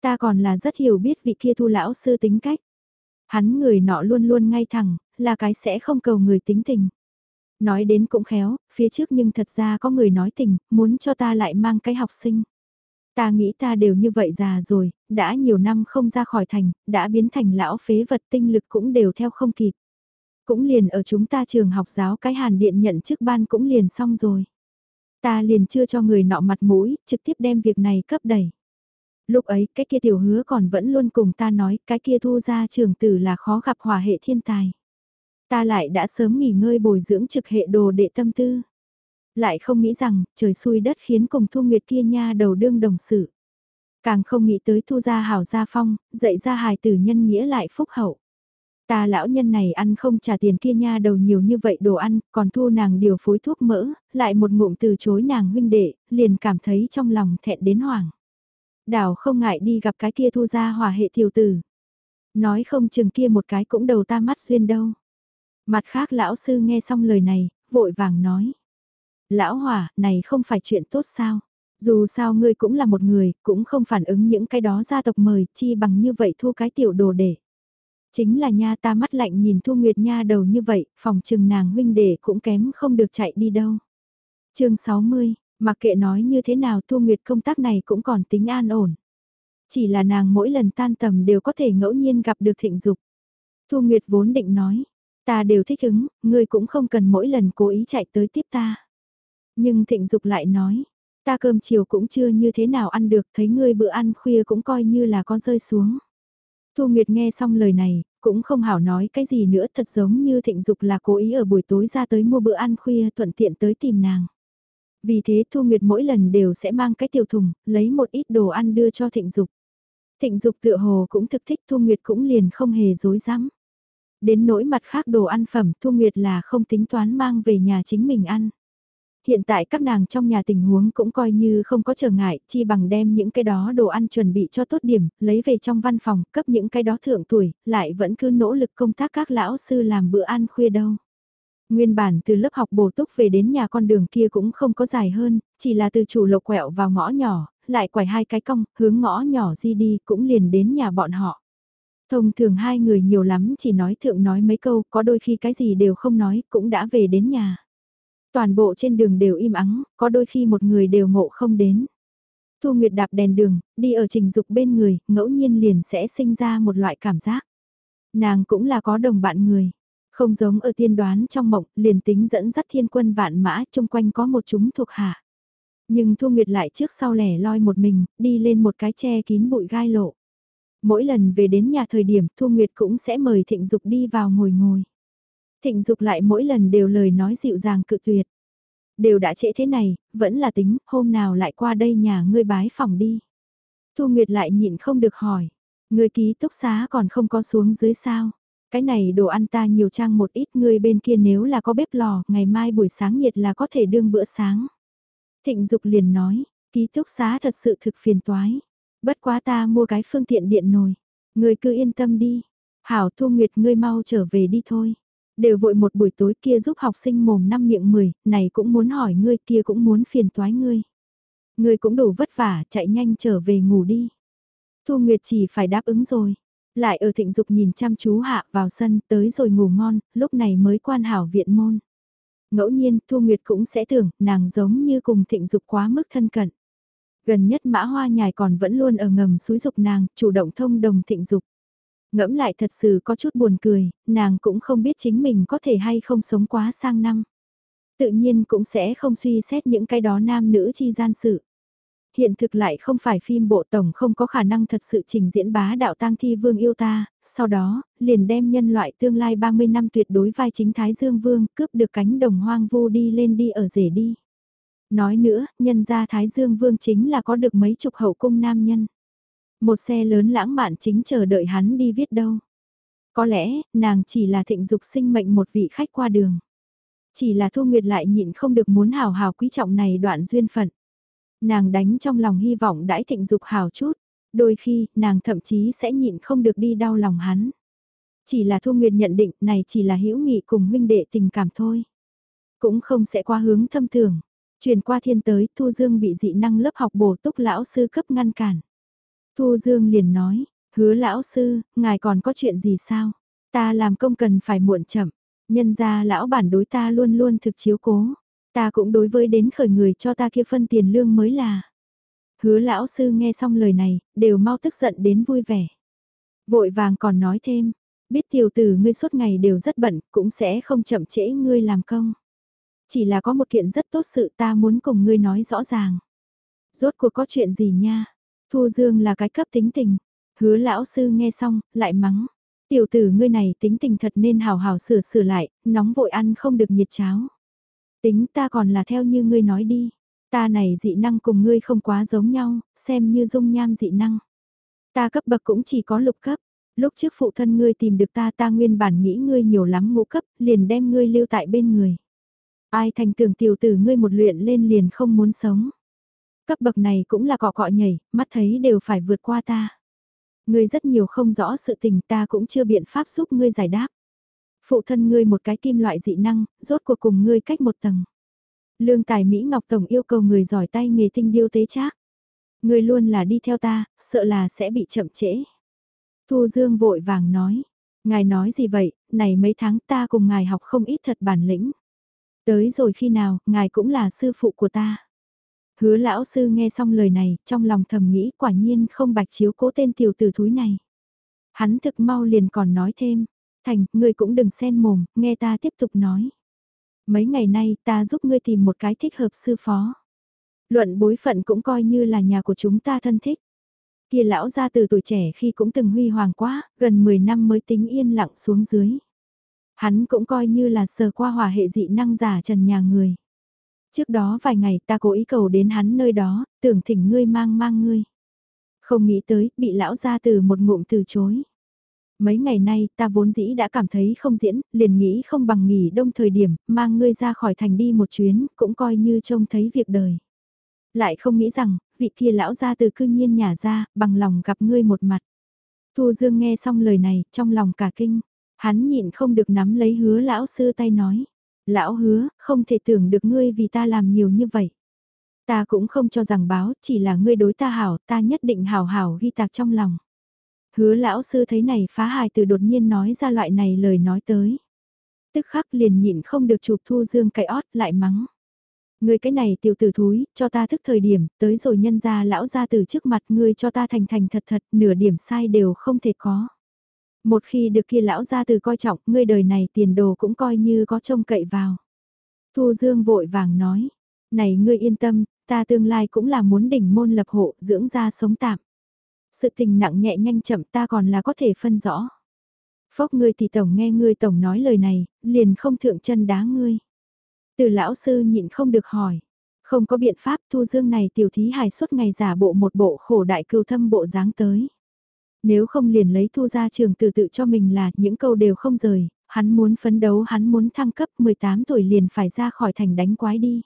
Ta còn là rất hiểu biết vị kia thu lão sư tính cách. Hắn người nọ luôn luôn ngay thẳng, là cái sẽ không cầu người tính tình. Nói đến cũng khéo, phía trước nhưng thật ra có người nói tình, muốn cho ta lại mang cái học sinh. Ta nghĩ ta đều như vậy già rồi, đã nhiều năm không ra khỏi thành, đã biến thành lão phế vật tinh lực cũng đều theo không kịp. Cũng liền ở chúng ta trường học giáo cái hàn điện nhận chức ban cũng liền xong rồi. Ta liền chưa cho người nọ mặt mũi, trực tiếp đem việc này cấp đẩy. Lúc ấy, cái kia tiểu hứa còn vẫn luôn cùng ta nói, cái kia thu ra trường tử là khó gặp hòa hệ thiên tài. Ta lại đã sớm nghỉ ngơi bồi dưỡng trực hệ đồ đệ tâm tư. Lại không nghĩ rằng, trời xui đất khiến cùng thu nguyệt kia nha đầu đương đồng sự. Càng không nghĩ tới thu gia hảo gia phong, dạy ra hài tử nhân nghĩa lại phúc hậu. Ta lão nhân này ăn không trả tiền kia nha đầu nhiều như vậy đồ ăn, còn thu nàng điều phối thuốc mỡ, lại một ngụm từ chối nàng huynh đệ, liền cảm thấy trong lòng thẹn đến hoảng. Đảo không ngại đi gặp cái kia thu ra hòa hệ tiểu tử. Nói không chừng kia một cái cũng đầu ta mắt xuyên đâu. Mặt khác lão sư nghe xong lời này, vội vàng nói. Lão hỏa, này không phải chuyện tốt sao? Dù sao ngươi cũng là một người, cũng không phản ứng những cái đó gia tộc mời, chi bằng như vậy thu cái tiểu đồ để. Chính là nha ta mắt lạnh nhìn Thu Nguyệt nha đầu như vậy, phòng trừng nàng huynh đệ cũng kém không được chạy đi đâu. chương 60, Mặc kệ nói như thế nào Thu Nguyệt công tác này cũng còn tính an ổn. Chỉ là nàng mỗi lần tan tầm đều có thể ngẫu nhiên gặp được thịnh dục. Thu Nguyệt vốn định nói, ta đều thích ứng, ngươi cũng không cần mỗi lần cố ý chạy tới tiếp ta. Nhưng thịnh dục lại nói, ta cơm chiều cũng chưa như thế nào ăn được, thấy ngươi bữa ăn khuya cũng coi như là có rơi xuống. Thu Nguyệt nghe xong lời này, cũng không hảo nói cái gì nữa thật giống như thịnh dục là cố ý ở buổi tối ra tới mua bữa ăn khuya thuận tiện tới tìm nàng. Vì thế Thu Nguyệt mỗi lần đều sẽ mang cái tiểu thùng, lấy một ít đồ ăn đưa cho thịnh dục. Thịnh dục tựa hồ cũng thực thích Thu Nguyệt cũng liền không hề dối rắm Đến nỗi mặt khác đồ ăn phẩm Thu Nguyệt là không tính toán mang về nhà chính mình ăn. Hiện tại các nàng trong nhà tình huống cũng coi như không có trở ngại, chi bằng đem những cái đó đồ ăn chuẩn bị cho tốt điểm, lấy về trong văn phòng, cấp những cái đó thượng tuổi, lại vẫn cứ nỗ lực công tác các lão sư làm bữa ăn khuya đâu. Nguyên bản từ lớp học bổ túc về đến nhà con đường kia cũng không có dài hơn, chỉ là từ chủ lộ quẹo vào ngõ nhỏ, lại quải hai cái cong, hướng ngõ nhỏ di đi cũng liền đến nhà bọn họ. Thông thường hai người nhiều lắm chỉ nói thượng nói mấy câu, có đôi khi cái gì đều không nói, cũng đã về đến nhà. Toàn bộ trên đường đều im ắng, có đôi khi một người đều ngộ không đến. Thu Nguyệt đạp đèn đường, đi ở trình dục bên người, ngẫu nhiên liền sẽ sinh ra một loại cảm giác. Nàng cũng là có đồng bạn người. Không giống ở tiên đoán trong mộng, liền tính dẫn dắt thiên quân vạn mã, chung quanh có một chúng thuộc hạ. Nhưng Thu Nguyệt lại trước sau lẻ loi một mình, đi lên một cái che kín bụi gai lộ. Mỗi lần về đến nhà thời điểm Thu Nguyệt cũng sẽ mời Thịnh Dục đi vào ngồi ngồi. Thịnh Dục lại mỗi lần đều lời nói dịu dàng cự tuyệt. Đều đã trễ thế này, vẫn là tính, hôm nào lại qua đây nhà ngươi bái phòng đi. Thu Nguyệt lại nhịn không được hỏi, ngươi ký túc xá còn không có xuống dưới sao? Cái này đồ ăn ta nhiều trang một ít ngươi bên kia nếu là có bếp lò, ngày mai buổi sáng nhiệt là có thể đương bữa sáng. Thịnh Dục liền nói, ký túc xá thật sự thực phiền toái. Bất quá ta mua cái phương tiện điện nồi. Ngươi cứ yên tâm đi. Hảo Thu Nguyệt ngươi mau trở về đi thôi. Đều vội một buổi tối kia giúp học sinh mồm năm miệng mười, này cũng muốn hỏi ngươi kia cũng muốn phiền toái ngươi. Ngươi cũng đủ vất vả, chạy nhanh trở về ngủ đi. Thu Nguyệt chỉ phải đáp ứng rồi. Lại ở thịnh dục nhìn chăm chú hạ vào sân tới rồi ngủ ngon, lúc này mới quan hảo viện môn. Ngẫu nhiên Thu Nguyệt cũng sẽ tưởng nàng giống như cùng thịnh dục quá mức thân cận. Gần nhất mã hoa nhài còn vẫn luôn ở ngầm suối dục nàng, chủ động thông đồng thịnh dục. Ngẫm lại thật sự có chút buồn cười, nàng cũng không biết chính mình có thể hay không sống quá sang năm. Tự nhiên cũng sẽ không suy xét những cái đó nam nữ chi gian sự. Hiện thực lại không phải phim bộ tổng không có khả năng thật sự trình diễn bá đạo tang thi vương yêu ta, sau đó, liền đem nhân loại tương lai 30 năm tuyệt đối vai chính Thái Dương Vương cướp được cánh đồng hoang vu đi lên đi ở rể đi. Nói nữa, nhân gia Thái Dương Vương chính là có được mấy chục hậu cung nam nhân. Một xe lớn lãng mạn chính chờ đợi hắn đi viết đâu. Có lẽ, nàng chỉ là thịnh dục sinh mệnh một vị khách qua đường. Chỉ là Thu Nguyệt lại nhịn không được muốn hào hào quý trọng này đoạn duyên phận. Nàng đánh trong lòng hy vọng đãi thịnh dục hào chút, đôi khi nàng thậm chí sẽ nhịn không được đi đau lòng hắn. Chỉ là Thu Nguyệt nhận định này chỉ là hữu nghị cùng huynh đệ tình cảm thôi. Cũng không sẽ qua hướng thâm tưởng. Truyền qua thiên tới, Thu Dương bị dị năng lớp học bổ túc lão sư cấp ngăn cản. Thu Dương liền nói, hứa lão sư, ngài còn có chuyện gì sao? Ta làm công cần phải muộn chậm, nhân ra lão bản đối ta luôn luôn thực chiếu cố. Ta cũng đối với đến khởi người cho ta kia phân tiền lương mới là. Hứa lão sư nghe xong lời này, đều mau tức giận đến vui vẻ. Vội vàng còn nói thêm, biết tiểu tử ngươi suốt ngày đều rất bận, cũng sẽ không chậm trễ ngươi làm công. Chỉ là có một kiện rất tốt sự ta muốn cùng ngươi nói rõ ràng. Rốt cuộc có chuyện gì nha? Thu Dương là cái cấp tính tình. Hứa lão sư nghe xong, lại mắng. Tiểu tử ngươi này tính tình thật nên hào hào sửa sửa lại, nóng vội ăn không được nhiệt cháo. Tính ta còn là theo như ngươi nói đi. Ta này dị năng cùng ngươi không quá giống nhau, xem như dung nham dị năng. Ta cấp bậc cũng chỉ có lục cấp. Lúc trước phụ thân ngươi tìm được ta ta nguyên bản nghĩ ngươi nhiều lắm ngũ cấp, liền đem ngươi lưu tại bên người. Ai thành tưởng tiểu tử ngươi một luyện lên liền không muốn sống. Cấp bậc này cũng là cọ cọ nhảy, mắt thấy đều phải vượt qua ta. Ngươi rất nhiều không rõ sự tình ta cũng chưa biện pháp giúp ngươi giải đáp. Phụ thân ngươi một cái kim loại dị năng, rốt cuộc cùng ngươi cách một tầng. Lương tài Mỹ Ngọc Tổng yêu cầu người giỏi tay nghề tinh điêu tế trác. Ngươi luôn là đi theo ta, sợ là sẽ bị chậm trễ. Thu Dương vội vàng nói, ngài nói gì vậy, này mấy tháng ta cùng ngài học không ít thật bản lĩnh. Tới rồi khi nào, ngài cũng là sư phụ của ta. Hứa lão sư nghe xong lời này, trong lòng thầm nghĩ quả nhiên không bạch chiếu cố tên tiểu tử thúi này. Hắn thực mau liền còn nói thêm, thành, ngươi cũng đừng xen mồm, nghe ta tiếp tục nói. Mấy ngày nay ta giúp ngươi tìm một cái thích hợp sư phó. Luận bối phận cũng coi như là nhà của chúng ta thân thích. Kia lão ra từ tuổi trẻ khi cũng từng huy hoàng quá, gần 10 năm mới tính yên lặng xuống dưới. Hắn cũng coi như là sờ qua hòa hệ dị năng giả trần nhà người. Trước đó vài ngày ta cố ý cầu đến hắn nơi đó, tưởng thỉnh ngươi mang mang ngươi. Không nghĩ tới, bị lão ra từ một ngụm từ chối. Mấy ngày nay ta vốn dĩ đã cảm thấy không diễn, liền nghĩ không bằng nghỉ đông thời điểm, mang ngươi ra khỏi thành đi một chuyến, cũng coi như trông thấy việc đời. Lại không nghĩ rằng, vị kia lão ra từ cư nhiên nhà ra, bằng lòng gặp ngươi một mặt. Thu Dương nghe xong lời này, trong lòng cả kinh, hắn nhịn không được nắm lấy hứa lão sư tay nói. Lão hứa, không thể tưởng được ngươi vì ta làm nhiều như vậy. Ta cũng không cho rằng báo, chỉ là ngươi đối ta hảo, ta nhất định hảo hảo ghi tạc trong lòng. Hứa lão sư thấy này phá hài từ đột nhiên nói ra loại này lời nói tới. Tức khắc liền nhịn không được chụp thu dương cái ót lại mắng. Ngươi cái này tiểu tử thúi, cho ta thức thời điểm, tới rồi nhân ra lão ra từ trước mặt ngươi cho ta thành thành thật thật, nửa điểm sai đều không thể có. Một khi được kia lão ra từ coi trọng, ngươi đời này tiền đồ cũng coi như có trông cậy vào. Thu Dương vội vàng nói, này ngươi yên tâm, ta tương lai cũng là muốn đỉnh môn lập hộ, dưỡng ra sống tạm. Sự tình nặng nhẹ nhanh chậm ta còn là có thể phân rõ. Phốc ngươi thì tổng nghe ngươi tổng nói lời này, liền không thượng chân đá ngươi. Từ lão sư nhịn không được hỏi. Không có biện pháp thu dương này tiểu thí hài suốt ngày giả bộ một bộ khổ đại cưu thâm bộ dáng tới. Nếu không liền lấy thu ra trường từ tự cho mình là những câu đều không rời, hắn muốn phấn đấu hắn muốn thăng cấp 18 tuổi liền phải ra khỏi thành đánh quái đi.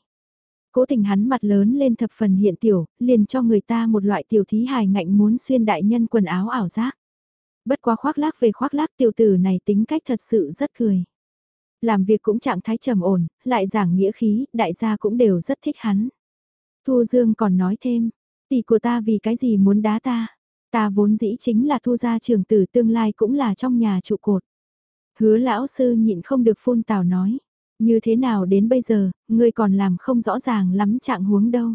Cố tình hắn mặt lớn lên thập phần hiện tiểu, liền cho người ta một loại tiểu thí hài ngạnh muốn xuyên đại nhân quần áo ảo giác. Bất quá khoác lác về khoác lác tiểu tử này tính cách thật sự rất cười. Làm việc cũng trạng thái trầm ổn, lại giảng nghĩa khí, đại gia cũng đều rất thích hắn. Thu Dương còn nói thêm, tỷ của ta vì cái gì muốn đá ta, ta vốn dĩ chính là thu gia trường tử tương lai cũng là trong nhà trụ cột. Hứa lão sư nhịn không được phun tào nói, như thế nào đến bây giờ, ngươi còn làm không rõ ràng lắm trạng huống đâu.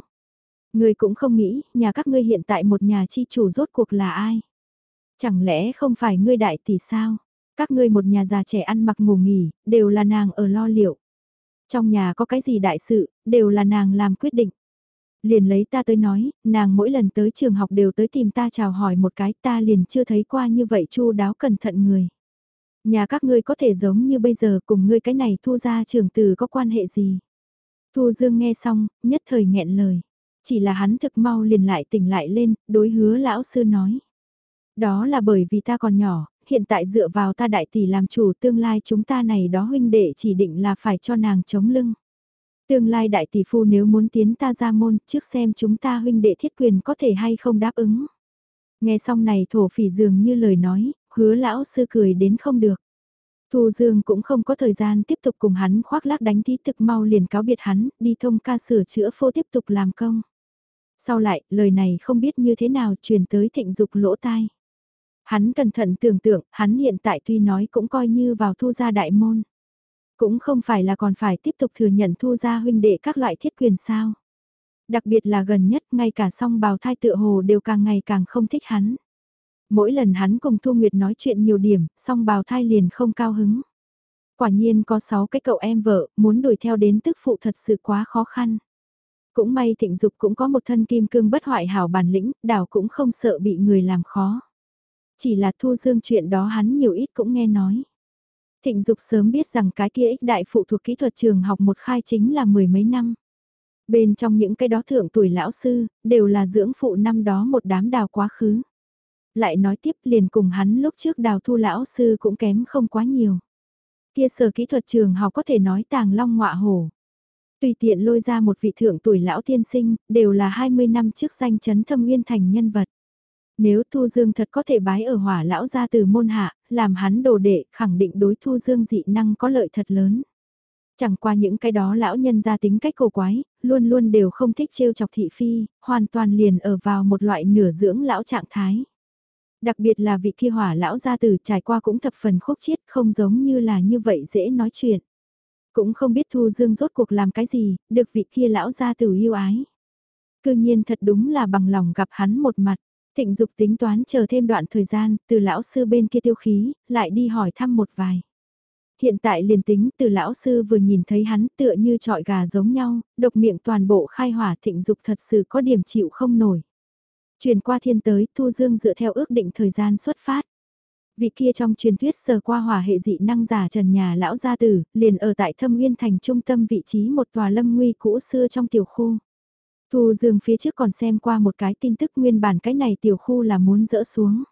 Ngươi cũng không nghĩ, nhà các ngươi hiện tại một nhà chi chủ rốt cuộc là ai? Chẳng lẽ không phải ngươi đại tỷ sao? Các ngươi một nhà già trẻ ăn mặc ngủ nghỉ, đều là nàng ở lo liệu. Trong nhà có cái gì đại sự, đều là nàng làm quyết định. Liền lấy ta tới nói, nàng mỗi lần tới trường học đều tới tìm ta chào hỏi một cái ta liền chưa thấy qua như vậy chu đáo cẩn thận người. Nhà các ngươi có thể giống như bây giờ cùng ngươi cái này thu ra trường từ có quan hệ gì. Thu Dương nghe xong, nhất thời nghẹn lời. Chỉ là hắn thực mau liền lại tỉnh lại lên, đối hứa lão sư nói. Đó là bởi vì ta còn nhỏ, hiện tại dựa vào ta đại tỷ làm chủ tương lai chúng ta này đó huynh đệ chỉ định là phải cho nàng chống lưng. Tương lai đại tỷ phu nếu muốn tiến ta ra môn trước xem chúng ta huynh đệ thiết quyền có thể hay không đáp ứng. Nghe xong này thổ phỉ dường như lời nói, hứa lão sư cười đến không được. Thu Dương cũng không có thời gian tiếp tục cùng hắn khoác lác đánh thí thực mau liền cáo biệt hắn, đi thông ca sửa chữa phô tiếp tục làm công. Sau lại, lời này không biết như thế nào truyền tới thịnh dục lỗ tai. Hắn cẩn thận tưởng tượng, hắn hiện tại tuy nói cũng coi như vào thu gia đại môn. Cũng không phải là còn phải tiếp tục thừa nhận thu gia huynh đệ các loại thiết quyền sao. Đặc biệt là gần nhất ngay cả song bào thai tựa hồ đều càng ngày càng không thích hắn. Mỗi lần hắn cùng Thu Nguyệt nói chuyện nhiều điểm, song bào thai liền không cao hứng. Quả nhiên có 6 cái cậu em vợ, muốn đuổi theo đến tức phụ thật sự quá khó khăn. Cũng may thịnh dục cũng có một thân kim cương bất hoại hảo bản lĩnh, đảo cũng không sợ bị người làm khó. Chỉ là thu dương chuyện đó hắn nhiều ít cũng nghe nói. Thịnh dục sớm biết rằng cái kia ích đại phụ thuộc kỹ thuật trường học một khai chính là mười mấy năm. Bên trong những cái đó thượng tuổi lão sư, đều là dưỡng phụ năm đó một đám đào quá khứ. Lại nói tiếp liền cùng hắn lúc trước đào thu lão sư cũng kém không quá nhiều. Kia sở kỹ thuật trường học có thể nói tàng long ngọa hổ. Tùy tiện lôi ra một vị thượng tuổi lão tiên sinh, đều là 20 năm trước danh chấn thâm uyên thành nhân vật. Nếu Thu Dương thật có thể bái ở hỏa lão ra từ môn hạ, làm hắn đồ đệ, khẳng định đối Thu Dương dị năng có lợi thật lớn. Chẳng qua những cái đó lão nhân ra tính cách cổ quái, luôn luôn đều không thích trêu chọc thị phi, hoàn toàn liền ở vào một loại nửa dưỡng lão trạng thái. Đặc biệt là vị kia hỏa lão gia tử trải qua cũng thập phần khúc chiết không giống như là như vậy dễ nói chuyện. Cũng không biết Thu Dương rốt cuộc làm cái gì, được vị kia lão gia tử yêu ái. cư nhiên thật đúng là bằng lòng gặp hắn một mặt. Thịnh dục tính toán chờ thêm đoạn thời gian, từ lão sư bên kia tiêu khí, lại đi hỏi thăm một vài. Hiện tại liền tính từ lão sư vừa nhìn thấy hắn tựa như trọi gà giống nhau, độc miệng toàn bộ khai hỏa thịnh dục thật sự có điểm chịu không nổi. Truyền qua thiên tới, Thu Dương dựa theo ước định thời gian xuất phát. Vị kia trong truyền thuyết sờ qua hỏa hệ dị năng giả trần nhà lão gia tử, liền ở tại thâm nguyên thành trung tâm vị trí một tòa lâm nguy cũ xưa trong tiểu khu. Thu Dương phía trước còn xem qua một cái tin tức nguyên bản cái này tiểu khu là muốn dỡ xuống.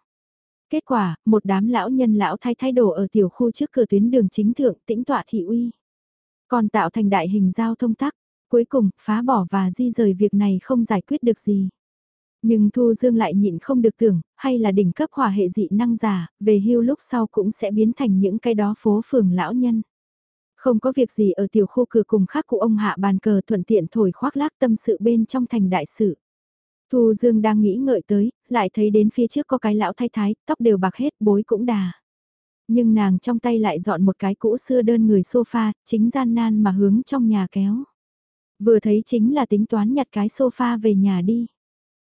Kết quả, một đám lão nhân lão thay thay đồ ở tiểu khu trước cửa tuyến đường chính thượng tĩnh tọa thị uy. Còn tạo thành đại hình giao thông tắc, cuối cùng phá bỏ và di rời việc này không giải quyết được gì. Nhưng Thu Dương lại nhịn không được tưởng, hay là đỉnh cấp hỏa hệ dị năng giả, về hưu lúc sau cũng sẽ biến thành những cái đó phố phường lão nhân. Không có việc gì ở tiểu khu cửa cùng khác của ông hạ bàn cờ thuận tiện thổi khoác lác tâm sự bên trong thành đại sự. Thu Dương đang nghĩ ngợi tới, lại thấy đến phía trước có cái lão thay thái, tóc đều bạc hết bối cũng đà. Nhưng nàng trong tay lại dọn một cái cũ xưa đơn người sofa, chính gian nan mà hướng trong nhà kéo. Vừa thấy chính là tính toán nhặt cái sofa về nhà đi.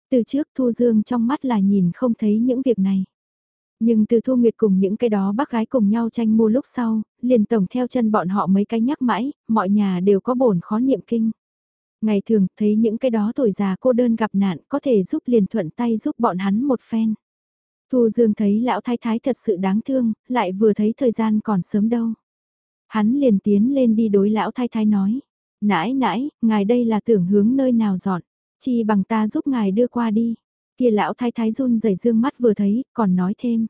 Từ trước Thu Dương trong mắt là nhìn không thấy những việc này. Nhưng từ Thu Nguyệt cùng những cái đó bác gái cùng nhau tranh mua lúc sau, liền tổng theo chân bọn họ mấy cái nhắc mãi, mọi nhà đều có bổn khó niệm kinh. Ngày thường thấy những cái đó tuổi già cô đơn gặp nạn có thể giúp liền thuận tay giúp bọn hắn một phen. Thu Dương thấy lão thái thái thật sự đáng thương, lại vừa thấy thời gian còn sớm đâu. Hắn liền tiến lên đi đối lão thái thái nói. Nãi nãi, ngài đây là tưởng hướng nơi nào dọn, chi bằng ta giúp ngài đưa qua đi. Kia lão thái thái run rẩy dương mắt vừa thấy, còn nói thêm.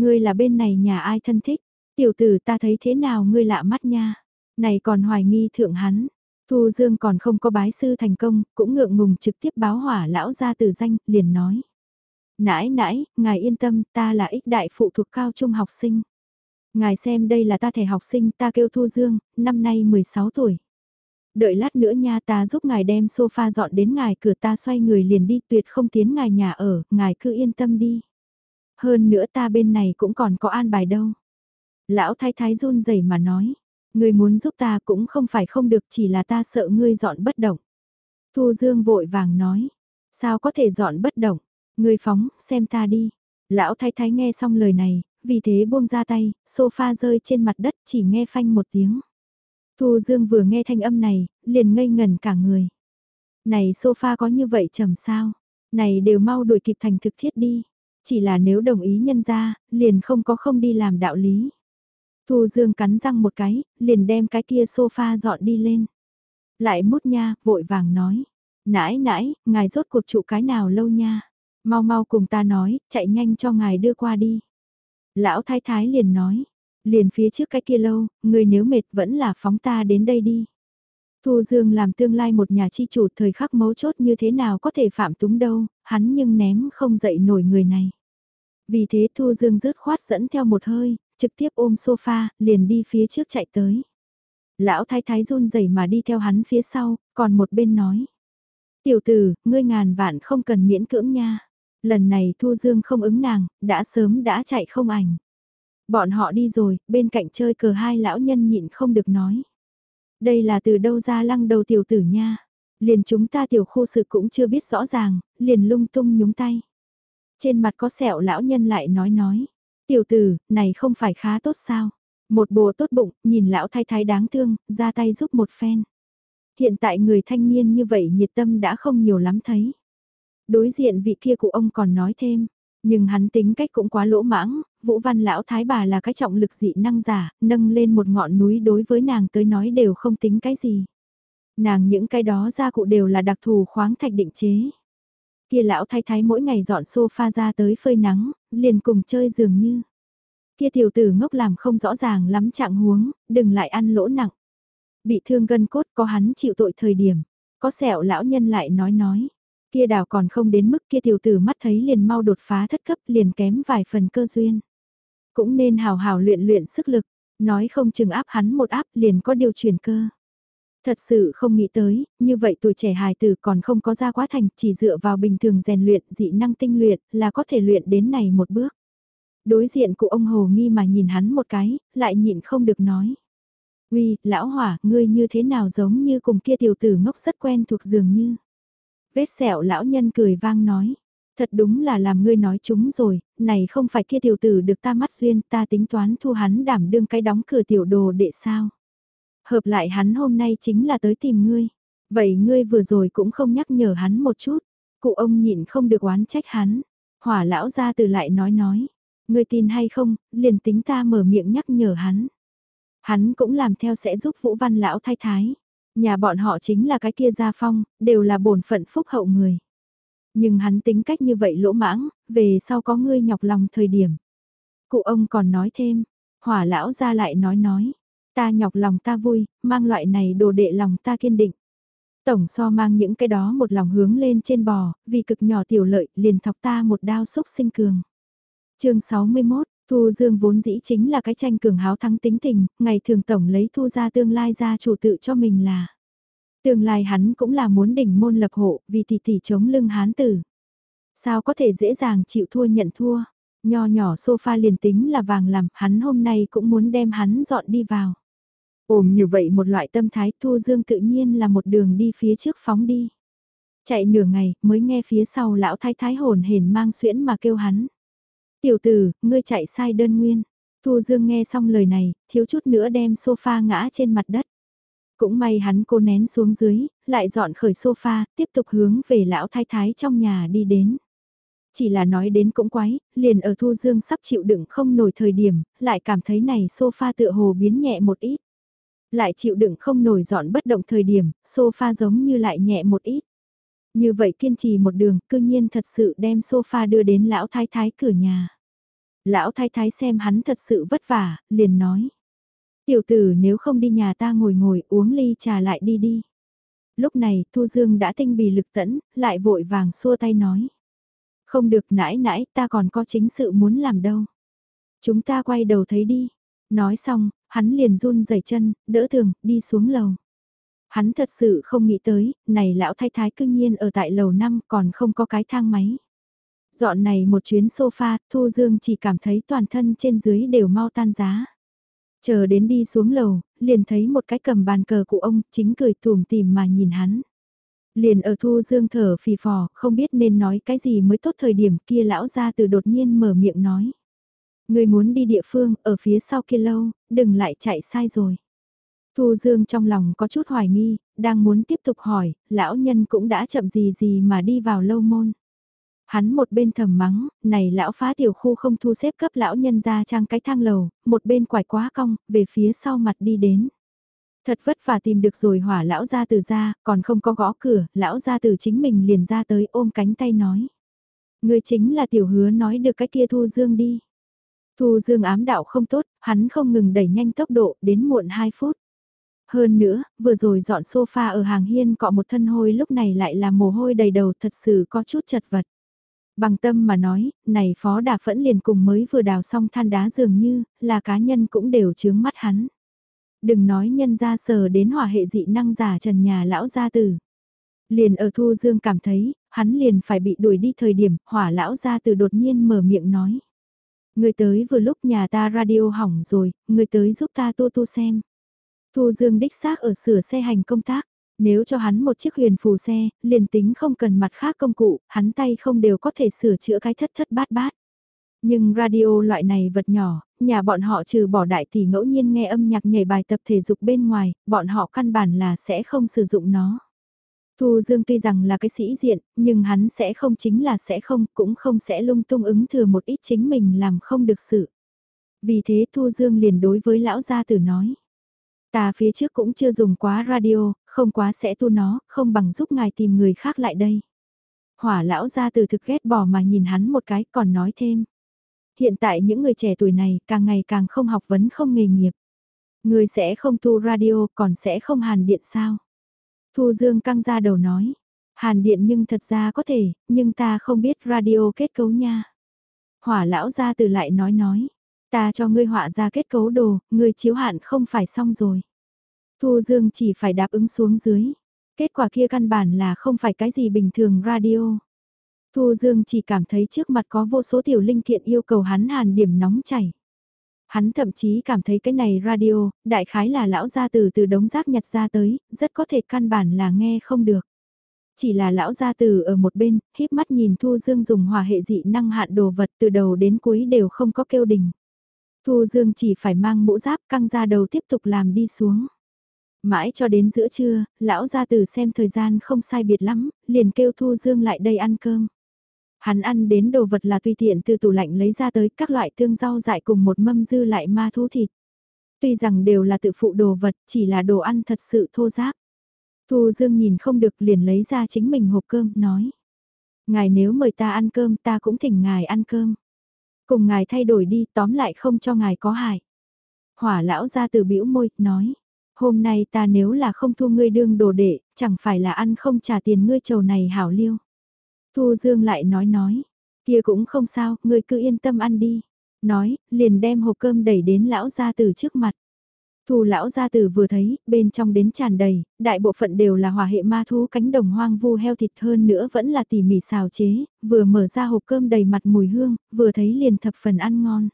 Ngươi là bên này nhà ai thân thích, tiểu tử ta thấy thế nào ngươi lạ mắt nha. Này còn hoài nghi thượng hắn, Thu Dương còn không có bái sư thành công, cũng ngượng ngùng trực tiếp báo hỏa lão ra từ danh, liền nói. Nãi nãi, ngài yên tâm, ta là ích đại phụ thuộc cao trung học sinh. Ngài xem đây là ta thẻ học sinh, ta kêu Thu Dương, năm nay 16 tuổi. Đợi lát nữa nha ta giúp ngài đem sofa dọn đến ngài cửa ta xoay người liền đi tuyệt không tiến ngài nhà ở, ngài cứ yên tâm đi. Hơn nữa ta bên này cũng còn có an bài đâu. Lão thái thái run rẩy mà nói, Ngươi muốn giúp ta cũng không phải không được chỉ là ta sợ ngươi dọn bất động. Thu Dương vội vàng nói, sao có thể dọn bất động, ngươi phóng, xem ta đi. Lão thái thái nghe xong lời này, vì thế buông ra tay, sofa rơi trên mặt đất chỉ nghe phanh một tiếng. Thu Dương vừa nghe thanh âm này, liền ngây ngần cả người. Này sofa có như vậy trầm sao? Này đều mau đuổi kịp thành thực thiết đi. Chỉ là nếu đồng ý nhân ra, liền không có không đi làm đạo lý. Thu Dương cắn răng một cái, liền đem cái kia sofa dọn đi lên. Lại mút nha, vội vàng nói. Nãi nãi, ngài rốt cuộc trụ cái nào lâu nha. Mau mau cùng ta nói, chạy nhanh cho ngài đưa qua đi. Lão thái thái liền nói. Liền phía trước cái kia lâu, người nếu mệt vẫn là phóng ta đến đây đi. Thu Dương làm tương lai một nhà chi chủ thời khắc mấu chốt như thế nào có thể phạm túng đâu, hắn nhưng ném không dậy nổi người này. Vì thế Thu Dương rứt khoát dẫn theo một hơi, trực tiếp ôm sofa, liền đi phía trước chạy tới. Lão thái thái run rẩy mà đi theo hắn phía sau, còn một bên nói. Tiểu tử, ngươi ngàn vạn không cần miễn cưỡng nha. Lần này Thu Dương không ứng nàng, đã sớm đã chạy không ảnh. Bọn họ đi rồi, bên cạnh chơi cờ hai lão nhân nhịn không được nói. Đây là từ đâu ra lăng đầu tiểu tử nha. Liền chúng ta tiểu khu sự cũng chưa biết rõ ràng, liền lung tung nhúng tay. Trên mặt có sẹo lão nhân lại nói nói. Tiểu tử, này không phải khá tốt sao? Một bộ tốt bụng, nhìn lão thái thái đáng thương, ra tay giúp một phen. Hiện tại người thanh niên như vậy nhiệt tâm đã không nhiều lắm thấy. Đối diện vị kia của ông còn nói thêm, nhưng hắn tính cách cũng quá lỗ mãng, Vũ Văn lão thái bà là cái trọng lực dị năng giả, nâng lên một ngọn núi đối với nàng tới nói đều không tính cái gì. Nàng những cái đó ra cụ đều là đặc thù khoáng thạch định chế. Kia lão thái thái mỗi ngày dọn sofa ra tới phơi nắng, liền cùng chơi dường như. Kia tiểu tử ngốc làm không rõ ràng lắm trạng huống, đừng lại ăn lỗ nặng. Bị thương gân cốt có hắn chịu tội thời điểm, có sẹo lão nhân lại nói nói. Kia đào còn không đến mức kia tiểu tử mắt thấy liền mau đột phá thất cấp liền kém vài phần cơ duyên. Cũng nên hào hào luyện luyện sức lực, nói không chừng áp hắn một áp liền có điều chuyển cơ. Thật sự không nghĩ tới, như vậy tuổi trẻ hài tử còn không có ra quá thành, chỉ dựa vào bình thường rèn luyện, dị năng tinh luyện, là có thể luyện đến này một bước. Đối diện của ông Hồ nghi mà nhìn hắn một cái, lại nhịn không được nói. Uy, lão hỏa, ngươi như thế nào giống như cùng kia tiểu tử ngốc rất quen thuộc dường như. Vết sẹo lão nhân cười vang nói. Thật đúng là làm ngươi nói chúng rồi, này không phải kia tiểu tử được ta mắt duyên ta tính toán thu hắn đảm đương cái đóng cửa tiểu đồ đệ sao. Hợp lại hắn hôm nay chính là tới tìm ngươi. Vậy ngươi vừa rồi cũng không nhắc nhở hắn một chút. Cụ ông nhịn không được oán trách hắn. Hỏa lão ra từ lại nói nói. Ngươi tin hay không, liền tính ta mở miệng nhắc nhở hắn. Hắn cũng làm theo sẽ giúp Vũ Văn lão thay thái. Nhà bọn họ chính là cái kia gia phong, đều là bổn phận phúc hậu người. Nhưng hắn tính cách như vậy lỗ mãng, về sau có ngươi nhọc lòng thời điểm. Cụ ông còn nói thêm, hỏa lão ra lại nói nói, ta nhọc lòng ta vui, mang loại này đồ đệ lòng ta kiên định. Tổng so mang những cái đó một lòng hướng lên trên bò, vì cực nhỏ tiểu lợi liền thọc ta một đao xúc sinh cường. chương 61, Thu Dương vốn dĩ chính là cái tranh cường háo thắng tính tình, ngày thường tổng lấy thu ra tương lai ra chủ tự cho mình là. Tương lai hắn cũng là muốn đỉnh môn lập hộ, vì tỷ tỷ chống lưng hán tử. Sao có thể dễ dàng chịu thua nhận thua, nho nhỏ sofa liền tính là vàng làm, hắn hôm nay cũng muốn đem hắn dọn đi vào. Ôm như vậy một loại tâm thái Thu Dương tự nhiên là một đường đi phía trước phóng đi. Chạy nửa ngày mới nghe phía sau lão thái thái hồn hển mang xuyễn mà kêu hắn. Tiểu tử, ngươi chạy sai đơn nguyên. Thu Dương nghe xong lời này, thiếu chút nữa đem sofa ngã trên mặt đất. Cũng may hắn cô nén xuống dưới, lại dọn khởi sofa, tiếp tục hướng về lão thái thái trong nhà đi đến. Chỉ là nói đến cũng quái, liền ở Thu Dương sắp chịu đựng không nổi thời điểm, lại cảm thấy này sofa tựa hồ biến nhẹ một ít. Lại chịu đựng không nổi dọn bất động thời điểm, sofa giống như lại nhẹ một ít. Như vậy kiên trì một đường, cư nhiên thật sự đem sofa đưa đến lão thái thái cửa nhà. Lão thái thái xem hắn thật sự vất vả, liền nói. Tiểu tử nếu không đi nhà ta ngồi ngồi uống ly trà lại đi đi. Lúc này Thu Dương đã tinh bì lực tẫn, lại vội vàng xua tay nói. Không được nãi nãi ta còn có chính sự muốn làm đâu. Chúng ta quay đầu thấy đi. Nói xong, hắn liền run rẩy chân, đỡ thường, đi xuống lầu. Hắn thật sự không nghĩ tới, này lão thái thái cương nhiên ở tại lầu năm còn không có cái thang máy. Dọn này một chuyến sofa, Thu Dương chỉ cảm thấy toàn thân trên dưới đều mau tan giá. Chờ đến đi xuống lầu, liền thấy một cái cầm bàn cờ của ông, chính cười tùm tìm mà nhìn hắn. Liền ở Thu Dương thở phì phò, không biết nên nói cái gì mới tốt thời điểm kia lão ra từ đột nhiên mở miệng nói. Người muốn đi địa phương, ở phía sau kia lâu, đừng lại chạy sai rồi. Thu Dương trong lòng có chút hoài nghi, đang muốn tiếp tục hỏi, lão nhân cũng đã chậm gì gì mà đi vào lâu môn. Hắn một bên thầm mắng, này lão phá tiểu khu không thu xếp cấp lão nhân ra trang cái thang lầu, một bên quải quá cong, về phía sau mặt đi đến. Thật vất vả tìm được rồi hỏa lão ra từ ra, còn không có gõ cửa, lão ra từ chính mình liền ra tới ôm cánh tay nói. Người chính là tiểu hứa nói được cái kia Thu Dương đi. Thu Dương ám đạo không tốt, hắn không ngừng đẩy nhanh tốc độ, đến muộn 2 phút. Hơn nữa, vừa rồi dọn sofa ở hàng hiên cọ một thân hôi lúc này lại là mồ hôi đầy đầu thật sự có chút chật vật. Bằng tâm mà nói, này phó đà phẫn liền cùng mới vừa đào xong than đá dường như, là cá nhân cũng đều chướng mắt hắn. Đừng nói nhân ra sờ đến hỏa hệ dị năng giả trần nhà lão gia tử. Liền ở Thu Dương cảm thấy, hắn liền phải bị đuổi đi thời điểm, hỏa lão gia tử đột nhiên mở miệng nói. Người tới vừa lúc nhà ta radio hỏng rồi, người tới giúp ta tu tu xem. Thu Dương đích xác ở sửa xe hành công tác. Nếu cho hắn một chiếc huyền phù xe, liền tính không cần mặt khác công cụ, hắn tay không đều có thể sửa chữa cái thất thất bát bát. Nhưng radio loại này vật nhỏ, nhà bọn họ trừ bỏ đại tỷ ngẫu nhiên nghe âm nhạc nhảy bài tập thể dục bên ngoài, bọn họ căn bản là sẽ không sử dụng nó. Thu Dương tuy rằng là cái sĩ diện, nhưng hắn sẽ không chính là sẽ không, cũng không sẽ lung tung ứng thừa một ít chính mình làm không được sự. Vì thế Thu Dương liền đối với lão gia tử nói. Ta phía trước cũng chưa dùng quá radio, không quá sẽ tu nó, không bằng giúp ngài tìm người khác lại đây. Hỏa lão gia từ thực ghét bỏ mà nhìn hắn một cái còn nói thêm. Hiện tại những người trẻ tuổi này càng ngày càng không học vấn không nghề nghiệp. Người sẽ không tu radio còn sẽ không hàn điện sao. Thu Dương căng ra đầu nói. Hàn điện nhưng thật ra có thể, nhưng ta không biết radio kết cấu nha. Hỏa lão gia từ lại nói nói. Ta cho ngươi họa ra kết cấu đồ, ngươi chiếu hạn không phải xong rồi. Thu Dương chỉ phải đáp ứng xuống dưới. Kết quả kia căn bản là không phải cái gì bình thường radio. Thu Dương chỉ cảm thấy trước mặt có vô số tiểu linh kiện yêu cầu hắn hàn điểm nóng chảy. Hắn thậm chí cảm thấy cái này radio, đại khái là lão gia từ từ đống rác nhặt ra tới, rất có thể căn bản là nghe không được. Chỉ là lão gia tử ở một bên, híp mắt nhìn Thu Dương dùng hòa hệ dị năng hạn đồ vật từ đầu đến cuối đều không có kêu đình. Thu Dương chỉ phải mang mũ giáp căng ra đầu tiếp tục làm đi xuống. Mãi cho đến giữa trưa, lão gia tử xem thời gian không sai biệt lắm, liền kêu Thu Dương lại đây ăn cơm. Hắn ăn đến đồ vật là tùy tiện từ tủ lạnh lấy ra tới các loại tương rau dại cùng một mâm dư lại ma thú thịt. Tuy rằng đều là tự phụ đồ vật, chỉ là đồ ăn thật sự thô giáp. Thu Dương nhìn không được liền lấy ra chính mình hộp cơm, nói. Ngài nếu mời ta ăn cơm ta cũng thỉnh ngài ăn cơm. Cùng ngài thay đổi đi tóm lại không cho ngài có hại. Hỏa lão ra từ bĩu môi, nói. Hôm nay ta nếu là không thu ngươi đương đồ đệ, chẳng phải là ăn không trả tiền ngươi trầu này hảo liêu. Thu Dương lại nói nói, kia cũng không sao, ngươi cứ yên tâm ăn đi. Nói, liền đem hộp cơm đẩy đến lão gia tử trước mặt. Thu lão gia tử vừa thấy, bên trong đến tràn đầy, đại bộ phận đều là hỏa hệ ma thú cánh đồng hoang vu heo thịt hơn nữa vẫn là tỉ mỉ xào chế, vừa mở ra hộp cơm đầy mặt mùi hương, vừa thấy liền thập phần ăn ngon.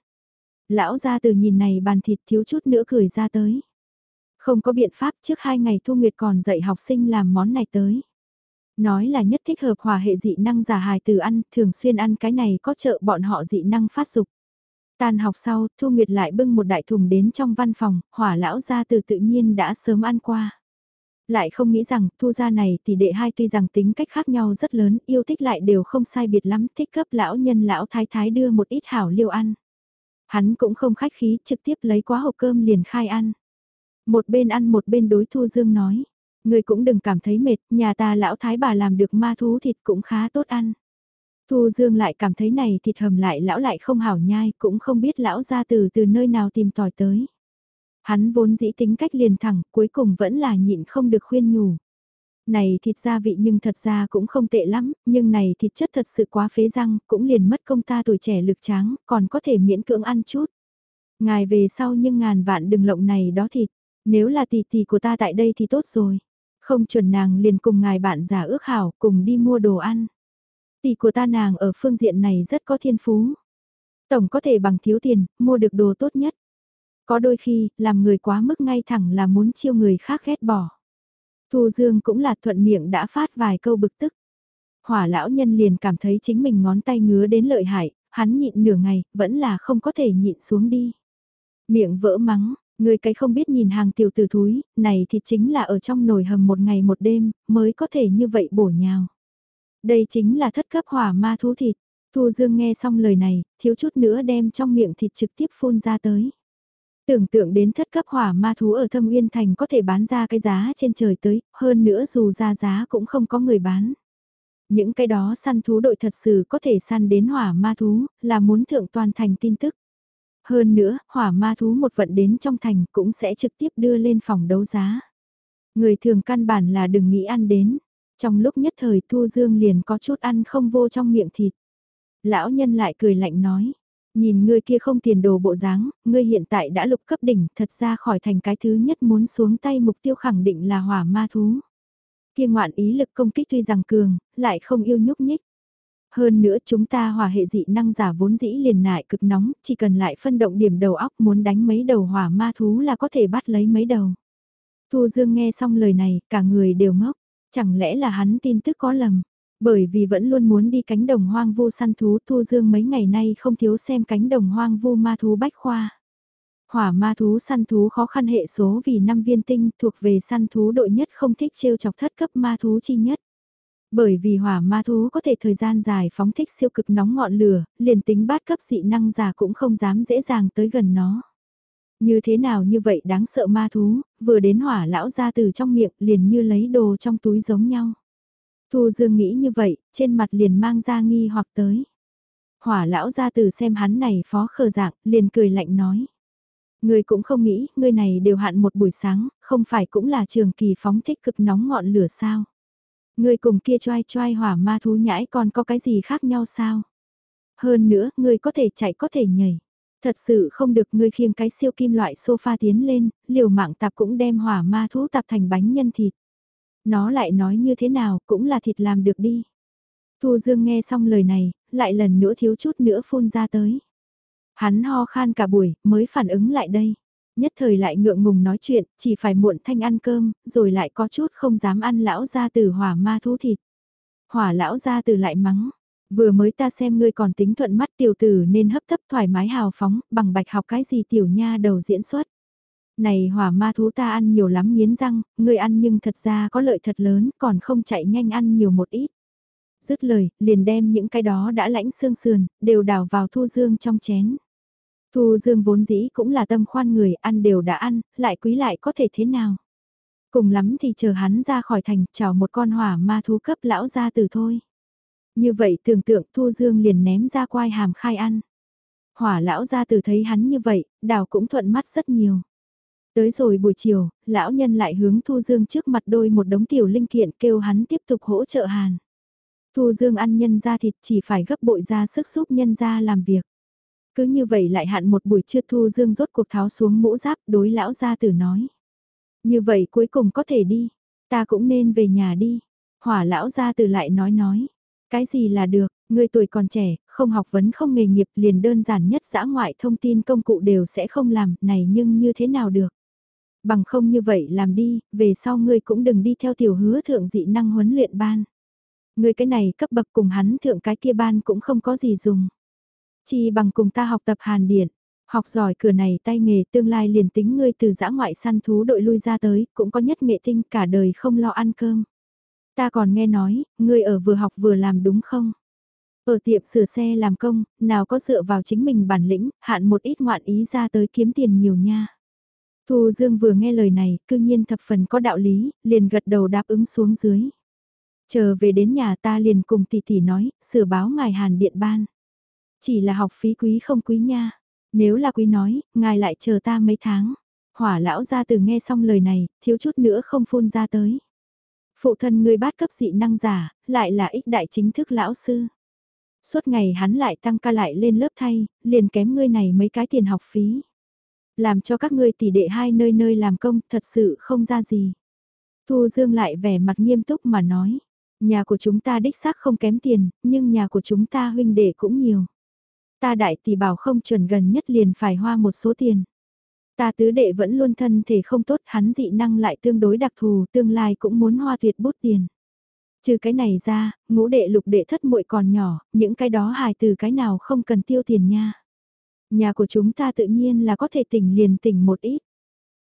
Lão gia tử nhìn này bàn thịt thiếu chút nữa cười ra tới. Không có biện pháp trước hai ngày Thu Nguyệt còn dạy học sinh làm món này tới. Nói là nhất thích hợp hòa hệ dị năng giả hài từ ăn, thường xuyên ăn cái này có trợ bọn họ dị năng phát dục. Tan học sau, Thu Nguyệt lại bưng một đại thùng đến trong văn phòng, hỏa lão gia từ tự nhiên đã sớm ăn qua. Lại không nghĩ rằng, thu gia này thì đệ hai tuy rằng tính cách khác nhau rất lớn, yêu thích lại đều không sai biệt lắm, thích cấp lão nhân lão thái thái đưa một ít hảo liêu ăn. Hắn cũng không khách khí, trực tiếp lấy quá hộp cơm liền khai ăn. Một bên ăn một bên đối Thu Dương nói, người cũng đừng cảm thấy mệt, nhà ta lão thái bà làm được ma thú thịt cũng khá tốt ăn. Thu Dương lại cảm thấy này thịt hầm lại lão lại không hảo nhai, cũng không biết lão ra từ từ nơi nào tìm tòi tới. Hắn vốn dĩ tính cách liền thẳng, cuối cùng vẫn là nhịn không được khuyên nhủ. Này thịt gia vị nhưng thật ra cũng không tệ lắm, nhưng này thịt chất thật sự quá phế răng, cũng liền mất công ta tuổi trẻ lực tráng, còn có thể miễn cưỡng ăn chút. Ngài về sau nhưng ngàn vạn đừng lộng này đó thịt, nếu là tỷ tỷ của ta tại đây thì tốt rồi. Không chuẩn nàng liền cùng ngài bạn giả ước hảo cùng đi mua đồ ăn. Tỷ của ta nàng ở phương diện này rất có thiên phú. Tổng có thể bằng thiếu tiền, mua được đồ tốt nhất. Có đôi khi, làm người quá mức ngay thẳng là muốn chiêu người khác ghét bỏ. Thu Dương cũng là thuận miệng đã phát vài câu bực tức. Hỏa lão nhân liền cảm thấy chính mình ngón tay ngứa đến lợi hại, hắn nhịn nửa ngày, vẫn là không có thể nhịn xuống đi. Miệng vỡ mắng, người cái không biết nhìn hàng tiểu tử thúi, này thì chính là ở trong nồi hầm một ngày một đêm, mới có thể như vậy bổ nhào. Đây chính là thất cấp hỏa ma thú thịt. Thu Dương nghe xong lời này, thiếu chút nữa đem trong miệng thịt trực tiếp phun ra tới. Tưởng tượng đến thất cấp hỏa ma thú ở thâm uyên thành có thể bán ra cái giá trên trời tới, hơn nữa dù ra giá cũng không có người bán. Những cái đó săn thú đội thật sự có thể săn đến hỏa ma thú, là muốn thượng toàn thành tin tức. Hơn nữa, hỏa ma thú một vận đến trong thành cũng sẽ trực tiếp đưa lên phòng đấu giá. Người thường căn bản là đừng nghĩ ăn đến. Trong lúc nhất thời Thu Dương liền có chút ăn không vô trong miệng thịt. Lão nhân lại cười lạnh nói, nhìn ngươi kia không tiền đồ bộ dáng, ngươi hiện tại đã lục cấp đỉnh, thật ra khỏi thành cái thứ nhất muốn xuống tay mục tiêu khẳng định là hỏa ma thú. Kia ngoạn ý lực công kích tuy rằng cường, lại không yêu nhúc nhích. Hơn nữa chúng ta hỏa hệ dị năng giả vốn dĩ liền nại cực nóng, chỉ cần lại phân động điểm đầu óc muốn đánh mấy đầu hỏa ma thú là có thể bắt lấy mấy đầu. Thu Dương nghe xong lời này, cả người đều ngốc. Chẳng lẽ là hắn tin tức có lầm? Bởi vì vẫn luôn muốn đi cánh đồng hoang vu săn thú Thu Dương mấy ngày nay không thiếu xem cánh đồng hoang vu ma thú bách khoa. Hỏa ma thú săn thú khó khăn hệ số vì năm viên tinh thuộc về săn thú đội nhất không thích trêu chọc thất cấp ma thú chi nhất. Bởi vì hỏa ma thú có thể thời gian dài phóng thích siêu cực nóng ngọn lửa, liền tính bát cấp dị năng giả cũng không dám dễ dàng tới gần nó. Như thế nào như vậy đáng sợ ma thú, vừa đến hỏa lão ra từ trong miệng liền như lấy đồ trong túi giống nhau. Thu Dương nghĩ như vậy, trên mặt liền mang ra nghi hoặc tới. Hỏa lão ra từ xem hắn này phó khờ dạng, liền cười lạnh nói. Người cũng không nghĩ, người này đều hạn một buổi sáng, không phải cũng là trường kỳ phóng thích cực nóng ngọn lửa sao. Người cùng kia choai choai hỏa ma thú nhãi còn có cái gì khác nhau sao? Hơn nữa, người có thể chạy có thể nhảy. Thật sự không được ngươi khiêng cái siêu kim loại sofa tiến lên, liều mạng tạp cũng đem hỏa ma thú tạp thành bánh nhân thịt. Nó lại nói như thế nào cũng là thịt làm được đi. Thu Dương nghe xong lời này, lại lần nữa thiếu chút nữa phun ra tới. Hắn ho khan cả buổi, mới phản ứng lại đây. Nhất thời lại ngượng ngùng nói chuyện, chỉ phải muộn thanh ăn cơm, rồi lại có chút không dám ăn lão ra từ hỏa ma thú thịt. Hỏa lão ra từ lại mắng, vừa mới ta xem ngươi còn tính thuận mắt tiểu tử nên hấp tấp thoải mái hào phóng, bằng bạch học cái gì tiểu nha đầu diễn xuất. Này hỏa ma thú ta ăn nhiều lắm nghiến răng, ngươi ăn nhưng thật ra có lợi thật lớn, còn không chạy nhanh ăn nhiều một ít. Dứt lời, liền đem những cái đó đã lãnh xương sườn, đều đào vào thu dương trong chén. Thu dương vốn dĩ cũng là tâm khoan người, ăn đều đã ăn, lại quý lại có thể thế nào. Cùng lắm thì chờ hắn ra khỏi thành, chào một con hỏa ma thú cấp lão ra từ thôi. Như vậy tưởng tượng Thu Dương liền ném ra quai hàm khai ăn. Hỏa lão ra từ thấy hắn như vậy, đào cũng thuận mắt rất nhiều. Tới rồi buổi chiều, lão nhân lại hướng Thu Dương trước mặt đôi một đống tiểu linh kiện kêu hắn tiếp tục hỗ trợ hàn. Thu Dương ăn nhân ra thịt chỉ phải gấp bội ra sức giúp nhân ra làm việc. Cứ như vậy lại hạn một buổi trưa Thu Dương rốt cuộc tháo xuống mũ giáp đối lão gia tử nói. Như vậy cuối cùng có thể đi, ta cũng nên về nhà đi. Hỏa lão gia tử lại nói nói, cái gì là được, người tuổi còn trẻ, không học vấn không nghề nghiệp liền đơn giản nhất giã ngoại thông tin công cụ đều sẽ không làm, này nhưng như thế nào được. Bằng không như vậy làm đi, về sau ngươi cũng đừng đi theo tiểu hứa thượng dị năng huấn luyện ban. Ngươi cái này cấp bậc cùng hắn thượng cái kia ban cũng không có gì dùng. Chỉ bằng cùng ta học tập hàn điện, học giỏi cửa này tay nghề tương lai liền tính ngươi từ giã ngoại săn thú đội lui ra tới, cũng có nhất nghệ tinh cả đời không lo ăn cơm. Ta còn nghe nói, ngươi ở vừa học vừa làm đúng không? Ở tiệm sửa xe làm công, nào có dựa vào chính mình bản lĩnh, hạn một ít ngoạn ý ra tới kiếm tiền nhiều nha. Thu Dương vừa nghe lời này, cư nhiên thập phần có đạo lý, liền gật đầu đáp ứng xuống dưới. Chờ về đến nhà ta liền cùng tỷ tỷ nói, sửa báo ngài hàn điện ban. Chỉ là học phí quý không quý nha. Nếu là quý nói, ngài lại chờ ta mấy tháng. Hỏa lão ra từ nghe xong lời này, thiếu chút nữa không phun ra tới. Phụ thân người bát cấp dị năng giả, lại là ích đại chính thức lão sư. Suốt ngày hắn lại tăng ca lại lên lớp thay, liền kém ngươi này mấy cái tiền học phí. Làm cho các ngươi tỷ đệ hai nơi nơi làm công thật sự không ra gì. Thu Dương lại vẻ mặt nghiêm túc mà nói. Nhà của chúng ta đích xác không kém tiền, nhưng nhà của chúng ta huynh đệ cũng nhiều. Ta đại tỷ bảo không chuẩn gần nhất liền phải hoa một số tiền. Ta tứ đệ vẫn luôn thân thể không tốt, hắn dị năng lại tương đối đặc thù, tương lai cũng muốn hoa tuyệt bút tiền. Trừ cái này ra, ngũ đệ lục đệ thất muội còn nhỏ, những cái đó hài từ cái nào không cần tiêu tiền nha. Nhà của chúng ta tự nhiên là có thể tỉnh liền tỉnh một ít.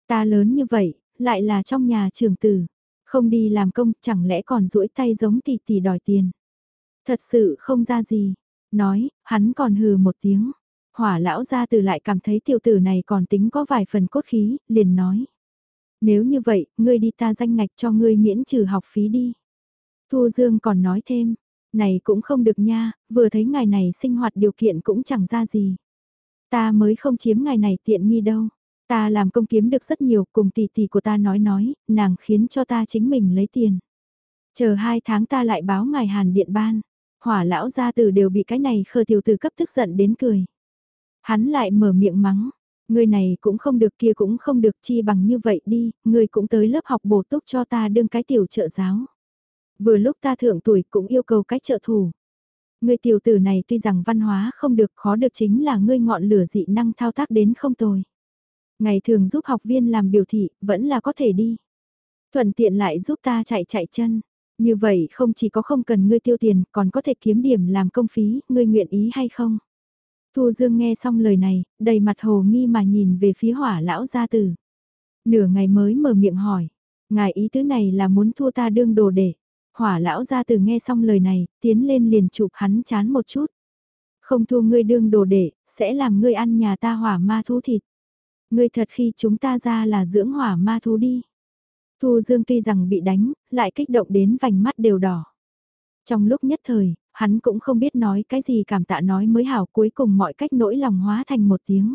Ta lớn như vậy, lại là trong nhà trường tử. Không đi làm công, chẳng lẽ còn duỗi tay giống tỷ tỷ đòi tiền. Thật sự không ra gì. Nói, hắn còn hừ một tiếng. Hỏa lão ra từ lại cảm thấy tiểu tử này còn tính có vài phần cốt khí, liền nói. Nếu như vậy, ngươi đi ta danh ngạch cho ngươi miễn trừ học phí đi. Thu Dương còn nói thêm, này cũng không được nha, vừa thấy ngài này sinh hoạt điều kiện cũng chẳng ra gì. Ta mới không chiếm ngài này tiện nghi đâu. Ta làm công kiếm được rất nhiều, cùng tỷ tỷ của ta nói nói, nàng khiến cho ta chính mình lấy tiền. Chờ hai tháng ta lại báo ngài hàn điện ban. Hỏa lão gia tử đều bị cái này khờ tiểu tử cấp tức giận đến cười. Hắn lại mở miệng mắng, người này cũng không được kia cũng không được chi bằng như vậy đi, người cũng tới lớp học bổ túc cho ta đương cái tiểu trợ giáo. Vừa lúc ta thượng tuổi cũng yêu cầu cái trợ thủ. Người tiểu tử này tuy rằng văn hóa không được khó được chính là ngươi ngọn lửa dị năng thao tác đến không tồi. Ngày thường giúp học viên làm biểu thị, vẫn là có thể đi. Thuận tiện lại giúp ta chạy chạy chân. Như vậy không chỉ có không cần ngươi tiêu tiền, còn có thể kiếm điểm làm công phí, ngươi nguyện ý hay không? Thu Dương nghe xong lời này, đầy mặt hồ nghi mà nhìn về phía hỏa lão gia tử. Nửa ngày mới mở miệng hỏi, ngài ý tứ này là muốn thua ta đương đồ để. Hỏa lão gia tử nghe xong lời này, tiến lên liền chụp hắn chán một chút. Không thua ngươi đương đồ để, sẽ làm ngươi ăn nhà ta hỏa ma thú thịt. Ngươi thật khi chúng ta ra là dưỡng hỏa ma thú đi. Thu Dương tuy rằng bị đánh, lại kích động đến vành mắt đều đỏ. Trong lúc nhất thời, hắn cũng không biết nói cái gì cảm tạ nói mới hảo cuối cùng mọi cách nỗi lòng hóa thành một tiếng.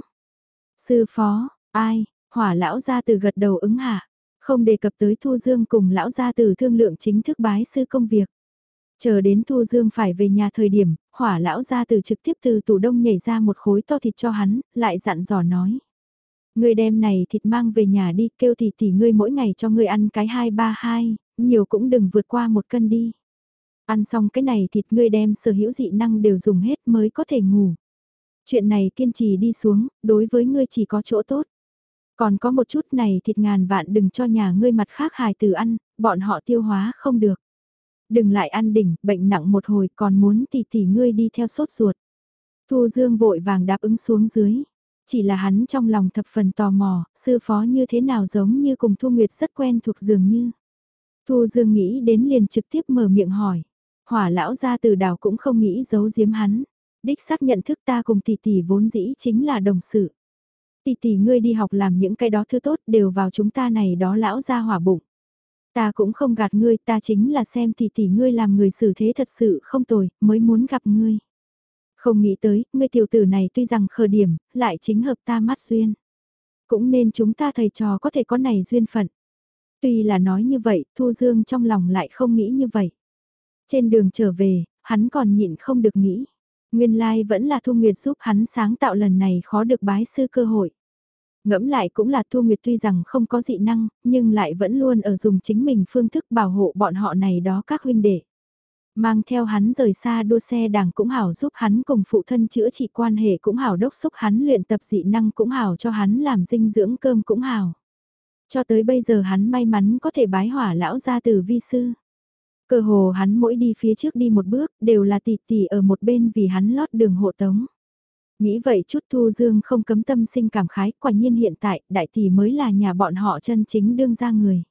Sư phó, ai, hỏa lão gia từ gật đầu ứng hạ, không đề cập tới Thu Dương cùng lão gia từ thương lượng chính thức bái sư công việc. Chờ đến Thu Dương phải về nhà thời điểm, hỏa lão gia từ trực tiếp từ tủ đông nhảy ra một khối to thịt cho hắn, lại dặn dò nói. người đem này thịt mang về nhà đi, kêu thịt tỷ ngươi mỗi ngày cho ngươi ăn cái 232, nhiều cũng đừng vượt qua một cân đi. Ăn xong cái này thịt ngươi đem sở hữu dị năng đều dùng hết mới có thể ngủ. Chuyện này kiên trì đi xuống, đối với ngươi chỉ có chỗ tốt. Còn có một chút này thịt ngàn vạn đừng cho nhà ngươi mặt khác hài từ ăn, bọn họ tiêu hóa không được. Đừng lại ăn đỉnh, bệnh nặng một hồi còn muốn tỷ tỷ ngươi đi theo sốt ruột. Thu Dương vội vàng đáp ứng xuống dưới. Chỉ là hắn trong lòng thập phần tò mò, sư phó như thế nào giống như cùng Thu Nguyệt rất quen thuộc dường như. Thu Dương nghĩ đến liền trực tiếp mở miệng hỏi. Hỏa lão gia từ đảo cũng không nghĩ giấu giếm hắn. Đích xác nhận thức ta cùng tỷ tỷ vốn dĩ chính là đồng sự. Tỷ tỷ ngươi đi học làm những cái đó thứ tốt đều vào chúng ta này đó lão gia hỏa bụng. Ta cũng không gạt ngươi, ta chính là xem tỷ tỷ ngươi làm người xử thế thật sự không tồi, mới muốn gặp ngươi. Không nghĩ tới, ngươi tiểu tử này tuy rằng khờ điểm, lại chính hợp ta mắt duyên. Cũng nên chúng ta thầy trò có thể có này duyên phận. Tuy là nói như vậy, Thu Dương trong lòng lại không nghĩ như vậy. Trên đường trở về, hắn còn nhịn không được nghĩ. Nguyên lai like vẫn là Thu Nguyệt giúp hắn sáng tạo lần này khó được bái sư cơ hội. Ngẫm lại cũng là Thu Nguyệt tuy rằng không có dị năng, nhưng lại vẫn luôn ở dùng chính mình phương thức bảo hộ bọn họ này đó các huynh đệ. Mang theo hắn rời xa đua xe đảng cũng hảo giúp hắn cùng phụ thân chữa trị quan hệ cũng hảo đốc xúc hắn luyện tập dị năng cũng hảo cho hắn làm dinh dưỡng cơm cũng hảo. Cho tới bây giờ hắn may mắn có thể bái hỏa lão ra từ vi sư. Cơ hồ hắn mỗi đi phía trước đi một bước đều là tỷ tỷ ở một bên vì hắn lót đường hộ tống. Nghĩ vậy chút Thu Dương không cấm tâm sinh cảm khái, quả nhiên hiện tại đại tỷ mới là nhà bọn họ chân chính đương ra người.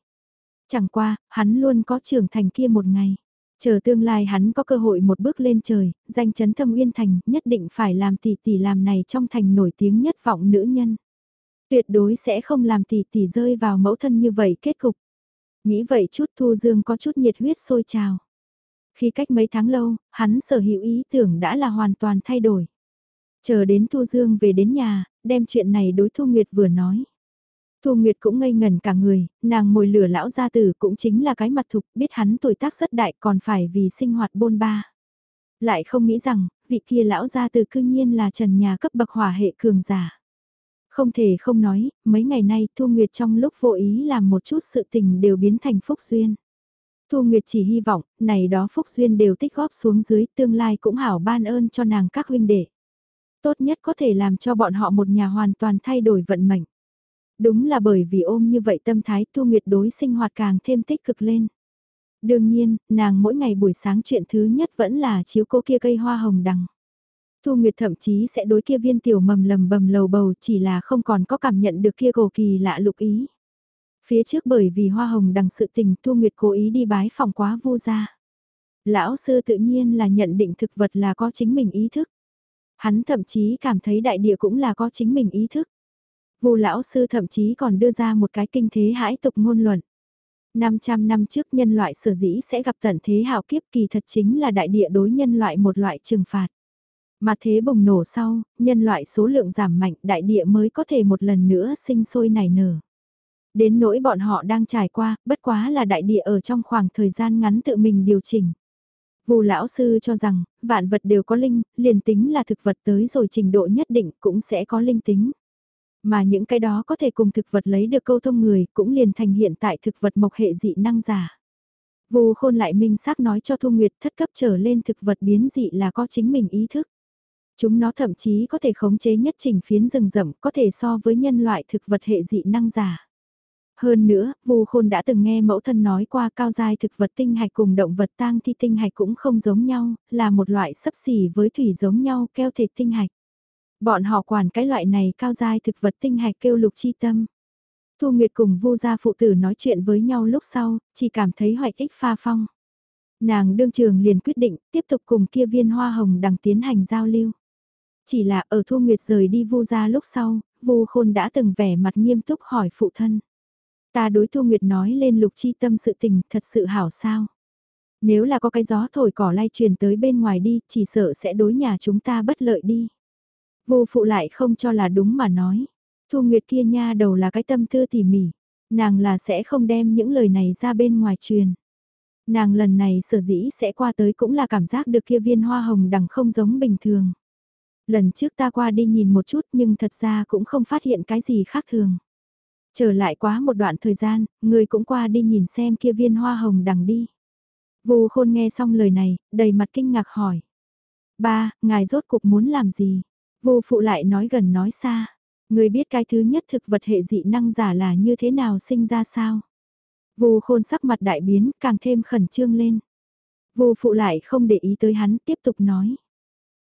Chẳng qua, hắn luôn có trưởng thành kia một ngày. Chờ tương lai hắn có cơ hội một bước lên trời, danh chấn thâm uyên thành, nhất định phải làm tỷ tỷ làm này trong thành nổi tiếng nhất vọng nữ nhân. Tuyệt đối sẽ không làm tỷ tỷ rơi vào mẫu thân như vậy kết cục. Nghĩ vậy chút Thu Dương có chút nhiệt huyết sôi trào. Khi cách mấy tháng lâu, hắn sở hữu ý tưởng đã là hoàn toàn thay đổi. Chờ đến Thu Dương về đến nhà, đem chuyện này đối Thu Nguyệt vừa nói. Thu Nguyệt cũng ngây ngần cả người, nàng mồi lửa lão gia tử cũng chính là cái mặt thục biết hắn tuổi tác rất đại còn phải vì sinh hoạt bôn ba. Lại không nghĩ rằng, vị kia lão gia tử cư nhiên là trần nhà cấp bậc hỏa hệ cường giả. Không thể không nói, mấy ngày nay Thu Nguyệt trong lúc vô ý làm một chút sự tình đều biến thành phúc duyên. Thu Nguyệt chỉ hy vọng, này đó phúc duyên đều tích góp xuống dưới tương lai cũng hảo ban ơn cho nàng các huynh đệ. Tốt nhất có thể làm cho bọn họ một nhà hoàn toàn thay đổi vận mệnh. Đúng là bởi vì ôm như vậy tâm thái Thu Nguyệt đối sinh hoạt càng thêm tích cực lên. Đương nhiên, nàng mỗi ngày buổi sáng chuyện thứ nhất vẫn là chiếu cô kia cây hoa hồng đằng. Thu Nguyệt thậm chí sẽ đối kia viên tiểu mầm lầm bầm lầu bầu, chỉ là không còn có cảm nhận được kia cổ kỳ lạ lục ý. Phía trước bởi vì hoa hồng đằng sự tình, Thu Nguyệt cố ý đi bái phòng quá vô ra. Lão sư tự nhiên là nhận định thực vật là có chính mình ý thức. Hắn thậm chí cảm thấy đại địa cũng là có chính mình ý thức. Vô lão sư thậm chí còn đưa ra một cái kinh thế hãi tục ngôn luận. 500 năm trước nhân loại sở dĩ sẽ gặp tận thế hào kiếp kỳ thật chính là đại địa đối nhân loại một loại trừng phạt. Mà thế bùng nổ sau, nhân loại số lượng giảm mạnh đại địa mới có thể một lần nữa sinh sôi nảy nở. Đến nỗi bọn họ đang trải qua, bất quá là đại địa ở trong khoảng thời gian ngắn tự mình điều chỉnh. Vù lão sư cho rằng, vạn vật đều có linh, liền tính là thực vật tới rồi trình độ nhất định cũng sẽ có linh tính. Mà những cái đó có thể cùng thực vật lấy được câu thông người cũng liền thành hiện tại thực vật mộc hệ dị năng giả. Vù khôn lại minh xác nói cho Thu Nguyệt thất cấp trở lên thực vật biến dị là có chính mình ý thức. Chúng nó thậm chí có thể khống chế nhất trình phiến rừng rậm có thể so với nhân loại thực vật hệ dị năng giả. Hơn nữa, Vu Khôn đã từng nghe mẫu thân nói qua cao giai thực vật tinh hạch cùng động vật tang thi tinh hạch cũng không giống nhau, là một loại sấp xỉ với thủy giống nhau keo thịt tinh hạch. Bọn họ quản cái loại này cao giai thực vật tinh hạch kêu lục chi tâm. Thu Nguyệt cùng Vu gia phụ tử nói chuyện với nhau lúc sau, chỉ cảm thấy hoạch ích pha phong. Nàng đương trường liền quyết định tiếp tục cùng kia viên hoa hồng đằng tiến hành giao lưu. Chỉ là ở Thu Nguyệt rời đi Vu gia lúc sau, Vu Khôn đã từng vẻ mặt nghiêm túc hỏi phụ thân. Ta đối Thu Nguyệt nói lên lục chi tâm sự tình thật sự hảo sao. Nếu là có cái gió thổi cỏ lay truyền tới bên ngoài đi, chỉ sợ sẽ đối nhà chúng ta bất lợi đi. Vô phụ lại không cho là đúng mà nói. Thu Nguyệt kia nha đầu là cái tâm tư tỉ mỉ. Nàng là sẽ không đem những lời này ra bên ngoài truyền. Nàng lần này sở dĩ sẽ qua tới cũng là cảm giác được kia viên hoa hồng đằng không giống bình thường. Lần trước ta qua đi nhìn một chút nhưng thật ra cũng không phát hiện cái gì khác thường. Trở lại quá một đoạn thời gian, người cũng qua đi nhìn xem kia viên hoa hồng đằng đi. Vù khôn nghe xong lời này, đầy mặt kinh ngạc hỏi. Ba, ngài rốt cuộc muốn làm gì? Vô phụ lại nói gần nói xa. Người biết cái thứ nhất thực vật hệ dị năng giả là như thế nào sinh ra sao? Vô khôn sắc mặt đại biến, càng thêm khẩn trương lên. Vô phụ lại không để ý tới hắn, tiếp tục nói.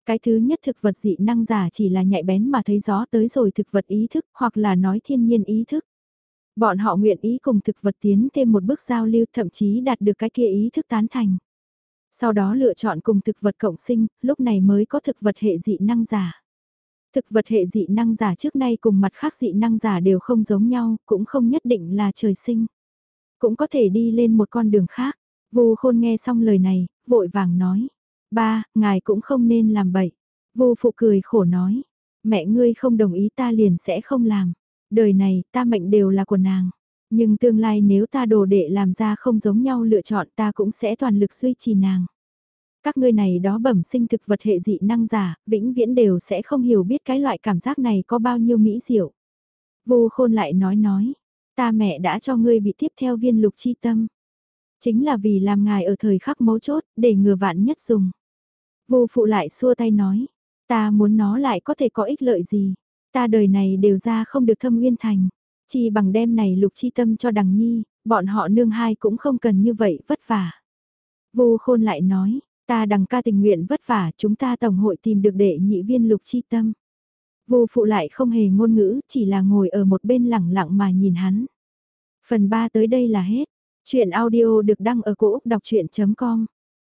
Cái thứ nhất thực vật dị năng giả chỉ là nhạy bén mà thấy gió tới rồi thực vật ý thức hoặc là nói thiên nhiên ý thức. Bọn họ nguyện ý cùng thực vật tiến thêm một bước giao lưu thậm chí đạt được cái kia ý thức tán thành. Sau đó lựa chọn cùng thực vật cộng sinh, lúc này mới có thực vật hệ dị năng giả. Thực vật hệ dị năng giả trước nay cùng mặt khác dị năng giả đều không giống nhau, cũng không nhất định là trời sinh. Cũng có thể đi lên một con đường khác. Vu khôn nghe xong lời này, vội vàng nói. Ba, ngài cũng không nên làm bậy. Vu phụ cười khổ nói. Mẹ ngươi không đồng ý ta liền sẽ không làm. Đời này, ta mệnh đều là của nàng. Nhưng tương lai nếu ta đồ đệ làm ra không giống nhau lựa chọn ta cũng sẽ toàn lực duy trì nàng. Các ngươi này đó bẩm sinh thực vật hệ dị năng giả, vĩnh viễn đều sẽ không hiểu biết cái loại cảm giác này có bao nhiêu mỹ diệu. Vô khôn lại nói nói, ta mẹ đã cho ngươi bị tiếp theo viên lục chi tâm. Chính là vì làm ngài ở thời khắc mấu chốt, để ngừa vạn nhất dùng. Vô phụ lại xua tay nói, ta muốn nó lại có thể có ích lợi gì, ta đời này đều ra không được thâm nguyên thành. chỉ bằng đem này lục chi tâm cho đằng nhi, bọn họ nương hai cũng không cần như vậy vất vả. Vô khôn lại nói, ta đằng ca tình nguyện vất vả chúng ta tổng hội tìm được đệ nhị viên lục chi tâm. Vô phụ lại không hề ngôn ngữ, chỉ là ngồi ở một bên lẳng lặng mà nhìn hắn. Phần 3 tới đây là hết. Chuyện audio được đăng ở cổ Úc đọc chuyện.com